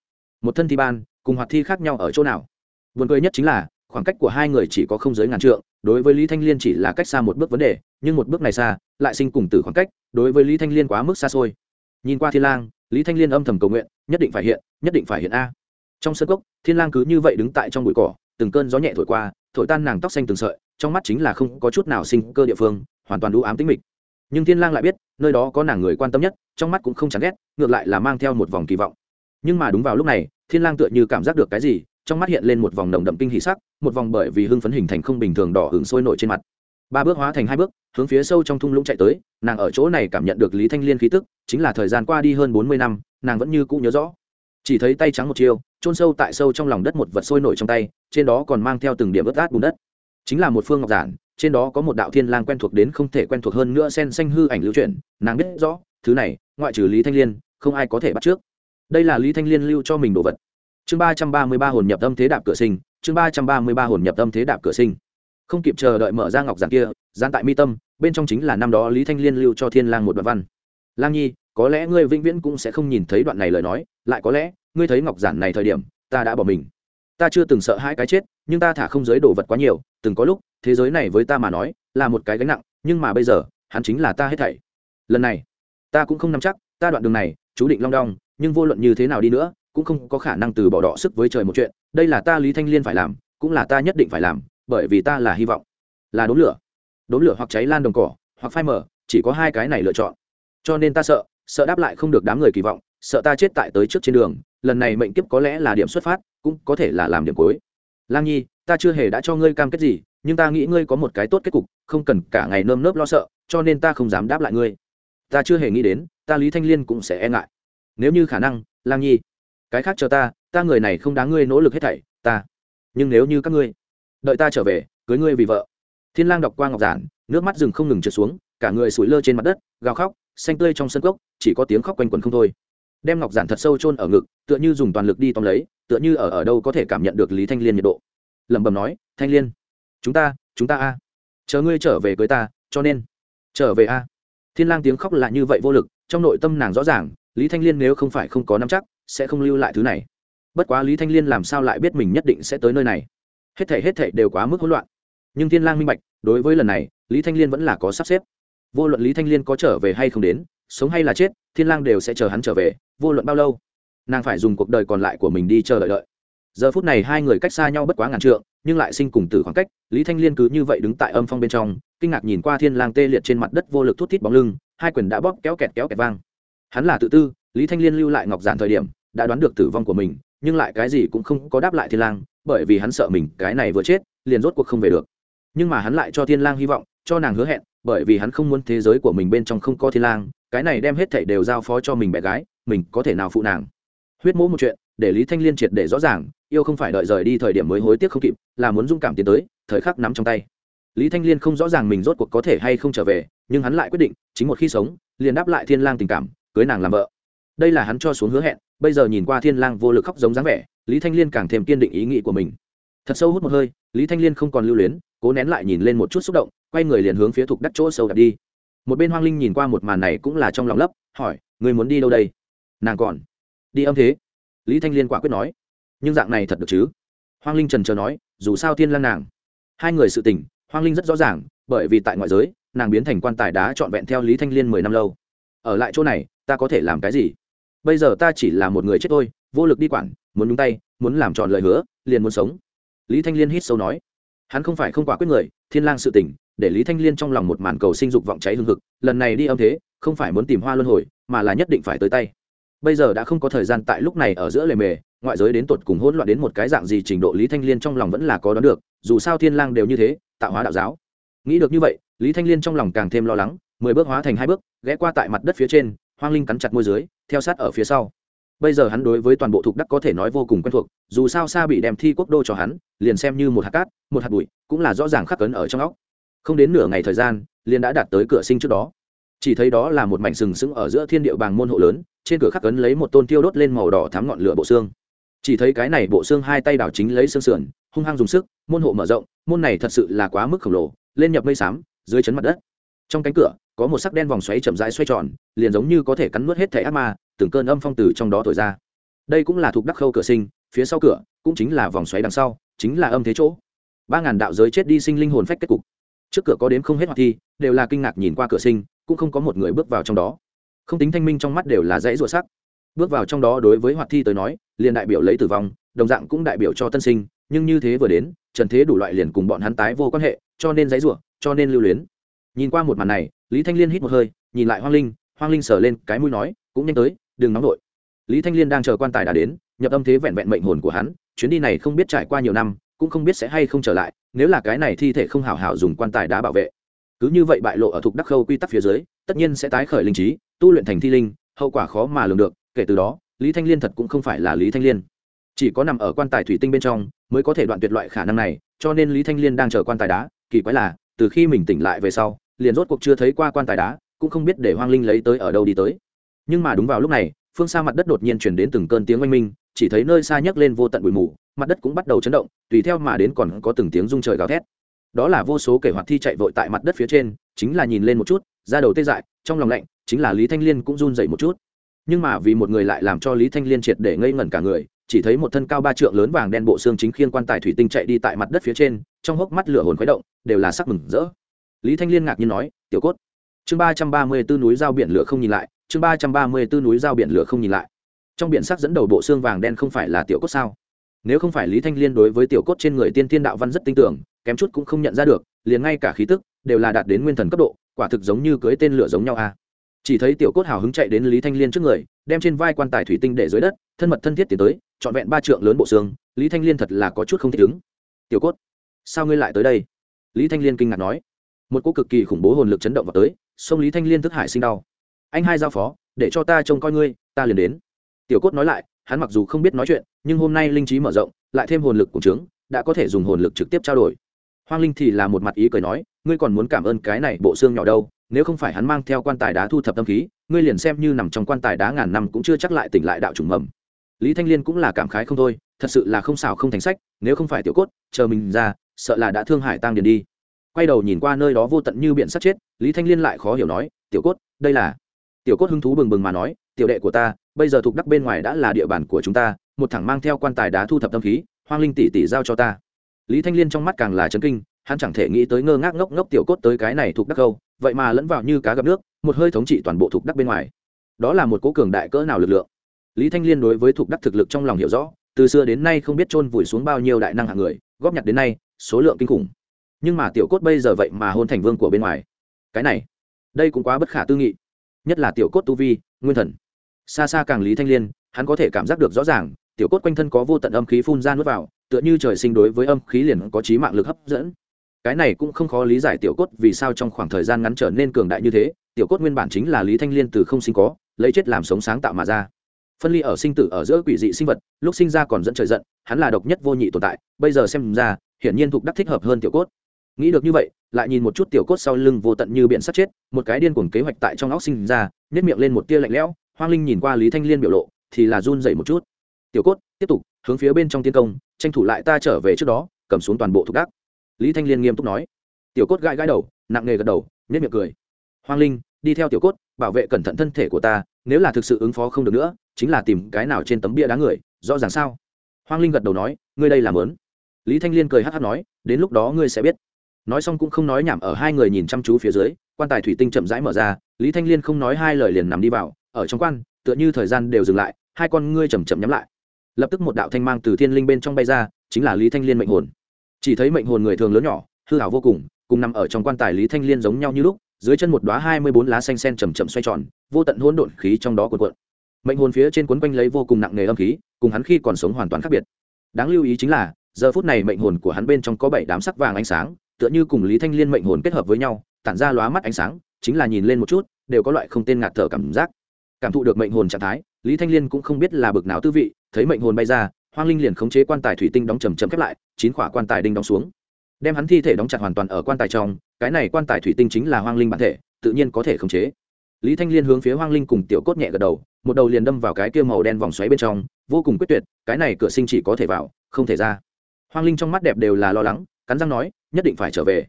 Speaker 1: Một thân thi ban cùng hoạt thi khác nhau ở chỗ nào? Buồn cười nhất chính là, khoảng cách của hai người chỉ có không giới ngàn trượng, đối với lý thanh liên chỉ là cách xa một bước vấn đề, nhưng một bước này xa, lại sinh cùng tử khoảng cách, đối với lý thanh liên quá mức xa xôi. Nhìn qua thiên lang, lý thanh liên âm thầm cầu nguyện, nhất định phải hiện, nhất định phải hiện a. Trong sân cốc, thiên lang cứ như vậy đứng tại trong bụi cỏ, từng cơn gió nhẹ thổi qua, thổi tan nàng tóc xanh từng sợi, trong mắt chính là không có chút nào sinh cơ địa phương, hoàn toàn đũ ám tĩnh mịch. Nhưng thiên lang lại biết, nơi đó có nàng người quan tâm nhất, trong mắt cũng không chán ghét, ngược lại là mang theo một vòng kỳ vọng nhưng mà đúng vào lúc này, thiên lang tựa như cảm giác được cái gì, trong mắt hiện lên một vòng nồng đậm kinh hỉ sắc, một vòng bởi vì hưng phấn hình thành không bình thường đỏ hứng sôi nổi trên mặt. Ba bước hóa thành hai bước, hướng phía sâu trong thung lũng chạy tới, nàng ở chỗ này cảm nhận được lý thanh liên khí tức, chính là thời gian qua đi hơn bốn mươi năm, nàng vẫn như cũ nhớ rõ. Chỉ thấy tay trắng một chiêu trôn sâu tại sâu trong lòng đất một vật sôi nổi trong tay, trên đó còn mang theo từng điểm ướt át bùn đất. Chính là một phương ngọc giản, trên đó có một đạo thiên lang quen thuộc đến không thể quen thuộc hơn nữa sen xanh hư ảnh lưu truyền nàng biết rõ, thứ này, ngoại trừ lý thanh liên, không ai có thể bắt trước đây là lý thanh liên lưu cho mình đồ vật. Chương ba trăm ba mươi ba hồn nhập âm thế đạp cửa sinh, chương ba trăm ba mươi ba hồn nhập âm thế đạp cửa sinh. Không kịp chờ đợi mở ra ngọc giản kia gian tại mi tâm, bên trong chính là năm đó lý thanh liên lưu cho thiên lang một đoạn văn. Lang nhi, có lẽ ngươi vĩnh viễn cũng sẽ không nhìn thấy đoạn này lời nói, lại có lẽ, ngươi thấy ngọc giản này thời điểm, ta đã bỏ mình. Ta chưa từng sợ hãi cái chết, nhưng ta thả không giới đồ vật quá nhiều, từng có lúc, thế giới này với ta mà nói, là một cái gánh nặng, nhưng mà bây giờ, hắn chính là ta hết thảy. Lần này, ta cũng không nắm chắc, ta đoạn đường này, chú định long đong nhưng vô luận như thế nào đi nữa, cũng không có khả năng từ bỏ đỏ sức với trời một chuyện. Đây là ta lý thanh liên phải làm, cũng là ta nhất định phải làm, bởi vì ta là hy vọng. Là đốn lửa. Đốn lửa hoặc cháy lan đồng cỏ, hoặc phai mở chỉ có hai cái này lựa chọn. Cho nên ta sợ sợ đáp lại không được đám người kỳ vọng, sợ ta chết tại tới trước trên đường. Lần này mệnh kiếp có lẽ là điểm xuất phát, cũng có thể là làm điểm cuối. Lang nhi, ta chưa hề đã cho ngươi cam kết gì, nhưng ta nghĩ ngươi có một cái tốt kết cục, không cần cả ngày nơm nớp lo sợ, cho nên ta không dám đáp lại ngươi. Ta chưa hề nghĩ đến, ta lý thanh liên cũng sẽ e ngại nếu như khả năng, lang nhi, cái khác cho ta ta người này không đáng ngươi nỗ lực hết thảy, ta. Nhưng nếu như các ngươi đợi ta trở về, cưới ngươi vì vợ. Thiên lang đọc qua ngọc giản, nước mắt rừng không ngừng trượt xuống, cả người sủi lơ trên mặt đất, gào khóc, xanh tươi trong sân cốc, chỉ có tiếng khóc quanh quẩn không thôi. Đem ngọc giản thật sâu chôn ở ngực, tựa như dùng toàn lực đi tóm lấy, tựa như ở ở đâu có thể cảm nhận được lý thanh liên nhiệt độ. Lẩm bẩm nói, thanh liên, chúng ta chúng ta a. Chờ ngươi trở về cưới ta, cho nên, trở về a. Thiên lang tiếng khóc lại như vậy vô lực, trong nội tâm nàng rõ ràng lý thanh liên nếu không phải không có nắm chắc, sẽ không lưu lại thứ này. Bất quá lý thanh liên làm sao lại biết mình nhất định sẽ tới nơi này? Hết thể hết thể đều quá mức hỗn loạn. Nhưng thiên lang minh bạch, đối với lần này, lý thanh liên vẫn là có sắp xếp. Vô luận lý thanh liên có trở về hay không đến, sống hay là chết, thiên lang đều sẽ chờ hắn trở về, vô luận bao lâu, nàng phải dùng cuộc đời còn lại của mình đi chờ đợi đợi. Giờ phút này hai người cách xa nhau bất quá ngàn trượng, nhưng lại sinh cùng tử khoảng cách, lý thanh liên cứ như vậy đứng tại âm phong bên trong, kinh ngạc nhìn qua thiên lang tê liệt trên mặt đất vô lực thút thít bóng lưng, hai quyền đã bóp kéo kẹt kéo kẹt vang hắn là tự tư, lý thanh liên lưu lại ngọc giản thời điểm, đã đoán được tử vong của mình, nhưng lại cái gì cũng không có đáp lại thiên lang, bởi vì hắn sợ mình cái này vừa chết, liền rốt cuộc không về được. Nhưng mà hắn lại cho thiên lang hy vọng, cho nàng hứa hẹn, bởi vì hắn không muốn thế giới của mình bên trong không có thiên lang, cái này đem hết thảy đều giao phó cho mình bé gái, mình có thể nào phụ nàng. Huyết mỗ một chuyện, để lý thanh liên triệt để rõ ràng, yêu không phải đợi rời đi thời điểm mới hối tiếc không kịp, là muốn dung cảm tiến tới, thời khắc nắm trong tay. Lý thanh liên không rõ ràng mình rốt cuộc có thể hay không trở về, nhưng hắn lại quyết định, chính một khi sống, liền đáp lại thiên lang tình cảm cưới nàng làm vợ. Đây là hắn cho xuống hứa hẹn, bây giờ nhìn qua thiên lang vô lực khóc giống dáng vẻ, lý thanh liên càng thêm kiên định ý nghĩ của mình. Thật sâu hút một hơi, lý thanh liên không còn lưu luyến, cố nén lại nhìn lên một chút xúc động, quay người liền hướng phía thuộc đất chỗ sâu đặt đi. Một bên hoang linh nhìn qua một màn này cũng là trong lòng lấp, hỏi người muốn đi đâu đây? Nàng còn đi âm thế. Lý thanh liên quả quyết nói. Nhưng dạng này thật được chứ? Hoang linh trần trờ nói, dù sao thiên lang nàng. Hai người sự tình, hoang linh rất rõ ràng, bởi vì tại ngoại giới, nàng biến thành quan tài đá trọn vẹn theo lý thanh liên mười năm lâu ở lại chỗ này, ta có thể làm cái gì? Bây giờ ta chỉ là một người chết thôi, vô lực đi quản, muốn nhúng tay, muốn làm tròn lời hứa, liền muốn sống. Lý thanh liên hít sâu nói. Hắn không phải không quả quyết người, thiên lang sự tỉnh để lý thanh liên trong lòng một màn cầu sinh dục vọng cháy hương hực, lần này đi âm thế, không phải muốn tìm hoa luân hồi, mà là nhất định phải tới tay. Bây giờ đã không có thời gian tại lúc này ở giữa lề mề, ngoại giới đến tột cùng hỗn loạn đến một cái dạng gì trình độ lý thanh liên trong lòng vẫn là có đoán được, dù sao thiên lang đều như thế, tạo hóa đạo giáo. Nghĩ được như vậy, lý thanh liên trong lòng càng thêm lo lắng mười bước hóa thành hai bước, ghé qua tại mặt đất phía trên, hoang linh cắn chặt môi dưới, theo sát ở phía sau. Bây giờ hắn đối với toàn bộ thuộc đắc có thể nói vô cùng quen thuộc, dù sao xa bị đem thi quốc đô cho hắn, liền xem như một hạt cát, một hạt bụi, cũng là rõ ràng khắc cấn ở trong óc. Không đến nửa ngày thời gian, liền đã đạt tới cửa sinh trước đó. Chỉ thấy đó là một mảnh sừng sững ở giữa thiên địa bàng môn hộ lớn, trên cửa khắc cấn lấy một tôn tiêu đốt lên màu đỏ thắm ngọn lửa bộ xương. Chỉ thấy cái này bộ xương hai tay đảo chính lấy xương sườn, hung hăng dùng sức, môn hộ mở rộng, môn này thật sự là quá mức khổng lồ, lên nhập mây xám, dưới chấn mặt đất. Trong cánh cửa có một sắc đen vòng xoáy chậm rãi xoay tròn, liền giống như có thể cắn nuốt hết thẻ ác ma, từng cơn âm phong từ trong đó thổi ra. Đây cũng là thuộc đắc khâu cửa sinh, phía sau cửa cũng chính là vòng xoáy đằng sau, chính là âm thế chỗ. Ba ngàn đạo giới chết đi sinh linh hồn phách kết cục. Trước cửa có đến không hết hoạt thi, đều là kinh ngạc nhìn qua cửa sinh, cũng không có một người bước vào trong đó. Không tính thanh minh trong mắt đều là dãy ruột sắc. Bước vào trong đó đối với hoạt thi tới nói, liền đại biểu lấy tử vong, đồng dạng cũng đại biểu cho tân sinh, nhưng như thế vừa đến, trần thế đủ loại liền cùng bọn hắn tái vô quan hệ, cho nên dãy ruột cho nên lưu luyến. Nhìn qua một màn này lý thanh liên hít một hơi, nhìn lại hoang linh hoang linh sờ lên cái mũi nói, cũng nhanh tới, đừng nóng vội. Lý thanh liên đang chờ quan tài đã đến, nhập âm thế vẹn vẹn mệnh hồn của hắn, chuyến đi này không biết trải qua nhiều năm, cũng không biết sẽ hay không trở lại, nếu là cái này thi thể không hào hảo dùng quan tài đá bảo vệ. Cứ như vậy bại lộ ở thuộc đắc khâu quy tắc phía dưới, tất nhiên sẽ tái khởi linh trí, tu luyện thành thi linh, hậu quả khó mà lường được, kể từ đó, lý thanh liên thật cũng không phải là lý thanh liên. Chỉ có nằm ở quan tài thủy tinh bên trong, mới có thể đoạn tuyệt loại khả năng này, cho nên lý thanh liên đang chờ quan tài đá, kỳ quái là, từ khi mình tỉnh lại về sau liền rốt cuộc chưa thấy qua quan tài đá, cũng không biết để hoang linh lấy tới ở đâu đi tới. Nhưng mà đúng vào lúc này, phương xa mặt đất đột nhiên chuyển đến từng cơn tiếng oanh minh, chỉ thấy nơi xa nhấc lên vô tận bụi mù, mặt đất cũng bắt đầu chấn động, tùy theo mà đến còn có từng tiếng rung trời gào thét. Đó là vô số kẻ hoạt thi chạy vội tại mặt đất phía trên, chính là nhìn lên một chút ra đầu tê dại, trong lòng lạnh, chính là lý thanh liên cũng run dậy một chút. Nhưng mà vì một người lại làm cho lý thanh liên triệt để ngây ngẩn cả người, chỉ thấy một thân cao ba trượng lớn vàng đen bộ xương chính khiên quan tài thủy tinh chạy đi tại mặt đất phía trên, trong hốc mắt lửa hồn khuấy động, đều là sắc mừng rỡ lý thanh liên ngạc nhiên nói, tiểu cốt. Chương ba trăm ba mươi bốn núi giao biển lửa không nhìn lại, chương ba trăm ba mươi bốn núi giao biển lửa không nhìn lại. Trong biển sắc dẫn đầu bộ xương vàng đen không phải là tiểu cốt sao? Nếu không phải lý thanh liên đối với tiểu cốt trên người tiên tiên đạo văn rất tin tưởng, kém chút cũng không nhận ra được, liền ngay cả khí tức đều là đạt đến nguyên thần cấp độ, quả thực giống như cưới tên lửa giống nhau a. À. chỉ thấy tiểu cốt hào hứng chạy đến lý thanh liên trước người, đem trên vai quan tài thủy tinh để dưới đất, thân mật thân thiết tiến tới, trọn vẹn ba trượng lớn bộ xương, lý thanh liên thật là có chút không thích ứng. Tiểu cốt, sao ngươi lại tới đây? Lý thanh liên kinh ngạc nói một cô cực kỳ khủng bố hồn lực chấn động vào tới, sông lý thanh liên thức hải sinh đau. Anh hai giao phó, để cho ta trông coi ngươi, ta liền đến. Tiểu cốt nói lại, hắn mặc dù không biết nói chuyện, nhưng hôm nay linh trí mở rộng, lại thêm hồn lực cùng trướng, đã có thể dùng hồn lực trực tiếp trao đổi. Hoang linh thì là một mặt ý cười nói, ngươi còn muốn cảm ơn cái này bộ xương nhỏ đâu, nếu không phải hắn mang theo quan tài đá thu thập tâm khí, ngươi liền xem như nằm trong quan tài đá ngàn năm cũng chưa chắc lại tỉnh lại đạo trùng mầm. Lý thanh liên cũng là cảm khái không thôi, thật sự là không xảo không thành sách, nếu không phải tiểu cốt, chờ mình ra, sợ là đã thương hải tăng điền đi quay đầu nhìn qua nơi đó vô tận như biển sắt chết, lý thanh liên lại khó hiểu nói, tiểu cốt, đây là tiểu cốt hứng thú bừng bừng mà nói, tiểu đệ của ta, bây giờ thuộc đắc bên ngoài đã là địa bàn của chúng ta, một thằng mang theo quan tài đá thu thập tâm khí, hoang linh tỷ tỷ giao cho ta. Lý thanh liên trong mắt càng là chấn kinh, hắn chẳng thể nghĩ tới ngơ ngác ngốc ngốc tiểu cốt tới cái này thuộc đắc câu vậy mà lẫn vào như cá gặp nước, một hơi thống trị toàn bộ thuộc đắc bên ngoài. Đó là một cố cường đại cỡ nào lực lượng? Lý thanh liên đối với thuộc đắc thực lực trong lòng hiểu rõ, từ xưa đến nay không biết chôn vùi xuống bao nhiêu đại năng hạng người, góp nhặt đến nay, số lượng kinh khủng nhưng mà tiểu cốt bây giờ vậy mà hôn thành vương của bên ngoài. Cái này, đây cũng quá bất khả tư nghị. Nhất là tiểu cốt tu vi, nguyên thần. Xa xa càng lý thanh liên, hắn có thể cảm giác được rõ ràng, tiểu cốt quanh thân có vô tận âm khí phun ra nuốt vào, tựa như trời sinh đối với âm khí liền có trí mạng lực hấp dẫn. Cái này cũng không khó lý giải tiểu cốt vì sao trong khoảng thời gian ngắn trở nên cường đại như thế, tiểu cốt nguyên bản chính là lý thanh liên từ không sinh có, lấy chết làm sống sáng tạo mà ra. Phân ly ở sinh tử ở giữa quỷ dị sinh vật, lúc sinh ra còn dẫn trời giận, hắn là độc nhất vô nhị tồn tại, bây giờ xem ra, hiển nhiên thuộc đắc thích hợp hơn tiểu cốt nghĩ được như vậy, lại nhìn một chút tiểu cốt sau lưng vô tận như biển sắt chết, một cái điên cuồng kế hoạch tại trong óc sinh ra nhét miệng lên một tia lạnh lẽo, hoang linh nhìn qua lý thanh liên biểu lộ, thì là run dậy một chút. Tiểu cốt, tiếp tục, hướng phía bên trong tiên công, tranh thủ lại ta trở về trước đó, cầm xuống toàn bộ thuộc đắc. Lý thanh liên nghiêm túc nói. Tiểu cốt gãi gãi đầu, nặng nề gật đầu nhét miệng cười. Hoang linh, đi theo tiểu cốt, bảo vệ cẩn thận thân thể của ta, nếu là thực sự ứng phó không được nữa, chính là tìm cái nào trên tấm bia đá người, rõ ràng sao? Hoang linh gật đầu nói, ngươi đây làm lớn. Lý thanh liên cười hát hát nói, đến lúc đó ngươi sẽ biết nói xong cũng không nói nhảm ở hai người nhìn chăm chú phía dưới, quan tài thủy tinh chậm rãi mở ra, lý thanh liên không nói hai lời liền nằm đi vào, ở trong quan, tựa như thời gian đều dừng lại, hai con ngươi chầm chậm nhắm lại. Lập tức một đạo thanh mang từ thiên linh bên trong bay ra, chính là lý thanh liên mệnh hồn. Chỉ thấy mệnh hồn người thường lớn nhỏ, hư hảo vô cùng cùng nằm ở trong quan tài lý thanh liên giống nhau như lúc, dưới chân một đoá hai mươi bốn lá xanh sen chầm chậm xoay tròn, vô tận hỗn độn khí trong đó cuộn cuộn. Mệnh hồn phía trên quấn quanh lấy vô cùng nặng nề âm khí, cùng hắn khi còn sống hoàn toàn khác biệt. Đáng lưu ý chính là, giờ phút này mệnh hồn của hắn bên trong có bảy đám sắc vàng ánh sáng tựa như cùng lý thanh liên mệnh hồn kết hợp với nhau, tản ra lóa mắt ánh sáng, chính là nhìn lên một chút, đều có loại không tên ngạt thở cảm giác. Cảm thụ được mệnh hồn trạng thái, lý thanh liên cũng không biết là bực nào tư vị, thấy mệnh hồn bay ra, hoang linh liền khống chế quan tài thủy tinh đóng chầm chầm khép lại, chín khỏa quan tài đinh đóng xuống. Đem hắn thi thể đóng chặt hoàn toàn ở quan tài trong, cái này quan tài thủy tinh chính là hoang linh bản thể, tự nhiên có thể khống chế. Lý thanh liên hướng phía hoang linh cùng tiểu cốt nhẹ gật đầu, một đầu liền đâm vào cái kia màu đen vòng xoáy bên trong, vô cùng quyết tuyệt, cái này cửa sinh chỉ có thể vào, không thể ra. Hoang linh trong mắt đẹp đều là lo lắng cắn răng nói, nhất định phải trở về.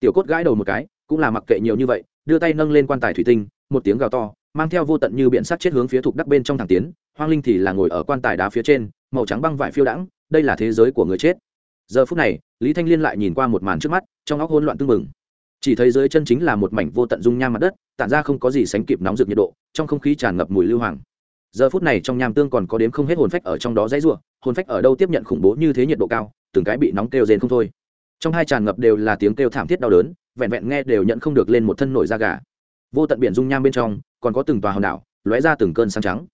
Speaker 1: Tiểu cốt gãi đầu một cái, cũng là mặc kệ nhiều như vậy, đưa tay nâng lên quan tài thủy tinh, một tiếng gào to, mang theo vô tận như biện sắt chết hướng phía thục đắc bên trong thẳng tiến, hoang linh thì là ngồi ở quan tài đá phía trên, màu trắng băng vải phiêu đãng, đây là thế giới của người chết. Giờ phút này, lý thanh liên lại nhìn qua một màn trước mắt, trong óc hôn loạn tưng mừng chỉ thấy dưới chân chính là một mảnh vô tận dung nham mặt đất, tản ra không có gì sánh kịp nóng rực nhiệt độ, trong không khí tràn ngập mùi lưu hoàng. Giờ phút này trong nham tương còn có đếm không hết hồn phách ở trong đó dãy r u ộ hồn phách ở đâu tiếp nhận khủng bố như thế nhiệt độ cao, từng cái bị nóng kêu rền không thôi trong hai tràn ngập đều là tiếng kêu thảm thiết đau đớn, vẹn vẹn nghe đều nhận không được lên một thân nổi da gà. Vô tận biển dung nham bên trong, còn có từng tòa hòn đảo, lóe ra từng cơn sáng trắng.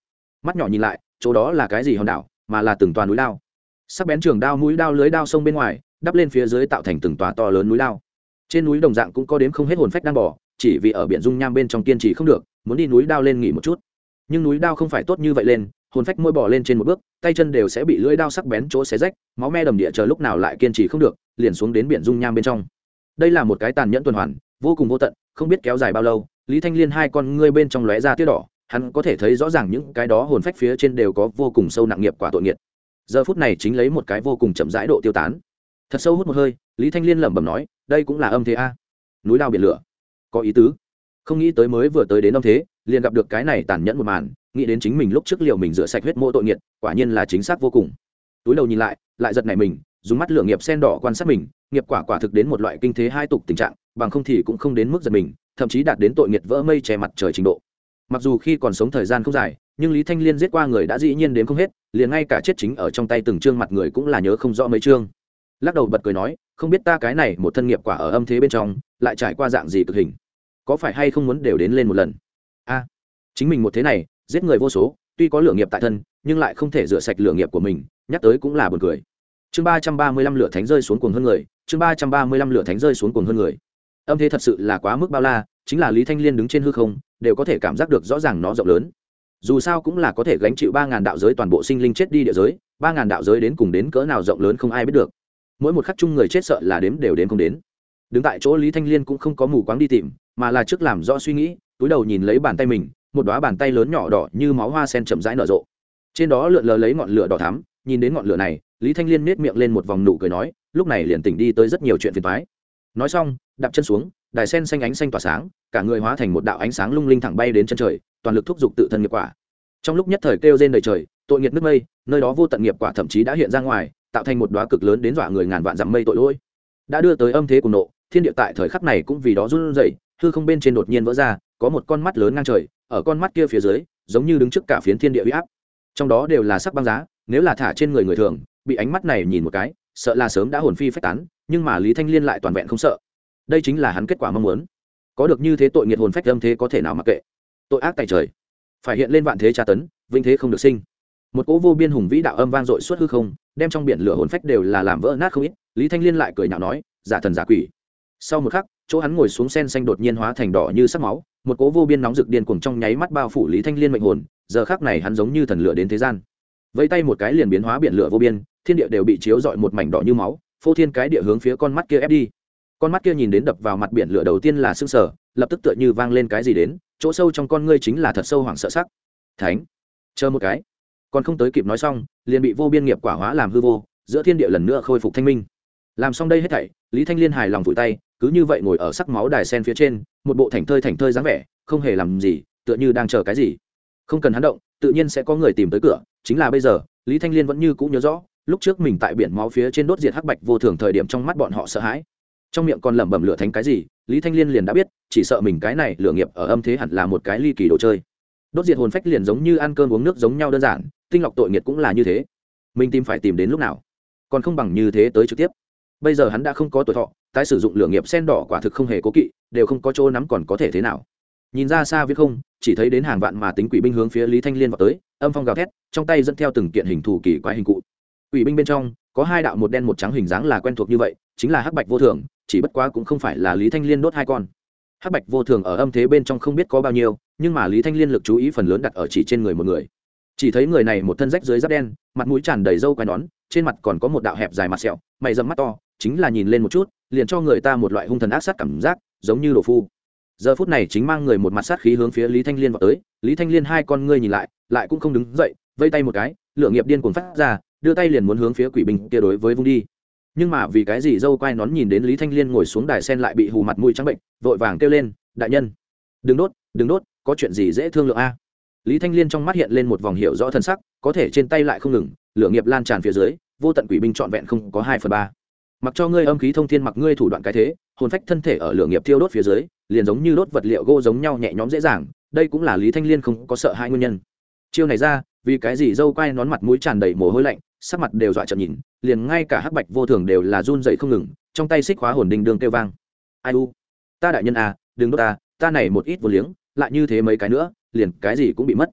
Speaker 1: Mắt nhỏ nhìn lại, chỗ đó là cái gì hòn đảo, mà là từng tòa núi lao sắc bén trường đao mũi đao lưới đao sông bên ngoài, đắp lên phía dưới tạo thành từng tòa to lớn núi lao trên núi đồng dạng cũng có đếm không hết hồn phách đang bỏ chỉ vì ở biển dung nham bên trong kiên trì không được, muốn đi núi đao lên nghỉ một chút. Nhưng núi đao không phải tốt như vậy lên hồn phách môi bỏ lên trên một bước, tay chân đều sẽ bị lưỡi đao sắc bén chỗ xé rách, máu me đầm địa chờ lúc nào lại kiên trì không được, liền xuống đến biển dung nham bên trong. Đây là một cái tàn nhẫn tuần hoàn, vô cùng vô tận, không biết kéo dài bao lâu, lý thanh liên hai con ngươi bên trong lóe ra tiết đỏ, hắn có thể thấy rõ ràng những cái đó hồn phách phía trên đều có vô cùng sâu nặng nghiệp quả tội nghiệt. Giờ phút này chính lấy một cái vô cùng chậm rãi độ tiêu tán. Thật sâu hút một hơi, lý thanh liên lẩm bẩm nói, đây cũng là âm thế a. Núi lao biển lửa. Có ý tứ. Không nghĩ tới mới vừa tới đến âm thế liền gặp được cái này tàn nhẫn một màn, nghĩ đến chính mình lúc trước liệu mình rửa sạch huyết mô tội nghiệt, quả nhiên là chính xác vô cùng. Túi đầu nhìn lại lại giật này mình, dùng mắt lửa nghiệp sen đỏ quan sát mình, nghiệp quả quả thực đến một loại kinh thế hai tục tình trạng, bằng không thì cũng không đến mức giật mình, thậm chí đạt đến tội nghiệt vỡ mây che mặt trời trình độ. Mặc dù khi còn sống thời gian không dài, nhưng lý thanh liên giết qua người đã dĩ nhiên đến không hết, liền ngay cả chết chính ở trong tay từng chương mặt người cũng là nhớ không rõ mấy chương. Lắc đầu bật cười nói, không biết ta cái này một thân nghiệp quả ở âm thế bên trong, lại trải qua dạng gì cực hình? Có phải hay không muốn đều đến lên một lần? A, chính mình một thế này, giết người vô số, tuy có lửa nghiệp tại thân, nhưng lại không thể rửa sạch lửa nghiệp của mình, nhắc tới cũng là buồn cười. Chương ba trăm ba mươi lăm lửa thánh rơi xuống cuồng hơn người, chương ba trăm ba mươi lăm lửa thánh rơi xuống cuồng hơn người. Âm thế thật sự là quá mức bao la, chính là lý thanh liên đứng trên hư không, đều có thể cảm giác được rõ ràng nó rộng lớn. Dù sao cũng là có thể gánh chịu ba ngàn đạo giới toàn bộ sinh linh chết đi địa giới, ba ngàn đạo giới đến cùng đến cỡ nào rộng lớn không ai biết được. Mỗi một khắc chung người chết sợ là đếm đều đến không đến. Đứng tại chỗ lý thanh liên cũng không có mù quáng đi tìm mà là trước làm rõ suy nghĩ, túi đầu nhìn lấy bàn tay mình, một đoá bàn tay lớn nhỏ đỏ như máu hoa sen chậm rãi nở rộ. Trên đó lượn lờ lấy ngọn lửa đỏ thắm, nhìn đến ngọn lửa này, lý thanh liên nết miệng lên một vòng nụ cười nói, lúc này liền tỉnh đi tới rất nhiều chuyện phiền thoái nói xong, đạp chân xuống, đài sen xanh ánh xanh tỏa sáng, cả người hóa thành một đạo ánh sáng lung linh thẳng bay đến chân trời, toàn lực thúc giục tự thân nghiệp quả. Trong lúc nhất thời kêu trên đời trời, tội nghiệt nước mây, nơi đó vô tận nghiệp quả thậm chí đã hiện ra ngoài, tạo thành một đóa cực lớn đến dọa người ngàn vạn dặm mây tội lỗi. Đã đưa tới âm thế cùng nộ, thiên địa tại thời khắc này cũng vì đó run rẩy hư không bên trên đột nhiên vỡ ra, có một con mắt lớn ngang trời, ở con mắt kia phía dưới, giống như đứng trước cả phiến thiên địa uy áp. Trong đó đều là sắc băng giá, nếu là thả trên người người thường, bị ánh mắt này nhìn một cái, sợ là sớm đã hồn phi phách tán, nhưng mà lý thanh liên lại toàn vẹn không sợ. Đây chính là hắn kết quả mong muốn. Có được như thế tội nghiệt hồn phách âm thế có thể nào mặc kệ? Tội ác tại trời. Phải hiện lên vạn thế tra tấn vinh thế không được sinh. Một cỗ vô biên hùng vĩ đạo âm vang dội suốt hư không, đem trong biển lửa hồn phách đều là làm vỡ nát không ít, lý thanh liên lại cười nhạo nói, giả thần giả quỷ. Sau một khắc chỗ hắn ngồi xuống sen xanh đột nhiên hóa thành đỏ như sắc máu, một cỗ vô biên nóng rực điên cuồng trong nháy mắt bao phủ lý thanh liên mệnh hồn, giờ khác này hắn giống như thần lửa đến thế gian. Vẫy tay một cái liền biến hóa biển lửa vô biên, thiên địa đều bị chiếu dọi một mảnh đỏ như máu, phô thiên cái địa hướng phía con mắt kia ép đi. Con mắt kia nhìn đến đập vào mặt biển lửa đầu tiên là sưng sở lập tức tựa như vang lên cái gì đến, chỗ sâu trong con ngươi chính là thật sâu hoảng sợ sắc. Thánh! Chờ một cái. Còn không tới kịp nói xong, liền bị vô biên nghiệp quả hóa làm hư vô, giữa thiên địa lần nữa khôi phục thanh minh. Làm xong đây hết thảy, lý thanh liên hài lòng vùi tay cứ như vậy ngồi ở sắc máu đài sen phía trên, một bộ thành thơi thành thơi dáng vẻ, không hề làm gì, tựa như đang chờ cái gì. Không cần hắn động, tự nhiên sẽ có người tìm tới cửa, chính là bây giờ, lý thanh liên vẫn như cũng nhớ rõ, lúc trước mình tại biển máu phía trên đốt diệt hắc bạch vô thường thời điểm trong mắt bọn họ sợ hãi. Trong miệng còn lẩm bẩm lửa thánh cái gì, lý thanh liên liền đã biết, chỉ sợ mình cái này lửa nghiệp ở âm thế hẳn là một cái ly kỳ đồ chơi. Đốt diệt hồn phách liền giống như ăn cơm uống nước giống nhau đơn giản, tinh lọc tội nghiệt cũng là như thế. Mình tìm phải tìm đến lúc nào? Còn không bằng như thế tới trực tiếp. Bây giờ hắn đã không có tuổi thọ tái sử dụng lửa nghiệp sen đỏ quả thực không hề cố kỵ, đều không có chỗ nắm còn có thể thế nào. Nhìn ra xa viết không, chỉ thấy đến hàng vạn mà tính quỷ binh hướng phía lý thanh liên vào tới, âm phong gào thét, trong tay dẫn theo từng kiện hình thù kỳ quái hình cụ. Quỷ binh bên trong, có hai đạo một đen một trắng hình dáng là quen thuộc như vậy, chính là hắc bạch vô thường, chỉ bất quá cũng không phải là lý thanh liên đốt hai con. Hắc bạch vô thường ở âm thế bên trong không biết có bao nhiêu, nhưng mà lý thanh liên lực chú ý phần lớn đặt ở chỉ trên người một người. Chỉ thấy người này một thân rách dưới giáp đen, mặt mũi tràn đầy râu quai nón, trên mặt còn có một đạo hẹp dài mặt sẹo, mày dầm mắt to chính là nhìn lên một chút, liền cho người ta một loại hung thần ác sát cảm giác, giống như đồ phu. Giờ phút này chính mang người một mặt sát khí hướng phía lý thanh liên vào tới. Lý thanh liên hai con ngươi nhìn lại lại cũng không đứng dậy, vây tay một cái lượng nghiệp điên cuồng phát ra, đưa tay liền muốn hướng phía quỷ binh kia đối với vung đi. Nhưng mà vì cái gì dâu quai nón nhìn đến lý thanh liên ngồi xuống đài sen lại bị hù mặt mũi trắng bệnh, vội vàng kêu lên, đại nhân, đừng đốt đừng đốt, có chuyện gì dễ thương lượng a? Lý thanh liên trong mắt hiện lên một vòng hiệu rõ thân sắc, có thể trên tay lại không ngừng, lửa nghiệp lan tràn phía dưới, vô tận quỷ binh trọn vẹn không có hai phần ba mặc cho ngươi âm khí thông thiên mặc ngươi thủ đoạn cái thế, hồn phách thân thể ở lửa nghiệp thiêu đốt phía dưới, liền giống như đốt vật liệu gỗ giống nhau nhẹ nhõm dễ dàng, đây cũng là lý thanh liên không có sợ hai nguyên nhân. Chiêu này ra, vì cái gì dâu quai nón mặt mũi tràn đầy mồ hôi lạnh, sắc mặt đều dọa trợn nhìn, liền ngay cả hắc bạch vô thường đều là run dậy không ngừng, trong tay xích khóa hồn đình đường kêu vang. Ai u? Ta đại nhân à đừng đốt ta ta này một ít vô liếng, lại như thế mấy cái nữa, liền cái gì cũng bị mất.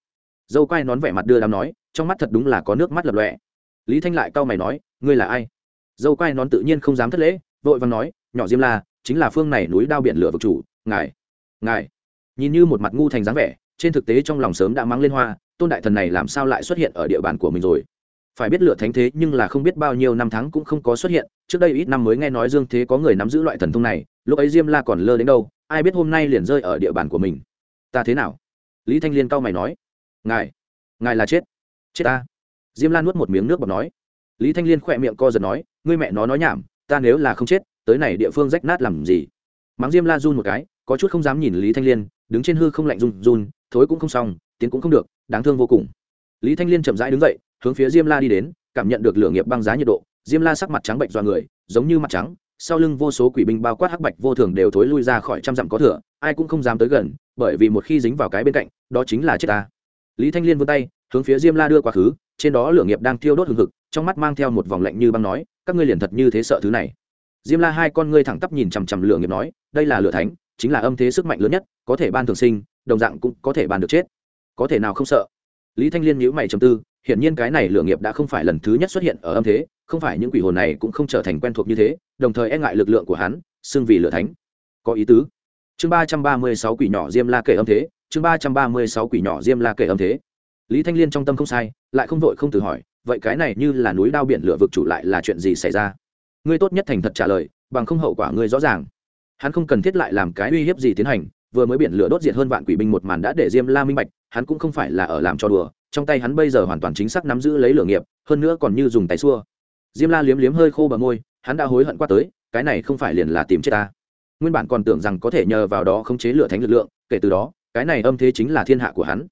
Speaker 1: Dâu quai nón vẻ mặt đưa đám nói, trong mắt thật đúng là có nước mắt lập lọe lý thanh lại cau mày nói, ngươi là ai? Dâu quai nón tự nhiên không dám thất lễ, vội vàng nói, nhỏ diêm la, chính là phương này núi đao biển lửa vực chủ, ngài ngài. Nhìn như một mặt ngu thành dáng vẻ, trên thực tế trong lòng sớm đã mắng lên hoa, tôn đại thần này làm sao lại xuất hiện ở địa bàn của mình rồi? Phải biết lửa thánh thế nhưng là không biết bao nhiêu năm tháng cũng không có xuất hiện, trước đây ít năm mới nghe nói dương thế có người nắm giữ loại thần thông này, lúc ấy diêm la còn lơ đến đâu, ai biết hôm nay liền rơi ở địa bàn của mình. Ta thế nào? Lý thanh liên cau mày nói. Ngài ngài là chết chết ta. Diêm la nuốt một miếng nước bọc nói lý thanh liên khỏe miệng co giật nói, ngươi mẹ nó nói nhảm, ta nếu là không chết, tới này địa phương rách nát làm gì? Mắng diêm la run một cái, có chút không dám nhìn lý thanh liên, đứng trên hư không lạnh run run, thối cũng không xong, tiến cũng không được, đáng thương vô cùng. Lý thanh liên chậm rãi đứng dậy, hướng phía diêm la đi đến, cảm nhận được lửa nghiệp băng giá nhiệt độ. Diêm la sắc mặt trắng bệnh do người, giống như mặt trắng, sau lưng vô số quỷ binh bao quát hắc bạch vô thường đều thối lui ra khỏi trăm dặm có thừa ai cũng không dám tới gần, bởi vì một khi dính vào cái bên cạnh, đó chính là chết ta. Lý thanh liên vươn tay hướng phía diêm la đưa quá khứ, trên đó lửa nghiệp đang thiêu đốt hừng hực, trong mắt mang theo một vòng lạnh như băng nói, các ngươi liền thật như thế sợ thứ này. Diêm la hai con ngươi thẳng tắp nhìn chằm chằm lửa nghiệp nói, đây là lửa thánh, chính là âm thế sức mạnh lớn nhất, có thể ban thường sinh, đồng dạng cũng có thể ban được chết. Có thể nào không sợ? Lý thanh liên nhíu mày trầm tư, hiển nhiên cái này lửa nghiệp đã không phải lần thứ nhất xuất hiện ở âm thế, không phải những quỷ hồn này cũng không trở thành quen thuộc như thế, đồng thời e ngại lực lượng của hắn, xưng vì lửa thánh. Có ý tứ. Chương ba trăm ba mươi sáu quỷ nhỏ diêm la kể âm thế, chương ba trăm ba mươi sáu quỷ nhỏ diêm la kể âm thế lý thanh liên trong tâm không sai, lại không vội không từ hỏi, vậy cái này như là núi đao biển lửa vực chủ lại là chuyện gì xảy ra? Ngươi tốt nhất thành thật trả lời, bằng không hậu quả ngươi rõ ràng. Hắn không cần thiết lại làm cái uy hiếp gì tiến hành, vừa mới biển lửa đốt diệt hơn vạn quỷ binh một màn đã để diêm la minh bạch, hắn cũng không phải là ở làm cho đùa, trong tay hắn bây giờ hoàn toàn chính xác nắm giữ lấy lửa nghiệp, hơn nữa còn như dùng tay xua. Diêm la liếm liếm hơi khô bờ môi, hắn đã hối hận qua tới, cái này không phải liền là tìm chết ta. Nguyên bản còn tưởng rằng có thể nhờ vào đó khống chế lửa thánh lực lượng, kể từ đó, cái này âm thế chính là thiên hạ của hắn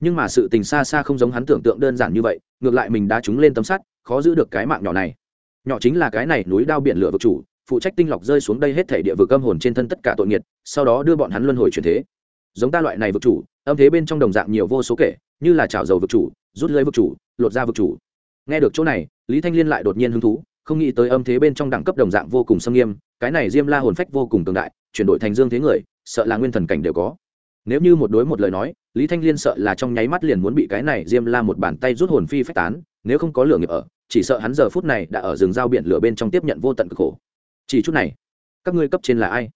Speaker 1: nhưng mà sự tình xa xa không giống hắn tưởng tượng đơn giản như vậy, ngược lại mình đã trúng lên tấm sắt, khó giữ được cái mạng nhỏ này. Nhỏ chính là cái này núi đao biển lửa vực chủ, phụ trách tinh lọc rơi xuống đây hết thể địa vực âm hồn trên thân tất cả tội nghiệt, sau đó đưa bọn hắn luân hồi chuyển thế. Giống ta loại này vực chủ, âm thế bên trong đồng dạng nhiều vô số kể, như là chảo dầu vực chủ, rút lưới vực chủ, lột ra vực chủ. Nghe được chỗ này, lý thanh liên lại đột nhiên hứng thú, không nghĩ tới âm thế bên trong đẳng cấp đồng dạng vô cùng xâm nghiêm, cái này diêm la hồn phách vô cùng cường đại, chuyển đổi thành dương thế người, sợ là nguyên thần cảnh đều có nếu như một đối một lời nói, lý thanh liên sợ là trong nháy mắt liền muốn bị cái này diêm la một bàn tay rút hồn phi phách tán, nếu không có lửa nghiệp ở, chỉ sợ hắn giờ phút này đã ở rừng giao biển lửa bên trong tiếp nhận vô tận cực khổ. Chỉ chút này, các ngươi cấp trên là ai?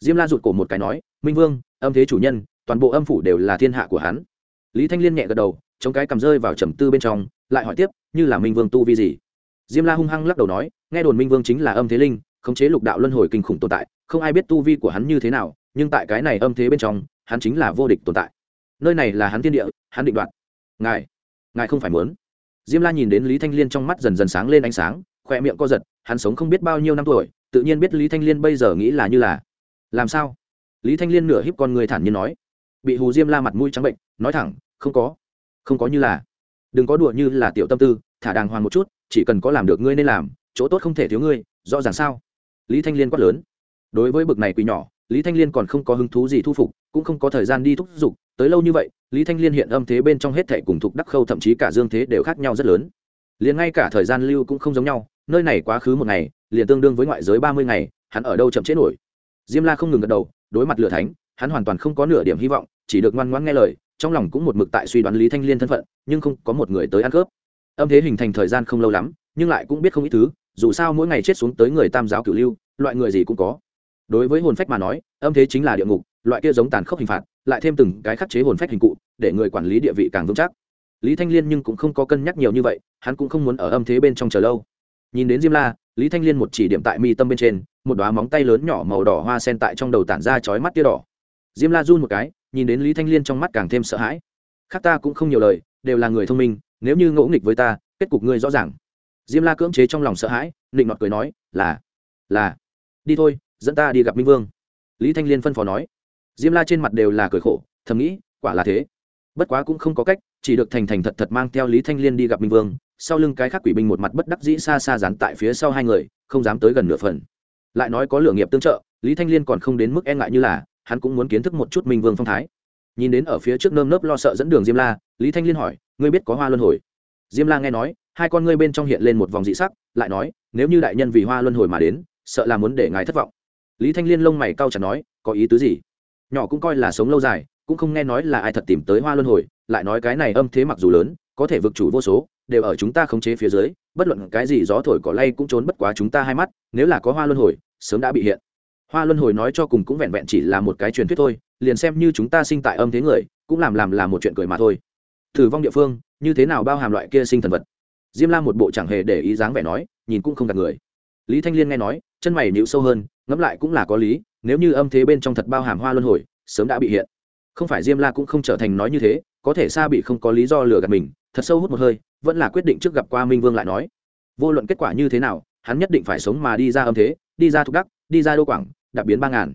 Speaker 1: Diêm la rụt cổ một cái nói, minh vương, âm thế chủ nhân, toàn bộ âm phủ đều là thiên hạ của hắn. Lý thanh liên nhẹ gật đầu, chống cái cầm rơi vào trầm tư bên trong, lại hỏi tiếp, như là minh vương tu vi gì? Diêm la hung hăng lắc đầu nói, nghe đồn minh vương chính là âm thế linh, khống chế lục đạo luân hồi kinh khủng tồn tại, không ai biết tu vi của hắn như thế nào, nhưng tại cái này âm thế bên trong hắn chính là vô địch tồn tại. Nơi này là hắn thiên địa, hắn định đoạt. Ngài ngài không phải muốn. Diêm la nhìn đến lý thanh liên trong mắt dần dần sáng lên ánh sáng khỏe miệng co giật, hắn sống không biết bao nhiêu năm tuổi, tự nhiên biết lý thanh liên bây giờ nghĩ là như là. Làm sao? Lý thanh liên nửa híp con người thản nhiên nói. Bị hù diêm la mặt mũi trắng bệnh, nói thẳng, không có. Không có như là. Đừng có đùa như là tiểu tâm tư, thả đàng hoàng một chút, chỉ cần có làm được ngươi nên làm, chỗ tốt không thể thiếu ngươi, rõ ràng sao? Lý thanh liên quát lớn. Đối với bực này quỳ nhỏ lý thanh liên còn không có hứng thú gì thu phục, cũng không có thời gian đi thúc giục, tới lâu như vậy, lý thanh liên hiện âm thế bên trong hết thệ cùng thục đắc khâu thậm chí cả dương thế đều khác nhau rất lớn. Liền ngay cả thời gian lưu cũng không giống nhau, nơi này quá khứ một ngày, liền tương đương với ngoại giới ba mươi ngày, hắn ở đâu chậm chết nổi. Diêm la không ngừng gật đầu, đối mặt lửa thánh, hắn hoàn toàn không có nửa điểm hy vọng, chỉ được ngoan ngoãn nghe lời, trong lòng cũng một mực tại suy đoán lý thanh liên thân phận, nhưng không có một người tới ăn cướp. Âm thế hình thành thời gian không lâu lắm, nhưng lại cũng biết không ít thứ, dù sao mỗi ngày chết xuống tới người tam giáo cửu lưu, loại người gì cũng có đối với hồn phách mà nói, âm thế chính là địa ngục, loại kia giống tàn khốc hình phạt, lại thêm từng cái khắc chế hồn phách hình cụ, để người quản lý địa vị càng vững chắc. Lý thanh liên nhưng cũng không có cân nhắc nhiều như vậy, hắn cũng không muốn ở âm thế bên trong chờ lâu. Nhìn đến diêm la, lý thanh liên một chỉ điểm tại mi tâm bên trên, một đoá móng tay lớn nhỏ màu đỏ hoa sen tại trong đầu tản ra chói mắt tia đỏ. Diêm la run một cái, nhìn đến lý thanh liên trong mắt càng thêm sợ hãi. Khác ta cũng không nhiều lời, đều là người thông minh, nếu như ngỗ nghịch với ta, kết cục ngươi rõ ràng. Diêm la cưỡng chế trong lòng sợ hãi, nịnh ngọt cười nói, là là, đi thôi dẫn ta đi gặp minh vương. Lý thanh liên phân phó nói. Diêm la trên mặt đều là cười khổ, thầm nghĩ, quả là thế. Bất quá cũng không có cách, chỉ được thành thành thật thật mang theo lý thanh liên đi gặp minh vương, sau lưng cái khác quỷ binh một mặt bất đắc dĩ xa xa dán tại phía sau hai người, không dám tới gần nửa phần. Lại nói có lửa nghiệp tương trợ, lý thanh liên còn không đến mức e ngại như là, hắn cũng muốn kiến thức một chút minh vương phong thái. Nhìn đến ở phía trước nơm nớp lo sợ dẫn đường diêm la, lý thanh liên hỏi, ngươi biết có hoa luân hồi? Diêm la nghe nói, hai con ngươi bên trong hiện lên một vòng dị sắc, lại nói, nếu như đại nhân vì hoa luân hồi mà đến, sợ là muốn để ngài thất vọng lý thanh liên lông mày cau chặt nói, có ý tứ gì? Nhỏ cũng coi là sống lâu dài, cũng không nghe nói là ai thật tìm tới hoa luân hồi, lại nói cái này âm thế mặc dù lớn, có thể vực chủ vô số, đều ở chúng ta khống chế phía dưới, bất luận cái gì gió thổi cỏ lay cũng trốn bất quá chúng ta hai mắt, nếu là có hoa luân hồi, sớm đã bị hiện. Hoa luân hồi nói cho cùng cũng vẹn vẹn chỉ là một cái truyền thuyết thôi, liền xem như chúng ta sinh tại âm thế người, cũng làm làm là một chuyện cười mà thôi. Thử vong địa phương, như thế nào bao hàm loại kia sinh thần vật? Diêm la một bộ chẳng hề để ý dáng vẻ nói, nhìn cũng không gạt người. Lý thanh liên nghe nói, chân mày nhịu sâu hơn ngẫm lại cũng là có lý, nếu như âm thế bên trong thật bao hàm hoa luân hồi, sớm đã bị hiện. Không phải diêm la cũng không trở thành nói như thế, có thể xa bị không có lý do lừa gạt mình, thật sâu hút một hơi, vẫn là quyết định trước gặp qua minh vương lại nói. Vô luận kết quả như thế nào, hắn nhất định phải sống mà đi ra âm thế, đi ra thục đắc, đi ra đô quảng đặc biến ba ngàn.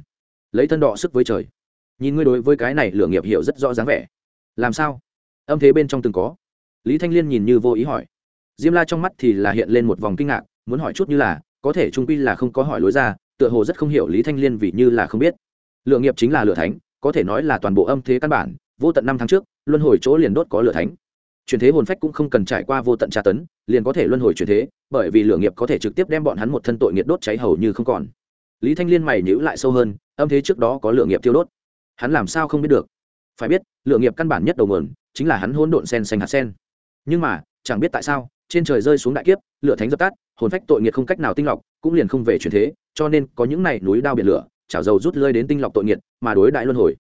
Speaker 1: Lấy thân đọ sức với trời. Nhìn ngươi đối với cái này lửa nghiệp hiểu rất rõ dáng vẻ. Làm sao? Âm thế bên trong từng có. Lý thanh liên nhìn như vô ý hỏi. Diêm la trong mắt thì là hiện lên một vòng kinh ngạc, muốn hỏi chút như là, có thể trung quy là không có hỏi lối ra tựa hồ rất không hiểu lý thanh liên vì như là không biết. Lựa nghiệp chính là lựa thánh, có thể nói là toàn bộ âm thế căn bản, vô tận năm tháng trước, luân hồi chỗ liền đốt có lựa thánh. Chuyển thế hồn phách cũng không cần trải qua vô tận tra tấn, liền có thể luân hồi chuyển thế, bởi vì lựa nghiệp có thể trực tiếp đem bọn hắn một thân tội nghiệt đốt cháy hầu như không còn. Lý thanh liên mày nhữ lại sâu hơn, âm thế trước đó có lựa nghiệp tiêu đốt. Hắn làm sao không biết được? Phải biết, lựa nghiệp căn bản nhất đầu nguồn, chính là hắn hỗn độn sen xanh hạt sen. Nhưng mà, chẳng biết tại sao trên trời rơi xuống đại kiếp, lửa thánh dập tắt, hồn phách tội nghiệt không cách nào tinh lọc, cũng liền không về chuyển thế, cho nên có những này núi đao biển lửa, chảo dầu rút lơi đến tinh lọc tội nghiệt, mà đối đại luân hồi.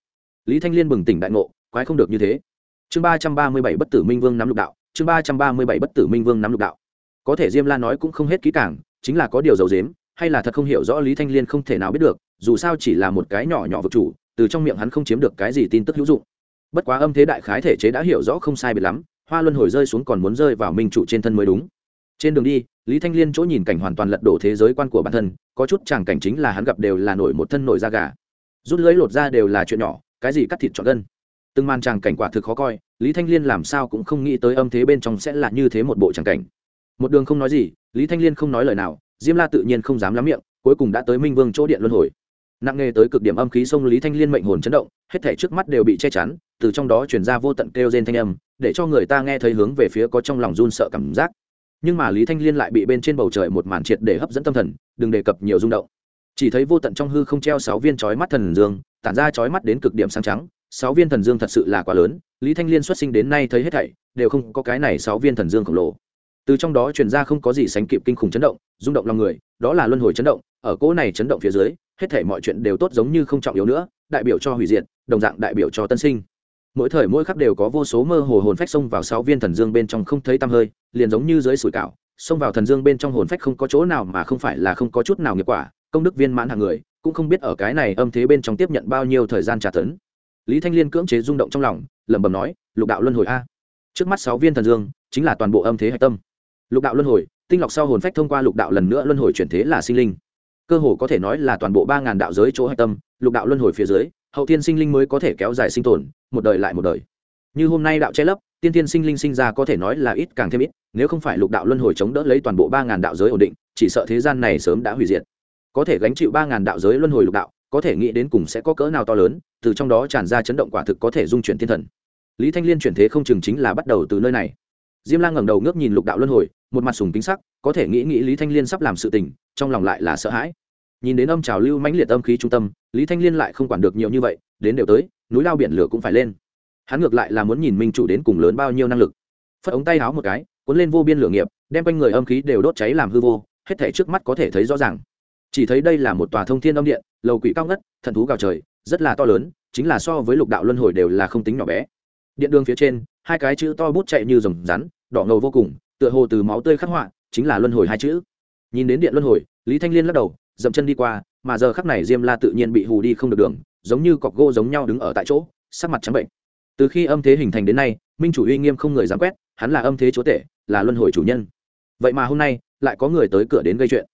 Speaker 1: Lý thanh liên bừng tỉnh đại ngộ, quái không được như thế. Chương ba trăm ba mươi bảy bất tử minh vương nắm lục đạo, chương ba trăm ba mươi bảy bất tử minh vương nắm lục đạo. Có thể diêm la nói cũng không hết kỹ càng, chính là có điều dầu dếm hay là thật không hiểu rõ lý thanh liên không thể nào biết được, dù sao chỉ là một cái nhỏ nhỏ vực chủ, từ trong miệng hắn không chiếm được cái gì tin tức hữu dụng. Bất quá âm thế đại khái thể chế đã hiểu rõ không sai biệt lắm hoa luân hồi rơi xuống còn muốn rơi vào minh trụ trên thân mới đúng. Trên đường đi, lý thanh liên chỗ nhìn cảnh hoàn toàn lật đổ thế giới quan của bản thân, có chút chàng cảnh chính là hắn gặp đều là nổi một thân nổi da gà. Rút lưới lột ra đều là chuyện nhỏ, cái gì cắt thịt chọn gân. Từng màn chàng cảnh quả thực khó coi, lý thanh liên làm sao cũng không nghĩ tới âm thế bên trong sẽ là như thế một bộ chàng cảnh. Một đường không nói gì, lý thanh liên không nói lời nào, diêm la tự nhiên không dám lắm miệng, cuối cùng đã tới minh vương chỗ điện luân hồi. Nặng nề tới cực điểm âm khí sông lý thanh liên mệnh hồn chấn động, hết thể trước mắt đều bị che chắn, từ trong đó chuyển ra vô tận kêu trên thanh âm để cho người ta nghe thấy hướng về phía có trong lòng run sợ cảm giác. Nhưng mà lý thanh liên lại bị bên trên bầu trời một màn triệt để hấp dẫn tâm thần, đừng đề cập nhiều rung động. Chỉ thấy vô tận trong hư không treo sáu viên chói mắt thần dương, tản ra chói mắt đến cực điểm sáng trắng. Sáu viên thần dương thật sự là quá lớn, lý thanh liên xuất sinh đến nay thấy hết thảy, đều không có cái này sáu viên thần dương khổng lồ. Từ trong đó truyền ra không có gì sánh kịp kinh khủng chấn động, rung động lòng người, đó là luân hồi chấn động, ở cỗ này chấn động phía dưới, hết thảy mọi chuyện đều tốt giống như không trọng yếu nữa, đại biểu cho hủy diệt, đồng dạng đại biểu cho tân sinh mỗi thời mỗi khắc đều có vô số mơ hồ hồn phách xông vào sáu viên thần dương bên trong không thấy tăm hơi, liền giống như dưới sủi cảo, xông vào thần dương bên trong hồn phách không có chỗ nào mà không phải là không có chút nào nghiệp quả, công đức viên mãn hàng người, cũng không biết ở cái này âm thế bên trong tiếp nhận bao nhiêu thời gian trả tấn lý thanh liên cưỡng chế rung động trong lòng, lẩm bẩm nói, lục đạo luân hồi a. Trước mắt sáu viên thần dương, chính là toàn bộ âm thế hạch tâm. Lục đạo luân hồi, tinh lọc sau hồn phách thông qua lục đạo lần nữa luân hồi chuyển thế là sinh linh. Cơ hồ có thể nói là toàn bộ ba ngàn đạo giới chỗ hạch tâm, lục đạo luân hồi phía dưới, hậu thiên sinh linh mới có thể kéo dài sinh tồn một đời lại một đời. Như hôm nay đạo che lấp, tiên tiên sinh linh sinh ra có thể nói là ít càng thêm ít, nếu không phải lục đạo luân hồi chống đỡ lấy toàn bộ ba ngàn đạo giới ổn định, chỉ sợ thế gian này sớm đã hủy diệt. Có thể gánh chịu ba ngàn đạo giới luân hồi lục đạo, có thể nghĩ đến cùng sẽ có cỡ nào to lớn, từ trong đó tràn ra chấn động quả thực có thể dung chuyển thiên thần. Lý thanh liên chuyển thế không chừng chính là bắt đầu từ nơi này. Diêm lang ngẩng đầu ngước nhìn lục đạo luân hồi, một mặt sùng kính sắc, có thể nghĩ nghĩ lý thanh liên sắp làm sự tình, trong lòng lại là sợ hãi. Nhìn đến âm trào lưu mãnh liệt âm khí trung tâm, lý thanh liên lại không quản được nhiều như vậy, đến đều tới núi lao biển lửa cũng phải lên. Hắn ngược lại là muốn nhìn minh chủ đến cùng lớn bao nhiêu năng lực. Phất ống tay háo một cái, cuốn lên vô biên lửa nghiệp, đem quanh người âm khí đều đốt cháy làm hư vô, hết thể trước mắt có thể thấy rõ ràng. Chỉ thấy đây là một tòa thông thiên âm điện, lầu quỷ cao ngất, thần thú gào trời, rất là to lớn, chính là so với lục đạo luân hồi đều là không tính nhỏ bé. Điện đường phía trên, hai cái chữ to bút chạy như rồng rắn, đỏ ngầu vô cùng, tựa hồ từ máu tươi khắc họa, chính là luân hồi hai chữ. Nhìn đến điện luân hồi, lý thanh liên lắc đầu, dậm chân đi qua, mà giờ khắc này diêm la tự nhiên bị hù đi không được đường giống như cọc gỗ giống nhau đứng ở tại chỗ, sắc mặt trắng bệnh. Từ khi âm thế hình thành đến nay, minh chủ uy nghiêm không người dám quét, hắn là âm thế chúa tể, là luân hồi chủ nhân. Vậy mà hôm nay, lại có người tới cửa đến gây chuyện.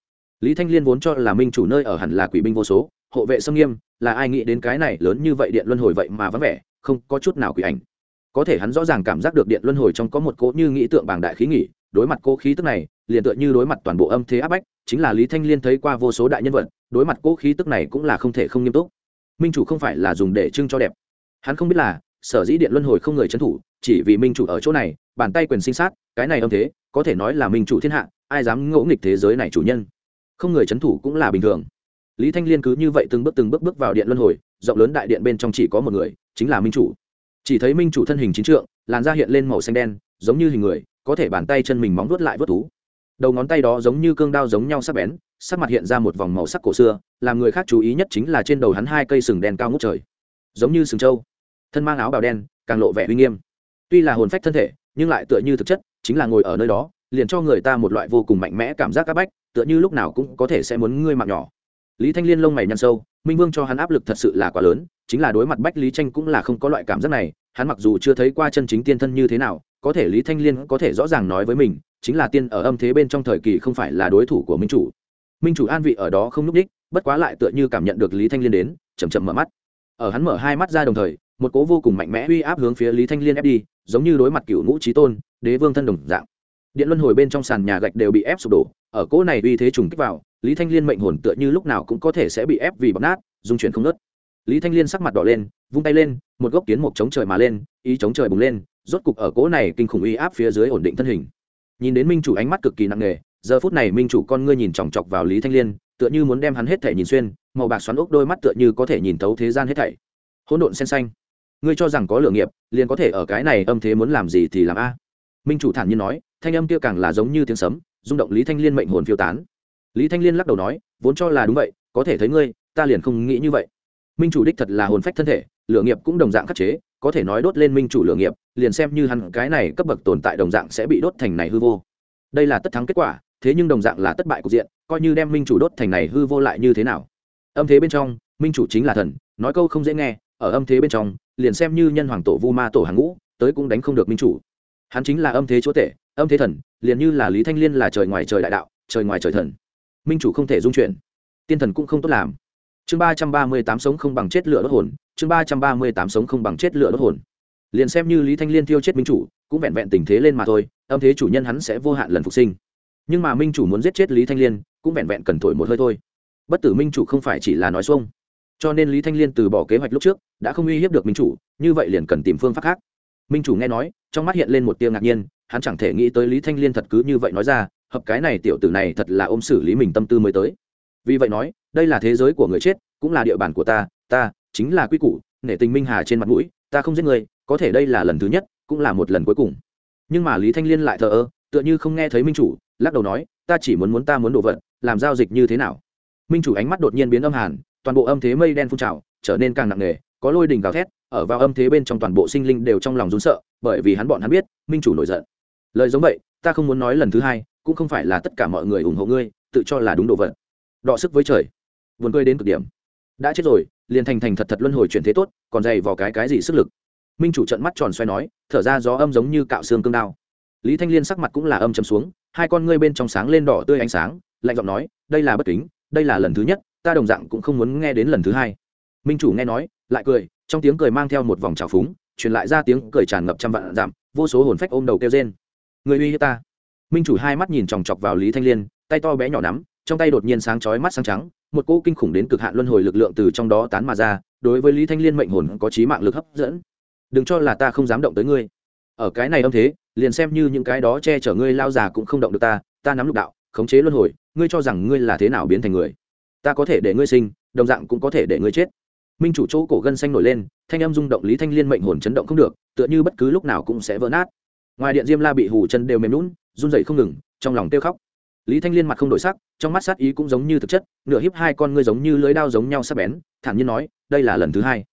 Speaker 1: Lý thanh liên vốn cho là minh chủ nơi ở hẳn là quỷ binh vô số, hộ vệ sâm nghiêm, là ai nghĩ đến cái này lớn như vậy điện luân hồi vậy mà vắng vẻ, không có chút nào quỷ ảnh. Có thể hắn rõ ràng cảm giác được điện luân hồi trong có một cỗ như nghĩ tượng bảng đại khí nghỉ, đối mặt cô khí tức này, liền tựa như đối mặt toàn bộ âm thế áp bách, chính là lý thanh liên thấy qua vô số đại nhân vật, đối mặt cỗ khí tức này cũng là không thể không nghiêm túc minh chủ không phải là dùng để trưng cho đẹp. Hắn không biết là, sở dĩ điện luân hồi không người trấn thủ, chỉ vì minh chủ ở chỗ này, bàn tay quyền sinh sát, cái này âm thế, có thể nói là minh chủ thiên hạ, ai dám ngỗ nghịch thế giới này chủ nhân. Không người trấn thủ cũng là bình thường. Lý thanh liên cứ như vậy từng bước từng bước bước vào điện luân hồi, rộng lớn đại điện bên trong chỉ có một người, chính là minh chủ. Chỉ thấy minh chủ thân hình chính trượng, làn da hiện lên màu xanh đen, giống như hình người, có thể bàn tay chân mình móng vuốt lại vớt thú đầu ngón tay đó giống như cương đao giống nhau sắc bén, sắc mặt hiện ra một vòng màu sắc cổ xưa, làm người khác chú ý nhất chính là trên đầu hắn hai cây sừng đen cao ngút trời. Giống như sừng trâu. Thân mang áo bào đen, càng lộ vẻ uy nghiêm. Tuy là hồn phách thân thể, nhưng lại tựa như thực chất, chính là ngồi ở nơi đó, liền cho người ta một loại vô cùng mạnh mẽ cảm giác áp bách, tựa như lúc nào cũng có thể sẽ muốn ngươi mạng nhỏ. Lý thanh liên lông mày nhăn sâu, minh vương cho hắn áp lực thật sự là quá lớn, chính là đối mặt bách lý tranh cũng là không có loại cảm giác này, hắn mặc dù chưa thấy qua chân chính tiên thân như thế nào, có thể lý thanh liên có thể rõ ràng nói với mình chính là tiên ở âm thế bên trong thời kỳ không phải là đối thủ của minh chủ. Minh chủ an vị ở đó không n ú c đích, bất quá lại tựa như cảm nhận được lý thanh liên đến chầm chậm mở mắt. Ở hắn mở hai mắt ra đồng thời, một cố vô cùng mạnh mẽ uy áp hướng phía lý thanh liên ép đi, giống như đối mặt cựu ngũ trí tôn, đế vương thân đồng dạng. Điện luân hồi bên trong sàn nhà gạch đều bị ép sụp đổ, ở cỗ này uy thế trùng kích vào, lý thanh liên mệnh hồn tựa như lúc nào cũng có thể sẽ bị ép vì bọc nát dung chuyển không nớt lý thanh liên sắc mặt đỏ lên, vung tay lên, một gốc kiến mục chống trời mà lên, ý chống trời bùng lên, rốt cục ở cỗ này kinh khủng uy áp phía dưới ổn định thân hình nhìn đến minh chủ ánh mắt cực kỳ nặng nề, giờ phút này minh chủ con ngươi nhìn chòng chọc vào lý thanh liên, tựa như muốn đem hắn hết thể nhìn xuyên, màu bạc xoắn ốc đôi mắt tựa như có thể nhìn thấu thế gian hết thảy. Hỗn độn sen xanh. Ngươi cho rằng có lựa nghiệp, liền có thể ở cái này âm thế muốn làm gì thì làm a? Minh chủ thản nhiên nói, thanh âm kia càng là giống như tiếng sấm, rung động lý thanh liên mệnh hồn phiêu tán. Lý thanh liên lắc đầu nói, vốn cho là đúng vậy, có thể thấy ngươi, ta liền không nghĩ như vậy. Minh chủ đích thật là hồn phách thân thể lựa nghiệp cũng đồng dạng khắc chế có thể nói đốt lên minh chủ lựa nghiệp, liền xem như hắn cái này cấp bậc tồn tại đồng dạng sẽ bị đốt thành này hư vô. Đây là tất thắng kết quả, thế nhưng đồng dạng là thất bại cục diện, coi như đem minh chủ đốt thành này hư vô lại như thế nào? Âm thế bên trong, minh chủ chính là thần, nói câu không dễ nghe, ở âm thế bên trong, liền xem như nhân hoàng tổ vu ma tổ hàng ngũ, tới cũng đánh không được minh chủ. Hắn chính là âm thế chúa tể, âm thế thần, liền như là lý thanh liên là trời ngoài trời đại đạo, trời ngoài trời thần. Minh chủ không thể dung chuyển. Tiên thần cũng không tốt làm chương ba trăm ba mươi tám sống không bằng chết lửa đốt hồn, chương ba trăm ba mươi tám sống không bằng chết lửa đốt hồn. Liền xem như lý thanh liên tiêu chết minh chủ, cũng vẹn vẹn tình thế lên mà thôi, âm thế chủ nhân hắn sẽ vô hạn lần phục sinh. Nhưng mà minh chủ muốn giết chết lý thanh liên, cũng vẹn vẹn cần thổi một hơi thôi. Bất tử minh chủ không phải chỉ là nói xuông. Cho nên lý thanh liên từ bỏ kế hoạch lúc trước, đã không uy hiếp được minh chủ, như vậy liền cần tìm phương pháp khác. Minh chủ nghe nói, trong mắt hiện lên một tia ngạc nhiên, hắn chẳng thể nghĩ tới lý thanh liên thật cứ như vậy nói ra, hợp cái này tiểu tử này thật là ôm xử lý mình tâm tư mới tới. Vì vậy nói đây là thế giới của người chết, cũng là địa bàn của ta ta chính là quy củ, nể tình minh hà trên mặt mũi, ta không giết người, có thể đây là lần thứ nhất, cũng là một lần cuối cùng. Nhưng mà lý thanh liên lại thờ ơ, tựa như không nghe thấy minh chủ, lắc đầu nói, ta chỉ muốn muốn ta muốn đổ vật, làm giao dịch như thế nào? Minh chủ ánh mắt đột nhiên biến âm hàn, toàn bộ âm thế mây đen phun trào, trở nên càng nặng nề, có lôi đình gào thét, ở vào âm thế bên trong toàn bộ sinh linh đều trong lòng rún sợ, bởi vì hắn bọn hắn biết, minh chủ nổi giận. Lời giống vậy, ta không muốn nói lần thứ hai, cũng không phải là tất cả mọi người ủng hộ ngươi, tự cho là đúng đồ vật. Đọ sức với trời vườn cười đến cực điểm. Đã chết rồi, liền thành thành thật thật luân hồi chuyển thế tốt, còn dày vào cái cái gì sức lực? Minh chủ trận mắt tròn xoay nói, thở ra gió âm giống như cạo xương cương đao. Lý thanh liên sắc mặt cũng là âm chấm xuống, hai con ngươi bên trong sáng lên đỏ tươi ánh sáng, lạnh giọng nói, đây là bất kính, đây là lần thứ nhất, ta đồng dạng cũng không muốn nghe đến lần thứ hai. Minh chủ nghe nói, lại cười, trong tiếng cười mang theo một vòng trào phúng, truyền lại ra tiếng cười tràn ngập trăm vạn giảm, vô số hồn phách ôm đầu kêu trên người uy hiếp ta. Minh chủ hai mắt nhìn chòng chọc vào lý thanh liên, tay to bé nhỏ nắm, trong tay đột nhiên sáng chói mắt sáng trắng một cỗ kinh khủng đến cực hạn luân hồi lực lượng từ trong đó tán mà ra, đối với lý thanh liên mệnh hồn có trí mạng lực hấp dẫn. Đừng cho là ta không dám động tới ngươi. Ở cái này âm thế, liền xem như những cái đó che chở ngươi lao già cũng không động được ta ta nắm lục đạo, khống chế luân hồi, ngươi cho rằng ngươi là thế nào biến thành người? Ta có thể để ngươi sinh, đồng dạng cũng có thể để ngươi chết. Minh chủ chỗ cổ gân xanh nổi lên, thanh âm rung động lý thanh liên mệnh hồn chấn động không được, tựa như bất cứ lúc nào cũng sẽ vỡ nát. Ngoài điện diêm la bị hù chân đều mềm lún run dậy không ngừng, trong lòng tiêu khóc lý thanh liên mặt không đổi sắc, trong mắt sát ý cũng giống như thực chất, nửa hiếp hai con ngươi giống như lưới đao giống nhau sắp bén, thản nhiên nói, đây là lần thứ hai.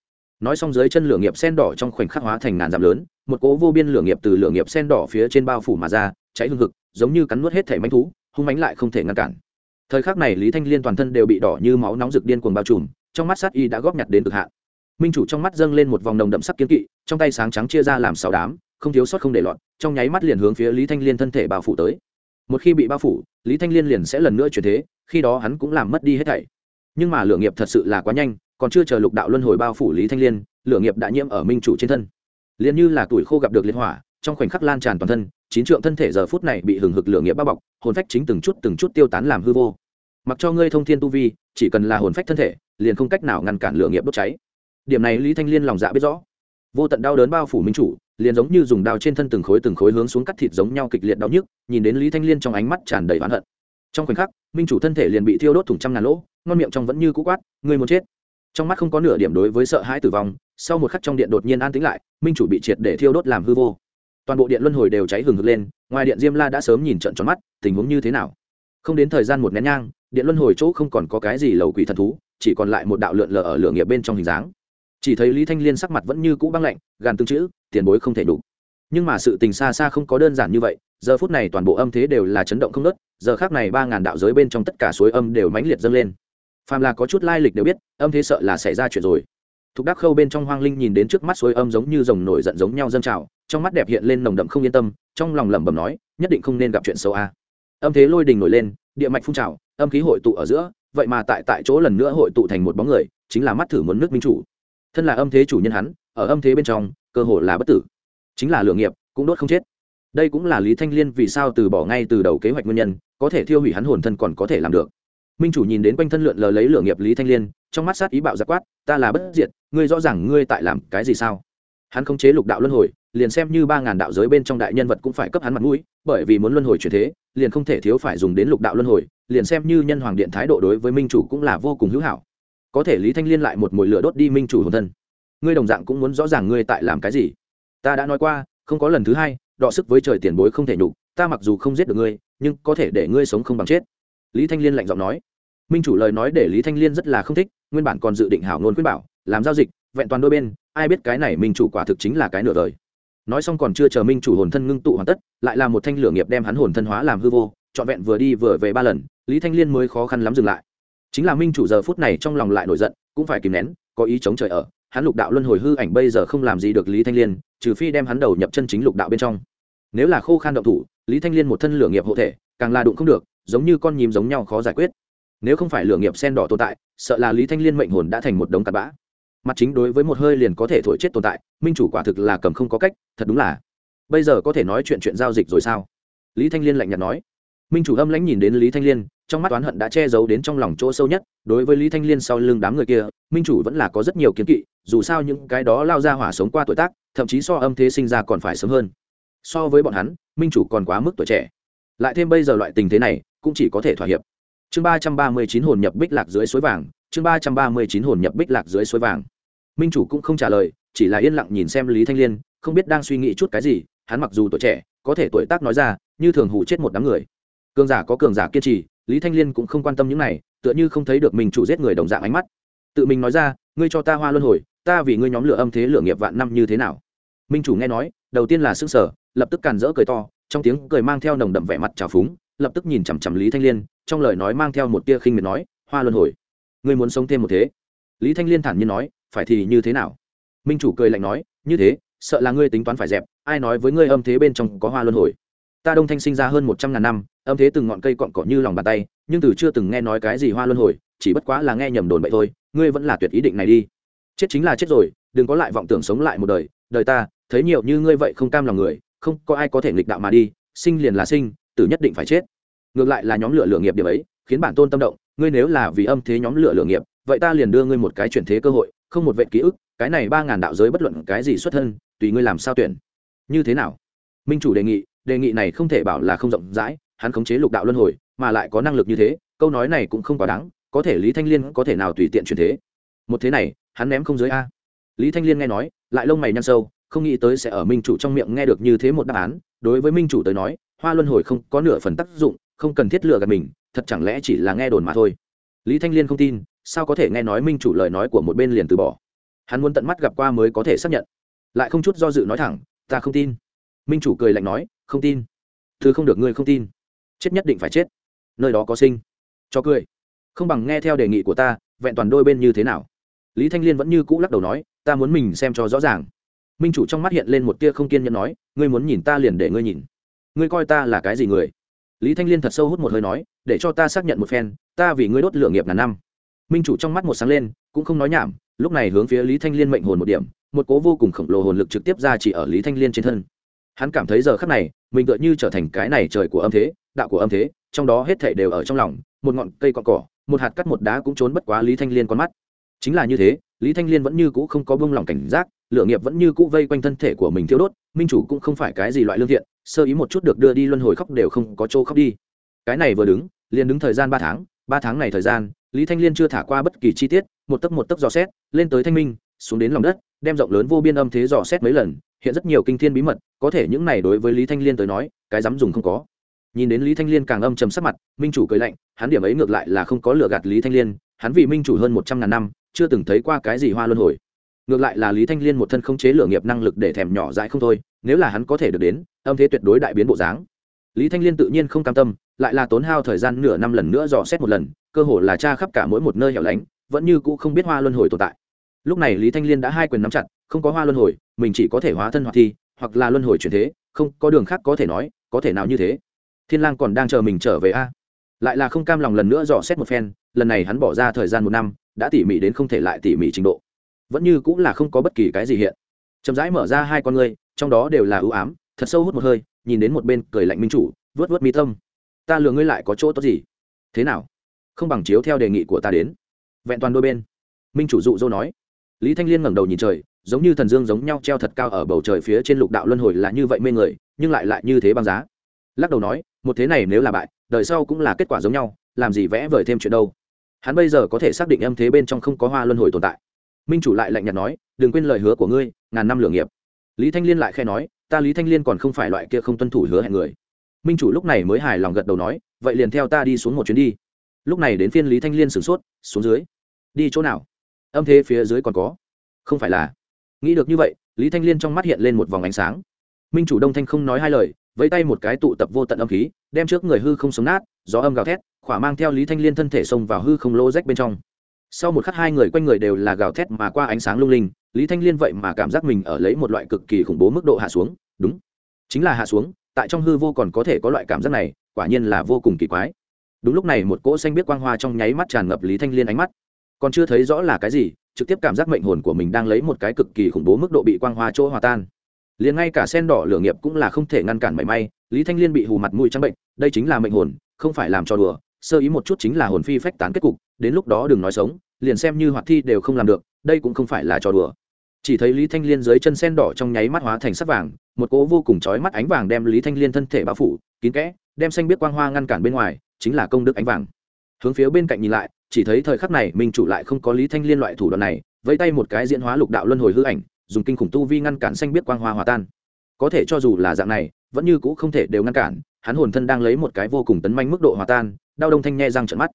Speaker 1: Nói xong dưới chân lửa nghiệp sen đỏ trong khoảnh khắc hóa thành ngàn dặm lớn, một cỗ vô biên lửa nghiệp từ lửa nghiệp sen đỏ phía trên bao phủ mà ra, cháy hương hực, giống như cắn nuốt hết thể manh thú, hung mánh lại không thể ngăn cản. Thời khắc này lý thanh liên toàn thân đều bị đỏ như máu nóng rực điên cuồng bao trùm, trong mắt sát y đã góp nhặt đến cực hạn. Minh chủ trong mắt dâng lên một vòng nồng đậm sắc kiến kỵ, trong tay sáng trắng chia ra làm sáu đám, không thiếu sót không để lọt, trong nháy mắt liền hướng phía lý thanh liên thân thể bao phủ tới một khi bị bao phủ, lý thanh liên liền sẽ lần nữa chuyển thế, khi đó hắn cũng làm mất đi hết thảy. Nhưng mà lửa nghiệp thật sự là quá nhanh, còn chưa chờ lục đạo luân hồi bao phủ lý thanh liên, lửa nghiệp đã nhiễm ở minh chủ trên thân. Liền như là tuổi khô gặp được liên hỏa, trong khoảnh khắc lan tràn toàn thân, chín trượng thân thể giờ phút này bị hừng hực lửa nghiệp bao bọc, hồn phách chính từng chút từng chút tiêu tán làm hư vô. Mặc cho ngươi thông thiên tu vi, chỉ cần là hồn phách thân thể, liền không cách nào ngăn cản lửa nghiệp đốt cháy. Điểm này lý thanh liên lòng dạ biết rõ. Vô tận đau đớn bao phủ minh chủ liền giống như dùng đao trên thân từng khối từng khối hướng xuống cắt thịt giống nhau kịch liệt đau nhức, nhìn đến lý thanh liên trong ánh mắt tràn đầy oán hận. Trong khoảnh khắc, minh chủ thân thể liền bị thiêu đốt thủng trăm ngàn lỗ, ngon miệng trong vẫn như cũ quát người muốn chết. Trong mắt không có nửa điểm đối với sợ hãi tử vong, sau một khắc trong điện đột nhiên an tĩnh lại, minh chủ bị triệt để thiêu đốt làm hư vô. Toàn bộ điện luân hồi đều cháy hừng hực lên, ngoài điện diêm la đã sớm nhìn trận tròn mắt, tình huống như thế nào? Không đến thời gian một nén nhang, điện luân hồi chỗ không còn có cái gì lầu quỷ thần thú, chỉ còn lại một đạo lượn lờ ở lửa nghiệp bên trong hình dáng chỉ thấy lý thanh liên sắc mặt vẫn như cũ băng lạnh, gàn tương chữ, tiền bối không thể đủ. Nhưng mà sự tình xa xa không có đơn giản như vậy, giờ phút này toàn bộ âm thế đều là chấn động không nớt giờ khác này ba ngàn đạo giới bên trong tất cả suối âm đều mãnh liệt dâng lên. Phàm là có chút lai lịch đều biết, âm thế sợ là xảy ra chuyện rồi. Thục đắc khâu bên trong hoang linh nhìn đến trước mắt suối âm giống như rồng nổi giận giống nhau dâng trào, trong mắt đẹp hiện lên nồng đậm không yên tâm, trong lòng lẩm bẩm nói, nhất định không nên gặp chuyện xấu a. Âm thế lôi đình nổi lên, địa mạch phun trào, âm khí hội tụ ở giữa, vậy mà tại tại chỗ lần nữa hội tụ thành một bóng người, chính là mắt thử muốn nước minh chủ thân là âm thế chủ nhân hắn, ở âm thế bên trong, cơ hội là bất tử. Chính là lựa nghiệp, cũng đốt không chết. Đây cũng là lý thanh liên vì sao từ bỏ ngay từ đầu kế hoạch nguyên nhân, có thể thiêu hủy hắn hồn thân còn có thể làm được. Minh chủ nhìn đến quanh thân lượn lờ lấy lửa nghiệp lý thanh liên, trong mắt sát ý bạo giặc quát, ta là bất diệt, ngươi rõ ràng ngươi tại làm cái gì sao? Hắn không chế lục đạo luân hồi, liền xem như ba ngàn đạo giới bên trong đại nhân vật cũng phải cấp hắn mặt mũi, bởi vì muốn luân hồi chuyển thế, liền không thể thiếu phải dùng đến lục đạo luân hồi, liền xem như nhân hoàng điện thái độ đối với minh chủ cũng là vô cùng hữu hảo có thể lý thanh liên lại một mồi lửa đốt đi minh chủ hồn thân. Ngươi đồng dạng cũng muốn rõ ràng ngươi tại làm cái gì. Ta đã nói qua, không có lần thứ hai, đọ sức với trời tiền bối không thể nhục, ta mặc dù không giết được ngươi, nhưng có thể để ngươi sống không bằng chết. Lý thanh liên lạnh giọng nói. Minh chủ lời nói để lý thanh liên rất là không thích, nguyên bản còn dự định hảo ngôn quyết bảo, làm giao dịch, vẹn toàn đôi bên, ai biết cái này minh chủ quả thực chính là cái nửa đời. Nói xong còn chưa chờ minh chủ hồn thân ngưng tụ hoàn tất, lại là một thanh lửa nghiệp đem hắn hồn thân hóa làm hư vô, trọn vẹn vừa đi vừa về ba lần, lý thanh liên mới khó khăn lắm dừng lại chính là minh chủ giờ phút này trong lòng lại nổi giận, cũng phải kìm nén, có ý chống trời ở. Hắn lục đạo luân hồi hư ảnh bây giờ không làm gì được lý thanh liên, trừ phi đem hắn đầu nhập chân chính lục đạo bên trong. Nếu là khô khan động thủ, lý thanh liên một thân lửa nghiệp hộ thể, càng là đụng không được, giống như con nhím giống nhau khó giải quyết. Nếu không phải lửa nghiệp sen đỏ tồn tại, sợ là lý thanh liên mệnh hồn đã thành một đống tạt bã. Mặt chính đối với một hơi liền có thể thổi chết tồn tại, minh chủ quả thực là cầm không có cách, thật đúng là. Bây giờ có thể nói chuyện chuyện giao dịch rồi sao? Lý thanh liên lạnh nhạt nói. Minh chủ âm lãnh nhìn đến lý thanh liên trong mắt oán hận đã che giấu đến trong lòng chỗ sâu nhất, đối với lý thanh liên sau lưng đám người kia, minh chủ vẫn là có rất nhiều kiến kỵ, dù sao những cái đó lao ra hỏa sống qua tuổi tác, thậm chí so âm thế sinh ra còn phải sớm hơn. So với bọn hắn, minh chủ còn quá mức tuổi trẻ. Lại thêm bây giờ loại tình thế này, cũng chỉ có thể thỏa hiệp. Chương ba trăm ba mươi chín hồn nhập bích lạc dưới suối vàng, chương ba trăm ba mươi chín hồn nhập bích lạc dưới suối vàng. Minh chủ cũng không trả lời, chỉ là yên lặng nhìn xem lý thanh liên, không biết đang suy nghĩ chút cái gì, hắn mặc dù tuổi trẻ, có thể tuổi tác nói ra, như thường hụ chết một đám người. Cường giả có cường giả kiên trì lý thanh liên cũng không quan tâm những này, tựa như không thấy được mình chủ giết người đồng dạng ánh mắt. Tự mình nói ra, ngươi cho ta hoa luân hồi, ta vì ngươi nhóm lửa âm thế lửa nghiệp vạn năm như thế nào? Minh chủ nghe nói, đầu tiên là s ư n g sở lập tức càn rỡ cười to, trong tiếng cười mang theo nồng đậm vẻ mặt trào phúng, lập tức nhìn chằm chằm lý thanh liên, trong lời nói mang theo một tia khinh miệt nói, hoa luân hồi, ngươi muốn sống thêm một thế? Lý thanh liên thản nhiên nói, phải thì như thế nào? Minh chủ cười lạnh nói, như thế, sợ là ngươi tính toán phải dẹp, ai nói với ngươi âm thế bên trong có hoa luân hồi? Ta đông thanh sinh ra hơn một trăm ngàn năm âm thế từng ngọn cây cọn cỏ như lòng bàn tay, nhưng từ chưa từng nghe nói cái gì hoa luân hồi, chỉ bất quá là nghe nhầm đồn vậy thôi, ngươi vẫn là tuyệt ý định này đi. Chết chính là chết rồi, đừng có lại vọng tưởng sống lại một đời đời ta, thấy nhiều như ngươi vậy không cam lòng người, không có ai có thể nghịch đạo mà đi, sinh liền là sinh, tử nhất định phải chết. Ngược lại là nhóm lửa lửa nghiệp điểm ấy, khiến bản tôn tâm động, ngươi nếu là vì âm thế nhóm lửa lửa nghiệp, vậy ta liền đưa ngươi một cái chuyển thế cơ hội, không một vệ ký ức, cái này ba ngàn đạo giới bất luận cái gì xuất thân, tùy ngươi làm sao tuyển. Như thế nào? Minh chủ đề nghị đề nghị này không thể bảo là không rộng rãi hắn khống chế lục đạo luân hồi, mà lại có năng lực như thế, câu nói này cũng không quá đáng, có thể lý thanh liên có thể nào tùy tiện chuyển thế? Một thế này, hắn ném không giới a. Lý thanh liên nghe nói, lại lông mày nhăn sâu, không nghĩ tới sẽ ở minh chủ trong miệng nghe được như thế một đáp án. Đối với minh chủ tới nói, hoa luân hồi không có nửa phần tác dụng, không cần thiết lựa gạt mình, thật chẳng lẽ chỉ là nghe đồn mà thôi? Lý thanh liên không tin, sao có thể nghe nói minh chủ lời nói của một bên liền từ bỏ? Hắn muốn tận mắt gặp qua mới có thể xác nhận. Lại không chút do dự nói thẳng, ta không tin. Minh chủ cười lạnh nói, không tin. Thứ không được ngươi không tin chết nhất định phải chết. Nơi đó có sinh. Cho cười. Không bằng nghe theo đề nghị của ta, vẹn toàn đôi bên như thế nào? Lý thanh liên vẫn như cũ lắc đầu nói, ta muốn mình xem cho rõ ràng. Minh chủ trong mắt hiện lên một tia không kiên nhẫn nói, ngươi muốn nhìn ta liền để ngươi nhìn. Ngươi coi ta là cái gì người? Lý thanh liên thật sâu hút một hơi nói, để cho ta xác nhận một phen, ta vì ngươi đốt lửa nghiệp ngàn năm. Minh chủ trong mắt một sáng lên, cũng không nói nhảm, lúc này hướng phía lý thanh liên mệnh hồn một điểm, một cố vô cùng khổng lồ hồn lực trực tiếp ra chỉ ở lý thanh liên trên thân. Hắn cảm thấy giờ khắc này, mình tựa như trở thành cái này trời của âm thế đạo của âm thế, trong đó hết thể đều ở trong lòng, một ngọn cây con cỏ, một hạt cắt một đá cũng trốn bất quá lý thanh liên con mắt. Chính là như thế, lý thanh liên vẫn như cũ không có bông lòng cảnh giác lựa nghiệp vẫn như cũ vây quanh thân thể của mình thiêu đốt, minh chủ cũng không phải cái gì loại lương thiện, sơ ý một chút được đưa đi luân hồi khóc đều không có chỗ khóc đi. Cái này vừa đứng, liền đứng thời gian ba tháng ba tháng này thời gian, lý thanh liên chưa thả qua bất kỳ chi tiết, một tấc một tấc dò xét, lên tới thanh minh, xuống đến lòng đất, đem rộng lớn vô biên âm thế dò xét mấy lần, hiện rất nhiều kinh thiên bí mật, có thể những này đối với lý thanh liên tới nói, cái dám dùng không có nhìn đến lý thanh liên càng âm trầm sắc mặt, minh chủ cười lạnh, hắn điểm ấy ngược lại là không có lựa gạt lý thanh liên, hắn vì minh chủ hơn một trăm ngàn năm, chưa từng thấy qua cái gì hoa luân hồi. Ngược lại là lý thanh liên một thân không chế lửa nghiệp năng lực để thèm nhỏ dại không thôi, nếu là hắn có thể được đến, âm thế tuyệt đối đại biến bộ dáng. Lý thanh liên tự nhiên không cam tâm, lại là tốn hao thời gian nửa năm lần nữa dò xét một lần, cơ hồ là tra khắp cả mỗi một nơi hẻo lánh, vẫn như cũ không biết hoa luân hồi tồn tại. Lúc này lý thanh liên đã hai quyền nắm chặt, không có hoa luân hồi, mình chỉ có thể hóa thân hoặc thi, hoặc là luân hồi chuyển thế, không, có đường khác có thể nói, có thể nào như thế thiên lang còn đang chờ mình trở về a. Lại là không cam lòng lần nữa dò xét một phen, lần này hắn bỏ ra thời gian một năm, đã tỉ mỉ đến không thể lại tỉ mỉ trình độ. Vẫn như cũng là không có bất kỳ cái gì hiện. Chậm rãi mở ra hai con ngươi, trong đó đều là ưu ám, thật sâu hút một hơi, nhìn đến một bên cười lạnh minh chủ vớt vớt mi tâm. Ta lừa ngươi lại có chỗ tốt gì? Thế nào? Không bằng chiếu theo đề nghị của ta đến. Vẹn toàn đôi bên. Minh chủ dụ dỗ nói. Lý thanh liên ngẩng đầu nhìn trời, giống như thần dương giống nhau treo thật cao ở bầu trời phía trên lục đạo luân hồi là như vậy mê người, nhưng lại lại như thế băng giá lắc đầu nói, một thế này nếu là bại, đời sau cũng là kết quả giống nhau, làm gì vẽ vời thêm chuyện đâu. Hắn bây giờ có thể xác định âm thế bên trong không có hoa luân hồi tồn tại. Minh chủ lại lạnh nhạt nói, đừng quên lời hứa của ngươi, ngàn năm lửa nghiệp. Lý thanh liên lại khe nói, ta lý thanh liên còn không phải loại kia không tuân thủ hứa hẹn người. Minh chủ lúc này mới hài lòng gật đầu nói, vậy liền theo ta đi xuống một chuyến đi. Lúc này đến phiên lý thanh liên sửng sốt, xuống dưới. Đi chỗ nào? Âm thế phía dưới còn có. Không phải là. Nghĩ được như vậy, lý thanh liên trong mắt hiện lên một vòng ánh sáng. Minh chủ đông thanh không nói hai lời vẫy tay một cái tụ tập vô tận âm khí, đem trước người hư không sống nát, gió âm gào thét, khỏa mang theo lý thanh liên thân thể xông vào hư không lô rách bên trong. Sau một khắc hai người quanh người đều là gào thét mà qua ánh sáng lung linh, lý thanh liên vậy mà cảm giác mình ở lấy một loại cực kỳ khủng bố mức độ hạ xuống, đúng, chính là hạ xuống, tại trong hư vô còn có thể có loại cảm giác này, quả nhiên là vô cùng kỳ quái. Đúng lúc này một cỗ xanh biết quang hoa trong nháy mắt tràn ngập lý thanh liên ánh mắt. Còn chưa thấy rõ là cái gì, trực tiếp cảm giác mệnh hồn của mình đang lấy một cái cực kỳ khủng bố mức độ bị quang hoa chỗ hòa tan liền ngay cả sen đỏ lửa nghiệp cũng là không thể ngăn cản mảy may, lý thanh liên bị hù mặt mũi trắng bệnh, đây chính là mệnh hồn, không phải làm cho đùa, sơ ý một chút chính là hồn phi phách tán kết cục, đến lúc đó đừng nói sống, liền xem như hoạt thi đều không làm được, đây cũng không phải là trò đùa. Chỉ thấy lý thanh liên dưới chân sen đỏ trong nháy mắt hóa thành sắc vàng, một cỗ vô cùng chói mắt ánh vàng đem lý thanh liên thân thể bao phủ, kín kẽ, đem xanh biết quang hoa ngăn cản bên ngoài, chính là công đức ánh vàng. Hướng phía bên cạnh nhìn lại, chỉ thấy thời khắc này minh chủ lại không có lý thanh liên loại thủ đoạn này, vẫy tay một cái diễn hóa lục đạo luân hồi hư ảnh dùng kinh khủng tu vi ngăn cản xanh biết quang hoa hòa tan. Có thể cho dù là dạng này, vẫn như cũ không thể đều ngăn cản, hắn hồn thân đang lấy một cái vô cùng tấn manh mức độ hòa tan, đau đông thanh nhẹ răng trận mắt.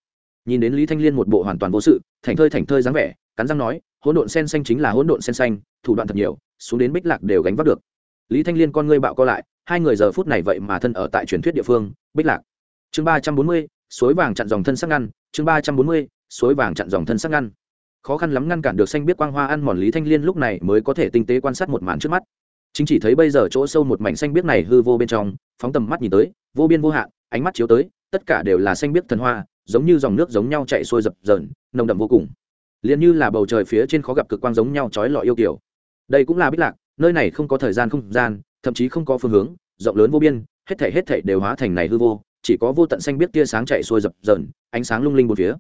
Speaker 1: Nhìn đến lý thanh liên một bộ hoàn toàn vô sự, thảnh thơi thảnh thơi dáng vẻ, cắn răng nói, hỗn độn sen xanh chính là hỗn độn sen xanh, thủ đoạn thật nhiều, xuống đến bích lạc đều gánh vác được. Lý thanh liên con ngươi bạo co lại, hai người giờ phút này vậy mà thân ở tại truyền thuyết địa phương, bích lạc. Chương ba trăm bốn mươi, suối vàng chặn dòng thân sắc ngăn, chương ba trăm bốn mươi, suối vàng chặn dòng thân sắc ngăn khó khăn lắm ngăn cản được xanh biết quang hoa ăn mòn lý thanh liên lúc này mới có thể tinh tế quan sát một màn trước mắt. Chính chỉ thấy bây giờ chỗ sâu một mảnh xanh biết này hư vô bên trong, phóng tầm mắt nhìn tới, vô biên vô hạn, ánh mắt chiếu tới, tất cả đều là xanh biết thần hoa, giống như dòng nước giống nhau chạy xuôi dập dờn, nồng đậm vô cùng. Liền như là bầu trời phía trên khó gặp cực quang giống nhau trói lọi yêu kiểu đây cũng là bích lạc, nơi này không có thời gian không gian, thậm chí không có phương hướng, rộng lớn vô biên, hết thể hết thể đều hóa thành này hư vô, chỉ có vô tận xanh biết tia sáng chạy xuôi dập dờn, ánh sáng lung linh một phía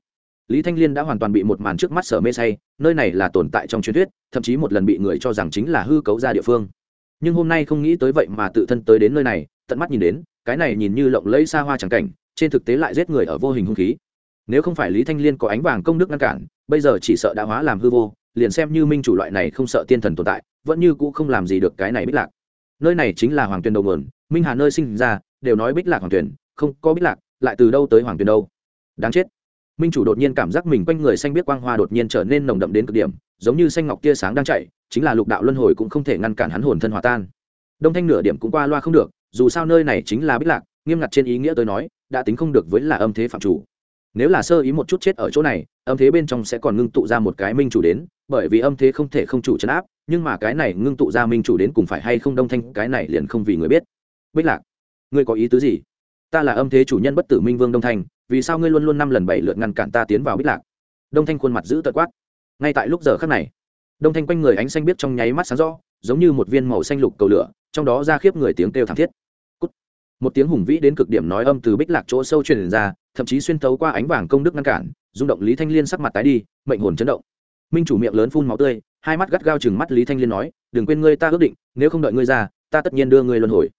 Speaker 1: lý thanh liên đã hoàn toàn bị một màn trước mắt sở mê say, nơi này là tồn tại trong truyền thuyết, thậm chí một lần bị người cho rằng chính là hư cấu ra địa phương. Nhưng hôm nay không nghĩ tới vậy mà tự thân tới đến nơi này, tận mắt nhìn đến, cái này nhìn như lộng lẫy xa hoa trắng cảnh, trên thực tế lại giết người ở vô hình hung khí. Nếu không phải lý thanh liên có ánh vàng công đức ngăn cản, bây giờ chỉ sợ đã hóa làm hư vô, liền xem như minh chủ loại này không sợ tiên thần tồn tại, vẫn như cũ không làm gì được cái này bích lạc. Nơi này chính là hoàng tuyền đầu nguồn, minh hà nơi sinh ra, đều nói bích lạc hoàng tuyền, không có bích lạc, lại từ đâu tới hoàng tuyền đâu? Đáng chết minh chủ đột nhiên cảm giác mình quanh người xanh biết quang hoa đột nhiên trở nên nồng đậm đến cực điểm, giống như xanh ngọc tia sáng đang chạy, chính là lục đạo luân hồi cũng không thể ngăn cản hắn hồn thân hòa tan. Đông thanh nửa điểm cũng qua loa không được, dù sao nơi này chính là bích lạc, nghiêm ngặt trên ý nghĩa tôi nói, đã tính không được với là âm thế phạm chủ. Nếu là sơ ý một chút chết ở chỗ này, âm thế bên trong sẽ còn ngưng tụ ra một cái minh chủ đến, bởi vì âm thế không thể không chủ chấn áp, nhưng mà cái này ngưng tụ ra minh chủ đến cùng phải hay không đông thanh, cái này liền không vì người biết. Bích lạc, ngươi có ý tứ gì? Ta là âm thế chủ nhân bất tử minh vương đông thanh vì sao ngươi luôn luôn năm lần bảy lượt ngăn cản ta tiến vào bích lạc? Đông thanh khuôn mặt giữ tợt quát. Ngay tại lúc giờ khắc này, đông thanh quanh người ánh xanh biết trong nháy mắt sáng rõ, giống như một viên màu xanh lục cầu lửa, trong đó ra khiếp người tiếng kêu thảm thiết. Một tiếng hùng vĩ đến cực điểm nói âm từ bích lạc chỗ sâu truyền ra, thậm chí xuyên thấu qua ánh vàng công đức ngăn cản, rung động lý thanh liên sắc mặt tái đi, mệnh hồn chấn động. Minh chủ miệng lớn phun máu tươi, hai mắt gắt gao chừng mắt lý thanh liên nói, đừng quên ngươi ta ước định, nếu không đợi ngươi ra, ta tất nhiên đưa ngươi luân hồi.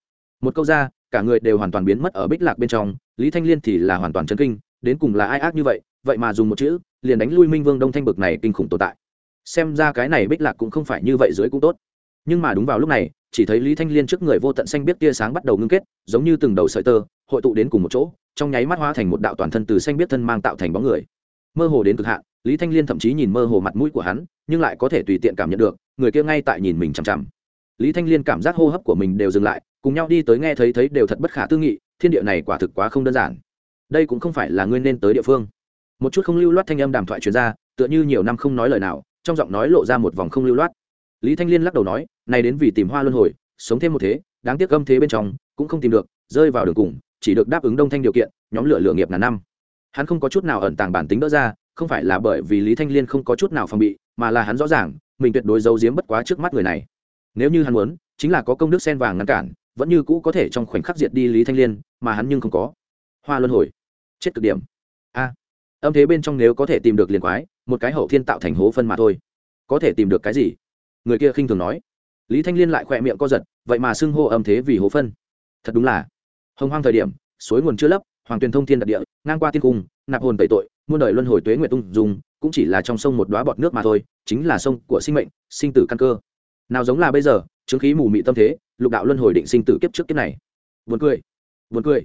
Speaker 1: Một câu ra, cả người đều hoàn toàn biến mất ở bích lạc bên trong lý thanh liên thì là hoàn toàn chấn kinh, đến cùng là ai ác như vậy vậy mà dùng một chữ, liền đánh lui minh vương đông thanh bực này kinh khủng tồn tại. Xem ra cái này bích lạc cũng không phải như vậy dưới cũng tốt. Nhưng mà đúng vào lúc này, chỉ thấy lý thanh liên trước người vô tận xanh biết tia sáng bắt đầu ngưng kết, giống như từng đầu sợi tơ, hội tụ đến cùng một chỗ, trong nháy mắt hóa thành một đạo toàn thân từ xanh biết thân mang tạo thành bóng người. Mơ hồ đến cực hạn, lý thanh liên thậm chí nhìn mơ hồ mặt mũi của hắn, nhưng lại có thể tùy tiện cảm nhận được, người kia ngay tại nhìn mình chằm chằm. Lý thanh liên cảm giác hô hấp của mình đều dừng lại, cùng nhau đi tới nghe thấy thấy đều thật bất khả tư nghị thiên địa này quả thực quá không đơn giản. Đây cũng không phải là ngươi nên tới địa phương. Một chút không lưu loát thanh âm đàm thoại truyền ra, tựa như nhiều năm không nói lời nào, trong giọng nói lộ ra một vòng không lưu loát. Lý thanh liên lắc đầu nói, này đến vì tìm hoa luân hồi, sống thêm một thế, đáng tiếc âm thế bên trong cũng không tìm được, rơi vào đường cùng, chỉ được đáp ứng đông thanh điều kiện, nhóm lửa lửa nghiệp ngàn năm. Hắn không có chút nào ẩn tàng bản tính đỡ ra, không phải là bởi vì lý thanh liên không có chút nào phòng bị, mà là hắn rõ ràng, mình tuyệt đối giấu giếm bất quá trước mắt người này. Nếu như hắn muốn, chính là có công đức sen vàng ngăn cản vẫn như cũ có thể trong khoảnh khắc diệt đi lý thanh liên, mà hắn nhưng không có. Hoa luân hồi. Chết cực điểm. A. Âm thế bên trong nếu có thể tìm được liền quái, một cái hậu thiên tạo thành hố phân mà thôi. Có thể tìm được cái gì? Người kia khinh thường nói. Lý thanh liên lại khỏe miệng co giật, vậy mà xưng hô âm thế vì hố phân. Thật đúng là. Hồng hoang thời điểm, suối nguồn chưa lấp, hoàng tuyền thông thiên đặc địa, ngang qua tiên cung, nạp hồn tẩy tội, muôn đời luân hồi tuế nguyệt tung dùng cũng chỉ là trong sông một đoá bọt nước mà thôi, chính là sông của sinh mệnh, sinh tử căn cơ. Nào giống là bây giờ, chứng khí mù mị tâm thế lục đạo luân hồi định sinh tử kiếp trước kiếp này. Buồn cười buồn cười.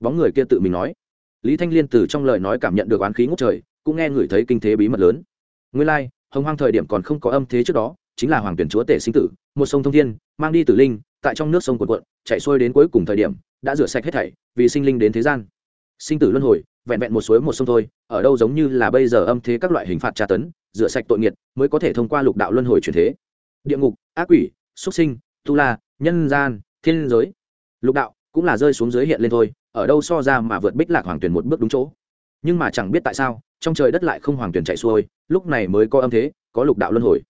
Speaker 1: Bóng người kia tự mình nói. Lý thanh liên từ trong lời nói cảm nhận được oán khí ngốc trời cũng nghe người thấy kinh thế bí mật lớn. Nguyên lai、like, hồng hoang thời điểm còn không có âm thế trước đó chính là hoàng tuyển chúa tể sinh tử một sông thông thiên mang đi tử linh tại trong nước sông quần quận chạy xuôi đến cuối cùng thời điểm đã rửa sạch hết thảy vì sinh linh đến thế gian. Sinh tử luân hồi vẹn vẹn một suối một sông thôi ở đâu giống như là bây giờ âm thế các loại hình phạt tra tấn rửa sạch tội nghiệt mới có thể thông qua lục đạo luân hồi chuyển thế. Địa ngục ác quỷ xuất sinh tu la nhân gian, thiên giới. Lục đạo cũng là rơi xuống dưới hiện lên thôi, ở đâu so ra mà vượt bích lạc hoàng tuyển một bước đúng chỗ. Nhưng mà chẳng biết tại sao, trong trời đất lại không hoàng tuyển chạy xuôi, lúc này mới có âm thế, có lục đạo luân hồi.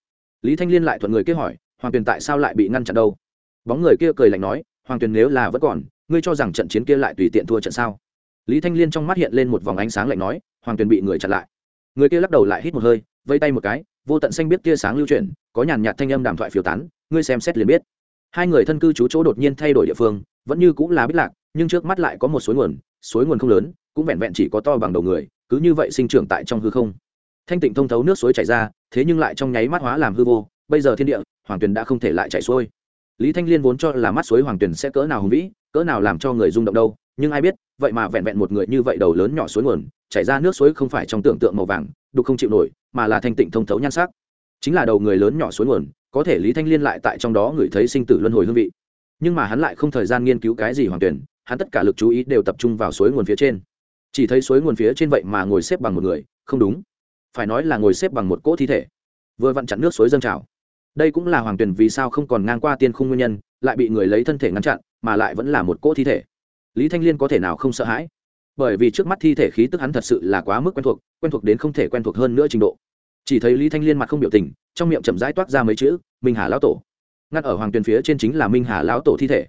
Speaker 1: Lý thanh liên lại thuận người kia hỏi, hoàng tuyển tại sao lại bị ngăn chặn đâu? Bóng người kia cười lạnh nói, hoàng tuyển nếu là vẫn còn, ngươi cho rằng trận chiến kia lại tùy tiện thua trận sao? Lý thanh liên trong mắt hiện lên một vòng ánh sáng lạnh nói, hoàng tuyển bị người chặn lại. Người kia lắc đầu lại hít một hơi vây tay một cái, vô tận xanh biết tia sáng lưu chuyển, có nhàn nhạt thanh âm đàm thoại phiêu tán, ngươi xem xét liền biết hai người thân cư trú chỗ đột nhiên thay đổi địa phương, vẫn như cũng là bích lạc, nhưng trước mắt lại có một suối nguồn suối nguồn không lớn, cũng vẹn vẹn chỉ có to bằng đầu người, cứ như vậy sinh trưởng tại trong hư không. Thanh tịnh thông thấu nước suối chảy ra, thế nhưng lại trong nháy mắt hóa làm hư vô, bây giờ thiên địa, hoàng tuyền đã không thể lại chảy xuôi. Lý thanh liên vốn cho là mắt suối hoàng tuyền sẽ cỡ nào hùng vĩ, cỡ nào làm cho người rung động đâu, nhưng ai biết, vậy mà vẹn vẹn một người như vậy đầu lớn nhỏ suối nguồn, chảy ra nước suối không phải trong tưởng tượng màu vàng, đục không chịu nổi, mà là thanh tịnh thông thấu nhan sắc chính là đầu người lớn nhỏ suối nguồn, có thể lý thanh liên lại tại trong đó ngửi thấy sinh tử luân hồi hương vị. Nhưng mà hắn lại không thời gian nghiên cứu cái gì hoàng tuyển, hắn tất cả lực chú ý đều tập trung vào suối nguồn phía trên. Chỉ thấy suối nguồn phía trên vậy mà ngồi xếp bằng một người, không đúng. Phải nói là ngồi xếp bằng một cỗ thi thể. Vừa vặn chặn nước suối dâng trào. Đây cũng là hoàng tuyển vì sao không còn ngang qua tiên khung nguyên nhân, lại bị người lấy thân thể ngăn chặn, mà lại vẫn là một cỗ thi thể. Lý thanh liên có thể nào không sợ hãi? Bởi vì trước mắt thi thể khí tức hắn thật sự là quá mức quen thuộc quen thuộc đến không thể quen thuộc hơn nữa trình độ chỉ thấy lý thanh liên mặt không biểu tình trong miệng chậm rãi toát ra mấy chữ minh hà lão tổ ngắt ở hoàng tuyền phía trên chính là minh hà lão tổ thi thể